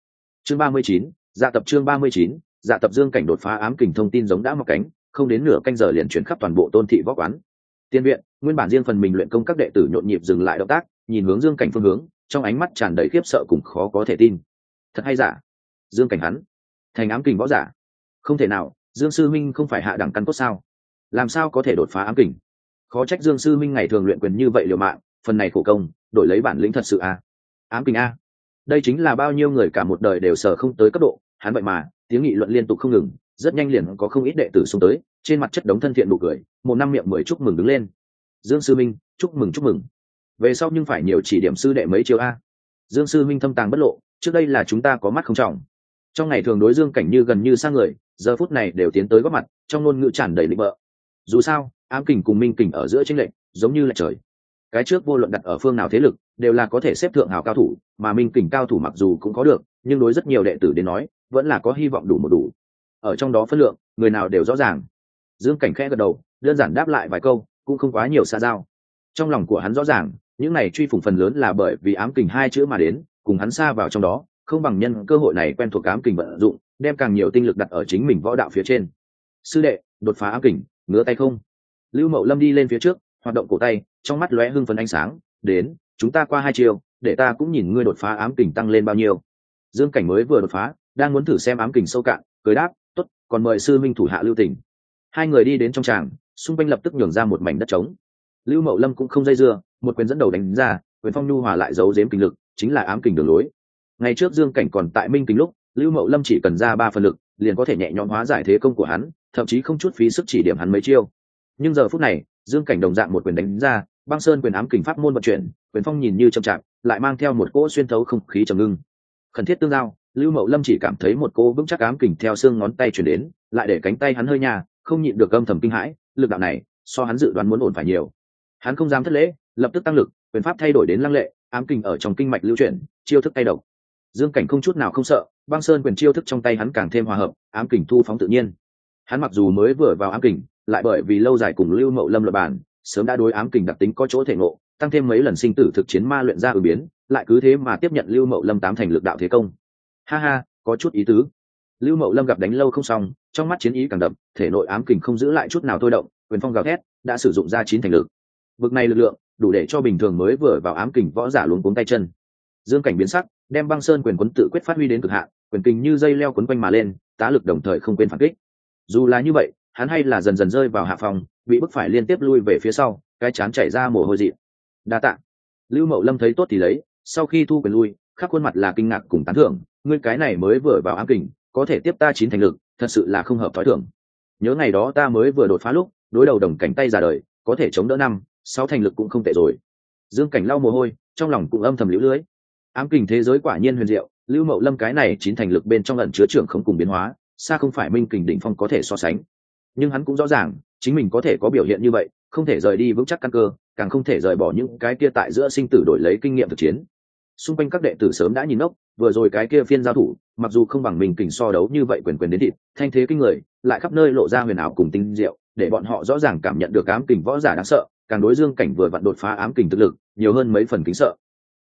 Chương ba mươi chín dạ tập chương ba mươi chín dạ tập dương cảnh đột phá ám kình thông tin giống đã mọc cánh, không đến nửa canh giờ liền chuyển khắp toàn bộ tôn thị võ quán. Tiên viện, nguyên bản riêng phần mình luyện công các đệ tử nhộn nhịp dừng lại động tác, nhìn hướng dương cảnh phương hướng, trong ánh mắt tràn đầy khiếp sợ cùng khó có thể tin. Thật hay giả? Dương cảnh hắn, thành ám kình võ giả. Không thể nào, dương sư minh không phải hạ đẳng căn cốt sao? Làm sao có thể đột phá ám kình? Khó trách dương sư minh ngày thường luyện quyền như vậy liều mạng, phần này khổ công, đổi lấy bản lĩnh thật sự a à? ám kình a. Đây chính là bao nhiêu người cả một đời đều sở không tới cấp độ hắn vậy mà, tiếng nghị luận liên tục không ngừng, rất nhanh liền có không ít đệ tử xuống tới, trên mặt chất đống thân thiện nụ cười, một năm miệng mười chúc mừng đứng lên. Dương sư minh, chúc mừng chúc mừng. Về sau nhưng phải nhiều chỉ điểm sư đệ mấy chiều a. Dương sư minh thâm tàng bất lộ, trước đây là chúng ta có mắt không trọng. Trong ngày thường đối dương cảnh như gần như sang người, giờ phút này đều tiến tới góp mặt, trong ngôn ngữ tràn đầy định bợ dù sao, ám kình cùng minh kình ở giữa tranh lệnh giống như là trời cái trước vô luận đặt ở phương nào thế lực, đều là có thể xếp thượng hào cao thủ, mà minh kình cao thủ mặc dù cũng có được, nhưng đối rất nhiều đệ tử đến nói, vẫn là có hy vọng đủ một đủ. Ở trong đó phân lượng, người nào đều rõ ràng. Dương cảnh khẽ gật đầu, đơn giản đáp lại vài câu, cũng không quá nhiều xa giao. Trong lòng của hắn rõ ràng, những này truy phủng phần lớn là bởi vì ám kình hai chữ mà đến, cùng hắn xa vào trong đó, không bằng nhân cơ hội này quen thuộc ám kình vận dụng, đem càng nhiều tinh lực đặt ở chính mình võ đạo phía trên. Sư đệ, đột phá ám kình, ngứa tay không? Lưu mậu lâm đi lên phía trước, hoạt động cổ tay trong mắt lóe hưng phấn ánh sáng, đến, chúng ta qua hai chiều, để ta cũng nhìn ngươi đột phá ám kình tăng lên bao nhiêu. Dương cảnh mới vừa đột phá, đang muốn thử xem ám kình sâu cạn, cười đáp, tốt, còn mời sư minh thủ hạ lưu tỉnh hai người đi đến trong tràng, xung quanh lập tức nhường ra một mảnh đất trống. Lưu mậu lâm cũng không dây dưa, một quyền dẫn đầu đánh ra, quyền phong nhu hòa lại giấu giếm kình lực, chính là ám kình đường lối. Ngày trước dương cảnh còn tại minh kính lúc, lưu mậu lâm chỉ cần ra ba phần lực, liền có thể nhẹ nhõm hóa giải thế công của hắn, thậm chí không chút phí sức chỉ điểm hắn mấy chiêu. Nhưng giờ phút này dương cảnh đồng dạng một quyền đánh ra, băng sơn quyền ám kình pháp môn vận chuyển, quyền phong nhìn như chậm chạp, lại mang theo một cỗ xuyên thấu không khí trầm ngưng. Khẩn thiết tương giao, lưu mậu lâm chỉ cảm thấy một cô vững chắc ám kình theo xương ngón tay chuyển đến, lại để cánh tay hắn hơi nhà, không nhịn được âm thầm kinh hãi, lực đạo này, so hắn dự đoán muốn ổn phải nhiều. Hắn không dám thất lễ, lập tức tăng lực, quyền pháp thay đổi đến lăng lệ, ám kình ở trong kinh mạch lưu chuyển, chiêu thức tay độc dương cảnh không chút nào không sợ, băng sơn quyền chiêu thức trong tay hắn càng thêm hòa hợp, ám kình thu phóng tự nhiên. Hắn mặc dù mới vừa vào ám kình lại bởi vì lâu dài cùng lưu mậu lâm lập bản sớm đã đối ám kình đặc tính có chỗ thể ngộ, tăng thêm mấy lần sinh tử thực chiến ma luyện ra ứng biến, lại cứ thế mà tiếp nhận lưu mậu lâm tám thành lực đạo thế công. Ha ha, có chút ý tứ. Lưu mậu lâm gặp đánh lâu không xong, trong mắt chiến ý càng đậm, thể nội ám kình không giữ lại chút nào thôi động, quyền phong gào thét, đã sử dụng ra chín thành lực. Vực này lực lượng, đủ để cho bình thường mới vừa vào ám kình võ giả luống cuống tay chân. Dương cảnh biến sắc, đem băng sơn quyền quấn tự quyết phát huy đến cực hạn, quyền kình như dây leo quấn quanh mà lên, tá lực đồng thời không quên phản kích. Dù là như vậy hắn hay là dần dần rơi vào hạ phòng, bị bức phải liên tiếp lui về phía sau, cái chán chảy ra mồ hôi dị đa tạ. Lưu mậu lâm thấy tốt thì lấy, sau khi thu quyền lui, khắp khuôn mặt là kinh ngạc cùng tán thưởng, ngươi cái này mới vừa vào ám kình, có thể tiếp ta chín thành lực, thật sự là không hợp thói thường. Nhớ ngày đó ta mới vừa đột phá lúc, đối đầu đồng cảnh tay ra đời, có thể chống đỡ năm, sáu thành lực cũng không tệ rồi. Dương cảnh lau mồ hôi, trong lòng cũng âm thầm lũ lưới. Ám kình thế giới quả nhiên huyền diệu, lưu mậu lâm cái này chín thành lực bên trong lần chứa trưởng không cùng biến hóa, xa không phải minh kình đỉnh phong có thể so sánh nhưng hắn cũng rõ ràng, chính mình có thể có biểu hiện như vậy, không thể rời đi vững chắc căn cơ, càng không thể rời bỏ những cái kia tại giữa sinh tử đổi lấy kinh nghiệm thực chiến. Xung quanh các đệ tử sớm đã nhìn ốc vừa rồi cái kia phiên giao thủ, mặc dù không bằng mình kình so đấu như vậy quyền quyền đến thịt, thanh thế kinh người, lại khắp nơi lộ ra huyền ảo cùng tinh diệu, để bọn họ rõ ràng cảm nhận được ám kình võ giả đáng sợ, càng đối dương cảnh vừa vặn đột phá ám kình thực lực, nhiều hơn mấy phần kính sợ.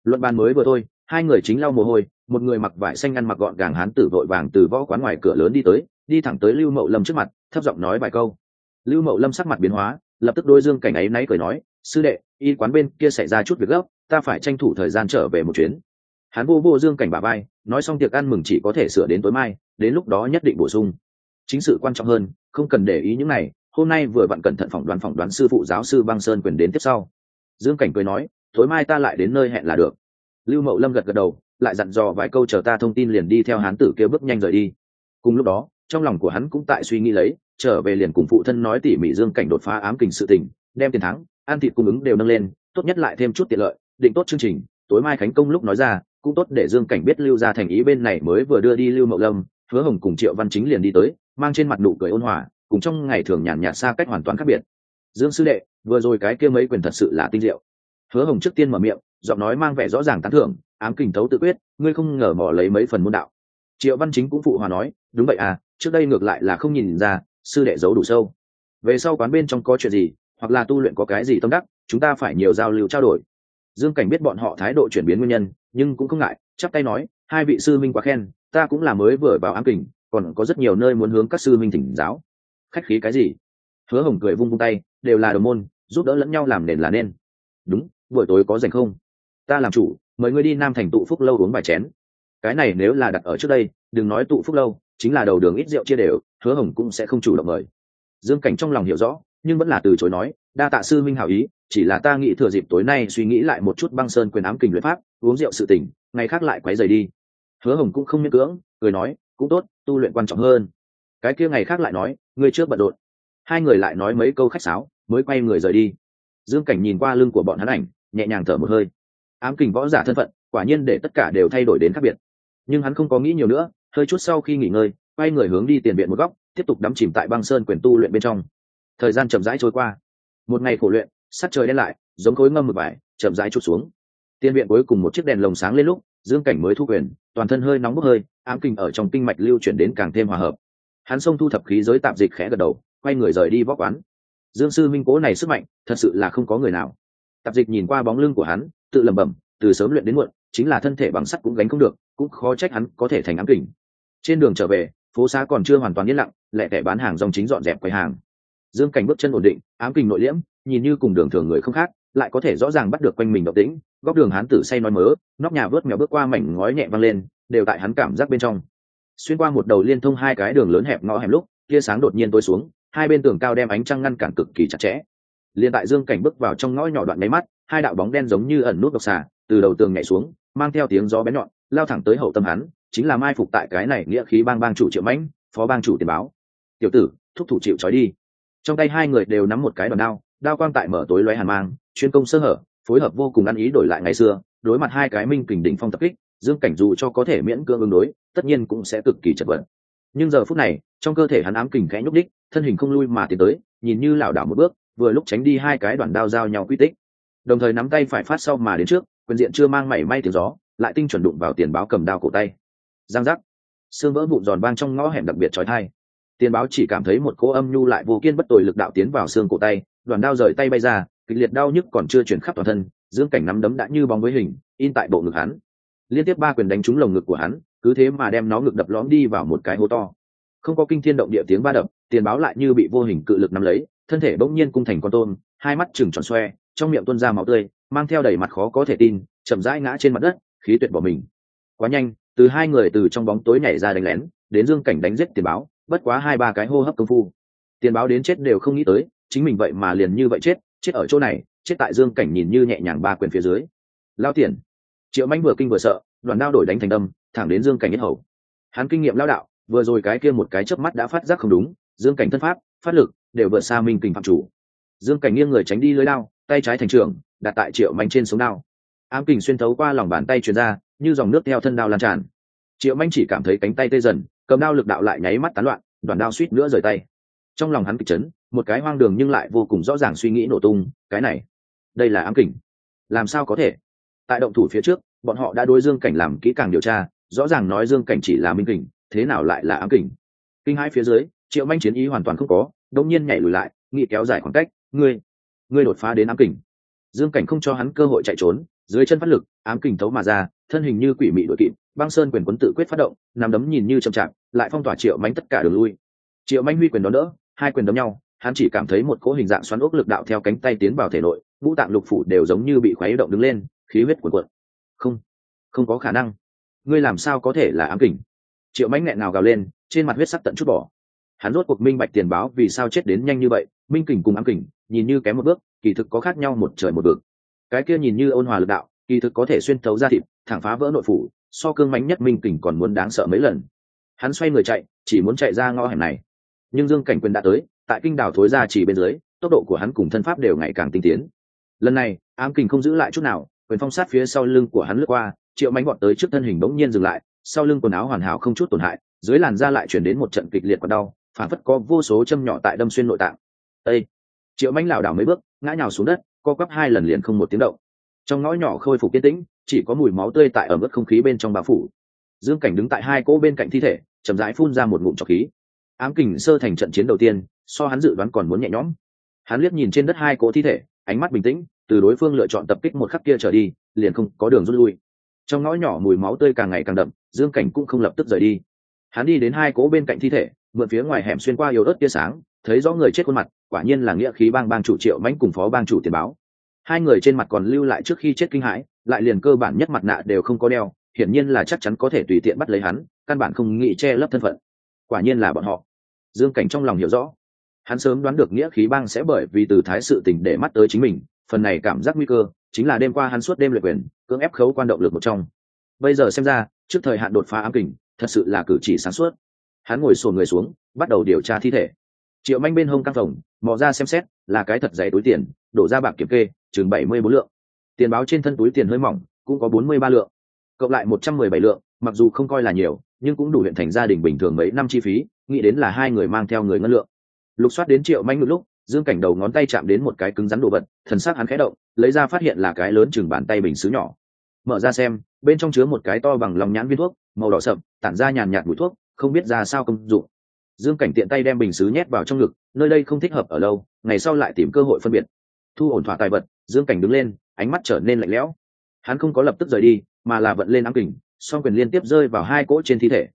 Luận bàn mới vừa thôi, hai người chính lau mồ hôi, một người mặc vải xanh ăn mặc gọn gàng hán tử vội vàng từ võ quán ngoài cửa lớn đi tới, đi thẳng tới lưu mậu lâm trước mặt thấp giọng nói vài câu. Lưu mậu lâm sắc mặt biến hóa, lập tức đôi dương cảnh ấy náy cười nói, sư đệ, y quán bên kia xảy ra chút việc gấp, ta phải tranh thủ thời gian trở về một chuyến. Hắn vô vô dương cảnh bà bay nói xong tiệc ăn mừng chỉ có thể sửa đến tối mai, đến lúc đó nhất định bổ sung. Chính sự quan trọng hơn, không cần để ý những này, hôm nay vừa vặn cẩn thận phỏng đoán phỏng đoán sư phụ giáo sư băng sơn quyền đến tiếp sau. Dương cảnh cười nói, tối mai ta lại đến nơi hẹn là được. Lưu mậu lâm gật gật đầu, lại dặn dò vài câu chờ ta thông tin liền đi theo hán tử kêu bước nhanh rời đi. Cùng lúc đó trong lòng của hắn cũng tại suy nghĩ lấy, trở về liền cùng phụ thân nói tỉ mỉ dương cảnh đột phá ám kình sự tình, đem tiền thắng, ăn thịt cung ứng đều nâng lên, tốt nhất lại thêm chút tiện lợi, định tốt chương trình, tối mai khánh công lúc nói ra, cũng tốt để dương cảnh biết lưu ra thành ý bên này mới vừa đưa đi lưu mậu lâm, hứa hồng cùng triệu văn chính liền đi tới, mang trên mặt nụ cười ôn hòa, cùng trong ngày thường nhàn nhạt xa cách hoàn toàn khác biệt. Dương sư đệ, vừa rồi cái kia mấy quyền thật sự là tinh diệu. Hứa hồng trước tiên mở miệng, giọng nói mang vẻ rõ ràng tán thưởng, ám kình thấu tự quyết, ngươi không ngờ mò lấy mấy phần môn đạo. Triệu văn chính cũng phụ hòa nói, đúng vậy à trước đây ngược lại là không nhìn ra, sư đệ giấu đủ sâu. Về sau quán bên trong có chuyện gì, hoặc là tu luyện có cái gì tâm đắc, chúng ta phải nhiều giao lưu trao đổi. Dương cảnh biết bọn họ thái độ chuyển biến nguyên nhân, nhưng cũng không ngại, chắp tay nói, hai vị sư minh quá khen, ta cũng là mới vừa vào ám kình, còn có rất nhiều nơi muốn hướng các sư minh thỉnh giáo. Khách khí cái gì? Hứa hồng cười vung vung tay, đều là đồng môn, giúp đỡ lẫn nhau làm nền là nên. Đúng, buổi tối có dành không? Ta làm chủ, mời ngươi đi nam thành tụ phúc lâu uống vài chén. Cái này nếu là đặt ở trước đây, đừng nói tụ phúc lâu chính là đầu đường ít rượu chia đều, hứa hồng cũng sẽ không chủ động mời. Dương cảnh trong lòng hiểu rõ, nhưng vẫn là từ chối nói, đa tạ sư minh hảo ý, chỉ là ta nghĩ thừa dịp tối nay suy nghĩ lại một chút băng sơn quyền ám kình luyện pháp, uống rượu sự tỉnh ngày khác lại quấy rầy đi. Hứa hồng cũng không miễn cưỡng, cười nói, cũng tốt, tu luyện quan trọng hơn. Cái kia ngày khác lại nói, ngươi trước bận rộn. Hai người lại nói mấy câu khách sáo, mới quay người rời đi. Dương cảnh nhìn qua lưng của bọn hắn ảnh, nhẹ nhàng thở một hơi. Ám kình võ giả thân phận, quả nhiên để tất cả đều thay đổi đến khác biệt. Nhưng hắn không có nghĩ nhiều nữa hơi chút sau khi nghỉ ngơi, quay người hướng đi tiền viện một góc, tiếp tục đắm chìm tại băng sơn quyền tu luyện bên trong. Thời gian chậm rãi trôi qua. Một ngày khổ luyện sắt trời đen lại, giống khối ngâm một vải, chậm rãi trút xuống. Tiền viện cuối cùng một chiếc đèn lồng sáng lên lúc, dương cảnh mới thu quyền, toàn thân hơi nóng bốc hơi, ám kinh ở trong kinh mạch lưu chuyển đến càng thêm hòa hợp. Hắn xông thu thập khí giới tạm dịch khẽ gật đầu, quay người rời đi vóc quán. Dương sư minh cố này sức mạnh, thật sự là không có người nào. Tạp dịch nhìn qua bóng lưng của hắn, tự lẩm bẩm, từ sớm luyện đến muộn, chính là thân thể bằng sắt cũng gánh không được cũng khó trách hắn có thể thành ám kình. Trên đường trở về, phố xá còn chưa hoàn toàn yên lặng, lẹ tẻ bán hàng dòng chính dọn dẹp quầy hàng. Dương cảnh bước chân ổn định, ám kình nội liễm, nhìn như cùng đường thường người không khác, lại có thể rõ ràng bắt được quanh mình động tĩnh, góc đường hán tử say nói mớ, nóc nhà vớt mèo bước qua mảnh ngói nhẹ văng lên, đều tại hắn cảm giác bên trong. Xuyên qua một đầu liên thông hai cái đường lớn hẹp ngõ hẻm lúc, tia sáng đột nhiên tối xuống, hai bên tường cao đem ánh trăng ngăn cản cực kỳ chặt chẽ. Liền tại dương cảnh bước vào trong ngõ nhỏ đoạn máy mắt, hai đạo bóng đen giống như ẩn nút độc xà, từ đầu tường nhảy xuống mang theo tiếng gió bén nhọn, lao thẳng tới hậu tâm hắn, chính là mai phục tại cái này nghĩa khí bang bang chủ triệu mãnh, phó bang chủ tiền báo. Tiểu tử, thúc thủ chịu trói đi. Trong tay hai người đều nắm một cái đòn đao đao quang tại mở tối loé hàn mang, chuyên công sơ hở, phối hợp vô cùng ăn ý đổi lại ngày xưa, đối mặt hai cái minh kình đỉnh phong tập kích, dương cảnh dù cho có thể miễn cưỡng ứng đối, tất nhiên cũng sẽ cực kỳ chật vật. Nhưng giờ phút này, trong cơ thể hắn ám kình khẽ nhúc đích thân hình không lui mà tiến tới, nhìn như lảo đảo một bước, vừa lúc tránh đi hai cái đoạn đao giao nhau quy tích. Đồng thời nắm tay phải phát sau mà đến trước quyền diện chưa mang mảy may tiếng gió, lại tinh chuẩn đụng vào tiền báo cầm đao cổ tay. Giang giác. Xương vỡ vụn giòn vang trong ngõ hẻm đặc biệt trói thai. Tiền báo chỉ cảm thấy một cỗ âm nhu lại vô kiên bất tồi lực đạo tiến vào xương cổ tay, đoàn đao rời tay bay ra, kịch liệt đau nhức còn chưa chuyển khắp toàn thân, dương cảnh nắm đấm đã như bóng với hình, in tại bộ ngực hắn. Liên tiếp ba quyền đánh trúng lồng ngực của hắn, cứ thế mà đem nó ngực đập lõm đi vào một cái hố to. Không có kinh thiên động địa tiếng ba đập, tiền báo lại như bị vô hình cự lực nắm lấy, thân thể bỗng nhiên cung thành con tôm, hai mắt chừng tròn xoe, trong miệng tuôn ra máu tươi mang theo đầy mặt khó có thể tin chậm rãi ngã trên mặt đất khí tuyệt bỏ mình. Quá nhanh từ hai người từ trong bóng tối nhảy ra đánh lén đến dương cảnh đánh giết tiền báo bất quá hai ba cái hô hấp công phu. Tiền báo đến chết đều không nghĩ tới chính mình vậy mà liền như vậy chết chết ở chỗ này chết tại dương cảnh nhìn như nhẹ nhàng ba quyền phía dưới. Lao tiền. Triệu manh vừa kinh vừa sợ đoàn đao đổi đánh thành đâm thẳng đến dương cảnh nhất hầu. Hắn kinh nghiệm lao đạo vừa rồi cái kia một cái chớp mắt đã phát giác không đúng dương cảnh thân pháp phát lực đều vượt xa minh kình phạm chủ. Dương cảnh nghiêng người tránh đi lưới lao, tay trái thành trường đặt tại triệu manh trên sống đao. Ám kình xuyên thấu qua lòng bàn tay truyền ra, như dòng nước theo thân đao lan tràn. Triệu manh chỉ cảm thấy cánh tay tê dần, cầm đao lực đạo lại nháy mắt tán loạn, đoàn đao suýt nữa rời tay. Trong lòng hắn kịch chấn, một cái hoang đường nhưng lại vô cùng rõ ràng suy nghĩ nổ tung, cái này, đây là ám kình. Làm sao có thể? Tại động thủ phía trước, bọn họ đã đối dương cảnh làm kỹ càng điều tra, rõ ràng nói dương cảnh chỉ là minh kình, thế nào lại là ám kình? Kinh hai phía dưới, triệu manh chiến ý hoàn toàn không có đông nhiên nhảy lùi lại, nghĩ kéo dài khoảng cách, ngươi ngươi đột phá đến ám kình dương cảnh không cho hắn cơ hội chạy trốn, dưới chân phát lực, ám kình thấu mà ra, thân hình như quỷ mị đội kịp, băng sơn quyền quấn tự quyết phát động nằm đấm nhìn như chậm chạp, lại phong tỏa triệu mánh tất cả đường lui. Triệu mánh huy quyền đón đỡ, hai quyền đấm nhau, hắn chỉ cảm thấy một cỗ hình dạng xoắn ốc lực đạo theo cánh tay tiến vào thể nội, ngũ tạng lục phủ đều giống như bị khuấy động đứng lên, khí huyết cuộn cuộn. Không không có khả năng. Ngươi làm sao có thể là ám kình? Triệu mánh nghẹn nào gào lên, trên mặt huyết sắc tận chút bỏ. Hắn rốt cuộc minh bạch tiền báo vì sao chết đến nhanh như vậy, minh kình cùng ám kình, nhìn như kém một bước kỳ thực có khác nhau một trời một vực. Cái kia nhìn như ôn hòa lực đạo, kỳ thực có thể xuyên thấu ra thịt, thẳng phá vỡ nội phủ, so cương mánh nhất minh kình còn muốn đáng sợ mấy lần. Hắn xoay người chạy, chỉ muốn chạy ra ngõ hẻm này. Nhưng dương cảnh quyền đã tới, tại kinh đảo thối ra chỉ bên dưới, tốc độ của hắn cùng thân pháp đều ngày càng tinh tiến. Lần này, ám kình không giữ lại chút nào, quyền phong sát phía sau lưng của hắn lướt qua, triệu mánh gọn tới trước thân hình bỗng nhiên dừng lại, sau lưng quần áo hoàn hảo không chút tổn hại, dưới làn da lại chuyển đến một trận kịch liệt và đau phản phất có vô số châm nhỏ tại đâm xuyên nội tạng. Ây triệu mánh lảo đảo mấy bước, ngã nhào xuống đất, co quắp hai lần liền không một tiếng động. Trong ngõ nhỏ khôi phục yên tĩnh, chỉ có mùi máu tươi tại ở mức không khí bên trong bao phủ. Dương cảnh đứng tại hai cỗ bên cạnh thi thể, chậm rãi phun ra một ngụm trọc khí. Ám kình sơ thành trận chiến đầu tiên, so hắn dự đoán còn muốn nhẹ nhõm. Hắn liếc nhìn trên đất hai cỗ thi thể, ánh mắt bình tĩnh, từ đối phương lựa chọn tập kích một khắc kia trở đi, liền không có đường rút lui. Trong ngõ nhỏ mùi máu tươi càng ngày càng đậm, dương cảnh cũng không lập tức rời đi. Hắn đi đến hai cỗ bên cạnh thi thể, mượn phía ngoài hẻm xuyên qua yếu ớt tia sáng thấy rõ người chết khuôn mặt, quả nhiên là nghĩa khí bang bang chủ triệu mãnh cùng phó bang chủ tiền báo. Hai người trên mặt còn lưu lại trước khi chết kinh hãi, lại liền cơ bản nhất mặt nạ đều không có đeo, hiển nhiên là chắc chắn có thể tùy tiện bắt lấy hắn, căn bản không nghĩ che lấp thân phận. Quả nhiên là bọn họ. Dương cảnh trong lòng hiểu rõ. Hắn sớm đoán được nghĩa khí bang sẽ bởi vì từ thái sự tình để mắt tới chính mình, phần này cảm giác nguy cơ, chính là đêm qua hắn suốt đêm luyện quyền, cưỡng ép khấu quan động lực một trong. Bây giờ xem ra, trước thời hạn đột phá ám kình, thật sự là cử chỉ sáng suốt. Hắn ngồi sồn người xuống, bắt đầu điều tra thi thể triệu manh bên hông căng phòng, mò ra xem xét, là cái thật dày túi tiền, đổ ra bạc kiểm kê, chừng bảy mươi bốn lượng. Tiền báo trên thân túi tiền hơi mỏng, cũng có bốn mươi ba lượng. Cộng lại một trăm mười bảy lượng, mặc dù không coi là nhiều, nhưng cũng đủ huyện thành gia đình bình thường mấy năm chi phí, nghĩ đến là hai người mang theo người ngân lượng. Lục soát đến triệu manh một lúc, dương cảnh đầu ngón tay chạm đến một cái cứng rắn đồ vật, thần sắc hắn khẽ động, lấy ra phát hiện là cái lớn chừng bàn tay bình xứ nhỏ. Mở ra xem, bên trong chứa một cái to bằng lòng nhãn viên thuốc, màu đỏ sậm, tản ra nhàn nhạt mùi thuốc, không biết ra sao công dụng dương cảnh tiện tay đem bình xứ nhét vào trong ngực, nơi đây không thích hợp ở lâu, ngày sau lại tìm cơ hội phân biệt. Thu ổn thỏa tài vật, dương cảnh đứng lên, ánh mắt trở nên lạnh lẽo. Hắn không có lập tức rời đi, mà là vận lên ám kình, song quyền liên tiếp rơi vào hai cỗ trên thi thể.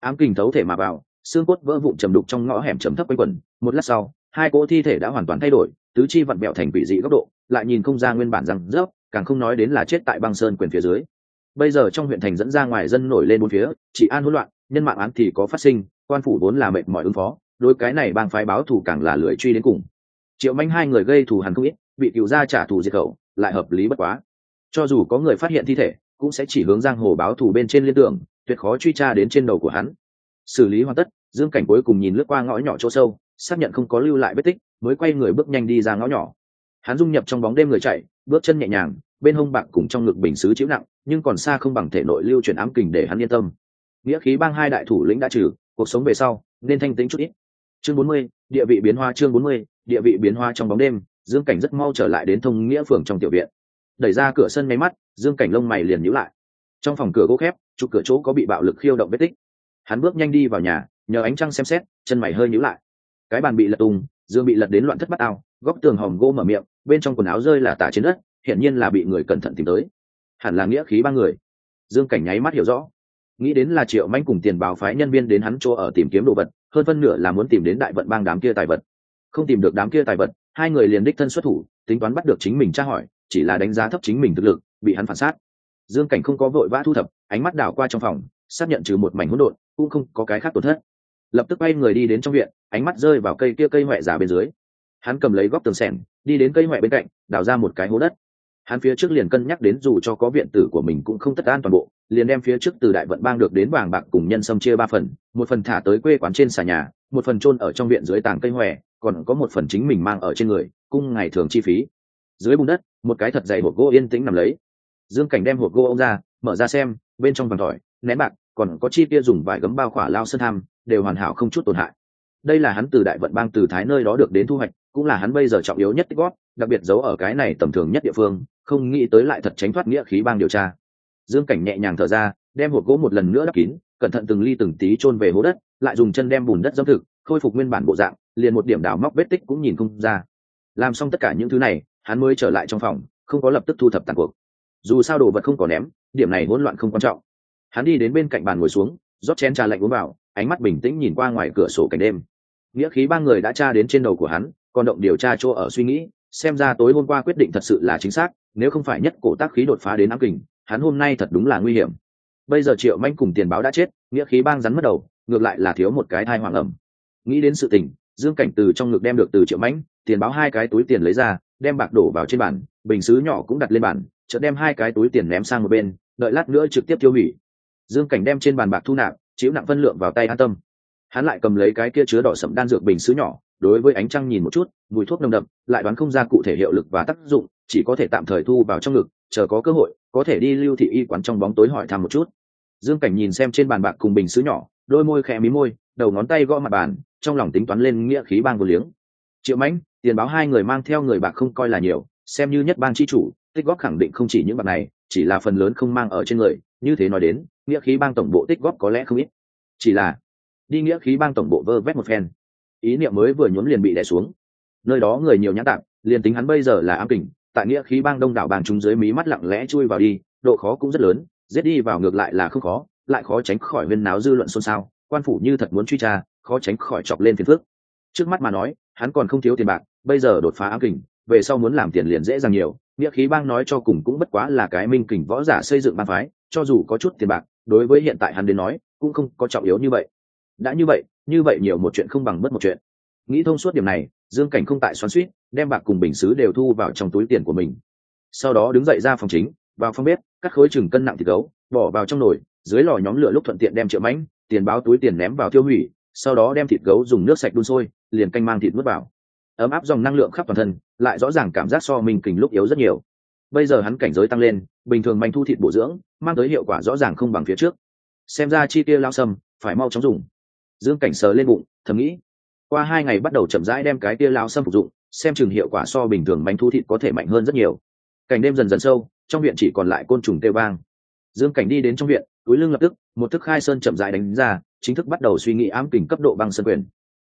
Ám kình thấu thể mà vào, xương cốt vỡ vụn trầm đục trong ngõ hẻm trầm thấp quanh quần. một lát sau, hai cỗ thi thể đã hoàn toàn thay đổi, tứ chi vặn bẹo thành vị dị góc độ, lại nhìn không ra nguyên bản răng rớp, càng không nói đến là chết tại băng sơn quyền phía dưới. Bây giờ trong huyện thành dẫn ra ngoài dân nổi lên bốn phía chỉ an hỗn loạn, nhân mạng án thì có phát sinh quan phủ vốn là mệt mỏi ứng phó, đối cái này bang phái báo thù càng là lưỡi truy đến cùng. Triệu manh hai người gây thù hẳn không ít, bị cựu gia trả thù diệt khẩu, lại hợp lý bất quá. Cho dù có người phát hiện thi thể, cũng sẽ chỉ hướng giang hồ báo thù bên trên liên tưởng, tuyệt khó truy tra đến trên đầu của hắn. Xử lý hoàn tất, dương cảnh cuối cùng nhìn lướt qua ngõ nhỏ chỗ sâu, xác nhận không có lưu lại vết tích, mới quay người bước nhanh đi ra ngõ nhỏ. Hắn dung nhập trong bóng đêm người chạy, bước chân nhẹ nhàng, bên hông bạc cùng trong ngực bình xứ chịu nặng, nhưng còn xa không bằng thể nội lưu chuyển ám kình để hắn yên tâm. Nghĩa khí bang hai đại thủ lĩnh đã trừ cuộc sống về sau, nên thanh tính chút ít. Chương bốn mươi, địa vị biến hoa chương bốn mươi, địa vị biến hoa trong bóng đêm, dương cảnh rất mau trở lại đến thông nghĩa phường trong tiểu viện. Đẩy ra cửa sân máy mắt, dương cảnh lông mày liền nhíu lại. Trong phòng cửa gỗ khép chụp cửa chỗ có bị bạo lực khiêu động vết tích. Hắn bước nhanh đi vào nhà, nhờ ánh trăng xem xét, chân mày hơi nhíu lại. Cái bàn bị lật tung, dương bị lật đến loạn thất bát ao, góc tường hòm gỗ mở miệng, bên trong quần áo rơi là tả trên đất, hiển nhiên là bị người cẩn thận tìm tới. Hẳn là nghĩa khí ba người. Dương cảnh nháy mắt hiểu rõ nghĩ đến là triệu manh cùng tiền báo phái nhân viên đến hắn chỗ ở tìm kiếm đồ vật, hơn phân nửa là muốn tìm đến đại vận bang đám kia tài vật. Không tìm được đám kia tài vật, hai người liền đích thân xuất thủ, tính toán bắt được chính mình tra hỏi, chỉ là đánh giá thấp chính mình thực lực, bị hắn phản sát. Dương cảnh không có vội vã thu thập, ánh mắt đảo qua trong phòng, xác nhận trừ một mảnh hỗn độn, cũng không có cái khác tổn thất. Lập tức bay người đi đến trong viện, ánh mắt rơi vào cây kia cây huệ giả bên dưới. Hắn cầm lấy góc tường sẻng đi đến cây huệ bên cạnh, đào ra một cái hố đất hắn phía trước liền cân nhắc đến dù cho có viện tử của mình cũng không tất an toàn bộ, liền đem phía trước từ đại vận bang được đến vàng bạc cùng nhân sâm chia ba phần, một phần thả tới quê quán trên xà nhà, một phần chôn ở trong viện dưới tàng cây hòe, còn có một phần chính mình mang ở trên người, cung ngày thường chi phí. Dưới bùn đất, một cái thật dày hộp gỗ yên tĩnh nằm lấy. Dương cảnh đem hộp gỗ ông ra, mở ra xem, bên trong vàng tỏi nén bạc, còn có chi tiêu dùng vài gấm bao khỏa lao sơn tham, đều hoàn hảo không chút tổn hại. Đây là hắn từ đại vận bang từ thái nơi đó được đến thu hoạch, cũng là hắn bây giờ trọng yếu nhất tích góp, đặc biệt giấu ở cái này tầm thường nhất địa phương không nghĩ tới lại thật tránh thoát nghĩa khí bang điều tra. Dương cảnh nhẹ nhàng thở ra, đem hộp gỗ một lần nữa đắp kín, cẩn thận từng ly từng tí chôn về hố đất, lại dùng chân đem bùn đất dâm thực, khôi phục nguyên bản bộ dạng, liền một điểm đào móc vết tích cũng nhìn không ra. Làm xong tất cả những thứ này, hắn mới trở lại trong phòng, không có lập tức thu thập tàn cuộc. Dù sao đồ vật không có ném, điểm này hỗn loạn không quan trọng. Hắn đi đến bên cạnh bàn ngồi xuống, rót chén trà lạnh uống vào, ánh mắt bình tĩnh nhìn qua ngoài cửa sổ cảnh đêm. Nghĩa khí ba người đã tra đến trên đầu của hắn, còn động điều tra chỗ ở suy nghĩ, xem ra tối hôm qua quyết định thật sự là chính xác nếu không phải nhất cổ tác khí đột phá đến ám kình, hắn hôm nay thật đúng là nguy hiểm. Bây giờ triệu manh cùng tiền báo đã chết, nghĩa khí bang rắn mất đầu, ngược lại là thiếu một cái thai hoàng ẩm. Nghĩ đến sự tình, dương cảnh từ trong ngực đem được từ triệu mãnh tiền báo hai cái túi tiền lấy ra, đem bạc đổ vào trên bàn, bình xứ nhỏ cũng đặt lên bàn, chợt đem hai cái túi tiền ném sang một bên, đợi lát nữa trực tiếp tiêu hủy. Dương cảnh đem trên bàn bạc thu nạp, chiếu nặng phân lượng vào tay an tâm. Hắn lại cầm lấy cái kia chứa đỏ sậm đan dược bình xứ nhỏ đối với ánh trăng nhìn một chút, mùi thuốc nồng đậm, lại đoán không ra cụ thể hiệu lực và tác dụng, chỉ có thể tạm thời thu vào trong ngực, chờ có cơ hội, có thể đi lưu thị y quán trong bóng tối hỏi thăm một chút. Dương cảnh nhìn xem trên bàn bạc cùng bình xứ nhỏ, đôi môi khẽ mí môi, đầu ngón tay gõ mặt bàn, trong lòng tính toán lên nghĩa khí bang vô liếng. Triệu mãnh, tiền báo hai người mang theo người bạc không coi là nhiều, xem như nhất bang chi chủ, tích góp khẳng định không chỉ những bạc này, chỉ là phần lớn không mang ở trên người, như thế nói đến, nghĩa khí bang tổng bộ tích góp có lẽ không ít. Chỉ là, đi nghĩa khí bang tổng bộ vơ vét một phen ý niệm mới vừa nhốn liền bị đè xuống. Nơi đó người nhiều nhã tạm liền tính hắn bây giờ là ám kình, tại nghĩa khí bang đông đảo bang chúng dưới mí mắt lặng lẽ chui vào đi, độ khó cũng rất lớn, giết đi vào ngược lại là không khó, lại khó tránh khỏi viên náo dư luận xôn xao, quan phủ như thật muốn truy tra, khó tránh khỏi chọc lên phiền phước trước mắt mà nói, hắn còn không thiếu tiền bạc, bây giờ đột phá ám kình, về sau muốn làm tiền liền dễ dàng nhiều, nghĩa khí bang nói cho cùng cũng bất quá là cái minh kình võ giả xây dựng bang phái, cho dù có chút tiền bạc, đối với hiện tại hắn đến nói, cũng không có trọng yếu như vậy. Đã như vậy như vậy nhiều một chuyện không bằng mất một chuyện. Nghĩ thông suốt điểm này, dương cảnh không tại xoắn suýt đem bạc cùng bình xứ đều thu vào trong túi tiền của mình. Sau đó đứng dậy ra phòng chính, vào phòng bếp, cắt khối chừng cân nặng thịt gấu, bỏ vào trong nồi, dưới lò nhóm lửa lúc thuận tiện đem triệu mãnh, tiền báo túi tiền ném vào tiêu hủy, sau đó đem thịt gấu dùng nước sạch đun sôi, liền canh mang thịt nuốt vào. Ấm áp dòng năng lượng khắp toàn thân, lại rõ ràng cảm giác so mình kình lúc yếu rất nhiều. Bây giờ hắn cảnh giới tăng lên, bình thường manh thu thịt bổ dưỡng, mang tới hiệu quả rõ ràng không bằng phía trước. Xem ra chi tiêu lao sâm, phải mau chóng dùng dương cảnh sờ lên bụng, thầm nghĩ, qua hai ngày bắt đầu chậm rãi đem cái tia lao sâm phục dụng, xem chừng hiệu quả so bình thường bánh thu thịt có thể mạnh hơn rất nhiều. Cảnh đêm dần dần sâu, trong viện chỉ còn lại côn trùng tê vang. Dương cảnh đi đến trong viện, túi lưng lập tức, một thức khai sơn chậm rãi đánh ra, chính thức bắt đầu suy nghĩ ám kình cấp độ băng sơn quyền.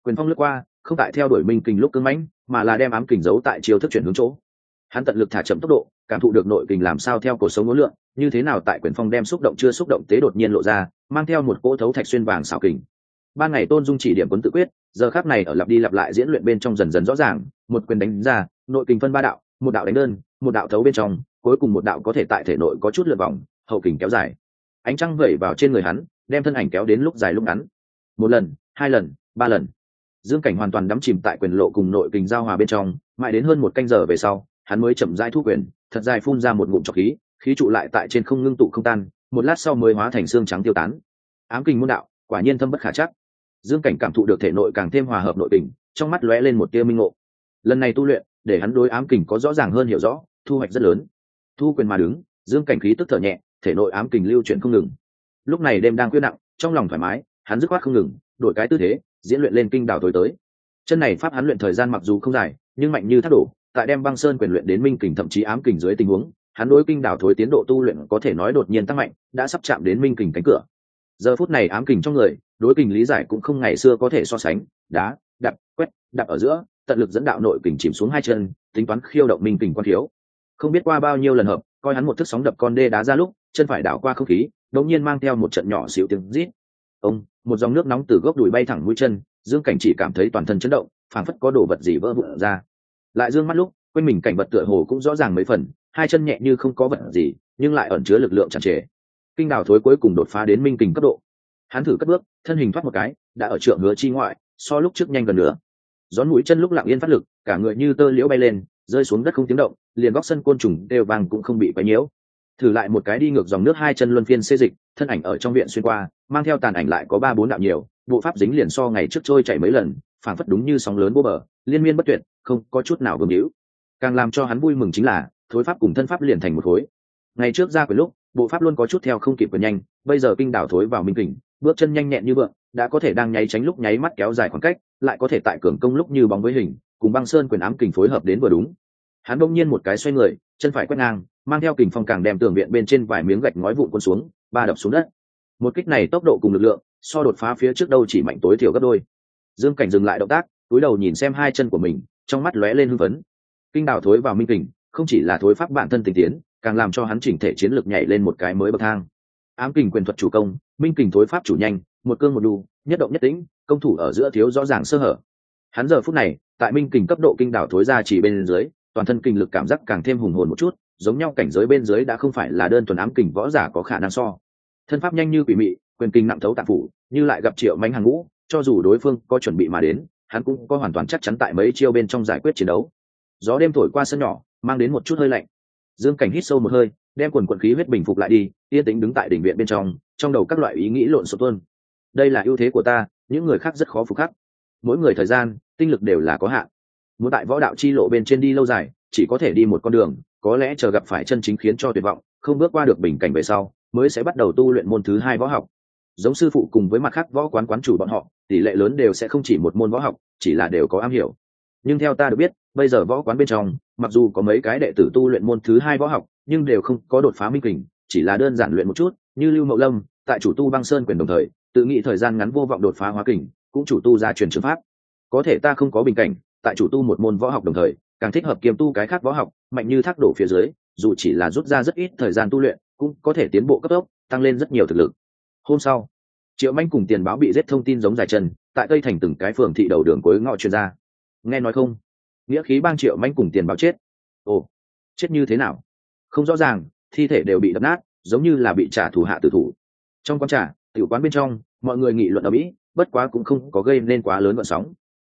Quyền phong lướt qua, không tại theo đuổi minh kình lúc cứng mãnh, mà là đem ám kình giấu tại chiều thức chuyển hướng chỗ. Hắn tận lực thả chậm tốc độ, cảm thụ được nội kình làm sao theo cuộc sống ngũ lượng như thế nào tại quyền phong đem xúc động chưa xúc động tế đột nhiên lộ ra, mang theo một cỗ thấu thạch xuyên vàng xảo kình ban ngày tôn dung chỉ điểm quân tự quyết, giờ khác này ở lặp đi lặp lại diễn luyện bên trong dần dần rõ ràng, một quyền đánh ra, nội kình phân ba đạo, một đạo đánh đơn, một đạo thấu bên trong, cuối cùng một đạo có thể tại thể nội có chút lượt vòng, hậu kình kéo dài. Ánh trăng vẩy vào trên người hắn, đem thân ảnh kéo đến lúc dài lúc ngắn. Một lần, hai lần, ba lần. Dương cảnh hoàn toàn đắm chìm tại quyền lộ cùng nội kình giao hòa bên trong, mãi đến hơn một canh giờ về sau, hắn mới chậm rãi thu quyền, thật dài phun ra một ngụm trọc khí khí trụ lại tại trên không ngưng tụ không tan, một lát sau mới hóa thành xương trắng tiêu tán. Ám kình môn đạo, quả nhiên thâm bất khả chắc dương cảnh cảm thụ được thể nội càng thêm hòa hợp nội tình, trong mắt lóe lên một tia minh ngộ. Lần này tu luyện, để hắn đối ám kình có rõ ràng hơn hiểu rõ, thu hoạch rất lớn. Thu quyền mà đứng, dương cảnh khí tức thở nhẹ, thể nội ám kình lưu chuyển không ngừng. Lúc này đêm đang quyết nặng, trong lòng thoải mái, hắn dứt khoát không ngừng, đổi cái tư thế, diễn luyện lên kinh đảo tối tới. Chân này pháp hắn luyện thời gian mặc dù không dài, nhưng mạnh như thác đổ, tại đem băng sơn quyền luyện đến minh kình thậm chí ám kình dưới tình huống, hắn đối kinh đảo thối tiến độ tu luyện có thể nói đột nhiên tăng mạnh, đã sắp chạm đến minh kình cánh cửa. Giờ phút này ám kình trong người đối kình lý giải cũng không ngày xưa có thể so sánh, đá đập quét, đạp ở giữa, tận lực dẫn đạo nội kình chìm xuống hai chân, tính toán khiêu động minh kình quan thiếu. Không biết qua bao nhiêu lần hợp, coi hắn một thức sóng đập con đê đá ra lúc, chân phải đảo qua không khí, đột nhiên mang theo một trận nhỏ xíu tiếng rít. Ông, một dòng nước nóng từ gốc đùi bay thẳng mũi chân, dương cảnh chỉ cảm thấy toàn thân chấn động, phảng phất có đồ vật gì vỡ vụn ra. Lại dương mắt lúc, quanh mình cảnh vật tựa hồ cũng rõ ràng mấy phần, hai chân nhẹ như không có vật gì, nhưng lại ẩn chứa lực lượng chặt chẽ kinh đào thối cuối cùng đột phá đến minh kình cấp độ hắn thử cất bước, thân hình thoát một cái, đã ở trượng hứa chi ngoại, so lúc trước nhanh gần nữa. Gión mũi chân lúc lặng yên phát lực, cả người như tơ liễu bay lên, rơi xuống đất không tiếng động, liền góc sân côn trùng đều vàng cũng không bị quấy nhiễu. Thử lại một cái đi ngược dòng nước hai chân luân phiên xê dịch, thân ảnh ở trong viện xuyên qua, mang theo tàn ảnh lại có ba bốn đạo nhiều, bộ pháp dính liền so ngày trước trôi chảy mấy lần, phảng phất đúng như sóng lớn bô bờ, liên miên bất tuyệt, không có chút nào vương hữu càng làm cho hắn vui mừng chính là, thối pháp cùng thân pháp liền thành một khối. Ngày trước ra quyền lúc, bộ pháp luôn có chút theo không kịp quyền nhanh, bây giờ kinh đảo thối vào minh kình bước chân nhanh nhẹn như vượng đã có thể đang nháy tránh lúc nháy mắt kéo dài khoảng cách, lại có thể tại cường công lúc như bóng với hình, cùng băng sơn quyền ám kình phối hợp đến vừa đúng. Hắn đông nhiên một cái xoay người, chân phải quét ngang, mang theo kình phong càng đem tường viện bên trên vài miếng gạch ngói vụn quân xuống, ba đập xuống đất. Một kích này tốc độ cùng lực lượng, so đột phá phía trước đâu chỉ mạnh tối thiểu gấp đôi. Dương cảnh dừng lại động tác, túi đầu nhìn xem hai chân của mình, trong mắt lóe lên hưng phấn. Kinh đào thối vào minh kình, không chỉ là thối pháp bản thân tình tiến, càng làm cho hắn chỉnh thể chiến lược nhảy lên một cái mới bậc thang. Ám kình quyền thuật chủ công minh kình thối pháp chủ nhanh, một cương một đu, nhất động nhất tĩnh, công thủ ở giữa thiếu rõ ràng sơ hở. Hắn giờ phút này, tại minh kình cấp độ kinh đảo thối ra chỉ bên dưới, toàn thân kinh lực cảm giác càng thêm hùng hồn một chút, giống nhau cảnh giới bên dưới đã không phải là đơn thuần ám kình võ giả có khả năng so. Thân pháp nhanh như quỷ mị, quyền kinh nặng thấu tạp phủ, như lại gặp triệu mánh hàng ngũ, cho dù đối phương có chuẩn bị mà đến, hắn cũng có hoàn toàn chắc chắn tại mấy chiêu bên trong giải quyết chiến đấu. Gió đêm thổi qua sân nhỏ, mang đến một chút hơi lạnh dương cảnh hít sâu một hơi, đem quần quận khí huyết bình phục lại đi, yên tĩnh đứng tại đỉnh viện bên trong trong đầu các loại ý nghĩ lộn xộn tuôn. Đây là ưu thế của ta, những người khác rất khó phục khắc. Mỗi người thời gian, tinh lực đều là có hạn. Muốn tại võ đạo chi lộ bên trên đi lâu dài, chỉ có thể đi một con đường, có lẽ chờ gặp phải chân chính khiến cho tuyệt vọng, không bước qua được bình cảnh về sau, mới sẽ bắt đầu tu luyện môn thứ hai võ học. Giống sư phụ cùng với mặt khác võ quán quán chủ bọn họ, tỷ lệ lớn đều sẽ không chỉ một môn võ học, chỉ là đều có am hiểu nhưng theo ta được biết, bây giờ võ quán bên trong, mặc dù có mấy cái đệ tử tu luyện môn thứ hai võ học, nhưng đều không có đột phá minh kình, chỉ là đơn giản luyện một chút, như lưu mậu lâm, tại chủ tu băng sơn quyền đồng thời, tự nghĩ thời gian ngắn vô vọng đột phá hóa kình, cũng chủ tu ra truyền trường pháp. Có thể ta không có bình cảnh, tại chủ tu một môn võ học đồng thời, càng thích hợp kiêm tu cái khác võ học, mạnh như thác đổ phía dưới, dù chỉ là rút ra rất ít thời gian tu luyện, cũng có thể tiến bộ cấp tốc, tăng lên rất nhiều thực lực. Hôm sau, triệu manh cùng tiền báo bị giết thông tin giống dài chân, tại cây thành từng cái phường thị đầu đường cuối ngọ chuyên gia nghe nói không? Nghĩa khí bang triệu manh cùng tiền báo chết. Ồ chết như thế nào? Không rõ ràng thi thể đều bị đập nát giống như là bị trả thù hạ tử thủ. Trong quán trả, tiểu quán bên trong mọi người nghị luận ở mỹ bất quá cũng không có gây nên quá lớn vận sóng.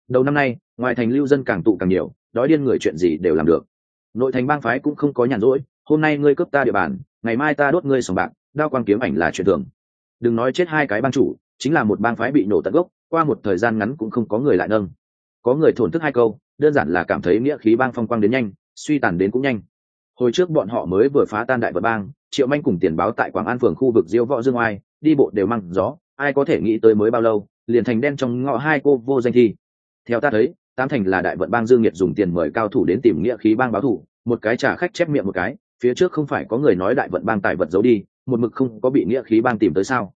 Đầu năm nay ngoài thành lưu dân càng tụ càng nhiều đói điên người chuyện gì đều làm được. Nội thành bang phái cũng không có nhàn rỗi hôm nay ngươi cướp ta địa bàn ngày mai ta đốt ngươi sòng bạc đao quang kiếm ảnh là chuyện thường. Đừng nói chết hai cái bang chủ chính là một bang phái bị nổ tận gốc qua một thời gian ngắn cũng không có người lại nâng có người thổn thức hai câu, đơn giản là cảm thấy nghĩa khí bang phong quang đến nhanh, suy tàn đến cũng nhanh. Hồi trước bọn họ mới vừa phá tan đại vật bang, triệu manh cùng tiền báo tại quảng an phường khu vực diêu võ dương oai, đi bộ đều măng gió, ai có thể nghĩ tới mới bao lâu, liền thành đen trong ngõ hai cô vô danh thi. Theo ta thấy tam thành là đại vận bang dương nhiệt dùng tiền mời cao thủ đến tìm nghĩa khí bang báo thủ, một cái trả khách chép miệng một cái, phía trước không phải có người nói đại vận bang tài vật giấu đi, một mực không có bị nghĩa khí bang tìm tới sao.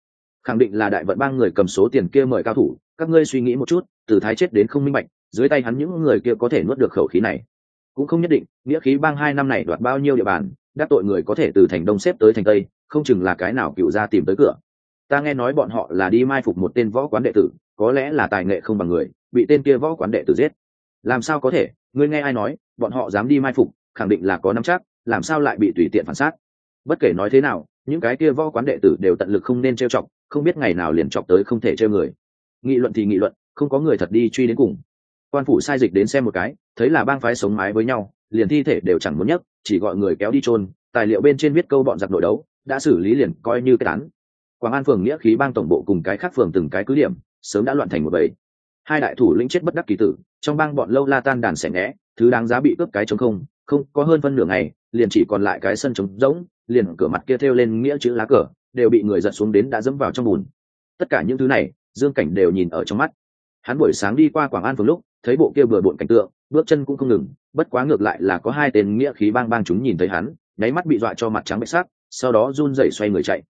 Khẳng định là đại vận bang người cầm số tiền kia mời cao thủ, các ngươi suy nghĩ một chút, từ thái chết đến không minh bạch dưới tay hắn những người kia có thể nuốt được khẩu khí này. Cũng không nhất định, nghĩa khí bang hai năm này đoạt bao nhiêu địa bàn, đắc tội người có thể từ thành đông xếp tới thành tây, không chừng là cái nào cựu ra tìm tới cửa. Ta nghe nói bọn họ là đi mai phục một tên võ quán đệ tử, có lẽ là tài nghệ không bằng người, bị tên kia võ quán đệ tử giết. Làm sao có thể? Ngươi nghe ai nói, bọn họ dám đi mai phục, khẳng định là có nắm chắc, làm sao lại bị tùy tiện phản xác? Bất kể nói thế nào, những cái kia võ quán đệ tử đều tận lực không nên trêu chọc, không biết ngày nào liền chọc tới không thể trêu người. Nghị luận thì nghị luận, không có người thật đi truy đến cùng quan phủ sai dịch đến xem một cái, thấy là bang phái sống mái với nhau, liền thi thể đều chẳng muốn nhấc, chỉ gọi người kéo đi chôn, tài liệu bên trên viết câu bọn giặc nội đấu, đã xử lý liền coi như cái án. Quảng an phường nghĩa khí bang tổng bộ cùng cái khác phường từng cái cứ điểm, sớm đã loạn thành một bầy. Hai đại thủ lĩnh chết bất đắc kỳ tử, trong bang bọn lâu la tan đàn xẻ né thứ đáng giá bị cướp cái chống không không có hơn phân nửa ngày, liền chỉ còn lại cái sân trống rỗng, liền cửa mặt kia thêu lên nghĩa chữ lá cờ, đều bị người giật xuống đến đã dẫm vào trong bùn. Tất cả những thứ này, dương cảnh đều nhìn ở trong mắt. Hắn buổi sáng đi qua quảng an phường lúc thấy bộ kia vừa bộn cảnh tượng, bước chân cũng không ngừng, bất quá ngược lại là có hai tên nghĩa khí bang bang chúng nhìn thấy hắn, nháy mắt bị dọa cho mặt trắng bệch sắc, sau đó run rẩy xoay người chạy.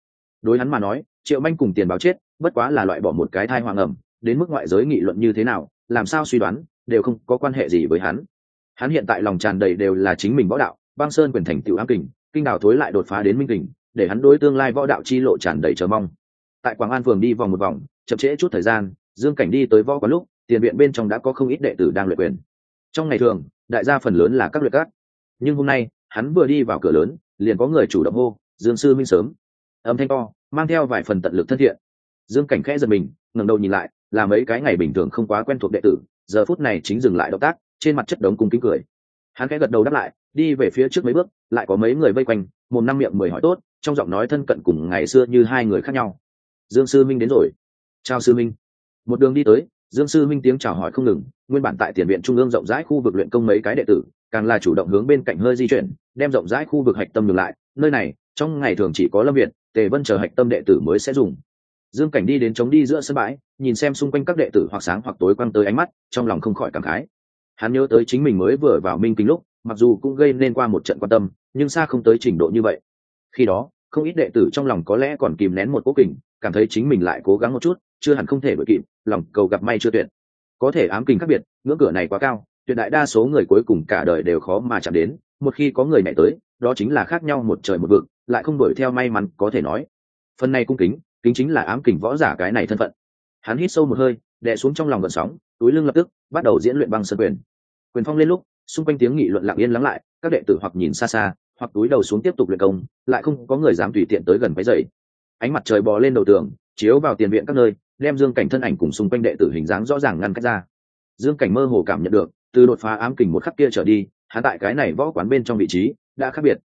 Đối hắn mà nói, triệu manh cùng tiền báo chết, bất quá là loại bỏ một cái thai hoàng ẩm, đến mức ngoại giới nghị luận như thế nào, làm sao suy đoán, đều không có quan hệ gì với hắn. Hắn hiện tại lòng tràn đầy đều là chính mình võ đạo, băng sơn quyền thành tựu ám kình, kinh đào thối lại đột phá đến minh kình, để hắn đối tương lai võ đạo chi lộ tràn đầy chờ mong. Tại quảng an phường đi vòng một vòng, chậm trễ chút thời gian, dương cảnh đi tới võ quán lúc tiền viện bên trong đã có không ít đệ tử đang luyện quyền. Trong ngày thường, đại gia phần lớn là các luyện các. Nhưng hôm nay, hắn vừa đi vào cửa lớn, liền có người chủ động hô, dương sư minh sớm. Âm thanh to, mang theo vài phần tận lực thân thiện. Dương cảnh khẽ giật mình, ngẩng đầu nhìn lại, là mấy cái ngày bình thường không quá quen thuộc đệ tử, giờ phút này chính dừng lại động tác, trên mặt chất đống cung kính cười. Hắn khẽ gật đầu đáp lại, đi về phía trước mấy bước, lại có mấy người vây quanh một năm miệng mười hỏi tốt, trong giọng nói thân cận cùng ngày xưa như hai người khác nhau. Dương sư minh đến rồi. Chào sư minh. Một đường đi tới dương sư minh tiếng chào hỏi không ngừng, nguyên bản tại tiền viện trung ương rộng rãi khu vực luyện công mấy cái đệ tử, càng là chủ động hướng bên cạnh hơi di chuyển, đem rộng rãi khu vực hạch tâm ngược lại. Nơi này, trong ngày thường chỉ có lâm viện tề vân chờ hạch tâm đệ tử mới sẽ dùng. Dương cảnh đi đến chống đi giữa sân bãi, nhìn xem xung quanh các đệ tử hoặc sáng hoặc tối quăng tới ánh mắt, trong lòng không khỏi cảm khái. Hắn nhớ tới chính mình mới vừa vào minh kính lúc, mặc dù cũng gây nên qua một trận quan tâm, nhưng xa không tới trình độ như vậy. Khi đó, không ít đệ tử trong lòng có lẽ còn kìm nén một cố kình, cảm thấy chính mình lại cố gắng một chút chưa hẳn không thể đội kịp, lòng cầu gặp may chưa tuyệt. Có thể ám kình khác biệt, ngưỡng cửa này quá cao, tuyệt đại đa số người cuối cùng cả đời đều khó mà chạm đến, một khi có người nhảy tới, đó chính là khác nhau một trời một vực, lại không đuổi theo may mắn, có thể nói. Phần này cung kính kính chính là ám kình võ giả cái này thân phận. Hắn hít sâu một hơi, đè xuống trong lòng gợn sóng, túi lưng lập tức, bắt đầu diễn luyện băng sơn quyền. Quyền phong lên lúc, xung quanh tiếng nghị luận lặng yên lắng lại, các đệ tử hoặc nhìn xa xa, hoặc túi đầu xuống tiếp tục luyện công, lại không có người dám tùy tiện tới gần váy dày ánh mặt trời bò lên đầu tường, chiếu vào tiền viện các nơi đem dương cảnh thân ảnh cùng xung quanh đệ tử hình dáng rõ ràng ngăn cách ra. Dương cảnh mơ hồ cảm nhận được, từ đột phá ám kình một khắc kia trở đi, hắn tại cái này võ quán bên trong vị trí đã khác biệt